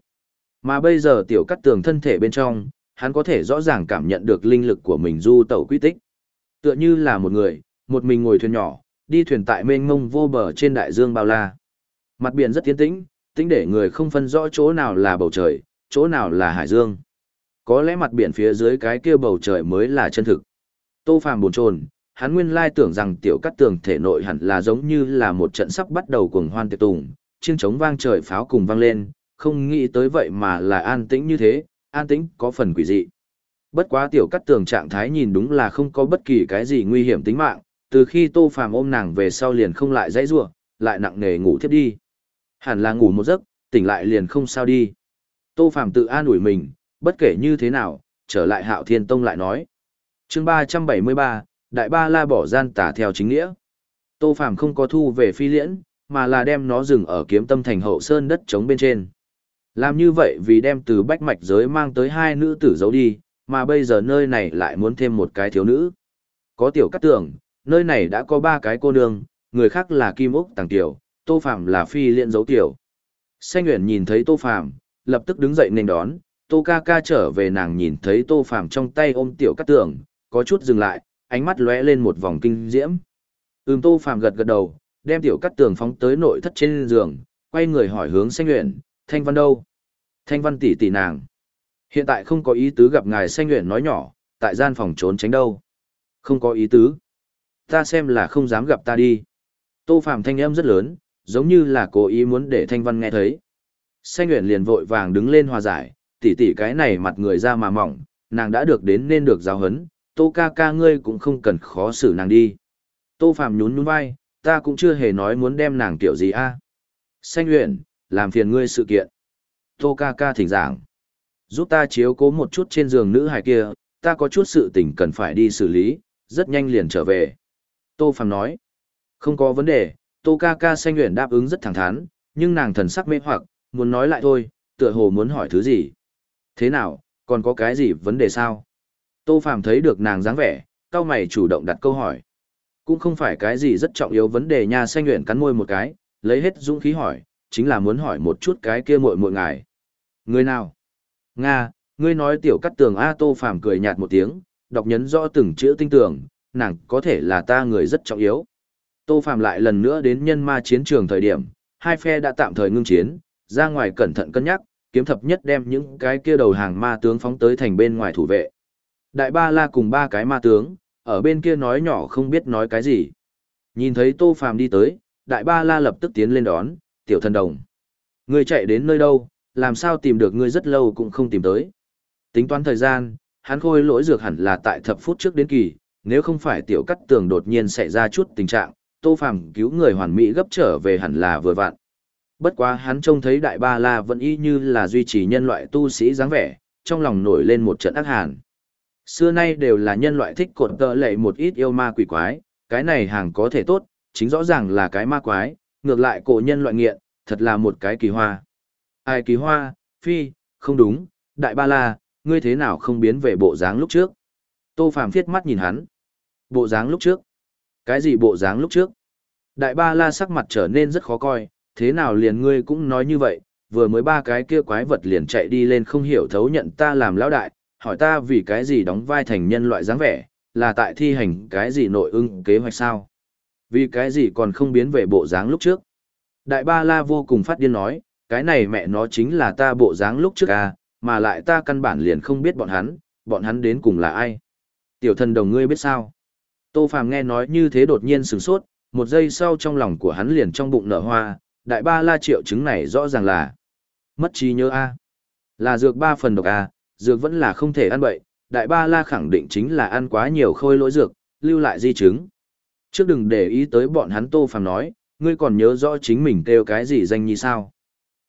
Mà bây giờ tiểu cắt tường thân thể bên trong, hắn có thể rõ ràng cảm nhận được linh lực của mình du tẩu quy tích. Tựa như là một người, một mình ngồi thuyền nhỏ, đi thuyền tại mênh mông vô bờ trên đại dương bao la. Mặt biển rất tiến tĩnh, tĩnh để người không phân rõ chỗ nào là bầu trời, chỗ nào là hải dương. Có lẽ mặt biển phía dưới cái kia bầu trời mới là chân thực. Tô Phàm buồn chồn, hắn nguyên lai tưởng rằng tiểu cắt tường thể nội hẳn là giống như là một trận sắp bắt đầu cuồng hoan tiệc tùng, chiêng trống vang trời pháo cùng vang lên, không nghĩ tới vậy mà là an tĩnh như thế, an tĩnh có phần quỷ dị. Bất quá tiểu cắt tường trạng thái nhìn đúng là không có bất kỳ cái gì nguy hiểm tính mạng, từ khi Tô Phàm ôm nàng về sau liền không lại dãy giụa, lại nặng nề ngủ thiếp đi. Hẳn là ngủ một giấc, tỉnh lại liền không sao đi. Tô Phàm tự an ủi mình, bất kể như thế nào, trở lại Hạo Thiên Tông lại nói. Chương ba trăm bảy mươi ba, Đại Ba La bỏ gian tả theo chính nghĩa. Tô Phàm không có thu về phi liễn, mà là đem nó dừng ở kiếm tâm thành hậu sơn đất trống bên trên. Làm như vậy vì đem từ bách mạch giới mang tới hai nữ tử giấu đi, mà bây giờ nơi này lại muốn thêm một cái thiếu nữ. Có tiểu cắt tưởng, nơi này đã có ba cái cô nương, người khác là Kim Úc Tàng Tiểu, Tô Phạm là phi liễn giấu tiểu. Xanh Nguyễn nhìn thấy Tô Phạm, lập tức đứng dậy nên đón, Tô ca ca trở về nàng nhìn thấy Tô Phạm trong tay ôm tiểu cắt tưởng, có chút dừng lại, ánh mắt lóe lên một vòng kinh diễm. Ừm Tô Phạm gật gật đầu, đem tiểu cắt tường phóng tới nội thất trên giường, quay người hỏi hướng Xanh Nguyễn, Thanh Văn đâu? Thanh Văn tỷ tỷ nàng. Hiện tại không có ý tứ gặp ngài Xanh Nguyễn nói nhỏ, tại gian phòng trốn tránh đâu. Không có ý tứ. Ta xem là không dám gặp ta đi. Tô Phạm thanh âm rất lớn, giống như là cố ý muốn để Thanh Văn nghe thấy. Xanh Nguyễn liền vội vàng đứng lên hòa giải, tỷ tỷ cái này mặt người ra mà mỏng, nàng đã được đến nên được giáo hấn, Tô ca ca ngươi cũng không cần khó xử nàng đi. Tô Phạm nhún nhún vai, ta cũng chưa hề nói muốn đem nàng tiểu gì a. Xanh luyện, làm phiền ngươi sự kiện. Tô ca ca thỉnh giảng. Giúp ta chiếu cố một chút trên giường nữ hài kia, ta có chút sự tình cần phải đi xử lý, rất nhanh liền trở về. Tô Phạm nói. Không có vấn đề, Tô ca ca xanh luyện đáp ứng rất thẳng thắn, nhưng nàng thần sắc mê hoặc, muốn nói lại thôi, tựa hồ muốn hỏi thứ gì. Thế nào, còn có cái gì vấn đề sao? Tô Phạm thấy được nàng dáng vẻ, cao mày chủ động đặt câu hỏi. Cũng không phải cái gì rất trọng yếu vấn đề nha xanh nguyện cắn môi một cái, lấy hết dũng khí hỏi, chính là muốn hỏi một chút cái kia muội muội ngài. Người nào? Nga, ngươi nói tiểu cắt tường A Tô Phàm cười nhạt một tiếng, đọc nhấn rõ từng chữ tinh tường, nàng có thể là ta người rất trọng yếu. Tô Phàm lại lần nữa đến nhân ma chiến trường thời điểm, hai phe đã tạm thời ngưng chiến, ra ngoài cẩn thận cân nhắc, kiếm thập nhất đem những cái kia đầu hàng ma tướng phóng tới thành bên ngoài thủ vệ. Đại ba la cùng ba cái ma tướng, ở bên kia nói nhỏ không biết nói cái gì. Nhìn thấy Tô Phàm đi tới, đại ba la lập tức tiến lên đón, tiểu thần đồng. Ngươi chạy đến nơi đâu, làm sao tìm được ngươi rất lâu cũng không tìm tới. Tính toán thời gian, hắn khôi lỗi dược hẳn là tại thập phút trước đến kỳ, nếu không phải tiểu cắt tường đột nhiên xảy ra chút tình trạng, tô phàm cứu người hoàn mỹ gấp trở về hẳn là vừa vặn. Bất quá hắn trông thấy đại ba la vẫn y như là duy trì nhân loại tu sĩ dáng vẻ, trong lòng nổi lên một trận ác hàn. Xưa nay đều là nhân loại thích cột tợ lệ một ít yêu ma quỷ quái, cái này hàng có thể tốt, chính rõ ràng là cái ma quái, ngược lại cổ nhân loại nghiện, thật là một cái kỳ hoa. Ai kỳ hoa, phi, không đúng, đại ba la, ngươi thế nào không biến về bộ dáng lúc trước. Tô Phàm thiết mắt nhìn hắn. Bộ dáng lúc trước? Cái gì bộ dáng lúc trước? Đại ba la sắc mặt trở nên rất khó coi, thế nào liền ngươi cũng nói như vậy, vừa mới ba cái kia quái vật liền chạy đi lên không hiểu thấu nhận ta làm lão đại, hỏi ta vì cái gì đóng vai thành nhân loại dáng vẻ, là tại thi hành cái gì nội ưng kế hoạch sao? Vì cái gì còn không biến về bộ dáng lúc trước? Đại ba la vô cùng phát điên nói, cái này mẹ nó chính là ta bộ dáng lúc trước à, mà lại ta căn bản liền không biết bọn hắn, bọn hắn đến cùng là ai. Tiểu thần đồng ngươi biết sao? Tô Phàm nghe nói như thế đột nhiên sửng sốt, một giây sau trong lòng của hắn liền trong bụng nở hoa, đại ba la triệu chứng này rõ ràng là mất trí nhớ a. Là dược ba phần độc à, dược vẫn là không thể ăn bậy, đại ba la khẳng định chính là ăn quá nhiều khôi lỗi dược, lưu lại di chứng. Trước đừng để ý tới bọn hắn Tô Phàm nói, ngươi còn nhớ rõ chính mình kêu cái gì danh như sao?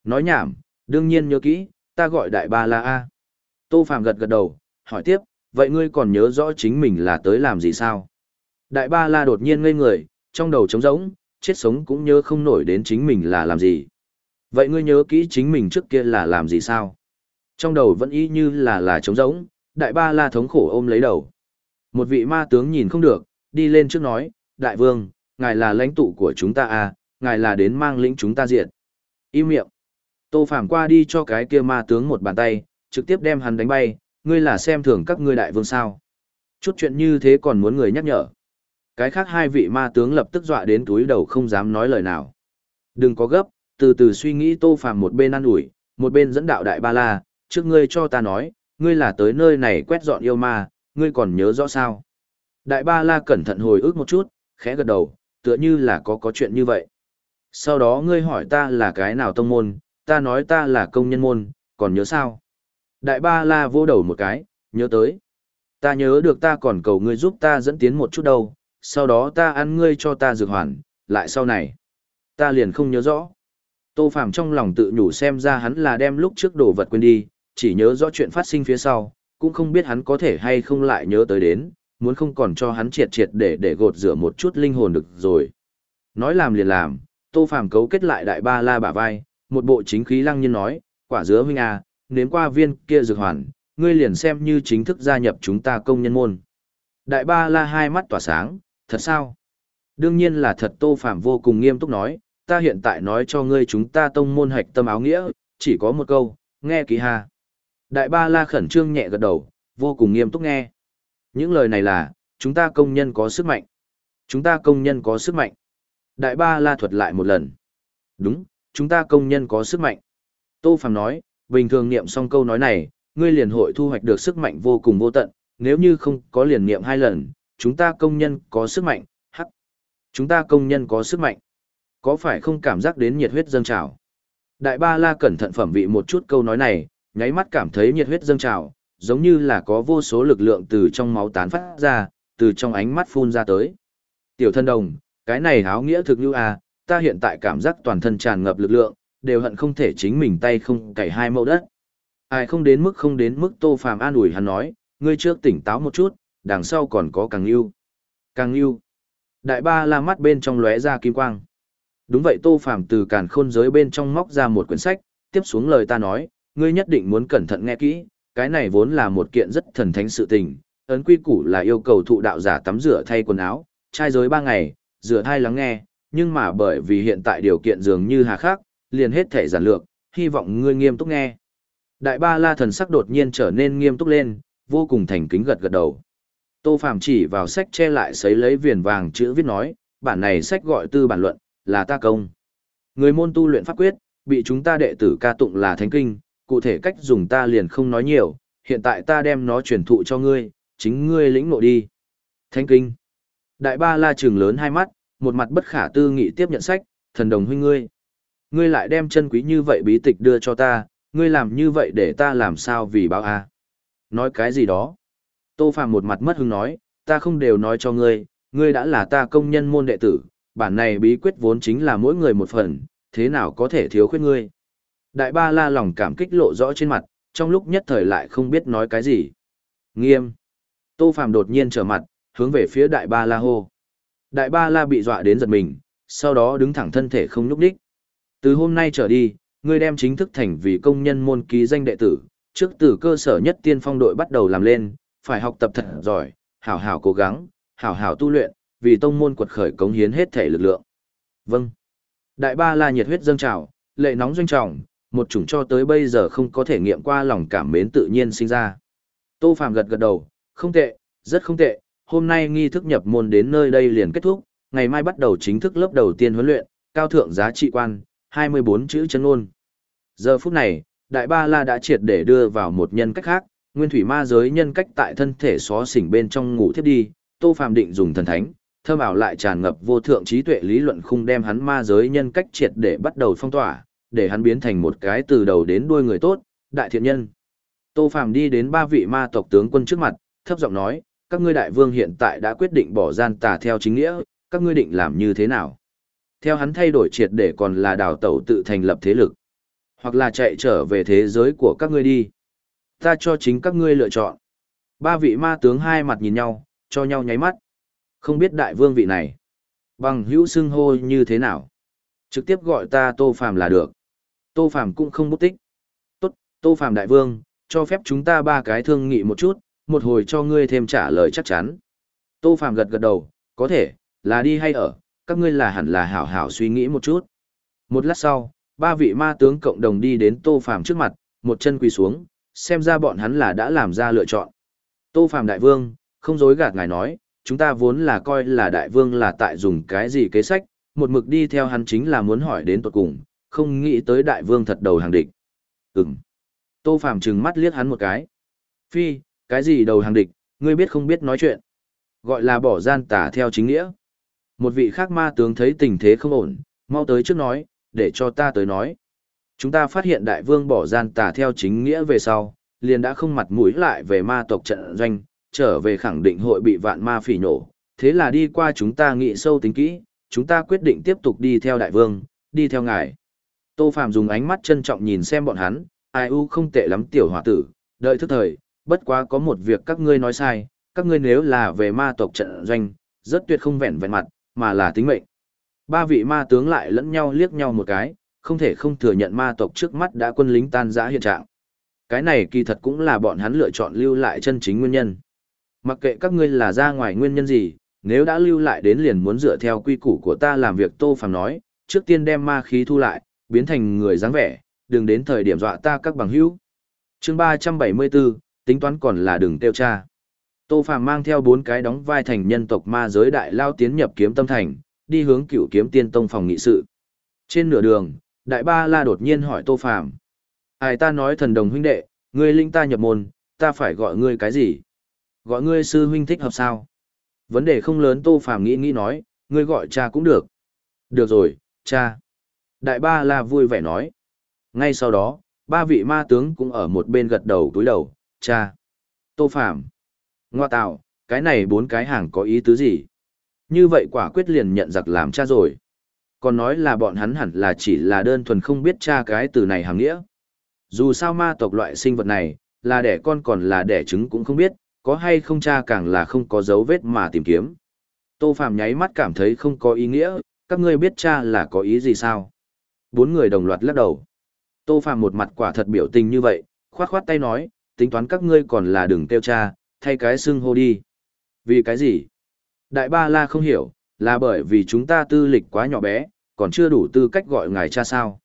Nói nhảm, đương nhiên nhớ kỹ, ta gọi đại ba la A. Tô Phàm gật gật đầu, hỏi tiếp, vậy ngươi còn nhớ rõ chính mình là tới làm gì sao? Đại ba la đột nhiên ngây người, trong đầu trống rỗng, chết sống cũng nhớ không nổi đến chính mình là làm gì. Vậy ngươi nhớ kỹ chính mình trước kia là làm gì sao? Trong đầu vẫn y như là là trống rỗng, đại ba la thống khổ ôm lấy đầu. Một vị ma tướng nhìn không được, đi lên trước nói, đại vương, ngài là lãnh tụ của chúng ta à, ngài là đến mang lĩnh chúng ta diệt. Im miệng. Tô Phàm qua đi cho cái kia ma tướng một bàn tay, trực tiếp đem hắn đánh bay, ngươi là xem thường các ngươi đại vương sao. Chút chuyện như thế còn muốn người nhắc nhở. Cái khác hai vị ma tướng lập tức dọa đến túi đầu không dám nói lời nào. Đừng có gấp, từ từ suy nghĩ Tô Phàm một bên ăn ủi, một bên dẫn đạo đại ba la, trước ngươi cho ta nói, ngươi là tới nơi này quét dọn yêu ma, ngươi còn nhớ rõ sao? Đại ba la cẩn thận hồi ức một chút, khẽ gật đầu, tựa như là có có chuyện như vậy. Sau đó ngươi hỏi ta là cái nào tông môn, ta nói ta là công nhân môn, còn nhớ sao? Đại ba la vô đầu một cái, nhớ tới. Ta nhớ được ta còn cầu ngươi giúp ta dẫn tiến một chút đâu, sau đó ta ăn ngươi cho ta dược hoàn, lại sau này. Ta liền không nhớ rõ. Tô Phạm trong lòng tự nhủ xem ra hắn là đem lúc trước đồ vật quên đi, chỉ nhớ rõ chuyện phát sinh phía sau, cũng không biết hắn có thể hay không lại nhớ tới đến, muốn không còn cho hắn triệt triệt để để gột rửa một chút linh hồn được rồi. Nói làm liền làm, Tô Phàm cấu kết lại đại ba la bả vai, một bộ chính khí lăng nhiên nói, quả dứa huynh à, nếm qua viên kia dược hoàn, ngươi liền xem như chính thức gia nhập chúng ta công nhân môn. Đại ba la hai mắt tỏa sáng, thật sao? Đương nhiên là thật Tô Phàm vô cùng nghiêm túc nói, ta hiện tại nói cho ngươi chúng ta tông môn hạch tâm áo nghĩa, chỉ có một câu, nghe kỹ ha. Đại ba la khẩn trương nhẹ gật đầu, vô cùng nghiêm túc nghe. Những lời này là, chúng ta công nhân có sức mạnh. Chúng ta công nhân có sức mạnh. Đại ba la thuật lại một lần. Đúng, chúng ta công nhân có sức mạnh. Tô Phàm nói, bình thường niệm xong câu nói này, ngươi liền hội thu hoạch được sức mạnh vô cùng vô tận, nếu như không có liền niệm hai lần, chúng ta công nhân có sức mạnh, hắc. Chúng ta công nhân có sức mạnh. Có phải không cảm giác đến nhiệt huyết dâng trào? Đại ba la cẩn thận phẩm vị một chút câu nói này, nháy mắt cảm thấy nhiệt huyết dâng trào, giống như là có vô số lực lượng từ trong máu tán phát ra, từ trong ánh mắt phun ra tới. Tiểu thân đồng, cái này áo nghĩa thực như à, ta hiện tại cảm giác toàn thân tràn ngập lực lượng, đều hận không thể chính mình tay không cày hai mẫu đất. Ai không đến mức không đến mức tô phàm an ủi hắn nói, ngươi trước tỉnh táo một chút, đằng sau còn có càng yêu. Càng yêu. Đại ba la mắt bên trong lóe ra kim quang. Đúng vậy tô phàm từ càn khôn giới bên trong móc ra một quyển sách, tiếp xuống lời ta nói, ngươi nhất định muốn cẩn thận nghe kỹ, cái này vốn là một kiện rất thần thánh sự tình, ấn quy củ là yêu cầu thụ đạo giả tắm rửa thay quần áo, trai giới ba ngày, rửa thai lắng nghe, nhưng mà bởi vì hiện tại điều kiện dường như hà khắc, liền hết thể giản lược, hy vọng ngươi nghiêm túc nghe. Đại ba la thần sắc đột nhiên trở nên nghiêm túc lên, vô cùng thành kính gật gật đầu. Tô phàm chỉ vào sách che lại sấy lấy viền vàng chữ viết nói, bản này sách gọi tư bản luận, là ta công. Người môn tu luyện pháp quyết, bị chúng ta đệ tử ca tụng là thánh kinh, cụ thể cách dùng ta liền không nói nhiều, hiện tại ta đem nó truyền thụ cho ngươi, chính ngươi lĩnh ngộ đi. Thánh kinh. Đại ba la trường lớn hai mắt, một mặt bất khả tư nghị tiếp nhận sách, thần đồng huynh ngươi. Ngươi lại đem chân quý như vậy bí tịch đưa cho ta, ngươi làm như vậy để ta làm sao vì báo a? Nói cái gì đó? Tô Phạm một mặt mất hứng nói, ta không đều nói cho ngươi, ngươi đã là ta công nhân môn đệ tử, bản này bí quyết vốn chính là mỗi người một phần, thế nào có thể thiếu khuyết ngươi? Đại ba la lòng cảm kích lộ rõ trên mặt, trong lúc nhất thời lại không biết nói cái gì. Nghiêm. Tô Phạm đột nhiên trở mặt, hướng về phía đại ba la hô. Đại ba la bị dọa đến giật mình, sau đó đứng thẳng thân thể không nhúc đích. Từ hôm nay trở đi, ngươi đem chính thức thành vì công nhân môn ký danh đệ tử, trước từ cơ sở nhất tiên phong đội bắt đầu làm lên, phải học tập thật giỏi, hảo hảo cố gắng, hảo hảo tu luyện, vì tông môn quật khởi cống hiến hết thể lực lượng. Vâng. Đại ba la nhiệt huyết dâng trào, lệ nóng doanh trọng, một chủng cho tới bây giờ không có thể nghiệm qua lòng cảm mến tự nhiên sinh ra. Tô Phạm gật gật đầu, không tệ, rất không tệ, hôm nay nghi thức nhập môn đến nơi đây liền kết thúc, ngày mai bắt đầu chính thức lớp đầu tiên huấn luyện, cao thượng giá trị quan, 24 chữ chân ngôn. Giờ phút này, Đại Ba La đã triệt để đưa vào một nhân cách khác, nguyên thủy ma giới nhân cách tại thân thể xó xỉnh bên trong ngủ thiếp đi, Tô Phạm định dùng thần thánh, thơm ảo lại tràn ngập vô thượng trí tuệ lý luận khung đem hắn ma giới nhân cách triệt để bắt đầu phong tỏa, để hắn biến thành một cái từ đầu đến đuôi người tốt, đại thiện nhân. Tô Phàm đi đến ba vị ma tộc tướng quân trước mặt, thấp giọng nói, các ngươi đại vương hiện tại đã quyết định bỏ gian tà theo chính nghĩa, các ngươi định làm như thế nào? Theo hắn thay đổi triệt để còn là đào tẩu tự thành lập thế lực, hoặc là chạy trở về thế giới của các ngươi đi. Ta cho chính các ngươi lựa chọn. Ba vị ma tướng hai mặt nhìn nhau, cho nhau nháy mắt. Không biết đại vương vị này. Bằng hữu xưng hô như thế nào? Trực tiếp gọi ta Tô Phàm là được. Tô Phàm cũng không bút tích. Tốt, Tô Phàm đại vương, cho phép chúng ta ba cái thương nghị một chút, một hồi cho ngươi thêm trả lời chắc chắn. Tô Phàm gật gật đầu, có thể, là đi hay ở, các ngươi là hẳn là hảo hảo suy nghĩ một chút. Một lát sau, ba vị ma tướng cộng đồng đi đến Tô Phàm trước mặt, một chân quỳ xuống, xem ra bọn hắn là đã làm ra lựa chọn. Tô Phàm đại vương, không dối gạt ngài nói, chúng ta vốn là coi là đại vương là tại dùng cái gì kế sách, một mực đi theo hắn chính là muốn hỏi đến tột cùng, không nghĩ tới đại vương thật đầu hàng địch. Ừm. Tô Phàm trừng mắt liếc hắn một cái. Phi, cái gì đầu hàng địch, ngươi biết không biết nói chuyện. Gọi là bỏ gian tả theo chính nghĩa. Một vị khác ma tướng thấy tình thế không ổn, mau tới trước nói, để cho ta tới nói. Chúng ta phát hiện đại vương bỏ gian tà theo chính nghĩa về sau, liền đã không mặt mũi lại về ma tộc trận doanh, trở về khẳng định hội bị vạn ma phỉ nổ. Thế là đi qua chúng ta nghĩ sâu tính kỹ, chúng ta quyết định tiếp tục đi theo đại vương, đi theo ngài. Tô Phạm dùng ánh mắt trân trọng nhìn xem bọn hắn, ai u không tệ lắm tiểu hòa tử, đợi thức thời, bất quá có một việc các ngươi nói sai, các ngươi nếu là về ma tộc trận doanh, rất tuyệt không vẹn vẹn mặt, mà là tính mệnh. Ba vị ma tướng lại lẫn nhau liếc nhau một cái, không thể không thừa nhận ma tộc trước mắt đã quân lính tan rã hiện trạng. Cái này kỳ thật cũng là bọn hắn lựa chọn lưu lại chân chính nguyên nhân. Mặc kệ các ngươi là ra ngoài nguyên nhân gì, nếu đã lưu lại đến liền muốn dựa theo quy củ của ta làm việc Tô Phàm nói, trước tiên đem ma khí thu lại, biến thành người dáng vẻ, đừng đến thời điểm dọa ta các bằng hữu. Chương 374, tính toán còn là đừng tiêu tra. Tô Phàm mang theo bốn cái đóng vai thành nhân tộc ma giới đại lao tiến nhập kiếm tâm thành, đi hướng cửu kiếm tiên tông phòng nghị sự. Trên nửa đường, đại ba la đột nhiên hỏi Tô Phàm Ai ta nói thần đồng huynh đệ, ngươi linh ta nhập môn, ta phải gọi ngươi cái gì? Gọi ngươi sư huynh thích hợp sao? Vấn đề không lớn Tô Phàm nghĩ nghĩ nói, ngươi gọi cha cũng được. Được rồi, cha. Đại ba la vui vẻ nói. Ngay sau đó, ba vị ma tướng cũng ở một bên gật đầu túi đầu, cha. Tô phạm, Ngoa tạo, cái này bốn cái hàng có ý tứ gì? Như vậy quả quyết liền nhận giặc làm cha rồi. Còn nói là bọn hắn hẳn là chỉ là đơn thuần không biết cha cái từ này hàng nghĩa. Dù sao ma tộc loại sinh vật này, là đẻ con còn là đẻ trứng cũng không biết, có hay không cha càng là không có dấu vết mà tìm kiếm. Tô Phạm nháy mắt cảm thấy không có ý nghĩa, các ngươi biết cha là có ý gì sao? Bốn người đồng loạt lắc đầu. Tô Phạm một mặt quả thật biểu tình như vậy, khoát khoát tay nói, tính toán các ngươi còn là đừng tiêu cha, thay cái xưng hô đi. Vì cái gì? Đại ba la không hiểu, là bởi vì chúng ta tư lịch quá nhỏ bé, còn chưa đủ tư cách gọi ngài cha sao.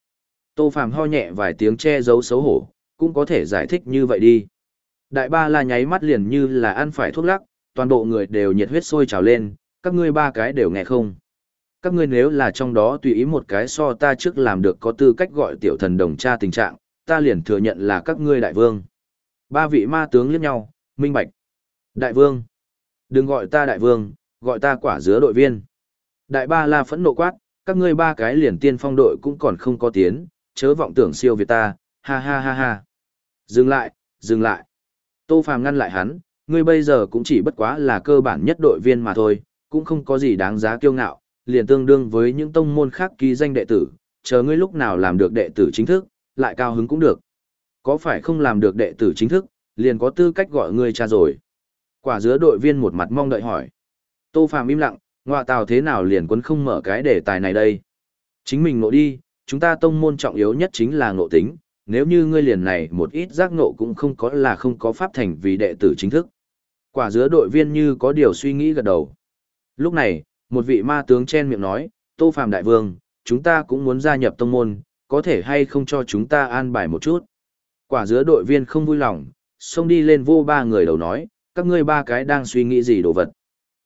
Tô Phạm ho nhẹ vài tiếng che giấu xấu hổ, cũng có thể giải thích như vậy đi. Đại ba la nháy mắt liền như là ăn phải thuốc lắc, toàn bộ người đều nhiệt huyết sôi trào lên, các ngươi ba cái đều nghe không. Các ngươi nếu là trong đó tùy ý một cái so ta trước làm được có tư cách gọi tiểu thần đồng cha tình trạng, ta liền thừa nhận là các ngươi đại vương. Ba vị ma tướng liếc nhau, minh bạch. Đại vương. Đừng gọi ta đại vương, gọi ta quả dứa đội viên. Đại ba la phẫn nộ quát, các ngươi ba cái liền tiên phong đội cũng còn không có tiến, chớ vọng tưởng siêu việt ta, ha ha ha ha. Dừng lại, dừng lại. Tô Phàm ngăn lại hắn, ngươi bây giờ cũng chỉ bất quá là cơ bản nhất đội viên mà thôi, cũng không có gì đáng giá kiêu ngạo, liền tương đương với những tông môn khác ký danh đệ tử, chờ ngươi lúc nào làm được đệ tử chính thức, lại cao hứng cũng được. Có phải không làm được đệ tử chính thức, liền có tư cách gọi ngươi cha rồi. Quả dứa đội viên một mặt mong đợi hỏi. Tô Phàm im lặng, ngọa tào thế nào liền quân không mở cái đề tài này đây. Chính mình ngộ đi, chúng ta tông môn trọng yếu nhất chính là ngộ tính, nếu như ngươi liền này một ít giác ngộ cũng không có là không có pháp thành vì đệ tử chính thức. Quả dứa đội viên như có điều suy nghĩ gật đầu. Lúc này, một vị ma tướng chen miệng nói, Tô Phạm Đại Vương, chúng ta cũng muốn gia nhập tông môn, có thể hay không cho chúng ta an bài một chút. Quả dứa đội viên không vui lòng, xông đi lên vô ba người đầu nói, các ngươi ba cái đang suy nghĩ gì đồ vật.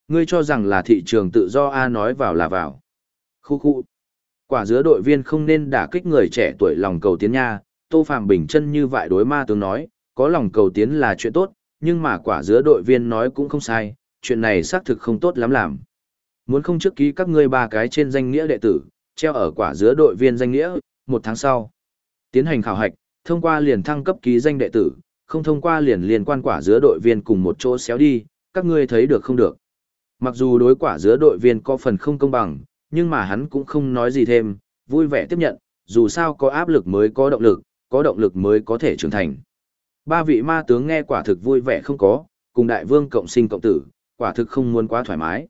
Ngươi cho rằng là thị trường tự do A nói vào là vào. Khu khu. Quả dứa đội viên không nên đả kích người trẻ tuổi lòng cầu tiến nha, Tô Phạm bình chân như vậy đối ma tướng nói, có lòng cầu tiến là chuyện tốt, nhưng mà quả dứa đội viên nói cũng không sai, chuyện này xác thực không tốt lắm làm. Muốn không trước ký các ngươi ba cái trên danh nghĩa đệ tử, treo ở quả giữa đội viên danh nghĩa, một tháng sau. Tiến hành khảo hạch, thông qua liền thăng cấp ký danh đệ tử, không thông qua liền liên quan quả giữa đội viên cùng một chỗ xéo đi, các ngươi thấy được không được. Mặc dù đối quả giữa đội viên có phần không công bằng, nhưng mà hắn cũng không nói gì thêm, vui vẻ tiếp nhận, dù sao có áp lực mới có động lực, có động lực mới có thể trưởng thành. Ba vị ma tướng nghe quả thực vui vẻ không có, cùng đại vương cộng sinh cộng tử, quả thực không muốn quá thoải mái.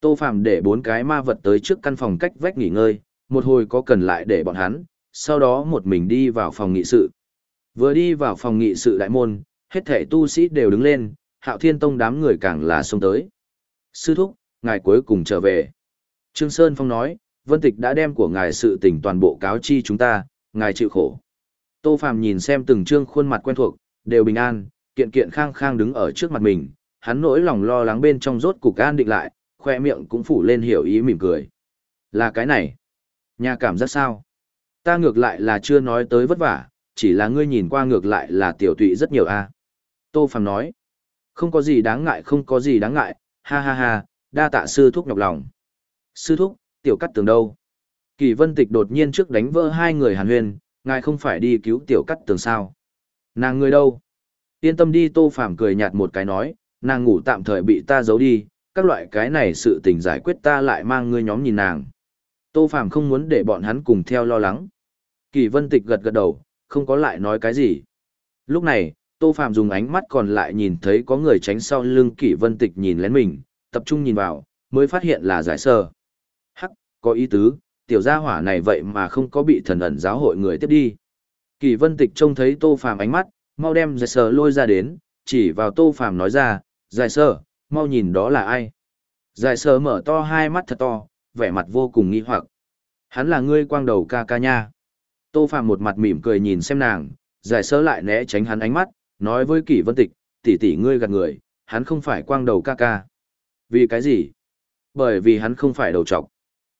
Tô Phạm để bốn cái ma vật tới trước căn phòng cách vách nghỉ ngơi, một hồi có cần lại để bọn hắn, sau đó một mình đi vào phòng nghị sự. Vừa đi vào phòng nghị sự đại môn, hết thể tu sĩ đều đứng lên, hạo thiên tông đám người càng là xông tới. Sư thúc, ngài cuối cùng trở về. Trương Sơn Phong nói, vân tịch đã đem của ngài sự tình toàn bộ cáo chi chúng ta, ngài chịu khổ. Tô Phạm nhìn xem từng trương khuôn mặt quen thuộc, đều bình an, kiện kiện khang khang đứng ở trước mặt mình, hắn nỗi lòng lo lắng bên trong rốt cục an định lại, khoe miệng cũng phủ lên hiểu ý mỉm cười. Là cái này. Nhà cảm giác sao? Ta ngược lại là chưa nói tới vất vả, chỉ là ngươi nhìn qua ngược lại là tiểu tụy rất nhiều a. Tô Phàm nói. Không có gì đáng ngại không có gì đáng ngại, ha ha ha, đa tạ sư thúc nhọc lòng. Sư thúc, tiểu cắt tường đâu? Kỳ vân tịch đột nhiên trước đánh vỡ hai người hàn huyền ngài không phải đi cứu tiểu cắt tường sao? Nàng người đâu? Yên tâm đi tô phàm cười nhạt một cái nói, nàng ngủ tạm thời bị ta giấu đi, các loại cái này sự tình giải quyết ta lại mang ngươi nhóm nhìn nàng. Tô phàm không muốn để bọn hắn cùng theo lo lắng. Kỳ vân tịch gật gật đầu, không có lại nói cái gì. Lúc này, Tô phàm dùng ánh mắt còn lại nhìn thấy có người tránh sau lưng Kỷ Vân Tịch nhìn lén mình, tập trung nhìn vào, mới phát hiện là giải sơ. Hắc, có ý tứ, tiểu gia hỏa này vậy mà không có bị thần ẩn giáo hội người tiếp đi. Kỷ Vân Tịch trông thấy Tô phàm ánh mắt, mau đem giải sơ lôi ra đến, chỉ vào Tô phàm nói ra, giải sơ, mau nhìn đó là ai. Giải sơ mở to hai mắt thật to, vẻ mặt vô cùng nghi hoặc. Hắn là ngươi quang đầu ca ca nha. Tô Phạm một mặt mỉm cười nhìn xem nàng, giải sơ lại né tránh hắn ánh mắt, nói với kỷ vân tịch, tỷ tỷ ngươi gạt người, hắn không phải quang đầu ca ca. Vì cái gì? Bởi vì hắn không phải đầu trọc.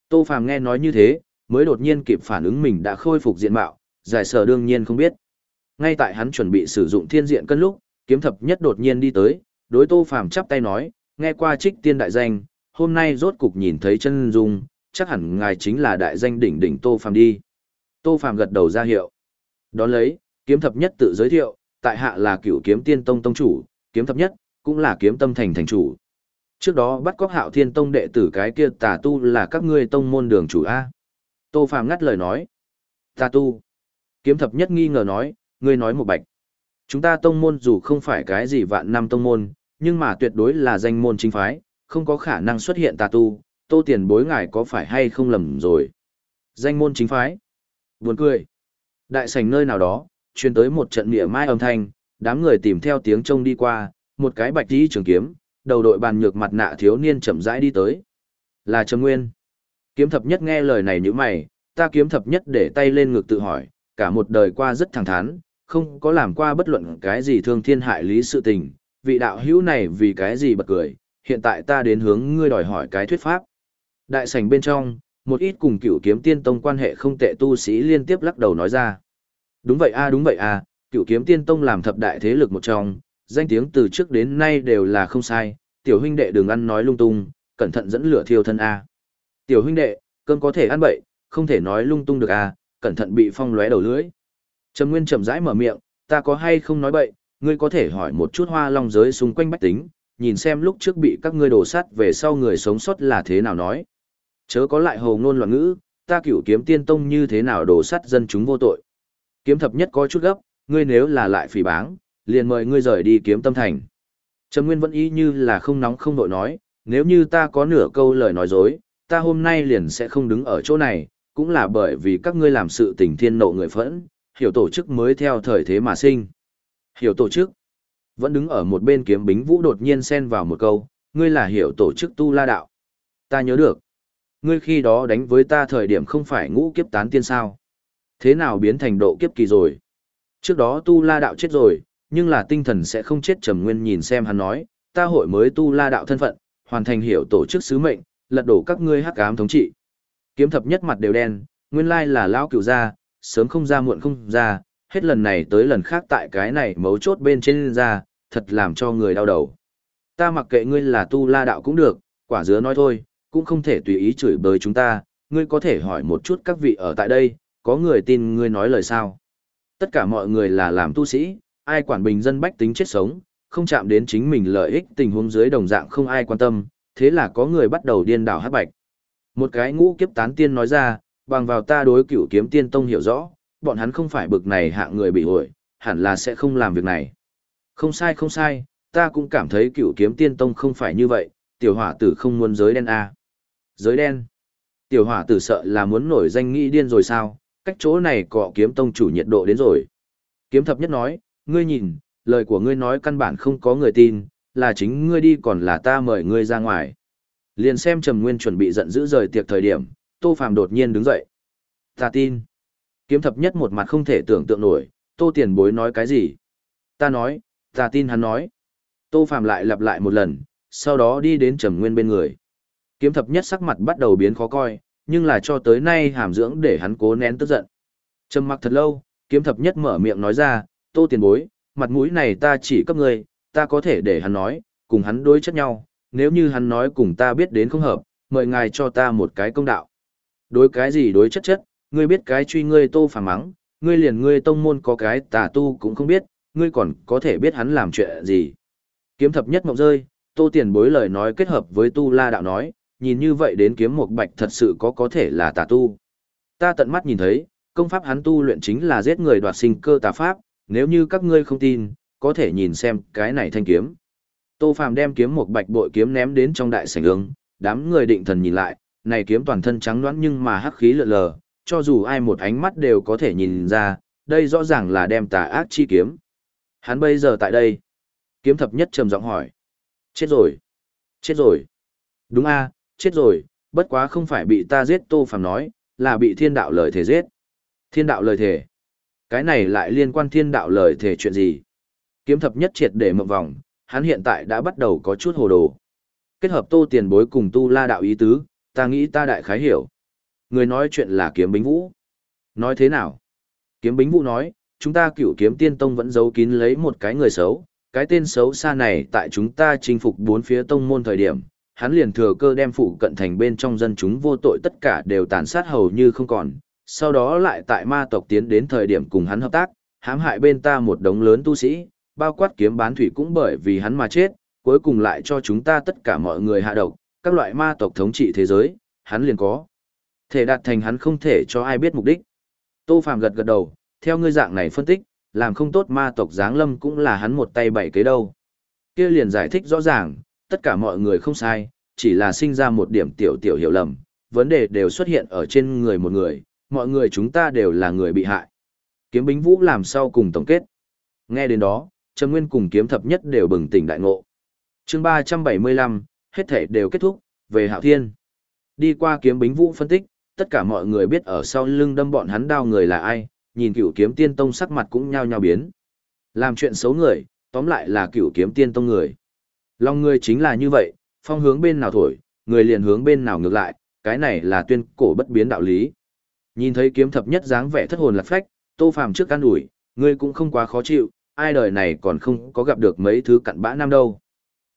Tô Phạm nghe nói như thế, mới đột nhiên kịp phản ứng mình đã khôi phục diện mạo, giải sở đương nhiên không biết. Ngay tại hắn chuẩn bị sử dụng thiên diện cân lúc, kiếm thập nhất đột nhiên đi tới, đối Tô Phàm chắp tay nói, nghe qua trích tiên đại danh, hôm nay rốt cục nhìn thấy chân dung, chắc hẳn ngài chính là đại danh đỉnh đỉnh Tô Phàm đi. Tô Phàm gật đầu ra hiệu. Đón lấy, kiếm thập nhất tự giới thiệu, tại hạ là cựu kiếm tiên tông tông chủ, kiếm thập nhất, cũng là kiếm tâm thành thành chủ. Trước đó bắt cóc hạo thiên tông đệ tử cái kia tà tu là các ngươi tông môn đường chủ A. Tô Phàm ngắt lời nói. Tà tu. Kiếm thập nhất nghi ngờ nói, ngươi nói một bạch. Chúng ta tông môn dù không phải cái gì vạn năm tông môn, nhưng mà tuyệt đối là danh môn chính phái, không có khả năng xuất hiện tà tu, tô tiền bối ngài có phải hay không lầm rồi. Danh môn chính phái. Buồn cười. Đại sảnh nơi nào đó, truyền tới một trận nịa mai âm thanh, đám người tìm theo tiếng trông đi qua, một cái bạch đi trường kiếm, đầu đội bàn nhược mặt nạ thiếu niên chậm rãi đi tới. Là Trầm Nguyên. Kiếm thập nhất nghe lời này như mày, ta kiếm thập nhất để tay lên ngực tự hỏi, cả một đời qua rất thẳng thắn, không có làm qua bất luận cái gì thương thiên hại lý sự tình, vị đạo hữu này vì cái gì bật cười, hiện tại ta đến hướng ngươi đòi hỏi cái thuyết pháp. Đại sảnh bên trong, một ít cùng cựu kiếm tiên tông quan hệ không tệ tu sĩ liên tiếp lắc đầu nói ra. Đúng vậy a đúng vậy a, cựu kiếm tiên tông làm thập đại thế lực một trong, danh tiếng từ trước đến nay đều là không sai, tiểu huynh đệ đừng ăn nói lung tung, cẩn thận dẫn lửa thiêu thân a. Tiểu huynh đệ, cơm có thể ăn bậy, không thể nói lung tung được a, cẩn thận bị phong lóe đầu lưỡi. Trầm Nguyên chậm rãi mở miệng, ta có hay không nói bậy, ngươi có thể hỏi một chút hoa long giới xung quanh bách tính, nhìn xem lúc trước bị các ngươi đổ sát về sau người sống sót là thế nào nói. Chớ có lại hồ ngôn loạn ngữ, ta cửu kiếm tiên tông như thế nào đổ sát dân chúng vô tội. Kiếm thập nhất có chút gấp, ngươi nếu là lại phỉ báng, liền mời ngươi rời đi kiếm tâm thành. Trầm Nguyên vẫn ý như là không nóng không đội nói, nếu như ta có nửa câu lời nói dối, ta hôm nay liền sẽ không đứng ở chỗ này, cũng là bởi vì các ngươi làm sự tình thiên nộ người phẫn, hiểu tổ chức mới theo thời thế mà sinh. Hiểu tổ chức, vẫn đứng ở một bên kiếm bính vũ đột nhiên xen vào một câu, ngươi là hiểu tổ chức tu la đạo. Ta nhớ được, ngươi khi đó đánh với ta thời điểm không phải ngũ kiếp tán tiên sao. Thế nào biến thành độ kiếp kỳ rồi? Trước đó tu la đạo chết rồi, nhưng là tinh thần sẽ không chết trầm nguyên nhìn xem hắn nói, ta hội mới tu la đạo thân phận, hoàn thành hiểu tổ chức sứ mệnh, lật đổ các ngươi hắc ám thống trị. Kiếm thập nhất mặt đều đen, nguyên lai là lão cửu gia, sớm không ra muộn không ra, hết lần này tới lần khác tại cái này mấu chốt bên trên ra, thật làm cho người đau đầu. Ta mặc kệ ngươi là tu la đạo cũng được, quả dứa nói thôi, cũng không thể tùy ý chửi bới chúng ta, ngươi có thể hỏi một chút các vị ở tại đây, có người tin ngươi nói lời sao. Tất cả mọi người là làm tu sĩ, ai quản bình dân bách tính chết sống, không chạm đến chính mình lợi ích tình huống dưới đồng dạng không ai quan tâm, thế là có người bắt đầu điên đảo hát bạch. Một cái ngũ kiếp tán tiên nói ra, bằng vào ta đối cửu kiếm tiên tông hiểu rõ, bọn hắn không phải bực này hạng người bị ổi, hẳn là sẽ không làm việc này. Không sai không sai, ta cũng cảm thấy cựu kiếm tiên tông không phải như vậy, tiểu hỏa tử không muốn giới đen a. Giới đen. Tiểu hỏa tử sợ là muốn nổi danh nghĩ điên rồi sao, cách chỗ này cọ kiếm tông chủ nhiệt độ đến rồi. Kiếm thập nhất nói, ngươi nhìn, lời của ngươi nói căn bản không có người tin, là chính ngươi đi còn là ta mời ngươi ra ngoài. Liền xem Trầm Nguyên chuẩn bị giận dữ rời tiệc thời điểm, Tô Phàm đột nhiên đứng dậy. Ta tin. Kiếm thập nhất một mặt không thể tưởng tượng nổi, Tô Tiền Bối nói cái gì? Ta nói, ta tin hắn nói. Tô Phàm lại lặp lại một lần, sau đó đi đến Trầm Nguyên bên người. Kiếm thập nhất sắc mặt bắt đầu biến khó coi, nhưng là cho tới nay hàm dưỡng để hắn cố nén tức giận. Trầm mặc thật lâu, kiếm thập nhất mở miệng nói ra, Tô Tiền Bối, mặt mũi này ta chỉ cấp người, ta có thể để hắn nói, cùng hắn đối chất nhau, nếu như hắn nói cùng ta biết đến không hợp, mời ngài cho ta một cái công đạo. Đối cái gì đối chất chất, ngươi biết cái truy ngươi tô phàm mắng, ngươi liền ngươi tông môn có cái tà tu cũng không biết, ngươi còn có thể biết hắn làm chuyện gì. Kiếm thập nhất mộng rơi, tô tiền bối lời nói kết hợp với tu la đạo nói, nhìn như vậy đến kiếm một bạch thật sự có có thể là tà tu. Ta tận mắt nhìn thấy, công pháp hắn tu luyện chính là giết người đoạt sinh cơ tà pháp, nếu như các ngươi không tin, có thể nhìn xem cái này thanh kiếm. Tô Phàm đem kiếm một bạch bội kiếm ném đến trong đại sảnh ương, đám người định thần nhìn lại, này kiếm toàn thân trắng loãng nhưng mà hắc khí lờ lờ, cho dù ai một ánh mắt đều có thể nhìn ra, đây rõ ràng là đem tà ác chi kiếm. Hắn bây giờ tại đây. Kiếm thập nhất trầm giọng hỏi. Chết rồi. Chết rồi. Đúng a, chết rồi, bất quá không phải bị ta giết Tô Phàm nói, là bị thiên đạo lời thể giết. Thiên đạo lời thể. Cái này lại liên quan thiên đạo lời thể chuyện gì? Kiếm thập nhất triệt để mộng vòng, hắn hiện tại đã bắt đầu có chút hồ đồ. Kết hợp tô tiền bối cùng tu la đạo ý tứ, ta nghĩ ta đại khái hiểu. Người nói chuyện là kiếm bính vũ. Nói thế nào? Kiếm bính vũ nói, chúng ta cửu kiếm tiên tông vẫn giấu kín lấy một cái người xấu. Cái tên xấu xa này tại chúng ta chinh phục bốn phía tông môn thời điểm, hắn liền thừa cơ đem phụ cận thành bên trong dân chúng vô tội tất cả đều tàn sát hầu như không còn. Sau đó lại tại ma tộc tiến đến thời điểm cùng hắn hợp tác, hãm hại bên ta một đống lớn tu sĩ, bao quát kiếm bán thủy cũng bởi vì hắn mà chết, cuối cùng lại cho chúng ta tất cả mọi người hạ độc, các loại ma tộc thống trị thế giới, hắn liền có. Thể đạt thành hắn không thể cho ai biết mục đích. Tô Phạm gật gật đầu, theo ngươi dạng này phân tích, làm không tốt ma tộc giáng lâm cũng là hắn một tay bảy kế đâu. Kia liền giải thích rõ ràng, tất cả mọi người không sai, chỉ là sinh ra một điểm tiểu tiểu hiểu lầm, vấn đề đều xuất hiện ở trên người một người, mọi người chúng ta đều là người bị hại. Kiếm Bính Vũ làm sau cùng tổng kết. Nghe đến đó, Trầm Nguyên cùng kiếm thập nhất đều bừng tỉnh đại ngộ. Chương 375, hết thể đều kết thúc, về Hạo Thiên. Đi qua kiếm bính vũ phân tích, tất cả mọi người biết ở sau lưng đâm bọn hắn đao người là ai, nhìn cửu kiếm tiên tông sắc mặt cũng nhao nhao biến. Làm chuyện xấu người, tóm lại là cửu kiếm tiên tông người. Long người chính là như vậy, phong hướng bên nào thổi, người liền hướng bên nào ngược lại, cái này là tuyên cổ bất biến đạo lý. Nhìn thấy kiếm thập nhất dáng vẻ thất hồn lạc phách, Tô Phàm trước can ủi, ngươi cũng không quá khó chịu, ai đời này còn không có gặp được mấy thứ cặn bã nam đâu.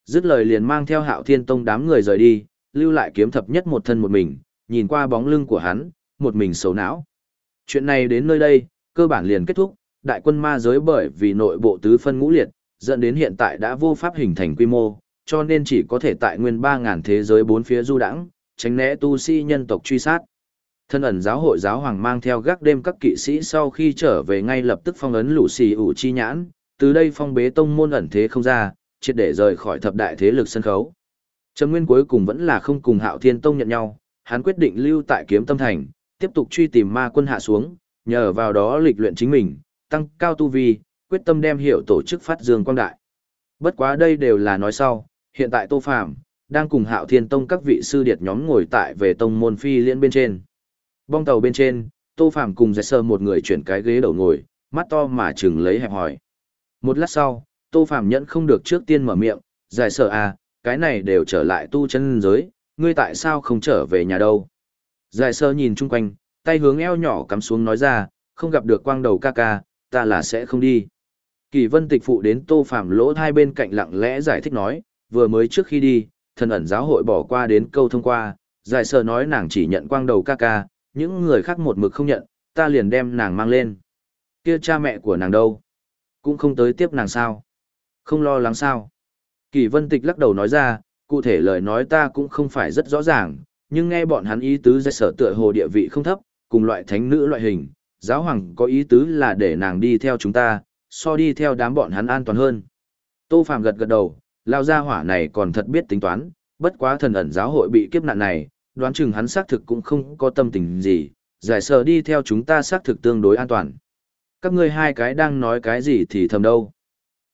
Dứt lời liền mang theo hạo thiên tông đám người rời đi, lưu lại kiếm thập nhất một thân một mình, nhìn qua bóng lưng của hắn, một mình xấu não. Chuyện này đến nơi đây, cơ bản liền kết thúc, đại quân ma giới bởi vì nội bộ tứ phân ngũ liệt, dẫn đến hiện tại đã vô pháp hình thành quy mô, cho nên chỉ có thể tại nguyên 3.000 thế giới bốn phía du đãng, tránh né tu sĩ nhân tộc truy sát. Thân ẩn giáo hội giáo hoàng mang theo gác đêm các kỵ sĩ sau khi trở về ngay lập tức phong ấn lũ xì ủ chi nhãn, từ đây phong bế tông môn ẩn thế không ra, triệt để rời khỏi thập đại thế lực sân khấu. Trầm Nguyên cuối cùng vẫn là không cùng Hạo Thiên Tông nhận nhau, hắn quyết định lưu tại Kiếm Tâm Thành, tiếp tục truy tìm ma quân hạ xuống, nhờ vào đó lịch luyện chính mình, tăng cao tu vi, quyết tâm đem hiệu tổ chức phát dương quang đại. Bất quá đây đều là nói sau, hiện tại Tô Phàm đang cùng Hạo Thiên Tông các vị sư điệt nhóm ngồi tại về tông môn phi liên bên trên. Bong tàu bên trên, Tô Phàm cùng Giải Sơ một người chuyển cái ghế đầu ngồi, mắt to mà chừng lấy hẹp hỏi. Một lát sau, Tô Phàm nhẫn không được trước tiên mở miệng, Giải Sơ à, cái này đều trở lại tu chân giới, ngươi tại sao không trở về nhà đâu? Giải Sơ nhìn chung quanh, tay hướng eo nhỏ cắm xuống nói ra, không gặp được quang đầu ca ca, ta là sẽ không đi. Kỳ vân tịch phụ đến Tô phạm lỗ hai bên cạnh lặng lẽ giải thích nói, vừa mới trước khi đi, thần ẩn giáo hội bỏ qua đến câu thông qua, giải sơ nói nàng chỉ nhận quang đầu ca ca, những người khác một mực không nhận, ta liền đem nàng mang lên. Kia cha mẹ của nàng đâu? Cũng không tới tiếp nàng sao? Không lo lắng sao? Kỳ vân tịch lắc đầu nói ra, cụ thể lời nói ta cũng không phải rất rõ ràng, nhưng nghe bọn hắn ý tứ giải sở tựa hồ địa vị không thấp, cùng loại thánh nữ loại hình, giáo hoàng có ý tứ là để nàng đi theo chúng ta, so đi theo đám bọn hắn an toàn hơn. Tô Phạm gật gật đầu, lao ra hỏa này còn thật biết tính toán, bất quá thần ẩn giáo hội bị kiếp nạn này, đoán chừng hắn xác thực cũng không có tâm tình gì, giải sở đi theo chúng ta xác thực tương đối an toàn. Các ngươi hai cái đang nói cái gì thì thầm đâu.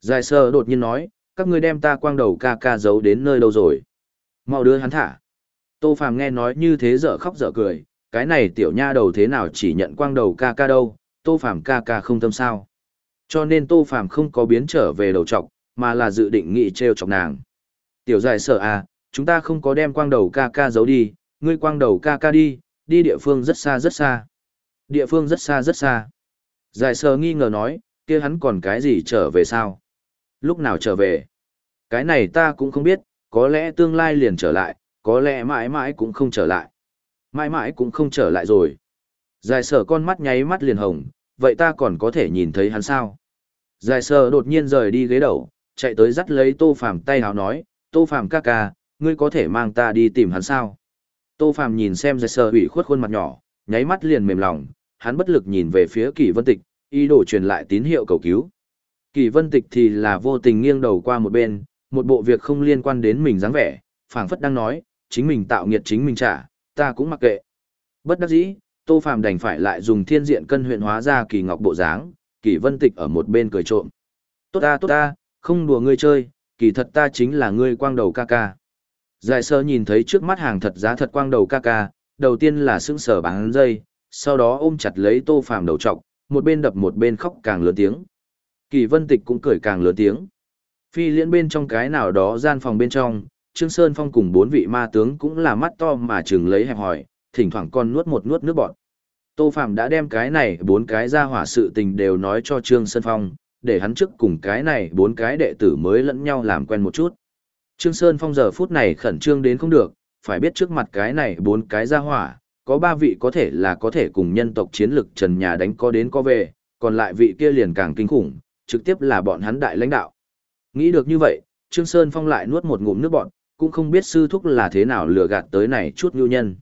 Giải sở đột nhiên nói, các ngươi đem ta quang đầu ca ca giấu đến nơi đâu rồi. Mau đưa hắn thả. Tô Phàm nghe nói như thế dở khóc dở cười, cái này tiểu nha đầu thế nào chỉ nhận quang đầu ca ca đâu, Tô Phàm ca ca không tâm sao. Cho nên Tô Phàm không có biến trở về đầu trọc, mà là dự định nghị trêu chọc nàng. Tiểu dài sợ à, chúng ta không có đem quang đầu ca ca giấu đi, ngươi quang đầu ca ca đi, đi địa phương rất xa rất xa. Địa phương rất xa rất xa. dài sờ nghi ngờ nói, kia hắn còn cái gì trở về sao? Lúc nào trở về? Cái này ta cũng không biết, có lẽ tương lai liền trở lại, có lẽ mãi mãi cũng không trở lại. Mãi mãi cũng không trở lại rồi. Giải sở con mắt nháy mắt liền hồng, vậy ta còn có thể nhìn thấy hắn sao? Giải sở đột nhiên rời đi ghế đầu, chạy tới dắt lấy tô phàm tay hào nói, tô phàm ca ca, ngươi có thể mang ta đi tìm hắn sao? Tô phàm nhìn xem giải sở ủy khuất khuôn mặt nhỏ, nháy mắt liền mềm lòng, hắn bất lực nhìn về phía kỷ vân tịch, ý đồ truyền lại tín hiệu cầu cứu. Kỳ vân tịch thì là vô tình nghiêng đầu qua một bên, một bộ việc không liên quan đến mình dáng vẻ, phảng phất đang nói, chính mình tạo nghiệt chính mình trả, ta cũng mặc kệ. Bất đắc dĩ, Tô Phàm đành phải lại dùng thiên diện cân huyện hóa ra kỳ ngọc bộ dáng, kỳ vân tịch ở một bên cười trộm. Tốt ta tốt ta, không đùa ngươi chơi, kỳ thật ta chính là ngươi quang đầu ca ca. Giải sơ nhìn thấy trước mắt hàng thật giá thật quang đầu ca ca, đầu tiên là sững sờ bán dây, sau đó ôm chặt lấy Tô Phàm đầu trọc, một bên đập một bên khóc càng lớn tiếng. Kỳ vân tịch cũng cười càng lớn tiếng. Phi liễn bên trong cái nào đó gian phòng bên trong, Trương Sơn Phong cùng bốn vị ma tướng cũng là mắt to mà chừng lấy hẹp hỏi, thỉnh thoảng còn nuốt một nuốt nước bọt. Tô Phạm đã đem cái này bốn cái ra hỏa sự tình đều nói cho Trương Sơn Phong, để hắn trước cùng cái này bốn cái đệ tử mới lẫn nhau làm quen một chút. Trương Sơn Phong giờ phút này khẩn trương đến không được, phải biết trước mặt cái này bốn cái ra hỏa, có ba vị có thể là có thể cùng nhân tộc chiến lực trần nhà đánh có đến có về, còn lại vị kia liền càng kinh khủng, trực tiếp là bọn hắn đại lãnh đạo. Nghĩ được như vậy, Trương Sơn Phong lại nuốt một ngụm nước bọt, cũng không biết sư thúc là thế nào lừa gạt tới này chút nhu nhân.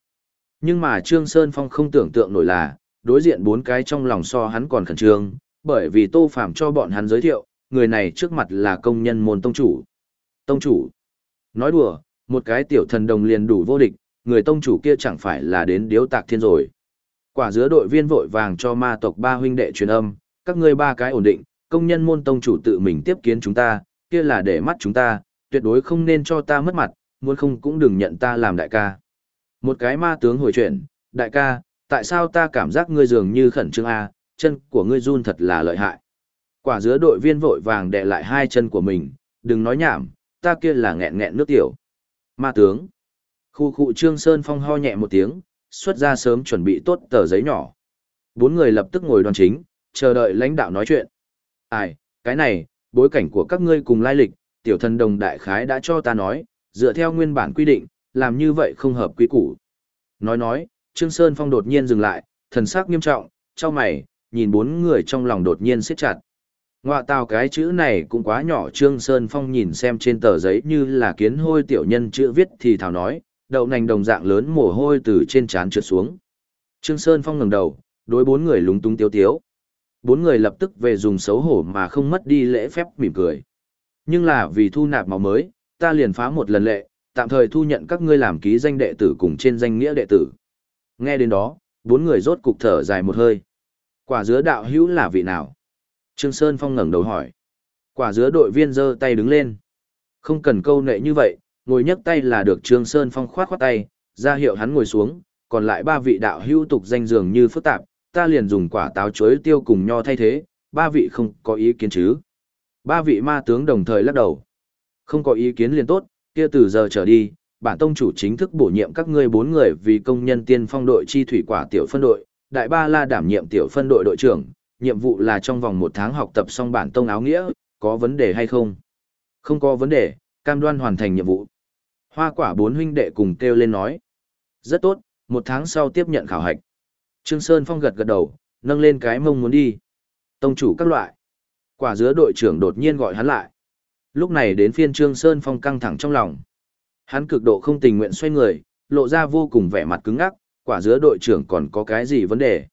Nhưng mà Trương Sơn Phong không tưởng tượng nổi là, đối diện bốn cái trong lòng so hắn còn khẩn trương, bởi vì Tô Phạm cho bọn hắn giới thiệu, người này trước mặt là công nhân môn tông chủ. Tông chủ. Nói đùa, một cái tiểu thần đồng liền đủ vô địch, người tông chủ kia chẳng phải là đến điếu tạc thiên rồi. Quả giữa đội viên vội vàng cho ma tộc ba huynh đệ truyền âm, các ngươi ba cái ổn định, công nhân môn tông chủ tự mình tiếp kiến chúng ta, kia là để mắt chúng ta, tuyệt đối không nên cho ta mất mặt, muốn không cũng đừng nhận ta làm đại ca. Một cái ma tướng hồi chuyển, đại ca, tại sao ta cảm giác ngươi dường như khẩn trương A, chân của ngươi run thật là lợi hại. Quả dứa đội viên vội vàng đè lại hai chân của mình, đừng nói nhảm, ta kia là nghẹn nghẹn nước tiểu. Ma tướng. Khu khu Trương Sơn Phong ho nhẹ một tiếng, xuất ra sớm chuẩn bị tốt tờ giấy nhỏ. Bốn người lập tức ngồi đoàn chính, chờ đợi lãnh đạo nói chuyện. Ai, cái này, bối cảnh của các ngươi cùng lai lịch, tiểu thần đồng đại khái đã cho ta nói, dựa theo nguyên bản quy định, làm như vậy không hợp quy củ. Nói nói, Trương Sơn Phong đột nhiên dừng lại, thần sắc nghiêm trọng, cho mày, nhìn bốn người trong lòng đột nhiên siết chặt. Ngoạ tào cái chữ này cũng quá nhỏ Trương Sơn Phong nhìn xem trên tờ giấy như là kiến hôi tiểu nhân chữ viết thì thảo nói, đậu nành đồng dạng lớn mồ hôi từ trên trán trượt xuống. Trương Sơn Phong ngẩng đầu, đối bốn người lúng túng tiếu tiếu. Bốn người lập tức về dùng xấu hổ mà không mất đi lễ phép mỉm cười. Nhưng là vì thu nạp máu mới, ta liền phá một lần lệ, tạm thời thu nhận các ngươi làm ký danh đệ tử cùng trên danh nghĩa đệ tử. Nghe đến đó, bốn người rốt cục thở dài một hơi. Quả dứa đạo hữu là vị nào? Trương Sơn Phong ngẩng đầu hỏi. Quả dứa đội viên giơ tay đứng lên. Không cần câu nệ như vậy, ngồi nhấc tay là được Trương Sơn Phong khoát khoát tay, ra hiệu hắn ngồi xuống, còn lại ba vị đạo hữu tục danh dường như phức tạp, ta liền dùng quả táo chuối tiêu cùng nho thay thế, ba vị không có ý kiến chứ. Ba vị ma tướng đồng thời lắc đầu. Không có ý kiến liền tốt, kia từ giờ trở đi, bản tông chủ chính thức bổ nhiệm các ngươi bốn người vì công nhân tiên phong đội chi thủy quả tiểu phân đội, đại ba la đảm nhiệm tiểu phân đội đội trưởng, nhiệm vụ là trong vòng một tháng học tập xong bản tông áo nghĩa, có vấn đề hay không? Không có vấn đề, cam đoan hoàn thành nhiệm vụ. Hoa quả bốn huynh đệ cùng kêu lên nói. Rất tốt, một tháng sau tiếp nhận khảo hạch. Trương Sơn Phong gật gật đầu, nâng lên cái mông muốn đi. Tông chủ các loại. Quả dứa đội trưởng đột nhiên gọi hắn lại. Lúc này đến phiên Trương Sơn Phong căng thẳng trong lòng. Hắn cực độ không tình nguyện xoay người, lộ ra vô cùng vẻ mặt cứng ngắc, quả dứa đội trưởng còn có cái gì vấn đề.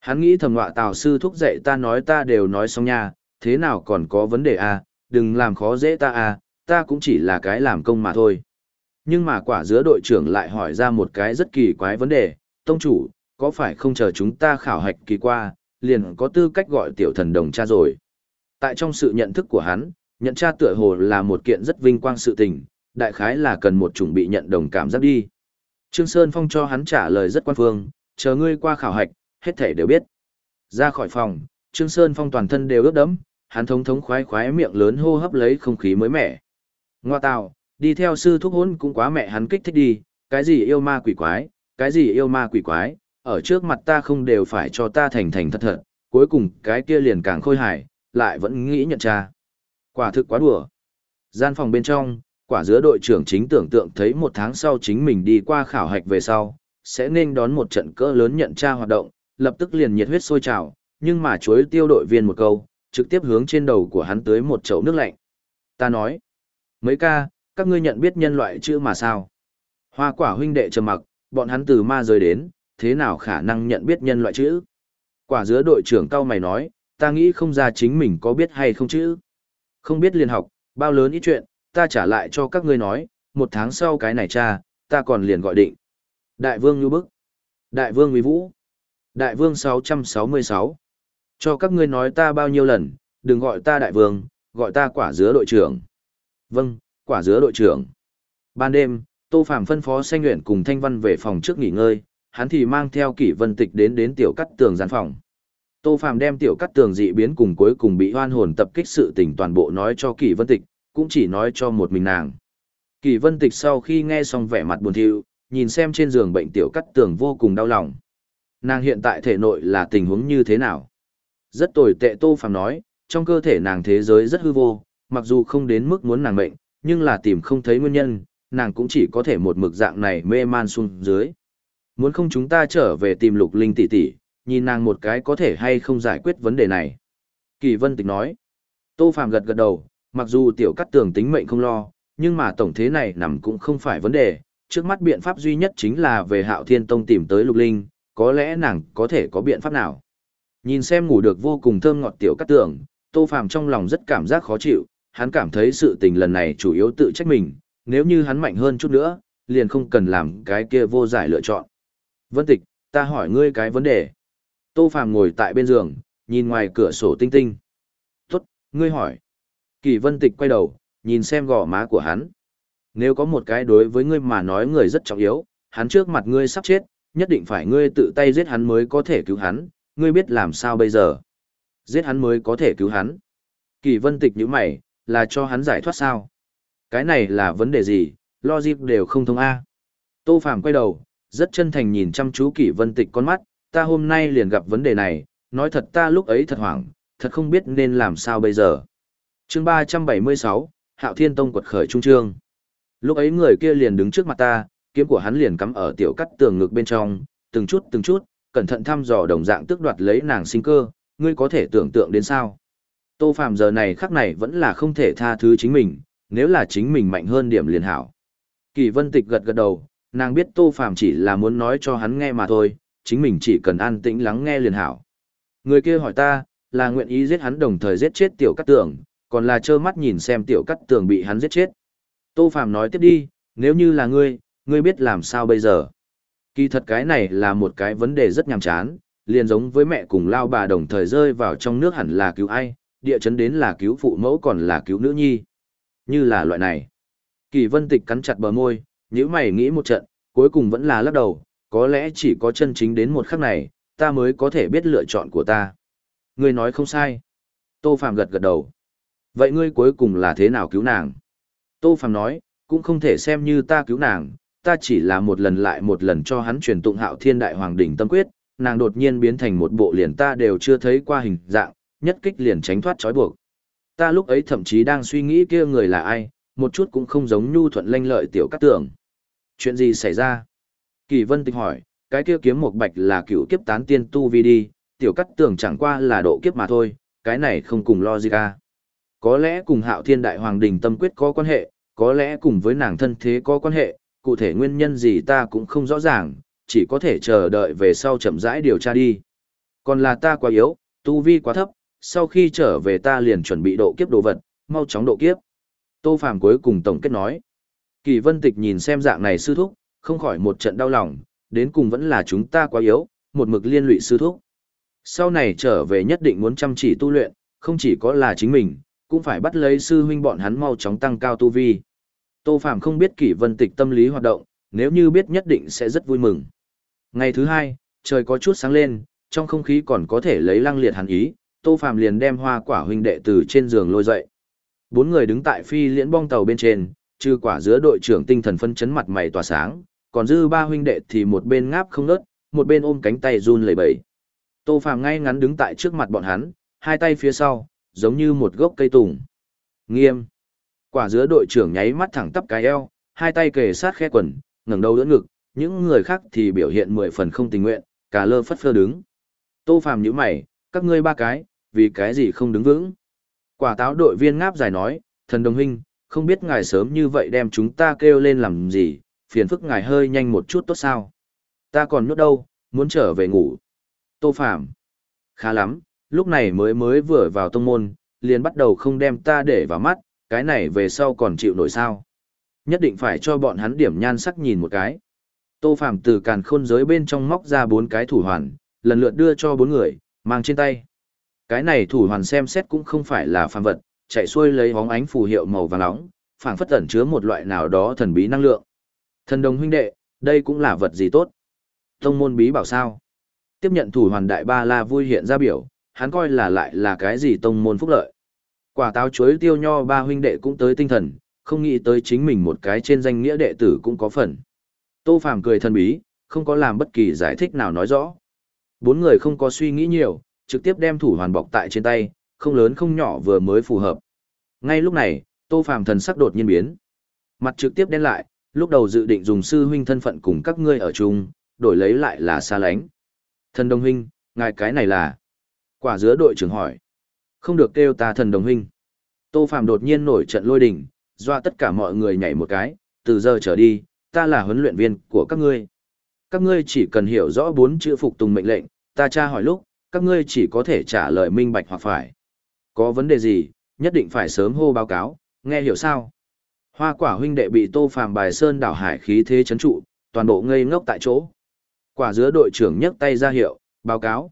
Hắn nghĩ thầm ngọa tào sư thúc dạy ta nói ta đều nói xong nha, thế nào còn có vấn đề à, đừng làm khó dễ ta à, ta cũng chỉ là cái làm công mà thôi. Nhưng mà quả dứa đội trưởng lại hỏi ra một cái rất kỳ quái vấn đề, tông chủ, có phải không chờ chúng ta khảo hạch kỳ qua, liền có tư cách gọi tiểu thần đồng cha rồi. Tại trong sự nhận thức của hắn, nhận cha tựa hồ là một kiện rất vinh quang sự tình, đại khái là cần một chuẩn bị nhận đồng cảm giác đi. Trương Sơn Phong cho hắn trả lời rất quan phương, chờ ngươi qua khảo hạch, hết thể đều biết. Ra khỏi phòng, Trương Sơn Phong toàn thân đều ướt đẫm, hắn thống thống khoái khoái miệng lớn hô hấp lấy không khí mới mẻ. Ngoa tào, đi theo sư thúc hôn cũng quá mẹ hắn kích thích đi, cái gì yêu ma quỷ quái, cái gì yêu ma quỷ quái, ở trước mặt ta không đều phải cho ta thành thành thật thật, cuối cùng cái kia liền càng khôi hài, lại vẫn nghĩ nhận cha. Quả thực quá đùa. Gian phòng bên trong, quả giữa đội trưởng chính tưởng tượng thấy một tháng sau chính mình đi qua khảo hạch về sau, sẽ nên đón một trận cỡ lớn nhận tra hoạt động, lập tức liền nhiệt huyết sôi trào, nhưng mà chuối tiêu đội viên một câu, trực tiếp hướng trên đầu của hắn tới một chậu nước lạnh. Ta nói, mấy ca, các ngươi nhận biết nhân loại chữ mà sao? Hoa quả huynh đệ trầm mặc, bọn hắn từ ma rời đến, thế nào khả năng nhận biết nhân loại chữ? Quả dứa đội trưởng cao mày nói, ta nghĩ không ra chính mình có biết hay không chữ. Không biết liền học, bao lớn ít chuyện, ta trả lại cho các ngươi nói, một tháng sau cái này cha, ta còn liền gọi định. Đại vương như bức. Đại vương uy vũ. Đại vương 666. Cho các ngươi nói ta bao nhiêu lần, đừng gọi ta đại vương, gọi ta quả dứa đội trưởng. Vâng, quả dứa đội trưởng. Ban đêm, Tô Phạm phân phó Xanh Nguyện cùng Thanh Văn về phòng trước nghỉ ngơi, hắn thì mang theo kỷ vân tịch đến đến tiểu cắt tường gian phòng. Tô Phạm đem tiểu cắt tường dị biến cùng cuối cùng bị hoan hồn tập kích sự tình toàn bộ nói cho kỷ vân tịch, cũng chỉ nói cho một mình nàng. Kỷ vân tịch sau khi nghe xong vẻ mặt buồn thiu, nhìn xem trên giường bệnh tiểu cắt tường vô cùng đau lòng. Nàng hiện tại thể nội là tình huống như thế nào? Rất tồi tệ Tô Phạm nói, trong cơ thể nàng thế giới rất hư vô, mặc dù không đến mức muốn nàng bệnh nhưng là tìm không thấy nguyên nhân, nàng cũng chỉ có thể một mực dạng này mê man xuống dưới. Muốn không chúng ta trở về tìm lục linh tỷ tỷ, nhìn nàng một cái có thể hay không giải quyết vấn đề này. Kỳ vân tịch nói. Tô Phạm gật gật đầu, mặc dù tiểu cắt tường tính mệnh không lo, nhưng mà tổng thế này nằm cũng không phải vấn đề. Trước mắt biện pháp duy nhất chính là về hạo thiên tông tìm tới lục linh, có lẽ nàng có thể có biện pháp nào. Nhìn xem ngủ được vô cùng thơm ngọt tiểu cắt tường, Tô Phạm trong lòng rất cảm giác khó chịu, hắn cảm thấy sự tình lần này chủ yếu tự trách mình, nếu như hắn mạnh hơn chút nữa, liền không cần làm cái kia vô giải lựa chọn. Vân Tịch, ta hỏi ngươi cái vấn đề. Tô Phàm ngồi tại bên giường, nhìn ngoài cửa sổ tinh tinh. Tốt, ngươi hỏi. Kỳ Vân Tịch quay đầu, nhìn xem gò má của hắn. Nếu có một cái đối với ngươi mà nói người rất trọng yếu, hắn trước mặt ngươi sắp chết, nhất định phải ngươi tự tay giết hắn mới có thể cứu hắn, ngươi biết làm sao bây giờ. Giết hắn mới có thể cứu hắn. Kỳ Vân Tịch nhíu mày, là cho hắn giải thoát sao? Cái này là vấn đề gì, logic đều không thông A. Tô Phàm quay đầu, rất chân thành nhìn chăm chú Kỷ Vân Tịch con mắt, ta hôm nay liền gặp vấn đề này, nói thật ta lúc ấy thật hoảng, thật không biết nên làm sao bây giờ. chương 376, Hạo Thiên Tông quật khởi trung trương. Lúc ấy người kia liền đứng trước mặt ta, kiếm của hắn liền cắm ở tiểu cắt tường ngực bên trong, từng chút từng chút, cẩn thận thăm dò đồng dạng tước đoạt lấy nàng sinh cơ, ngươi có thể tưởng tượng đến sao. Tô Phạm giờ này khắc này vẫn là không thể tha thứ chính mình, nếu là chính mình mạnh hơn điểm liền hảo. Kỳ Vân Tịch gật gật đầu, nàng biết Tô Phàm chỉ là muốn nói cho hắn nghe mà thôi, chính mình chỉ cần an tĩnh lắng nghe liền hảo. Người kia hỏi ta, là nguyện ý giết hắn đồng thời giết chết tiểu cắt tường, còn là trơ mắt nhìn xem tiểu cắt tường bị hắn giết chết. Tô Phàm nói tiếp đi, nếu như là ngươi, ngươi biết làm sao bây giờ. Kỳ thật cái này là một cái vấn đề rất nhàm chán, liền giống với mẹ cùng lao bà đồng thời rơi vào trong nước hẳn là cứu ai, địa chấn đến là cứu phụ mẫu còn là cứu nữ nhi. Như là loại này. Kỳ vân tịch cắn chặt bờ môi, nếu mày nghĩ một trận, cuối cùng vẫn là lắc đầu, có lẽ chỉ có chân chính đến một khắc này, ta mới có thể biết lựa chọn của ta. Ngươi nói không sai. Tô Phạm gật gật đầu. Vậy ngươi cuối cùng là thế nào cứu nàng? Tô Phạm nói, cũng không thể xem như ta cứu nàng, ta chỉ là một lần lại một lần cho hắn truyền tụng hạo thiên đại hoàng đỉnh tâm quyết, nàng đột nhiên biến thành một bộ liền ta đều chưa thấy qua hình dạng, nhất kích liền tránh thoát trói buộc. Ta lúc ấy thậm chí đang suy nghĩ kia người là ai, một chút cũng không giống nhu thuận lanh lợi tiểu cát tưởng. Chuyện gì xảy ra? Kỳ vân tịch hỏi, cái kia kiếm một bạch là cựu kiếp tán tiên tu vi đi, tiểu cát tường chẳng qua là độ kiếp mà thôi, cái này không cùng logic à Có lẽ cùng hạo thiên đại hoàng đình tâm quyết có quan hệ, có lẽ cùng với nàng thân thế có quan hệ, cụ thể nguyên nhân gì ta cũng không rõ ràng, chỉ có thể chờ đợi về sau chậm rãi điều tra đi. Còn là ta quá yếu, tu vi quá thấp, sau khi trở về ta liền chuẩn bị độ kiếp đồ vật, mau chóng độ kiếp. Tô Phàm cuối cùng tổng kết nói. Kỳ Vân Tịch nhìn xem dạng này sư thúc, không khỏi một trận đau lòng, đến cùng vẫn là chúng ta quá yếu, một mực liên lụy sư thúc. Sau này trở về nhất định muốn chăm chỉ tu luyện, không chỉ có là chính mình, cũng phải bắt lấy sư huynh bọn hắn mau chóng tăng cao tu vi. Tô Phàm không biết Kỷ Vân Tịch tâm lý hoạt động, nếu như biết nhất định sẽ rất vui mừng. Ngày thứ hai, trời có chút sáng lên, trong không khí còn có thể lấy lăng liệt hàn ý, Tô Phàm liền đem hoa quả huynh đệ từ trên giường lôi dậy. Bốn người đứng tại phi liễn bong tàu bên trên, trừ quả giữa đội trưởng tinh thần phân chấn mặt mày tỏa sáng, còn dư ba huynh đệ thì một bên ngáp không ngớt, một bên ôm cánh tay run lẩy bẩy. Tô Phàm ngay ngắn đứng tại trước mặt bọn hắn, hai tay phía sau, giống như một gốc cây tùng. Nghiêm. Quả giữa đội trưởng nháy mắt thẳng tắp cái eo, hai tay kề sát khe quần, ngẩng đầu đỡ ngực, những người khác thì biểu hiện mười phần không tình nguyện, cả lơ phất phơ đứng. Tô Phàm nhíu mày, các ngươi ba cái, vì cái gì không đứng vững? Quả táo đội viên ngáp dài nói, thần đồng huynh, không biết ngài sớm như vậy đem chúng ta kêu lên làm gì, phiền phức ngài hơi nhanh một chút tốt sao? Ta còn nhốt đâu, muốn trở về ngủ. Tô Phạm, Khá lắm, lúc này mới mới vừa vào tông môn, liền bắt đầu không đem ta để vào mắt, cái này về sau còn chịu nổi sao. Nhất định phải cho bọn hắn điểm nhan sắc nhìn một cái. Tô Phạm từ càn khôn giới bên trong móc ra bốn cái thủ hoàn, lần lượt đưa cho bốn người, mang trên tay. Cái này thủ hoàn xem xét cũng không phải là phàm vật, chạy xuôi lấy bóng ánh phù hiệu màu vàng nóng, phảng phất ẩn chứa một loại nào đó thần bí năng lượng. Thần đồng huynh đệ, đây cũng là vật gì tốt. Tông môn bí bảo sao? Tiếp nhận thủ hoàn đại ba la vui hiện ra biểu, hắn coi là lại là cái gì tông môn phúc lợi. Quả táo chuối tiêu nho ba huynh đệ cũng tới tinh thần, không nghĩ tới chính mình một cái trên danh nghĩa đệ tử cũng có phần. Tô Phàm cười thần bí, không có làm bất kỳ giải thích nào nói rõ. Bốn người không có suy nghĩ nhiều, trực tiếp đem thủ hoàn bọc tại trên tay, không lớn không nhỏ vừa mới phù hợp. Ngay lúc này, Tô Phàm thần sắc đột nhiên biến. Mặt trực tiếp đen lại, lúc đầu dự định dùng sư huynh thân phận cùng các ngươi ở chung, đổi lấy lại là xa lánh. Thần đồng huynh, ngài cái này là... Quả dứa đội trưởng hỏi. Không được kêu ta thần đồng huynh. Tô phàm đột nhiên nổi trận lôi đình, doa tất cả mọi người nhảy một cái, từ giờ trở đi, ta là huấn luyện viên của các ngươi. Các ngươi chỉ cần hiểu rõ bốn chữ phục tùng mệnh lệnh, ta tra hỏi lúc, các ngươi chỉ có thể trả lời minh bạch hoặc phải. Có vấn đề gì, nhất định phải sớm hô báo cáo, nghe hiểu sao? Hoa quả huynh đệ bị Tô Phàm bài sơn đảo hải khí thế chấn trụ, toàn bộ ngây ngốc tại chỗ. Quả dứa đội trưởng nhấc tay ra hiệu, báo cáo.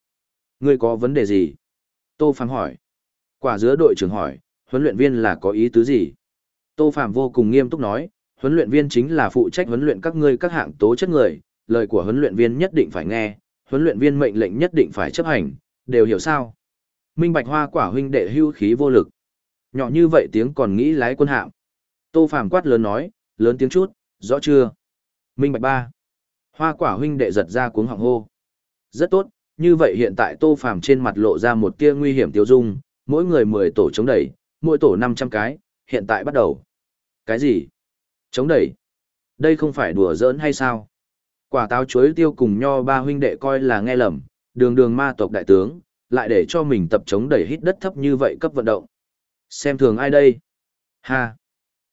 Ngươi có vấn đề gì? Tô Phàm hỏi. Quả dứa đội trưởng hỏi, huấn luyện viên là có ý tứ gì? Tô Phàm vô cùng nghiêm túc nói, huấn luyện viên chính là phụ trách huấn luyện các ngươi các hạng tố chất người, lời của huấn luyện viên nhất định phải nghe, huấn luyện viên mệnh lệnh nhất định phải chấp hành, đều hiểu sao? Minh Bạch Hoa quả huynh đệ hưu khí vô lực. Nhỏ như vậy tiếng còn nghĩ lái quân hạm. Tô Phàm quát lớn nói, lớn tiếng chút, rõ chưa? Minh Bạch ba. Hoa quả huynh đệ giật ra cuống họng hô. Rất tốt, như vậy hiện tại Tô Phàm trên mặt lộ ra một tia nguy hiểm tiêu dung, mỗi người 10 tổ chống đẩy, mỗi tổ 500 cái, hiện tại bắt đầu. Cái gì? Chống đẩy? Đây không phải đùa giỡn hay sao? Quả táo chuối tiêu cùng nho ba huynh đệ coi là nghe lầm, đường đường ma tộc đại tướng, lại để cho mình tập chống đẩy hít đất thấp như vậy cấp vận động. Xem thường ai đây? Ha!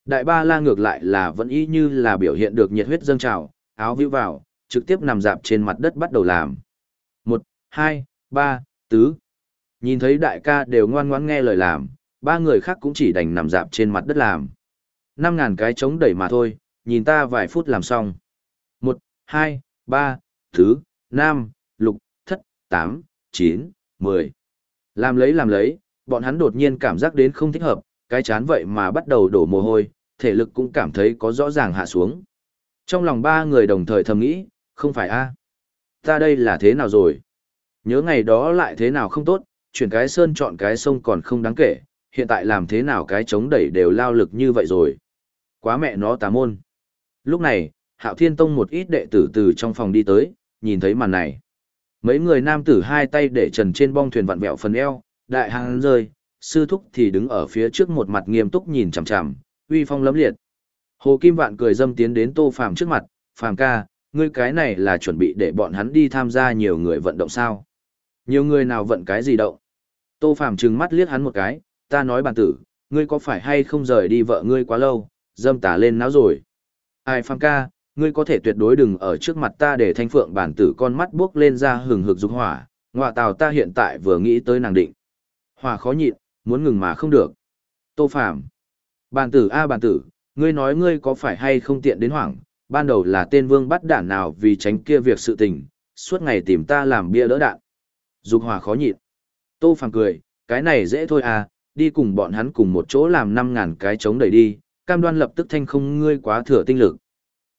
Đại ba la ngược lại là vẫn y như là biểu hiện được nhiệt huyết dâng trào, áo vĩu vào, trực tiếp nằm dạp trên mặt đất bắt đầu làm. Một, hai, ba, tứ. Nhìn thấy đại ca đều ngoan ngoãn nghe lời làm, ba người khác cũng chỉ đành nằm dạp trên mặt đất làm. Năm ngàn cái chống đẩy mà thôi, nhìn ta vài phút làm xong. Một, hai, ba, thứ, năm, lục, thất, tám, chín, mười. Làm lấy làm lấy, bọn hắn đột nhiên cảm giác đến không thích hợp, cái chán vậy mà bắt đầu đổ mồ hôi, thể lực cũng cảm thấy có rõ ràng hạ xuống. Trong lòng ba người đồng thời thầm nghĩ, không phải a Ta đây là thế nào rồi? Nhớ ngày đó lại thế nào không tốt, chuyển cái sơn chọn cái sông còn không đáng kể, hiện tại làm thế nào cái chống đẩy đều lao lực như vậy rồi. Quá mẹ nó tà môn. Lúc này, Hạo Thiên Tông một ít đệ tử từ trong phòng đi tới, nhìn thấy màn này. Mấy người nam tử hai tay để trần trên bong thuyền vặn vẹo phần eo, đại hàng rơi, sư thúc thì đứng ở phía trước một mặt nghiêm túc nhìn chằm chằm, uy phong lấm liệt. Hồ Kim Vạn cười dâm tiến đến Tô Phàm trước mặt, "Phàm ca, ngươi cái này là chuẩn bị để bọn hắn đi tham gia nhiều người vận động sao?" Nhiều người nào vận cái gì động. Tô Phàm trừng mắt liếc hắn một cái, ta nói bản tử, ngươi có phải hay không rời đi vợ ngươi quá lâu, dâm tả lên não rồi. Ai Phàm ca, ngươi có thể tuyệt đối đừng ở trước mặt ta để thanh phượng bản tử con mắt buốc lên ra hừng hực dục hỏa, ngọa tào ta hiện tại vừa nghĩ tới nàng định. Hỏa khó nhịn, muốn ngừng mà không được. Tô Phàm Bản tử a bản tử, ngươi nói ngươi có phải hay không tiện đến hoảng, ban đầu là tên vương bắt đản nào vì tránh kia việc sự tình, suốt ngày tìm ta làm bia đỡ đạn. Dục hỏa khó nhịn. Tô Phàm cười, cái này dễ thôi à, đi cùng bọn hắn cùng một chỗ làm năm ngàn cái chống đẩy đi, cam đoan lập tức thanh không ngươi quá thừa tinh lực.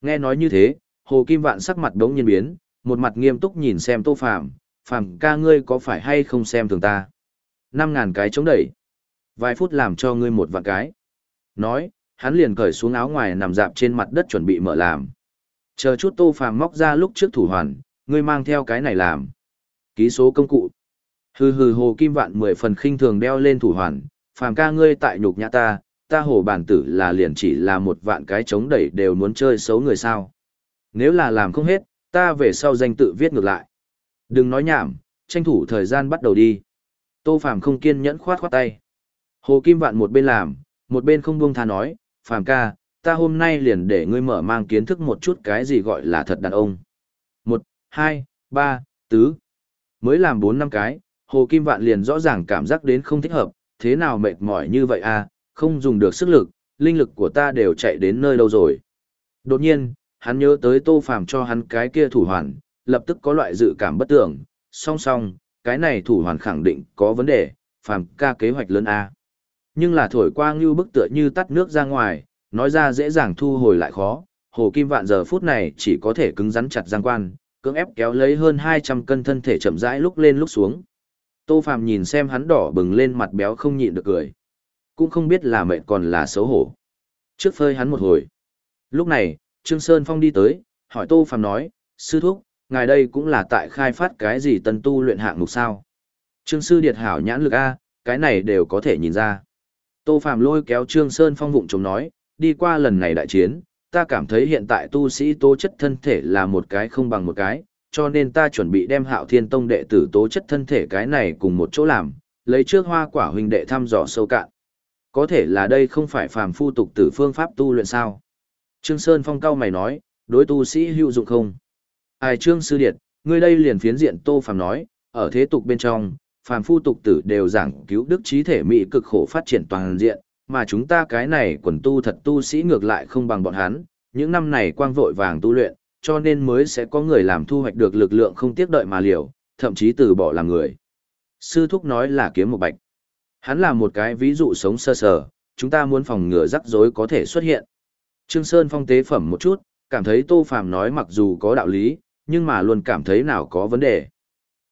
Nghe nói như thế, Hồ Kim Vạn sắc mặt đống nhiên biến, một mặt nghiêm túc nhìn xem Tô Phàm, "Phàm ca ngươi có phải hay không xem thường ta?" Năm ngàn cái chống đẩy. Vài phút làm cho ngươi một vạn cái. Nói, hắn liền cởi xuống áo ngoài nằm dạp trên mặt đất chuẩn bị mở làm. Chờ chút Tô Phàm móc ra lúc trước thủ hoàn, ngươi mang theo cái này làm. Ký số công cụ. Hừ hừ hồ kim vạn mười phần khinh thường đeo lên thủ hoàn, phàm ca ngươi tại nhục nhã ta, ta hồ bản tử là liền chỉ là một vạn cái chống đẩy đều muốn chơi xấu người sao. Nếu là làm không hết, ta về sau danh tự viết ngược lại. Đừng nói nhảm, tranh thủ thời gian bắt đầu đi. Tô phàm không kiên nhẫn khoát khoát tay. Hồ kim vạn một bên làm, một bên không buông tha nói, phàm ca, ta hôm nay liền để ngươi mở mang kiến thức một chút cái gì gọi là thật đàn ông. Một, hai, ba, tứ. Mới làm bốn năm cái, Hồ Kim Vạn liền rõ ràng cảm giác đến không thích hợp, thế nào mệt mỏi như vậy à, không dùng được sức lực, linh lực của ta đều chạy đến nơi đâu rồi. Đột nhiên, hắn nhớ tới Tô Phàm cho hắn cái kia thủ hoàn, lập tức có loại dự cảm bất tưởng, song song, cái này thủ hoàn khẳng định có vấn đề, Phàm ca kế hoạch lớn a. Nhưng là thổi qua như bức tựa như tắt nước ra ngoài, nói ra dễ dàng thu hồi lại khó, Hồ Kim Vạn giờ phút này chỉ có thể cứng rắn chặt giang quan, cưỡng ép kéo lấy hơn 200 cân thân thể chậm rãi lúc lên lúc xuống. Tô Phàm nhìn xem hắn đỏ bừng lên mặt béo không nhịn được cười. Cũng không biết là mệt còn là xấu hổ. Trước phơi hắn một hồi. Lúc này, Trương Sơn Phong đi tới, hỏi Tô Phàm nói, sư thúc, ngài đây cũng là tại khai phát cái gì tân tu luyện hạng mục sao? Trương sư điệt hảo nhãn lực A, cái này đều có thể nhìn ra. Tô Phàm lôi kéo Trương Sơn Phong vụng chống nói, đi qua lần này đại chiến, ta cảm thấy hiện tại tu sĩ tố chất thân thể là một cái không bằng một cái, cho nên ta chuẩn bị đem hạo thiên tông đệ tử tố chất thân thể cái này cùng một chỗ làm, lấy trước hoa quả huynh đệ thăm dò sâu cạn. Có thể là đây không phải phàm phu tục tử phương pháp tu luyện sao? Trương Sơn Phong cao mày nói, đối tu sĩ hữu dụng không? Ai Trương Sư Điệt, ngươi đây liền phiến diện tô phàm nói, ở thế tục bên trong, phàm phu tục tử đều giảng cứu đức trí thể mỹ cực khổ phát triển toàn diện, mà chúng ta cái này quần tu thật tu sĩ ngược lại không bằng bọn hắn, những năm này quang vội vàng tu luyện, cho nên mới sẽ có người làm thu hoạch được lực lượng không tiếc đợi mà liều, thậm chí từ bỏ làm người. Sư thúc nói là kiếm một bạch. Hắn là một cái ví dụ sống sơ sờ, chúng ta muốn phòng ngừa rắc rối có thể xuất hiện. Trương Sơn phong tế phẩm một chút, cảm thấy Tô Phàm nói mặc dù có đạo lý, nhưng mà luôn cảm thấy nào có vấn đề.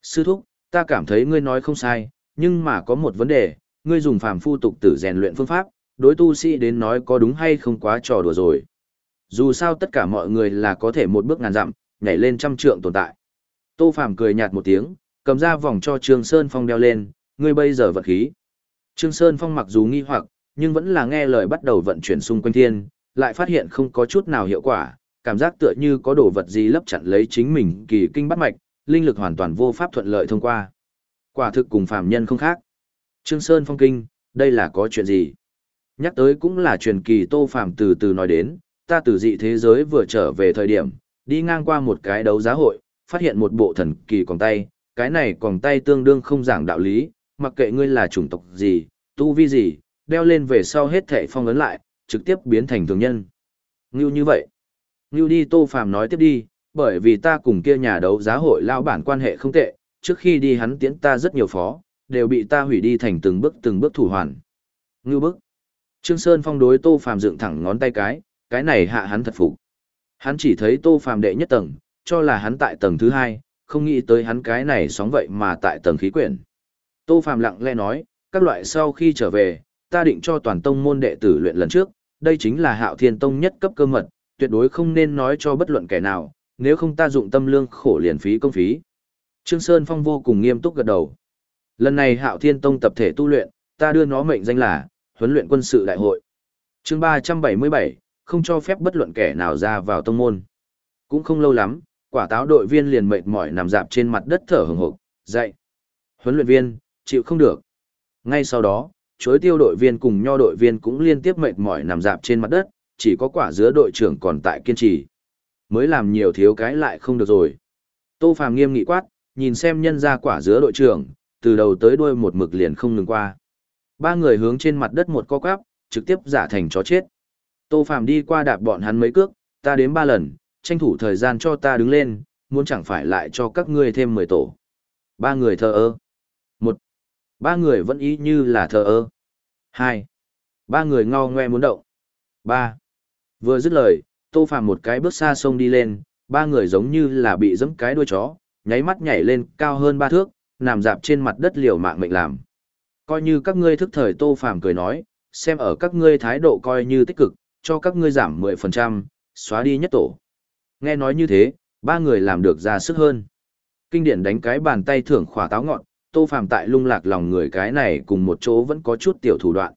Sư thúc, ta cảm thấy ngươi nói không sai, nhưng mà có một vấn đề, ngươi dùng phàm phu tục tử rèn luyện phương pháp, đối tu sĩ đến nói có đúng hay không quá trò đùa rồi. Dù sao tất cả mọi người là có thể một bước ngàn dặm, nhảy lên trăm trượng tồn tại. Tô Phàm cười nhạt một tiếng, cầm ra vòng cho Trương Sơn Phong đeo lên, ngươi bây giờ vật khí. Trương Sơn Phong mặc dù nghi hoặc, nhưng vẫn là nghe lời bắt đầu vận chuyển xung quanh thiên, lại phát hiện không có chút nào hiệu quả, cảm giác tựa như có đồ vật gì lấp chặn lấy chính mình kỳ kinh bắt mạch, linh lực hoàn toàn vô pháp thuận lợi thông qua. Quả thực cùng phàm nhân không khác. Trương Sơn Phong kinh, đây là có chuyện gì? Nhắc tới cũng là truyền kỳ Tô Phàm từ từ nói đến, ta từ dị thế giới vừa trở về thời điểm, đi ngang qua một cái đấu giá hội, phát hiện một bộ thần kỳ còn tay, cái này còn tay tương đương không giảng đạo lý, mặc kệ ngươi là chủng tộc gì, tu vi gì, đeo lên về sau hết thảy phong ấn lại, trực tiếp biến thành thường nhân. Ngưu như vậy. Ngưu đi Tô Phàm nói tiếp đi, bởi vì ta cùng kia nhà đấu giá hội lao bản quan hệ không tệ, trước khi đi hắn tiễn ta rất nhiều phó, đều bị ta hủy đi thành từng bước từng bước thủ hoàn. Ngưu bức. Trương Sơn phong đối Tô Phàm dựng thẳng ngón tay cái, cái này hạ hắn thật phục. Hắn chỉ thấy Tô Phàm đệ nhất tầng, cho là hắn tại tầng thứ hai, không nghĩ tới hắn cái này sóng vậy mà tại tầng khí quyển. Tô Phàm lặng lẽ nói, các loại sau khi trở về, ta định cho toàn tông môn đệ tử luyện lần trước, đây chính là Hạo Thiên Tông nhất cấp cơ mật, tuyệt đối không nên nói cho bất luận kẻ nào, nếu không ta dụng tâm lương khổ liền phí công phí. Trương Sơn Phong vô cùng nghiêm túc gật đầu. Lần này Hạo Thiên Tông tập thể tu luyện, ta đưa nó mệnh danh là huấn luyện quân sự đại hội. Chương 377, không cho phép bất luận kẻ nào ra vào tông môn. Cũng không lâu lắm, quả táo đội viên liền mệt mỏi nằm dạp trên mặt đất thở hừng hực, dậy. Huấn luyện viên, chịu không được. Ngay sau đó, chối tiêu đội viên cùng nho đội viên cũng liên tiếp mệt mỏi nằm dạp trên mặt đất, chỉ có quả dứa đội trưởng còn tại kiên trì. Mới làm nhiều thiếu cái lại không được rồi. Tô Phàm nghiêm nghị quát, nhìn xem nhân ra quả dứa đội trưởng, từ đầu tới đuôi một mực liền không ngừng qua. Ba người hướng trên mặt đất một co quắp, trực tiếp giả thành chó chết. Tô Phàm đi qua đạp bọn hắn mấy cước, ta đến ba lần, tranh thủ thời gian cho ta đứng lên, muốn chẳng phải lại cho các ngươi thêm mười tổ. Ba người thờ ơ. Một. Ba người vẫn ý như là thờ ơ. Hai. Ba người ngao ngoe muốn động. Ba. Vừa dứt lời, Tô Phàm một cái bước xa sông đi lên, ba người giống như là bị giẫm cái đuôi chó, nháy mắt nhảy lên cao hơn ba thước, nằm dạp trên mặt đất liều mạng mệnh làm. Coi như các ngươi thức thời Tô Phàm cười nói, xem ở các ngươi thái độ coi như tích cực, cho các ngươi giảm 10%, xóa đi nhất tổ. Nghe nói như thế, ba người làm được ra sức hơn. Kinh điển đánh cái bàn tay thưởng khỏa táo ngọn, Tô Phàm tại lung lạc lòng người cái này cùng một chỗ vẫn có chút tiểu thủ đoạn.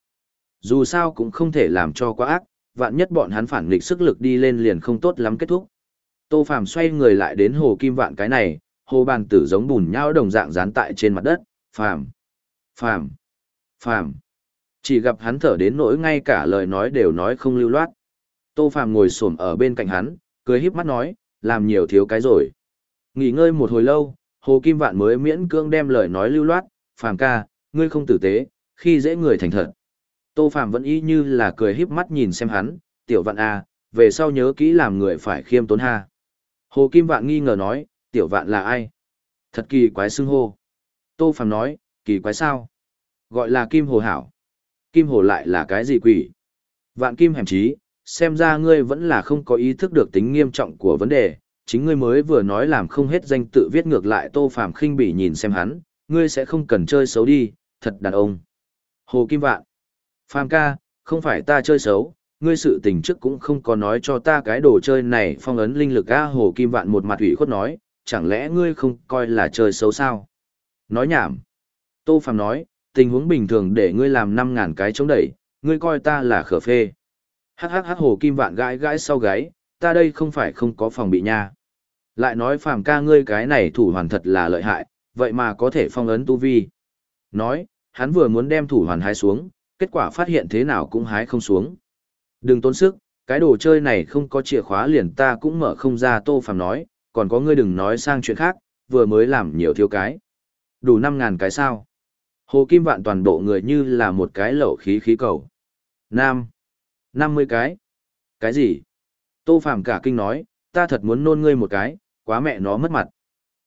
Dù sao cũng không thể làm cho quá ác, vạn nhất bọn hắn phản nghịch sức lực đi lên liền không tốt lắm kết thúc. Tô Phàm xoay người lại đến hồ kim vạn cái này, hồ bàn tử giống bùn nhau đồng dạng dán tại trên mặt đất, phàm, phàm, phàm. Chỉ gặp hắn thở đến nỗi ngay cả lời nói đều nói không lưu loát. Tô Phàm ngồi xổm ở bên cạnh hắn, cười híp mắt nói, làm nhiều thiếu cái rồi. Nghỉ ngơi một hồi lâu, Hồ Kim Vạn mới miễn cưỡng đem lời nói lưu loát, "Phàm ca, ngươi không tử tế, khi dễ người thành thật." Tô Phàm vẫn y như là cười híp mắt nhìn xem hắn, "Tiểu Vạn a, à, về sau nhớ kỹ làm người phải khiêm tốn ha." Hồ Kim Vạn nghi ngờ nói, "Tiểu Vạn là ai?" Thật kỳ quái xưng hô. Tô Phàm nói, "Kỳ quái sao?" Gọi là Kim Hồ hảo. Kim Hồ lại là cái gì quỷ? Vạn Kim hẻm trí, xem ra ngươi vẫn là không có ý thức được tính nghiêm trọng của vấn đề, chính ngươi mới vừa nói làm không hết danh tự viết ngược lại Tô Phàm khinh bỉ nhìn xem hắn, ngươi sẽ không cần chơi xấu đi, thật đàn ông. Hồ Kim Vạn. Phàm ca, không phải ta chơi xấu, ngươi sự tình trước cũng không có nói cho ta cái đồ chơi này phong ấn linh lực a Hồ Kim Vạn một mặt ủy khuất nói, chẳng lẽ ngươi không coi là chơi xấu sao? Nói nhảm. Tô Phàm nói, tình huống bình thường để ngươi làm năm ngàn cái chống đẩy, ngươi coi ta là khở phê. Hắc hắc hắc Hồ Kim Vạn gãi gãi sau gáy, ta đây không phải không có phòng bị nha. Lại nói phàm ca ngươi cái này thủ hoàn thật là lợi hại, vậy mà có thể phong ấn tu vi. Nói, hắn vừa muốn đem thủ hoàn hái xuống, kết quả phát hiện thế nào cũng hái không xuống. Đừng tốn sức, cái đồ chơi này không có chìa khóa liền ta cũng mở không ra tô phàm nói, còn có ngươi đừng nói sang chuyện khác, vừa mới làm nhiều thiếu cái. Đủ năm ngàn cái sao. Hồ Kim Vạn toàn bộ người như là một cái lẩu khí khí cầu. Nam. năm mươi cái. Cái gì? Tô Phàm cả kinh nói, ta thật muốn nôn ngươi một cái, quá mẹ nó mất mặt.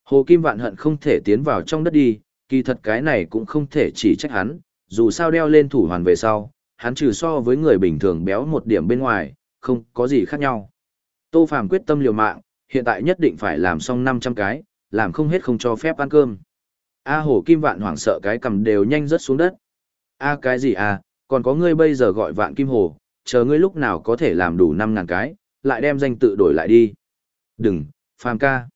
Hồ Kim Vạn hận không thể tiến vào trong đất đi, kỳ thật cái này cũng không thể chỉ trách hắn, dù sao đeo lên thủ hoàn về sau, hắn trừ so với người bình thường béo một điểm bên ngoài, không có gì khác nhau. Tô Phàm quyết tâm liều mạng, hiện tại nhất định phải làm xong 500 cái, làm không hết không cho phép ăn cơm. A Hồ Kim Vạn hoảng sợ cái cầm đều nhanh rớt xuống đất. A cái gì à, còn có ngươi bây giờ gọi Vạn Kim Hồ, chờ ngươi lúc nào có thể làm đủ 5.000 cái, lại đem danh tự đổi lại đi. Đừng, phàm ca.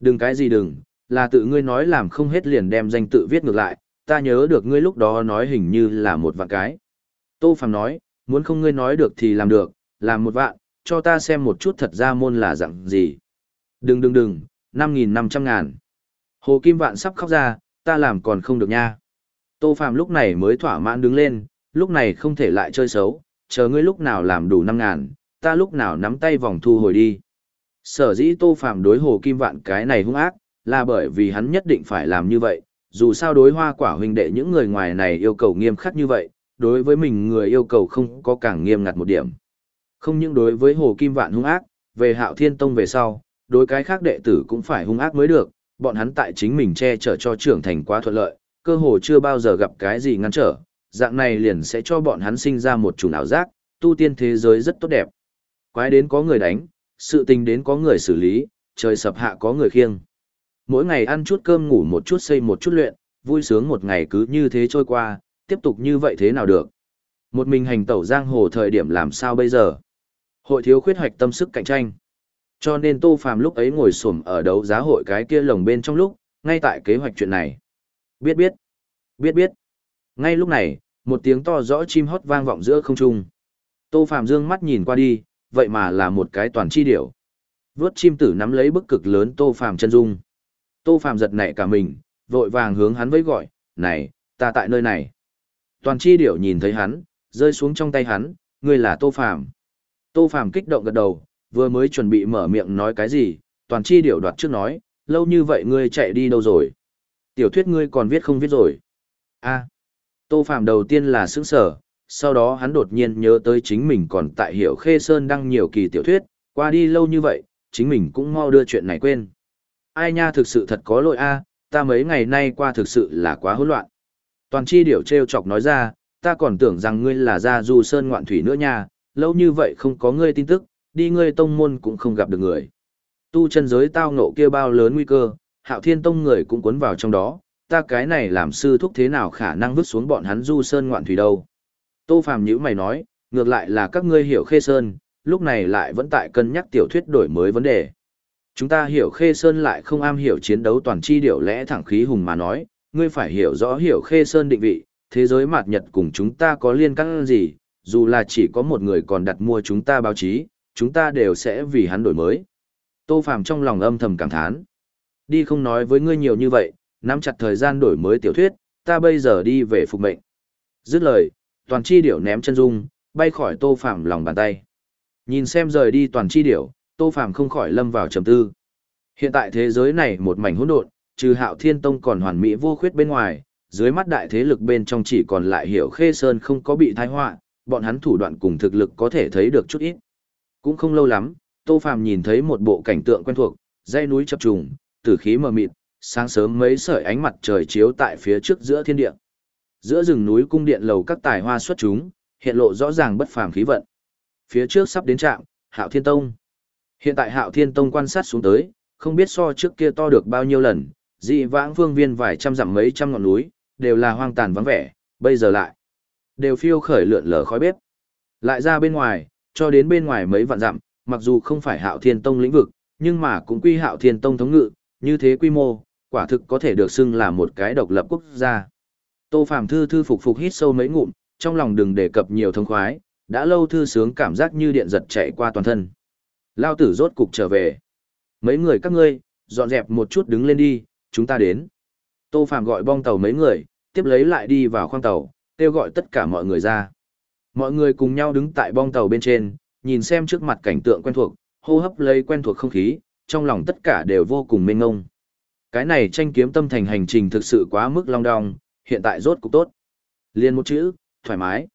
Đừng cái gì đừng, là tự ngươi nói làm không hết liền đem danh tự viết ngược lại, ta nhớ được ngươi lúc đó nói hình như là một vạn cái. Tô phàm nói, muốn không ngươi nói được thì làm được, làm một vạn, cho ta xem một chút thật ra môn là dạng gì. Đừng đừng đừng, năm nghìn năm trăm ngàn. Hồ Kim Vạn sắp khóc ra, ta làm còn không được nha. Tô Phạm lúc này mới thỏa mãn đứng lên, lúc này không thể lại chơi xấu, chờ ngươi lúc nào làm đủ năm ngàn, ta lúc nào nắm tay vòng thu hồi đi. Sở dĩ Tô Phàm đối Hồ Kim Vạn cái này hung ác, là bởi vì hắn nhất định phải làm như vậy, dù sao đối hoa quả huynh đệ những người ngoài này yêu cầu nghiêm khắc như vậy, đối với mình người yêu cầu không có càng nghiêm ngặt một điểm. Không những đối với Hồ Kim Vạn hung ác, về Hạo Thiên Tông về sau, đối cái khác đệ tử cũng phải hung ác mới được, bọn hắn tại chính mình che chở cho trưởng thành quá thuận lợi, cơ hồ chưa bao giờ gặp cái gì ngăn trở, dạng này liền sẽ cho bọn hắn sinh ra một chủng ảo giác, tu tiên thế giới rất tốt đẹp. Quái đến có người đánh, sự tình đến có người xử lý, trời sập hạ có người khiêng. Mỗi ngày ăn chút cơm ngủ một chút xây một chút luyện, vui sướng một ngày cứ như thế trôi qua, tiếp tục như vậy thế nào được. Một mình hành tẩu giang hồ thời điểm làm sao bây giờ? Hội thiếu khuyết hoạch tâm sức cạnh tranh. Cho nên Tô Phàm lúc ấy ngồi xổm ở đấu giá hội cái kia lồng bên trong lúc, ngay tại kế hoạch chuyện này. Biết biết, biết biết. Ngay lúc này, một tiếng to rõ chim hót vang vọng giữa không trung. Tô Phàm dương mắt nhìn qua đi, vậy mà là một cái toàn chi điểu. Vướt chim tử nắm lấy bức cực lớn Tô Phàm chân dung. Tô Phàm giật nảy cả mình, vội vàng hướng hắn với gọi, này, ta tại nơi này. Toàn chi điểu nhìn thấy hắn, rơi xuống trong tay hắn, ngươi là Tô Phàm. Tô Phàm kích động gật đầu, vừa mới chuẩn bị mở miệng nói cái gì, toàn chi điểu đoạt trước nói, lâu như vậy ngươi chạy đi đâu rồi? Tiểu thuyết ngươi còn viết không viết rồi? a Tô Phàm đầu tiên là sững sở, sau đó hắn đột nhiên nhớ tới chính mình còn tại Hiểu Khê Sơn đăng nhiều kỳ tiểu thuyết, qua đi lâu như vậy, chính mình cũng mau đưa chuyện này quên. Ai nha thực sự thật có lỗi a, ta mấy ngày nay qua thực sự là quá hỗn loạn. Toàn chi điểu treo chọc nói ra, ta còn tưởng rằng ngươi là gia du sơn ngoạn thủy nữa nha, lâu như vậy không có ngươi tin tức, đi ngươi tông môn cũng không gặp được người. Tu chân giới tao ngộ kia bao lớn nguy cơ, hạo thiên tông người cũng cuốn vào trong đó, ta cái này làm sư thúc thế nào khả năng vứt xuống bọn hắn du sơn ngoạn thủy đâu. Tô Phàm nhữ mày nói, ngược lại là các ngươi hiểu khê sơn, lúc này lại vẫn tại cân nhắc tiểu thuyết đổi mới vấn đề. Chúng ta hiểu khê sơn lại không am hiểu chiến đấu toàn chi điều lẽ thẳng khí hùng mà nói, ngươi phải hiểu rõ hiểu khê sơn định vị, thế giới mạt nhật cùng chúng ta có liên căn gì, dù là chỉ có một người còn đặt mua chúng ta báo chí, chúng ta đều sẽ vì hắn đổi mới. Tô Phàm trong lòng âm thầm cảm thán. Đi không nói với ngươi nhiều như vậy, nắm chặt thời gian đổi mới tiểu thuyết, ta bây giờ đi về phục mệnh. Dứt lời, toàn chi điểu ném chân dung, bay khỏi Tô Phàm lòng bàn tay. Nhìn xem rời đi toàn chi điểu, Tô Phàm không khỏi lâm vào trầm tư. Hiện tại thế giới này một mảnh hỗn độn, trừ Hạo Thiên Tông còn hoàn mỹ vô khuyết bên ngoài, dưới mắt đại thế lực bên trong chỉ còn lại Hiểu Khê Sơn không có bị tai họa, bọn hắn thủ đoạn cùng thực lực có thể thấy được chút ít. Cũng không lâu lắm, Tô Phàm nhìn thấy một bộ cảnh tượng quen thuộc, dãy núi chập trùng, tử khí mờ mịt, sáng sớm mấy sợi ánh mặt trời chiếu tại phía trước giữa thiên địa. Giữa rừng núi cung điện lầu các tài hoa xuất chúng, hiện lộ rõ ràng bất phàm khí vận. Phía trước sắp đến trạm, Hạo Thiên Tông. Hiện tại Hạo Thiên Tông quan sát xuống tới, không biết so trước kia to được bao nhiêu lần, dị vãng phương viên vài trăm dặm mấy trăm ngọn núi, đều là hoang tàn vắng vẻ, bây giờ lại đều phiêu khởi lượn lờ khói bếp. Lại ra bên ngoài, cho đến bên ngoài mấy vạn dặm, mặc dù không phải Hạo Thiên Tông lĩnh vực, nhưng mà cũng quy Hạo Thiên Tông thống ngự, như thế quy mô, quả thực có thể được xưng là một cái độc lập quốc gia. Tô Phàm thư thư phục phục hít sâu mấy ngụm, trong lòng đừng đề cập nhiều thông khoái, đã lâu thư sướng cảm giác như điện giật chạy qua toàn thân. Lao tử rốt cục trở về. Mấy người các ngươi, dọn dẹp một chút đứng lên đi, chúng ta đến. Tô Phạm gọi bong tàu mấy người, tiếp lấy lại đi vào khoang tàu, kêu gọi tất cả mọi người ra. Mọi người cùng nhau đứng tại bong tàu bên trên, nhìn xem trước mặt cảnh tượng quen thuộc, hô hấp lấy quen thuộc không khí, trong lòng tất cả đều vô cùng mênh ngông. Cái này tranh kiếm tâm thành hành trình thực sự quá mức long đong, hiện tại rốt cục tốt. Liên một chữ, thoải mái.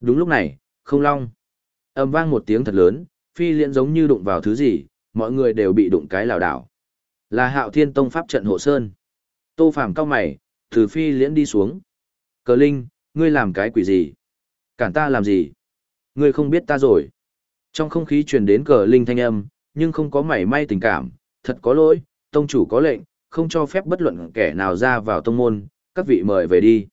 Đúng lúc này, không long. Âm vang một tiếng thật lớn, phi liên giống như đụng vào thứ gì, mọi người đều bị đụng cái lảo đảo. Là hạo thiên tông pháp trận hộ sơn. Tô Phàm cao mày, từ phi liễn đi xuống. Cờ Linh, ngươi làm cái quỷ gì? Cản ta làm gì? Ngươi không biết ta rồi. Trong không khí truyền đến cờ Linh thanh âm, nhưng không có mảy may tình cảm, thật có lỗi, tông chủ có lệnh, không cho phép bất luận kẻ nào ra vào tông môn, các vị mời về đi.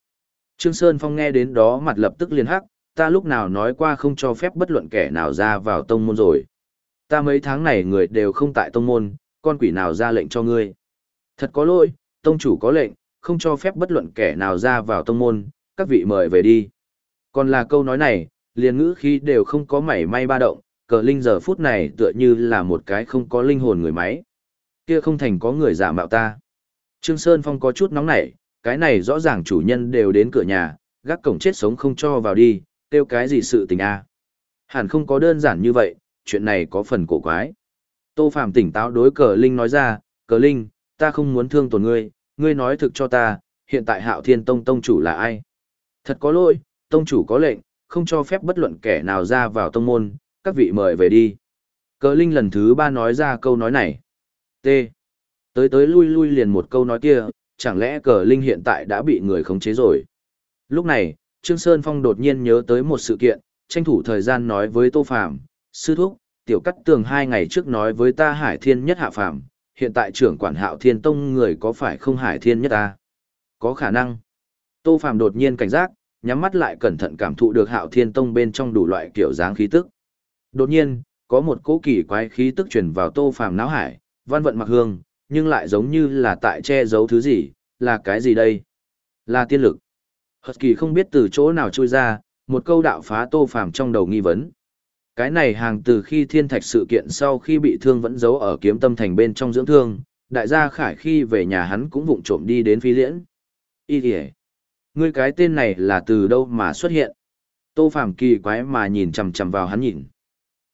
Trương Sơn Phong nghe đến đó mặt lập tức liền hắc, ta lúc nào nói qua không cho phép bất luận kẻ nào ra vào tông môn rồi. Ta mấy tháng này người đều không tại tông môn, con quỷ nào ra lệnh cho ngươi. Thật có lỗi, tông chủ có lệnh, không cho phép bất luận kẻ nào ra vào tông môn, các vị mời về đi. Còn là câu nói này, liền ngữ khí đều không có mảy may ba động, cờ linh giờ phút này tựa như là một cái không có linh hồn người máy. Kia không thành có người giả mạo ta. Trương Sơn Phong có chút nóng nảy, cái này rõ ràng chủ nhân đều đến cửa nhà, gác cổng chết sống không cho vào đi, tiêu cái gì sự tình a Hẳn không có đơn giản như vậy, chuyện này có phần cổ quái. Tô Phạm tỉnh táo đối cờ Linh nói ra, cờ Linh, ta không muốn thương tổn ngươi, ngươi nói thực cho ta, hiện tại hạo thiên tông tông chủ là ai? Thật có lỗi, tông chủ có lệnh, không cho phép bất luận kẻ nào ra vào tông môn, các vị mời về đi. Cờ Linh lần thứ ba nói ra câu nói này. T. Tới tới lui lui liền một câu nói kia, chẳng lẽ cờ Linh hiện tại đã bị người khống chế rồi? Lúc này, Trương Sơn Phong đột nhiên nhớ tới một sự kiện, tranh thủ thời gian nói với Tô Phạm, sư thúc, tiểu cắt tường hai ngày trước nói với ta hải thiên nhất hạ phàm, hiện tại trưởng quản hạo thiên tông người có phải không hải thiên nhất ta? Có khả năng. Tô Phàm đột nhiên cảnh giác, nhắm mắt lại cẩn thận cảm thụ được hạo thiên tông bên trong đủ loại kiểu dáng khí tức. Đột nhiên, có một cỗ kỳ quái khí tức truyền vào Tô Phàm não hải, văn vận mặc hương, nhưng lại giống như là tại che giấu thứ gì, là cái gì đây? Là tiên lực. Hật kỳ không biết từ chỗ nào trôi ra, một câu đạo phá Tô Phàm trong đầu nghi vấn. Cái này hàng từ khi thiên thạch sự kiện sau khi bị thương vẫn giấu ở kiếm tâm thành bên trong dưỡng thương, đại gia khải khi về nhà hắn cũng vụng trộm đi đến phi liễn. Y kìa! Ngươi cái tên này là từ đâu mà xuất hiện? Tô Phàm kỳ quái mà nhìn chằm chằm vào hắn nhìn.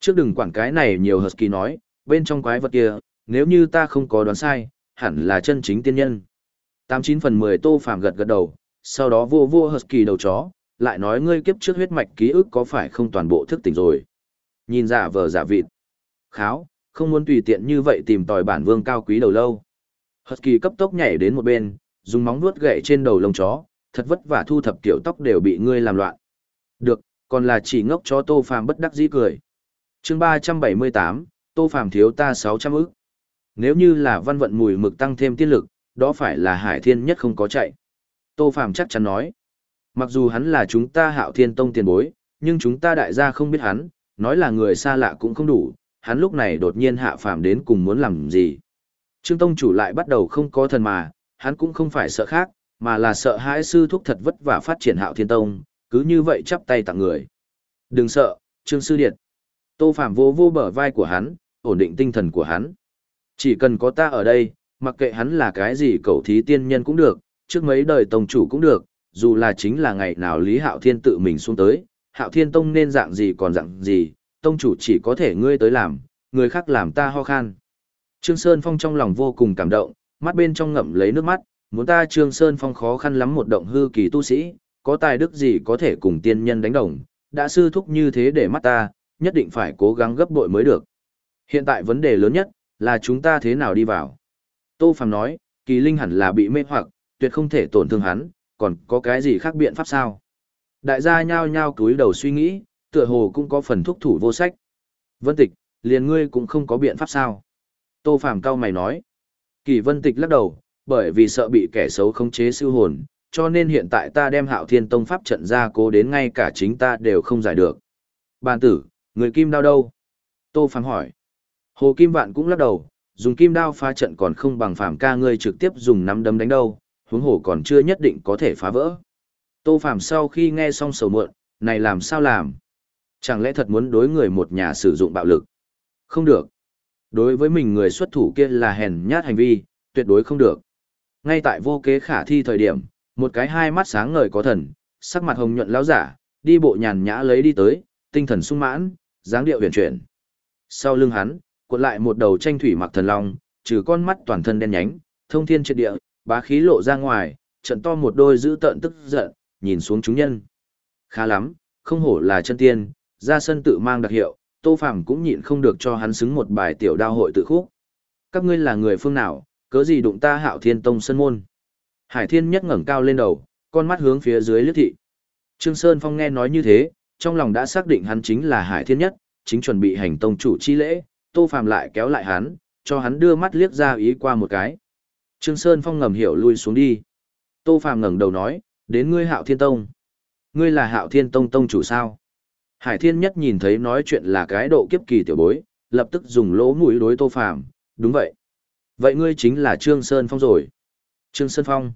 Trước đừng quản cái này nhiều hợp kỳ nói, bên trong quái vật kia, nếu như ta không có đoán sai, hẳn là chân chính tiên nhân. Tám chín phần mười Tô Phàm gật gật đầu, sau đó vô vô hợp kỳ đầu chó, lại nói ngươi kiếp trước huyết mạch ký ức có phải không toàn bộ thức tỉnh rồi. Nhìn giả vờ giả vịt. Kháo, không muốn tùy tiện như vậy tìm tòi bản vương cao quý đầu lâu. Husky cấp tốc nhảy đến một bên, dùng móng vuốt gậy trên đầu lông chó, thật vất vả thu thập kiểu tóc đều bị ngươi làm loạn. Được, còn là chỉ ngốc chó Tô Phàm bất đắc dĩ cười. Chương ba trăm bảy mươi tám, Tô Phàm thiếu ta sáu trăm ức. Nếu như là văn vận mùi mực tăng thêm tiên lực, đó phải là Hải Thiên nhất không có chạy. Tô Phàm chắc chắn nói. Mặc dù hắn là chúng ta Hạo Thiên Tông tiền bối, nhưng chúng ta đại gia không biết hắn, nói là người xa lạ cũng không đủ, hắn lúc này đột nhiên hạ phàm đến cùng muốn làm gì. Trương Tông chủ lại bắt đầu không có thần mà, hắn cũng không phải sợ khác, mà là sợ hãi sư thúc thật vất vả phát triển hạo thiên tông, cứ như vậy chắp tay tặng người. Đừng sợ, Trương Sư Điệt. Tô Phạm vô vô bờ vai của hắn, ổn định tinh thần của hắn. Chỉ cần có ta ở đây, mặc kệ hắn là cái gì cầu thí tiên nhân cũng được, trước mấy đời tông chủ cũng được, dù là chính là ngày nào Lý Hạo Thiên tự mình xuống tới, Hạo Thiên Tông nên dạng gì còn dạng gì, tông chủ chỉ có thể ngươi tới làm, người khác làm ta ho khan. Trương Sơn Phong trong lòng vô cùng cảm động, mắt bên trong ngậm lấy nước mắt, muốn ta Trương Sơn Phong khó khăn lắm một động hư kỳ tu sĩ, có tài đức gì có thể cùng tiên nhân đánh đồng, đã sư thúc như thế để mắt ta, nhất định phải cố gắng gấp bội mới được. Hiện tại vấn đề lớn nhất là chúng ta thế nào đi vào. Tô Phàm nói, kỳ linh hẳn là bị mê hoặc, tuyệt không thể tổn thương hắn, còn có cái gì khác biện pháp sao? Đại gia nhao nhao cúi đầu suy nghĩ, tựa hồ cũng có phần thúc thủ vô sách. Vân Tịch, liền ngươi cũng không có biện pháp sao? Tô Phàm cao mày nói. Kỳ Vân Tịch lắc đầu, bởi vì sợ bị kẻ xấu khống chế siêu hồn, cho nên hiện tại ta đem Hạo Thiên Tông pháp trận ra cố đến ngay cả chính ta đều không giải được. Bàn tử, người kim đao đâu? Tô Phàm hỏi. Hồ Kim Vạn cũng lắc đầu, dùng kim đao phá trận còn không bằng Phàm ca ngươi trực tiếp dùng nắm đấm đánh đâu, huống hồ còn chưa nhất định có thể phá vỡ. Tô Phàm sau khi nghe xong sầu muộn, này làm sao làm? Chẳng lẽ thật muốn đối người một nhà sử dụng bạo lực? Không được. Đối với mình người xuất thủ kia là hèn nhát hành vi, tuyệt đối không được. Ngay tại vô kế khả thi thời điểm, một cái hai mắt sáng ngời có thần, sắc mặt hồng nhuận lão giả, đi bộ nhàn nhã lấy đi tới, tinh thần sung mãn, dáng điệu huyền chuyển. Sau lưng hắn, cuộn lại một đầu tranh thủy mặc thần long, trừ con mắt toàn thân đen nhánh, thông thiên triệt địa, bá khí lộ ra ngoài, trận to một đôi giữ tợn tức giận, nhìn xuống chúng nhân. Khá lắm, không hổ là chân tiên, ra sân tự mang đặc hiệu, Tô Phàm cũng nhịn không được cho hắn xứng một bài tiểu đao hội tự khúc. Các ngươi là người phương nào, cớ gì đụng ta Hạo Thiên Tông sân môn? Hải Thiên nhất ngẩng cao lên đầu, con mắt hướng phía dưới liếc thị. Trương Sơn Phong nghe nói như thế, trong lòng đã xác định hắn chính là Hải Thiên nhất, chính chuẩn bị hành tông chủ chi lễ, Tô Phàm lại kéo lại hắn, cho hắn đưa mắt liếc ra ý qua một cái. Trương Sơn Phong ngầm hiểu lui xuống đi. Tô Phàm ngẩng đầu nói, đến ngươi Hạo Thiên Tông. Ngươi là Hạo Thiên Tông tông chủ sao? Hải Thiên Nhất nhìn thấy nói chuyện là cái độ kiếp kỳ tiểu bối, lập tức dùng lỗ mũi đối Tô Phàm, đúng vậy. Vậy ngươi chính là Trương Sơn Phong rồi. Trương Sơn Phong.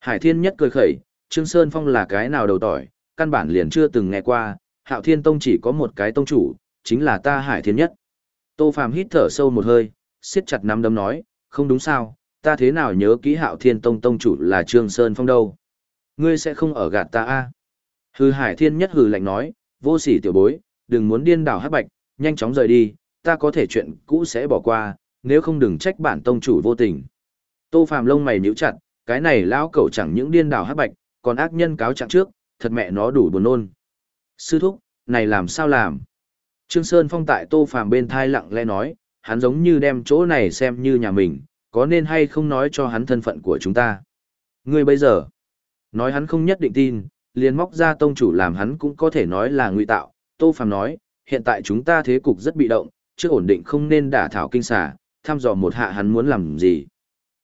Hải Thiên Nhất cười khẩy, Trương Sơn Phong là cái nào đầu tỏi, căn bản liền chưa từng nghe qua, Hạo Thiên Tông chỉ có một cái tông chủ, chính là ta Hải Thiên Nhất. Tô Phàm hít thở sâu một hơi, siết chặt nắm đấm nói, không đúng sao, ta thế nào nhớ kỹ Hạo Thiên Tông tông chủ là Trương Sơn Phong đâu. Ngươi sẽ không ở gạt ta a? À? Hư Hải Thiên Nhất hừ lạnh nói, vô sỉ tiểu bối, đừng muốn điên đảo hát bạch, nhanh chóng rời đi, ta có thể chuyện cũ sẽ bỏ qua, nếu không đừng trách bản tông chủ vô tình. Tô Phàm lông mày nhíu chặt, cái này lão cẩu chẳng những điên đảo hát bạch, còn ác nhân cáo trạng trước, thật mẹ nó đủ buồn nôn. Sư thúc, này làm sao làm? Trương Sơn Phong tại Tô Phàm bên thai lặng lẽ nói, hắn giống như đem chỗ này xem như nhà mình, có nên hay không nói cho hắn thân phận của chúng ta. Ngươi bây giờ, nói hắn không nhất định tin, liền móc ra tông chủ làm hắn cũng có thể nói là ngụy tạo. Tô Phàm nói, hiện tại chúng ta thế cục rất bị động, chưa ổn định không nên đả thảo kinh xà, thăm dò một hạ hắn muốn làm gì.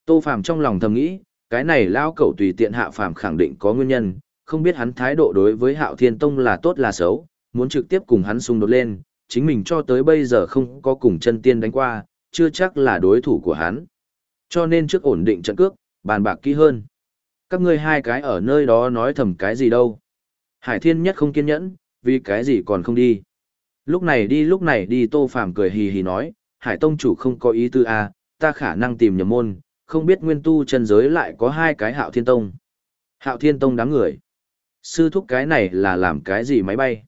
Tô Phàm trong lòng thầm nghĩ, cái này lao cẩu tùy tiện hạ phàm khẳng định có nguyên nhân, không biết hắn thái độ đối với Hạo Thiên Tông là tốt là xấu, muốn trực tiếp cùng hắn xung đột lên, chính mình cho tới bây giờ không có cùng chân tiên đánh qua, chưa chắc là đối thủ của hắn. Cho nên trước ổn định trận cước, bàn bạc kỹ hơn các ngươi hai cái ở nơi đó nói thầm cái gì đâu. Hải thiên nhất không kiên nhẫn, vì cái gì còn không đi. Lúc này đi lúc này đi tô phàm cười hì hì nói, hải tông chủ không có ý tư a à, ta khả năng tìm nhầm môn, không biết nguyên tu chân giới lại có hai cái hạo thiên tông. Hạo thiên tông đám người. Sư thúc cái này là làm cái gì máy bay?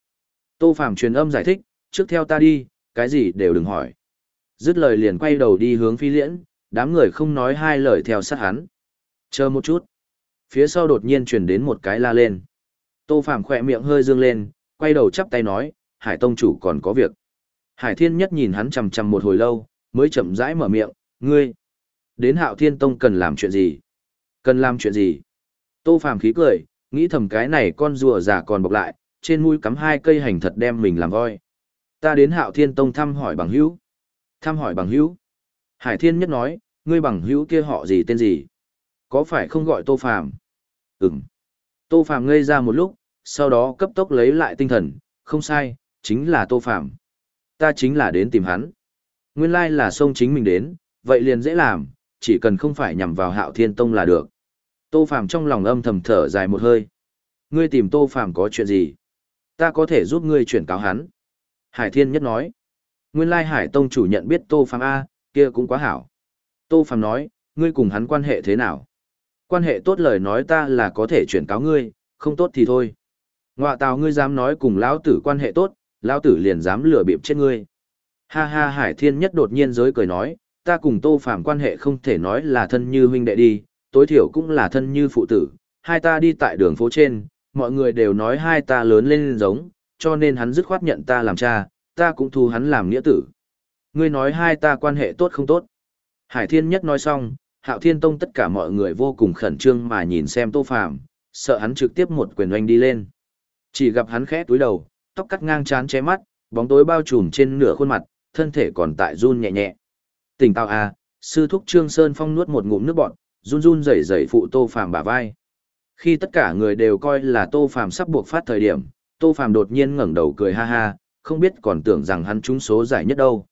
Tô Phàm truyền âm giải thích, trước theo ta đi, cái gì đều đừng hỏi. Dứt lời liền quay đầu đi hướng phi liễn, đám người không nói hai lời theo sát hắn. Chờ một chút. Phía sau đột nhiên truyền đến một cái la lên. Tô Phạm khỏe miệng hơi dương lên, quay đầu chắp tay nói, Hải Tông chủ còn có việc. Hải Thiên Nhất nhìn hắn chằm chằm một hồi lâu, mới chậm rãi mở miệng, ngươi. Đến Hạo Thiên Tông cần làm chuyện gì? Cần làm chuyện gì? Tô Phạm khí cười, nghĩ thầm cái này con rùa già còn bọc lại, trên mũi cắm hai cây hành thật đem mình làm voi. Ta đến Hạo Thiên Tông thăm hỏi bằng hữu. Thăm hỏi bằng hữu. Hải Thiên Nhất nói, ngươi bằng hữu kia họ gì tên gì? Có phải không gọi Tô Phàm? Ừm. Tô Phàm ngây ra một lúc, sau đó cấp tốc lấy lại tinh thần, không sai, chính là Tô Phàm. Ta chính là đến tìm hắn. Nguyên lai là sông chính mình đến, vậy liền dễ làm, chỉ cần không phải nhằm vào Hạo Thiên Tông là được. Tô Phàm trong lòng âm thầm thở dài một hơi. Ngươi tìm Tô Phàm có chuyện gì? Ta có thể giúp ngươi chuyển cáo hắn. Hải Thiên Nhất nói. Nguyên lai Hải Tông chủ nhận biết Tô Phạm A, kia cũng quá hảo. Tô Phạm nói, ngươi cùng hắn quan hệ thế nào? Quan hệ tốt lời nói ta là có thể chuyển cáo ngươi, không tốt thì thôi. Ngoạ tào ngươi dám nói cùng lão tử quan hệ tốt, lão tử liền dám lừa bịp chết ngươi. Ha ha Hải Thiên Nhất đột nhiên giới cười nói, ta cùng Tô Phạm quan hệ không thể nói là thân như huynh đệ đi, tối thiểu cũng là thân như phụ tử. Hai ta đi tại đường phố trên, mọi người đều nói hai ta lớn lên giống, cho nên hắn dứt khoát nhận ta làm cha, ta cũng thu hắn làm nghĩa tử. Ngươi nói hai ta quan hệ tốt không tốt. Hải Thiên Nhất nói xong, Hạo Thiên Tông tất cả mọi người vô cùng khẩn trương mà nhìn xem Tô Phàm, sợ hắn trực tiếp một quyền oanh đi lên. Chỉ gặp hắn khẽ túi đầu, tóc cắt ngang chán che mắt, bóng tối bao trùm trên nửa khuôn mặt, thân thể còn tại run nhẹ nhẹ. Tỉnh tao à, sư thúc Trương Sơn Phong nuốt một ngụm nước bọt, run run rẩy rẩy phụ Tô Phàm bả vai. Khi tất cả người đều coi là Tô Phàm sắp buộc phát thời điểm, Tô Phàm đột nhiên ngẩng đầu cười ha ha, không biết còn tưởng rằng hắn trúng số giải nhất đâu.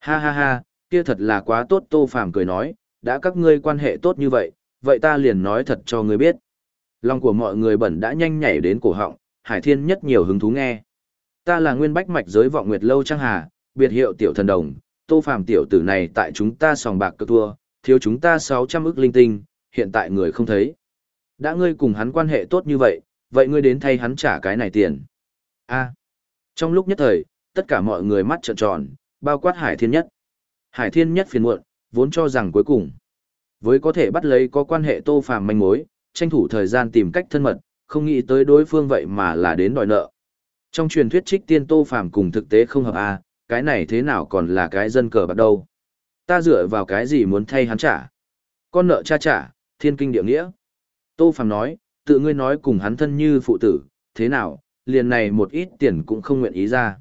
Ha ha ha, kia thật là quá tốt Tô Phàm cười nói, đã các ngươi quan hệ tốt như vậy, vậy ta liền nói thật cho ngươi biết. Lòng của mọi người bẩn đã nhanh nhảy đến cổ họng, Hải Thiên nhất nhiều hứng thú nghe. Ta là nguyên bách mạch giới vọng nguyệt lâu trang hà, biệt hiệu tiểu thần đồng, Tô Phàm tiểu tử này tại chúng ta sòng bạc cơ thua, thiếu chúng ta 600 ức linh tinh, hiện tại người không thấy. Đã ngươi cùng hắn quan hệ tốt như vậy, vậy ngươi đến thay hắn trả cái này tiền. A. Trong lúc nhất thời, tất cả mọi người mắt trợn tròn, bao quát Hải Thiên Nhất. Hải Thiên Nhất phiền muộn, vốn cho rằng cuối cùng, với có thể bắt lấy có quan hệ Tô Phàm manh mối, tranh thủ thời gian tìm cách thân mật, không nghĩ tới đối phương vậy mà là đến đòi nợ. Trong truyền thuyết trích tiên Tô Phàm cùng thực tế không hợp a, cái này thế nào còn là cái dân cờ bắt đâu? Ta dựa vào cái gì muốn thay hắn trả? Con nợ cha trả, thiên kinh địa nghĩa. Tô Phàm nói, tự ngươi nói cùng hắn thân như phụ tử, thế nào, liền này một ít tiền cũng không nguyện ý ra.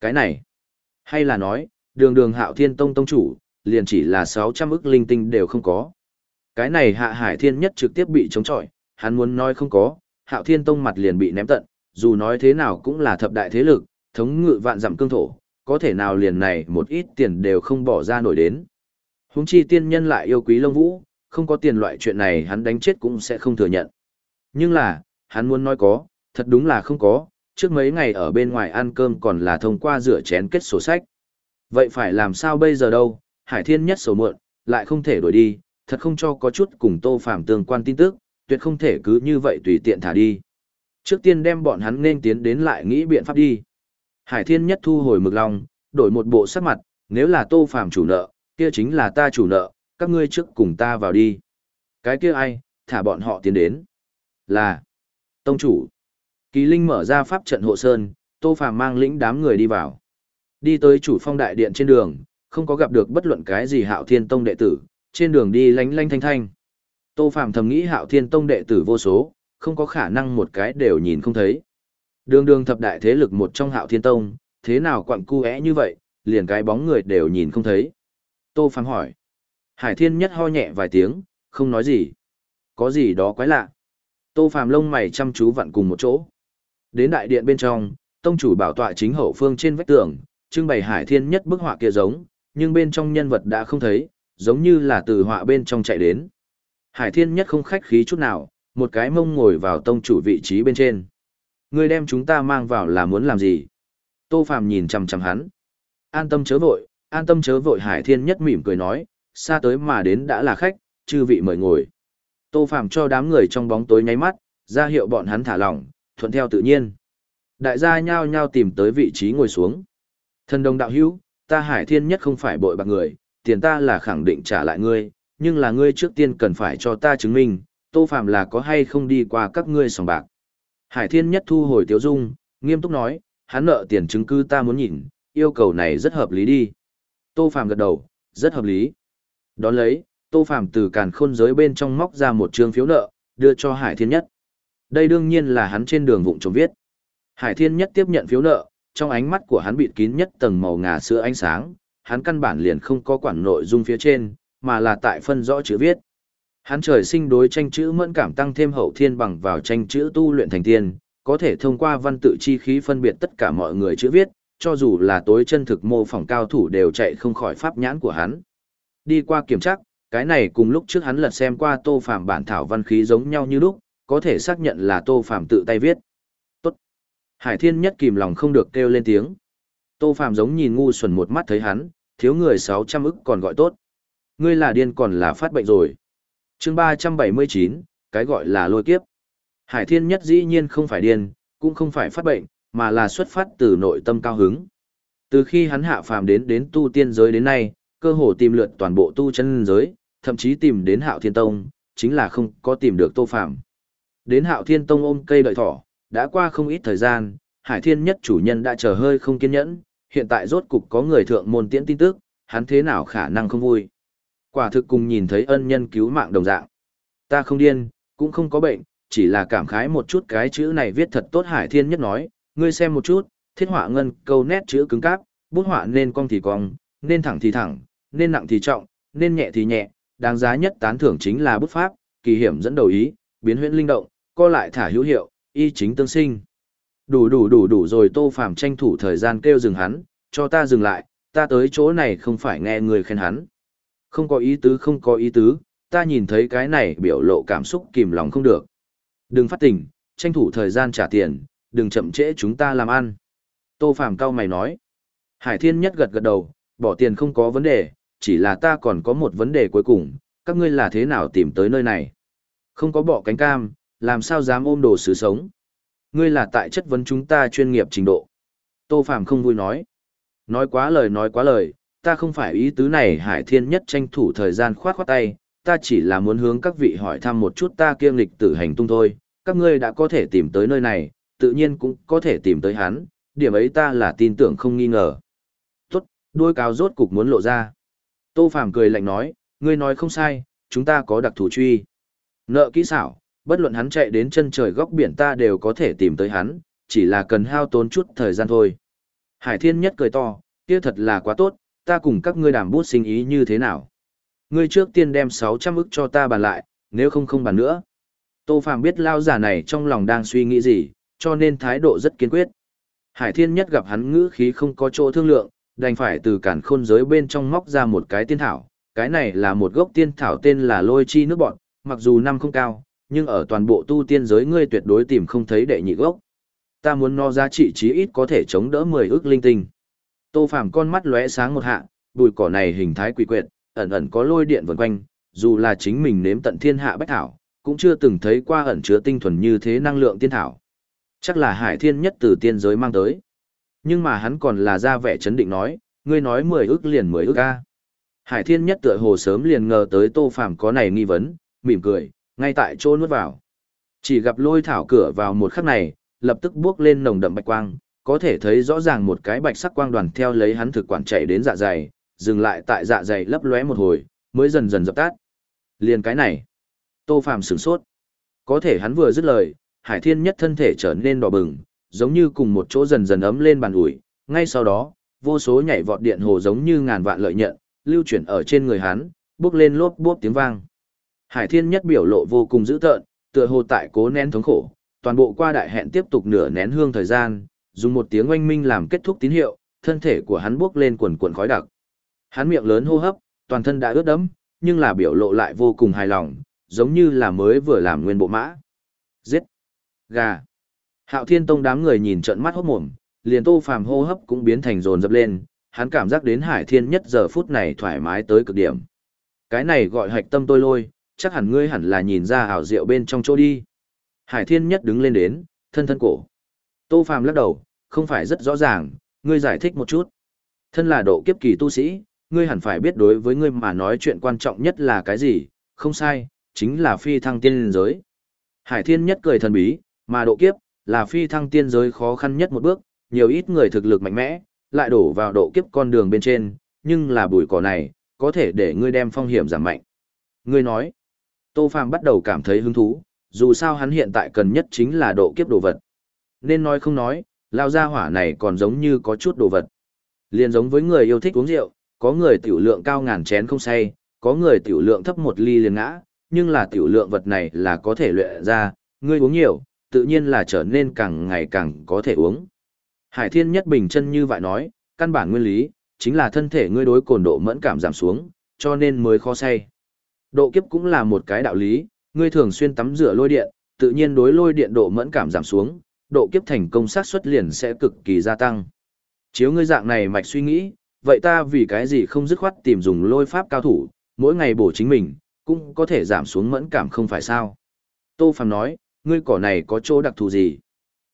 Cái này, hay là nói, đường đường hạo thiên tông tông chủ, liền chỉ là 600 ức linh tinh đều không có. Cái này hạ hải thiên nhất trực tiếp bị chống chọi, hắn muốn nói không có, hạo thiên tông mặt liền bị ném tận, dù nói thế nào cũng là thập đại thế lực, thống ngự vạn dặm cương thổ, có thể nào liền này một ít tiền đều không bỏ ra nổi đến. Húng chi tiên nhân lại yêu quý lông vũ, không có tiền loại chuyện này hắn đánh chết cũng sẽ không thừa nhận. Nhưng là, hắn muốn nói có, thật đúng là không có, trước mấy ngày ở bên ngoài ăn cơm còn là thông qua rửa chén kết sổ sách. Vậy phải làm sao bây giờ đâu, Hải Thiên nhất sầu muộn, lại không thể đuổi đi, thật không cho có chút cùng Tô Phàm tương quan tin tức, tuyệt không thể cứ như vậy tùy tiện thả đi. Trước tiên đem bọn hắn nên tiến đến lại nghĩ biện pháp đi. Hải Thiên nhất thu hồi mực lòng, đổi một bộ sắc mặt, nếu là Tô Phàm chủ nợ, kia chính là ta chủ nợ, các ngươi trước cùng ta vào đi. Cái kia ai, thả bọn họ tiến đến. Là, Tông chủ. Kỳ Linh mở ra pháp trận hộ sơn, Tô Phàm mang lĩnh đám người đi vào. Đi tới chủ phong đại điện trên đường, không có gặp được bất luận cái gì Hạo Thiên Tông đệ tử, trên đường đi lánh lánh thanh thanh. Tô Phàm thầm nghĩ Hạo Thiên Tông đệ tử vô số, không có khả năng một cái đều nhìn không thấy. Đường đường thập đại thế lực một trong Hạo Thiên Tông, thế nào quặng cu é như vậy, liền cái bóng người đều nhìn không thấy. Tô Phàm hỏi. Hải Thiên nhất ho nhẹ vài tiếng, không nói gì. Có gì đó quái lạ. Tô Phàm lông mày chăm chú vặn cùng một chỗ. Đến đại điện bên trong, tông chủ bảo tọa chính hậu phương trên vách tường, trưng bày Hải Thiên nhất bức họa kia giống, nhưng bên trong nhân vật đã không thấy, giống như là từ họa bên trong chạy đến. Hải Thiên nhất không khách khí chút nào, một cái mông ngồi vào tông chủ vị trí bên trên. Người đem chúng ta mang vào là muốn làm gì? Tô Phàm nhìn chằm chằm hắn. An tâm chớ vội, an tâm chớ vội Hải Thiên nhất mỉm cười nói, xa tới mà đến đã là khách, chư vị mời ngồi. Tô Phàm cho đám người trong bóng tối nháy mắt, ra hiệu bọn hắn thả lỏng, thuận theo tự nhiên. Đại gia nhao nhao tìm tới vị trí ngồi xuống. Thần đồng đạo hữu, ta hải thiên nhất không phải bội bạc người, tiền ta là khẳng định trả lại ngươi, nhưng là ngươi trước tiên cần phải cho ta chứng minh, Tô Phàm là có hay không đi qua các ngươi sòng bạc. Hải thiên nhất thu hồi tiêu dung, nghiêm túc nói, hắn nợ tiền chứng cứ ta muốn nhìn, yêu cầu này rất hợp lý đi. Tô Phàm gật đầu, rất hợp lý. Đón lấy, Tô Phàm từ càn khôn giới bên trong móc ra một trương phiếu nợ, đưa cho Hải Thiên Nhất. Đây đương nhiên là hắn trên đường vụng trộm viết. Hải Thiên Nhất tiếp nhận phiếu nợ, trong ánh mắt của hắn bịt kín nhất tầng màu ngà sữa ánh sáng, hắn căn bản liền không có quản nội dung phía trên, mà là tại phân rõ chữ viết. Hắn trời sinh đối tranh chữ mẫn cảm tăng thêm hậu thiên bằng vào tranh chữ tu luyện thành tiên, có thể thông qua văn tự chi khí phân biệt tất cả mọi người chữ viết, cho dù là tối chân thực mô phỏng cao thủ đều chạy không khỏi pháp nhãn của hắn. Đi qua kiểm tra, cái này cùng lúc trước hắn lật xem qua Tô Phàm bản thảo văn khí giống nhau như lúc, có thể xác nhận là Tô Phàm tự tay viết. Tốt. Hải Thiên nhất kìm lòng không được kêu lên tiếng. Tô Phàm giống nhìn ngu xuẩn một mắt thấy hắn, thiếu người 600 ức còn gọi tốt. Ngươi là điên còn là phát bệnh rồi. Chương 379, cái gọi là lôi kiếp. Hải Thiên nhất dĩ nhiên không phải điên, cũng không phải phát bệnh, mà là xuất phát từ nội tâm cao hứng. Từ khi hắn hạ phàm đến đến tu tiên giới đến nay, cơ hồ tìm lượt toàn bộ tu chân giới, thậm chí tìm đến Hạo Thiên Tông, chính là không có tìm được Tô Phàm. Đến Hạo Thiên Tông ôm cây đợi thỏ, đã qua không ít thời gian, Hải Thiên nhất chủ nhân đã chờ hơi không kiên nhẫn, hiện tại rốt cục có người thượng môn tiễn tin tức, hắn thế nào khả năng không vui. Quả thực cùng nhìn thấy ân nhân cứu mạng đồng dạng. Ta không điên, cũng không có bệnh, chỉ là cảm khái một chút cái chữ này viết thật tốt Hải Thiên nhất nói, ngươi xem một chút, thiết họa ngân câu nét chữ cứng cáp, bút họa nên cong thì cong, nên thẳng thì thẳng, nên nặng thì trọng, nên nhẹ thì nhẹ, đáng giá nhất tán thưởng chính là bút pháp, kỳ hiểm dẫn đầu ý, biến huyễn linh động, co lại thả hữu hiệu, y chính tương sinh. Đủ đủ đủ đủ rồi Tô Phàm tranh thủ thời gian kêu dừng hắn, cho ta dừng lại, ta tới chỗ này không phải nghe người khen hắn. Không có ý tứ không có ý tứ, ta nhìn thấy cái này biểu lộ cảm xúc kìm lòng không được. Đừng phát tỉnh, tranh thủ thời gian trả tiền, đừng chậm trễ chúng ta làm ăn. Tô Phàm cao mày nói. Hải Thiên Nhất gật gật đầu, bỏ tiền không có vấn đề, chỉ là ta còn có một vấn đề cuối cùng, các ngươi là thế nào tìm tới nơi này? Không có bọ cánh cam, làm sao dám ôm đồ sứ sống? Ngươi là tại chất vấn chúng ta chuyên nghiệp trình độ. Tô Phạm không vui nói. Nói quá lời nói quá lời, ta không phải ý tứ này Hải Thiên Nhất tranh thủ thời gian khoát khoát tay, ta chỉ là muốn hướng các vị hỏi thăm một chút ta kiêng lịch tử hành tung thôi, các ngươi đã có thể tìm tới nơi này, tự nhiên cũng có thể tìm tới hắn, điểm ấy ta là tin tưởng không nghi ngờ. Tốt, đuôi cáo rốt cục muốn lộ ra. Tô Phàm cười lạnh nói, ngươi nói không sai, chúng ta có đặc thù truy. Nợ kỹ xảo, bất luận hắn chạy đến chân trời góc biển ta đều có thể tìm tới hắn, chỉ là cần hao tốn chút thời gian thôi. Hải Thiên Nhất cười to, kia thật là quá tốt, ta cùng các ngươi đàm bút sinh ý như thế nào. Ngươi trước tiên đem 600 ức cho ta bàn lại, nếu không không bàn nữa. Tô Phàm biết lao giả này trong lòng đang suy nghĩ gì, cho nên thái độ rất kiên quyết. Hải Thiên Nhất gặp hắn ngữ khí không có chỗ thương lượng, đành phải từ cản khôn giới bên trong móc ra một cái tiên thảo. Cái này là một gốc tiên thảo tên là lôi chi nước bọn, mặc dù năm không cao, nhưng ở toàn bộ tu tiên giới ngươi tuyệt đối tìm không thấy đệ nhị gốc. Ta muốn nó giá trị chí ít có thể chống đỡ 10 ước linh tinh. Tô Phàm con mắt lóe sáng một hạ, bụi cỏ này hình thái quỷ quyệt, ẩn ẩn có lôi điện vần quanh, dù là chính mình nếm tận thiên hạ bách thảo, cũng chưa từng thấy qua ẩn chứa tinh thuần như thế năng lượng tiên thảo. Chắc là hải thiên nhất từ tiên giới mang tới. Nhưng mà hắn còn là ra vẻ chấn định nói, ngươi nói mười ước liền mười ước ca. Hải thiên nhất tựa hồ sớm liền ngờ tới tô phàm có này nghi vấn, mỉm cười, ngay tại chỗ nuốt vào. Chỉ gặp lôi thảo cửa vào một khắc này, lập tức bước lên nồng đậm bạch quang, có thể thấy rõ ràng một cái bạch sắc quang đoàn theo lấy hắn thực quản chạy đến dạ dày, dừng lại tại dạ dày lấp lóe một hồi, mới dần dần dập tắt. Liền cái này, Tô Phàm sửng sốt. Có thể hắn vừa dứt lời, Hải Thiên nhất thân thể trở nên đỏ bừng, giống như cùng một chỗ dần dần ấm lên bàn ủi, ngay sau đó, vô số nhảy vọt điện hồ giống như ngàn vạn lợi nhận, lưu chuyển ở trên người hắn, bước lên lốp bốp tiếng vang. Hải Thiên nhất biểu lộ vô cùng dữ tợn, tựa hồ tại cố nén thống khổ, toàn bộ qua đại hẹn tiếp tục nửa nén hương thời gian, dùng một tiếng oanh minh làm kết thúc tín hiệu, thân thể của hắn bước lên quần quần khói đặc. Hắn miệng lớn hô hấp, toàn thân đã ướt đẫm, nhưng là biểu lộ lại vô cùng hài lòng, giống như là mới vừa làm nguyên bộ mã. Giết! Gà! Hạo Thiên Tông đám người nhìn trợn mắt hốt mồm, liền Tô Phàm hô hấp cũng biến thành dồn dập lên, hắn cảm giác đến Hải Thiên nhất giờ phút này thoải mái tới cực điểm. Cái này gọi hạch tâm tôi lôi, chắc hẳn ngươi hẳn là nhìn ra ảo diệu bên trong chỗ đi. Hải Thiên Nhất đứng lên đến, thân thân cổ. Tô Phàm lắc đầu, không phải rất rõ ràng, ngươi giải thích một chút. Thân là độ kiếp kỳ tu sĩ, ngươi hẳn phải biết đối với ngươi mà nói chuyện quan trọng nhất là cái gì, không sai, chính là phi thăng tiên giới. Hải Thiên Nhất cười thần bí, mà độ kiếp, là phi thăng tiên giới khó khăn nhất một bước, nhiều ít người thực lực mạnh mẽ, lại đổ vào độ kiếp con đường bên trên, nhưng là bụi cỏ này, có thể để ngươi đem phong hiểm giảm mạnh. Ngươi nói, Tô Phàm bắt đầu cảm thấy hứng thú, dù sao hắn hiện tại cần nhất chính là độ kiếp đồ vật. Nên nói không nói, lao gia hỏa này còn giống như có chút đồ vật. Liền giống với người yêu thích uống rượu, có người tiểu lượng cao ngàn chén không say, có người tiểu lượng thấp một ly liền ngã, nhưng là tiểu lượng vật này là có thể luyện ra, ngươi uống nhiều, tự nhiên là trở nên càng ngày càng có thể uống. Hải Thiên Nhất Bình chân như vậy nói, căn bản nguyên lý, chính là thân thể ngươi đối cồn độ mẫn cảm giảm xuống, cho nên mới khó say. Độ kiếp cũng là một cái đạo lý, ngươi thường xuyên tắm rửa lôi điện, tự nhiên đối lôi điện độ mẫn cảm giảm xuống, độ kiếp thành công xác suất liền sẽ cực kỳ gia tăng. Chiếu ngươi dạng này mạch suy nghĩ, vậy ta vì cái gì không dứt khoát tìm dùng lôi pháp cao thủ, mỗi ngày bổ chính mình, cũng có thể giảm xuống mẫn cảm không phải sao. Tô Phạm nói, ngươi cỏ này có chỗ đặc thù gì?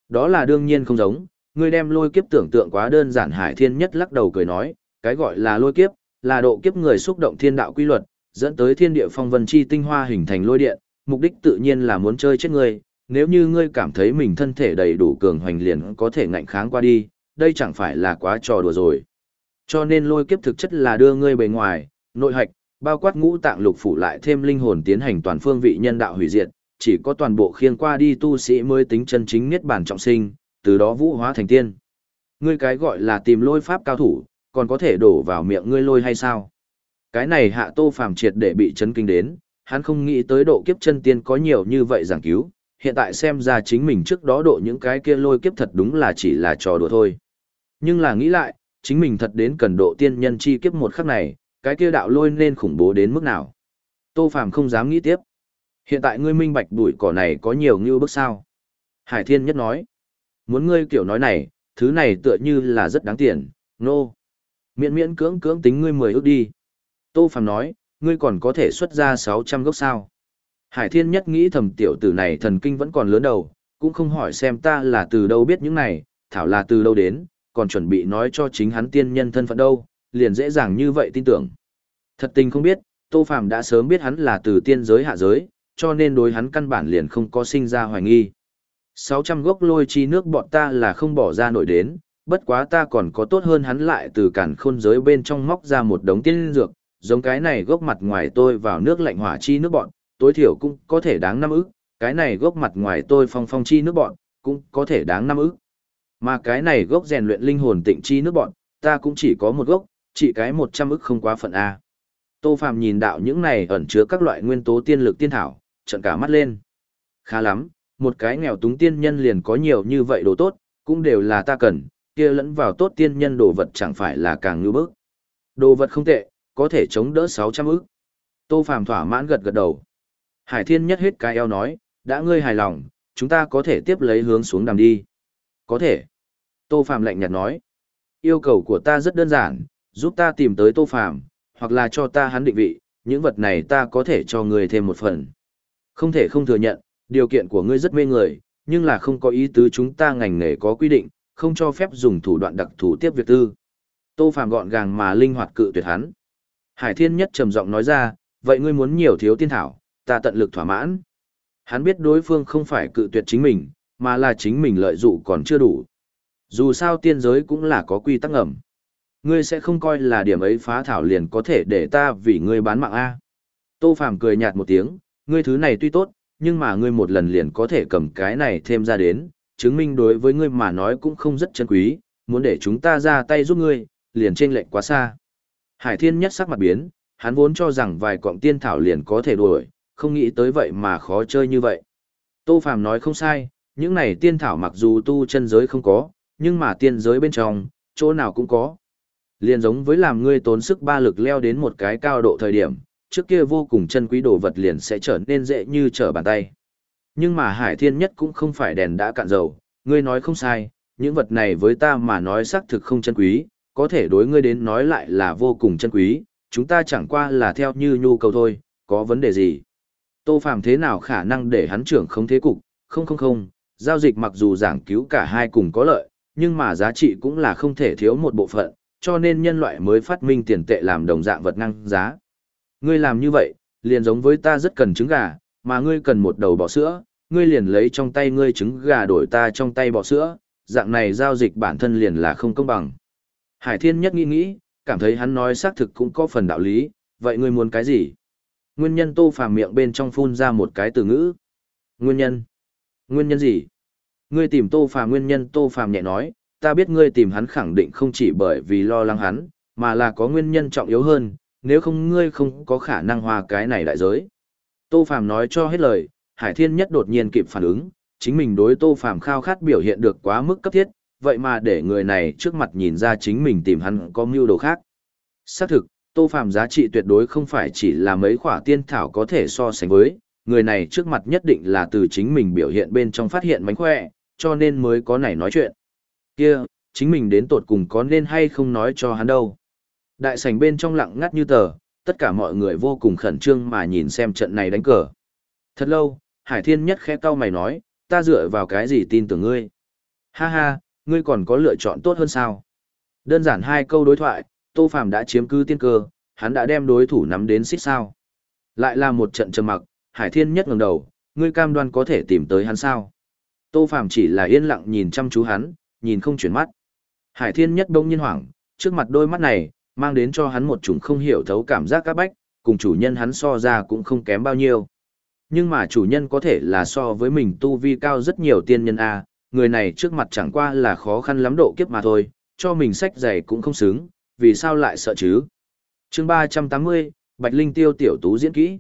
Đó là đương nhiên không giống, ngươi đem lôi kiếp tưởng tượng quá đơn giản hải thiên nhất lắc đầu cười nói, cái gọi là lôi kiếp, là độ kiếp người xúc động thiên đạo quy luật, dẫn tới thiên địa phong vân chi tinh hoa hình thành lôi điện, mục đích tự nhiên là muốn chơi chết ngươi, nếu như ngươi cảm thấy mình thân thể đầy đủ cường hoành liền có thể ngạnh kháng qua đi, đây chẳng phải là quá trò đùa rồi. Cho nên lôi kiếp thực chất là đưa ngươi bề ngoài, nội hạch, bao quát ngũ tạng lục phủ lại thêm linh hồn tiến hành toàn phương vị nhân đạo hủy diệt, chỉ có toàn bộ khiêng qua đi tu sĩ mới tính chân chính niết bản trọng sinh, từ đó vũ hóa thành tiên. Ngươi cái gọi là tìm lôi pháp cao thủ, còn có thể đổ vào miệng ngươi lôi hay sao? Cái này hạ tô phàm triệt để bị chấn kinh đến, hắn không nghĩ tới độ kiếp chân tiên có nhiều như vậy giảng cứu, hiện tại xem ra chính mình trước đó độ những cái kia lôi kiếp thật đúng là chỉ là trò đùa thôi. Nhưng là nghĩ lại, chính mình thật đến cần độ tiên nhân chi kiếp một khắc này, cái kia đạo lôi nên khủng bố đến mức nào. Tô Phàm không dám nghĩ tiếp. Hiện tại ngươi minh bạch bụi cỏ này có nhiều như bức sao. Hải Thiên Nhất nói. Muốn ngươi kiểu nói này, thứ này tựa như là rất đáng tiền, nô. No. Miễn miễn cưỡng cưỡng tính ngươi mười ước đi. Tô Phàm nói, ngươi còn có thể xuất ra 600 gốc sao. Hải Thiên Nhất nghĩ thầm tiểu tử này thần kinh vẫn còn lớn đầu, cũng không hỏi xem ta là từ đâu biết những này, thảo là từ đâu đến, còn chuẩn bị nói cho chính hắn tiên nhân thân phận đâu, liền dễ dàng như vậy tin tưởng. Thật tình không biết, Tô Phàm đã sớm biết hắn là từ tiên giới hạ giới, cho nên đối hắn căn bản liền không có sinh ra hoài nghi. 600 gốc lôi chi nước bọn ta là không bỏ ra nổi đến, bất quá ta còn có tốt hơn hắn lại từ cản khôn giới bên trong móc ra một đống tiên dược, giống cái này gốc mặt ngoài tôi vào nước lạnh hỏa chi nước bọn, tối thiểu cũng có thể đáng năm ức, cái này gốc mặt ngoài tôi phong phong chi nước bọn, cũng có thể đáng năm ức. Mà cái này gốc rèn luyện linh hồn tịnh chi nước bọn, ta cũng chỉ có một gốc, chỉ cái 100 ức không quá phận A. Tô Phạm nhìn đạo những này ẩn chứa các loại nguyên tố tiên lực tiên thảo, trận cả mắt lên. Khá lắm, một cái nghèo túng tiên nhân liền có nhiều như vậy đồ tốt, cũng đều là ta cần, kia lẫn vào tốt tiên nhân đồ vật chẳng phải là càng như bức. Đồ vật không tệ, có thể chống đỡ 600 ức. Tô Phạm thỏa mãn gật gật đầu. Hải Thiên nhất hết cái eo nói, đã ngươi hài lòng, chúng ta có thể tiếp lấy hướng xuống đàm đi. Có thể. Tô Phạm lạnh nhạt nói. Yêu cầu của ta rất đơn giản, giúp ta tìm tới Tô Phạm, hoặc là cho ta hắn định vị, những vật này ta có thể cho người thêm một phần. Không thể không thừa nhận, điều kiện của ngươi rất mê người, nhưng là không có ý tứ chúng ta ngành nghề có quy định, không cho phép dùng thủ đoạn đặc thù tiếp việc tư. Tô Phạm gọn gàng mà linh hoạt cự tuyệt hắn. Hải Thiên Nhất trầm giọng nói ra, vậy ngươi muốn nhiều thiếu tiên thảo, ta tận lực thỏa mãn. Hắn biết đối phương không phải cự tuyệt chính mình, mà là chính mình lợi dụng còn chưa đủ. Dù sao tiên giới cũng là có quy tắc ngầm. Ngươi sẽ không coi là điểm ấy phá thảo liền có thể để ta vì ngươi bán mạng A. Tô Phàm cười nhạt một tiếng, ngươi thứ này tuy tốt, nhưng mà ngươi một lần liền có thể cầm cái này thêm ra đến, chứng minh đối với ngươi mà nói cũng không rất chân quý, muốn để chúng ta ra tay giúp ngươi, liền trên lệnh quá xa. Hải Thiên nhất sắc mặt biến, hắn vốn cho rằng vài cọng tiên thảo liền có thể đuổi, không nghĩ tới vậy mà khó chơi như vậy. Tô Phàm nói không sai, những này tiên thảo mặc dù tu chân giới không có, nhưng mà tiên giới bên trong, chỗ nào cũng có. Liền giống với làm ngươi tốn sức ba lực leo đến một cái cao độ thời điểm, trước kia vô cùng chân quý đồ vật liền sẽ trở nên dễ như trở bàn tay. Nhưng mà Hải Thiên nhất cũng không phải đèn đã cạn dầu, ngươi nói không sai, những vật này với ta mà nói xác thực không chân quý, có thể đối ngươi đến nói lại là vô cùng chân quý, chúng ta chẳng qua là theo như nhu cầu thôi, có vấn đề gì. Tô Phàm thế nào khả năng để hắn trưởng không thế cục, không không không, giao dịch mặc dù giảng cứu cả hai cùng có lợi, nhưng mà giá trị cũng là không thể thiếu một bộ phận, cho nên nhân loại mới phát minh tiền tệ làm đồng dạng vật năng giá. Ngươi làm như vậy, liền giống với ta rất cần trứng gà, mà ngươi cần một đầu bò sữa, ngươi liền lấy trong tay ngươi trứng gà đổi ta trong tay bò sữa, dạng này giao dịch bản thân liền là không công bằng. Hải Thiên Nhất nghĩ nghĩ, cảm thấy hắn nói xác thực cũng có phần đạo lý, vậy ngươi muốn cái gì? Nguyên nhân Tô Phàm miệng bên trong phun ra một cái từ ngữ. Nguyên nhân? Nguyên nhân gì? Ngươi tìm Tô Phàm nguyên nhân Tô Phàm nhẹ nói, ta biết ngươi tìm hắn khẳng định không chỉ bởi vì lo lắng hắn, mà là có nguyên nhân trọng yếu hơn, nếu không ngươi không có khả năng hòa cái này đại giới. Tô Phàm nói cho hết lời, Hải Thiên Nhất đột nhiên kịp phản ứng, chính mình đối Tô Phàm khao khát biểu hiện được quá mức cấp thiết, vậy mà để người này trước mặt nhìn ra chính mình tìm hắn có mưu đồ khác. Xác thực, Tô Phàm giá trị tuyệt đối không phải chỉ là mấy khỏa tiên thảo có thể so sánh với, người này trước mặt nhất định là từ chính mình biểu hiện bên trong phát hiện mánh khỏe, cho nên mới có này nói chuyện. Kia, chính mình đến tột cùng có nên hay không nói cho hắn đâu. Đại sảnh bên trong lặng ngắt như tờ, tất cả mọi người vô cùng khẩn trương mà nhìn xem trận này đánh cờ. Thật lâu, Hải Thiên nhất khẽ cau mày nói, ta dựa vào cái gì tin tưởng ngươi? Ha ha, ngươi còn có lựa chọn tốt hơn sao? Đơn giản hai câu đối thoại, Tô Phàm đã chiếm cứ tiên cơ, hắn đã đem đối thủ nắm đến xích sao. Lại là một trận trầm mặc, Hải Thiên nhất ngẩng đầu, ngươi cam đoan có thể tìm tới hắn sao? Tô Phàm chỉ là yên lặng nhìn chăm chú hắn, nhìn không chuyển mắt. Hải Thiên nhất đông nhiên hoảng, trước mặt đôi mắt này, mang đến cho hắn một chủng không hiểu thấu cảm giác các bách, cùng chủ nhân hắn so ra cũng không kém bao nhiêu. Nhưng mà chủ nhân có thể là so với mình tu vi cao rất nhiều tiên nhân A, người này trước mặt chẳng qua là khó khăn lắm độ kiếp mà thôi, cho mình sách giày cũng không xứng, vì sao lại sợ chứ? chương 380, Bạch Linh tiêu tiểu tú diễn kỹ.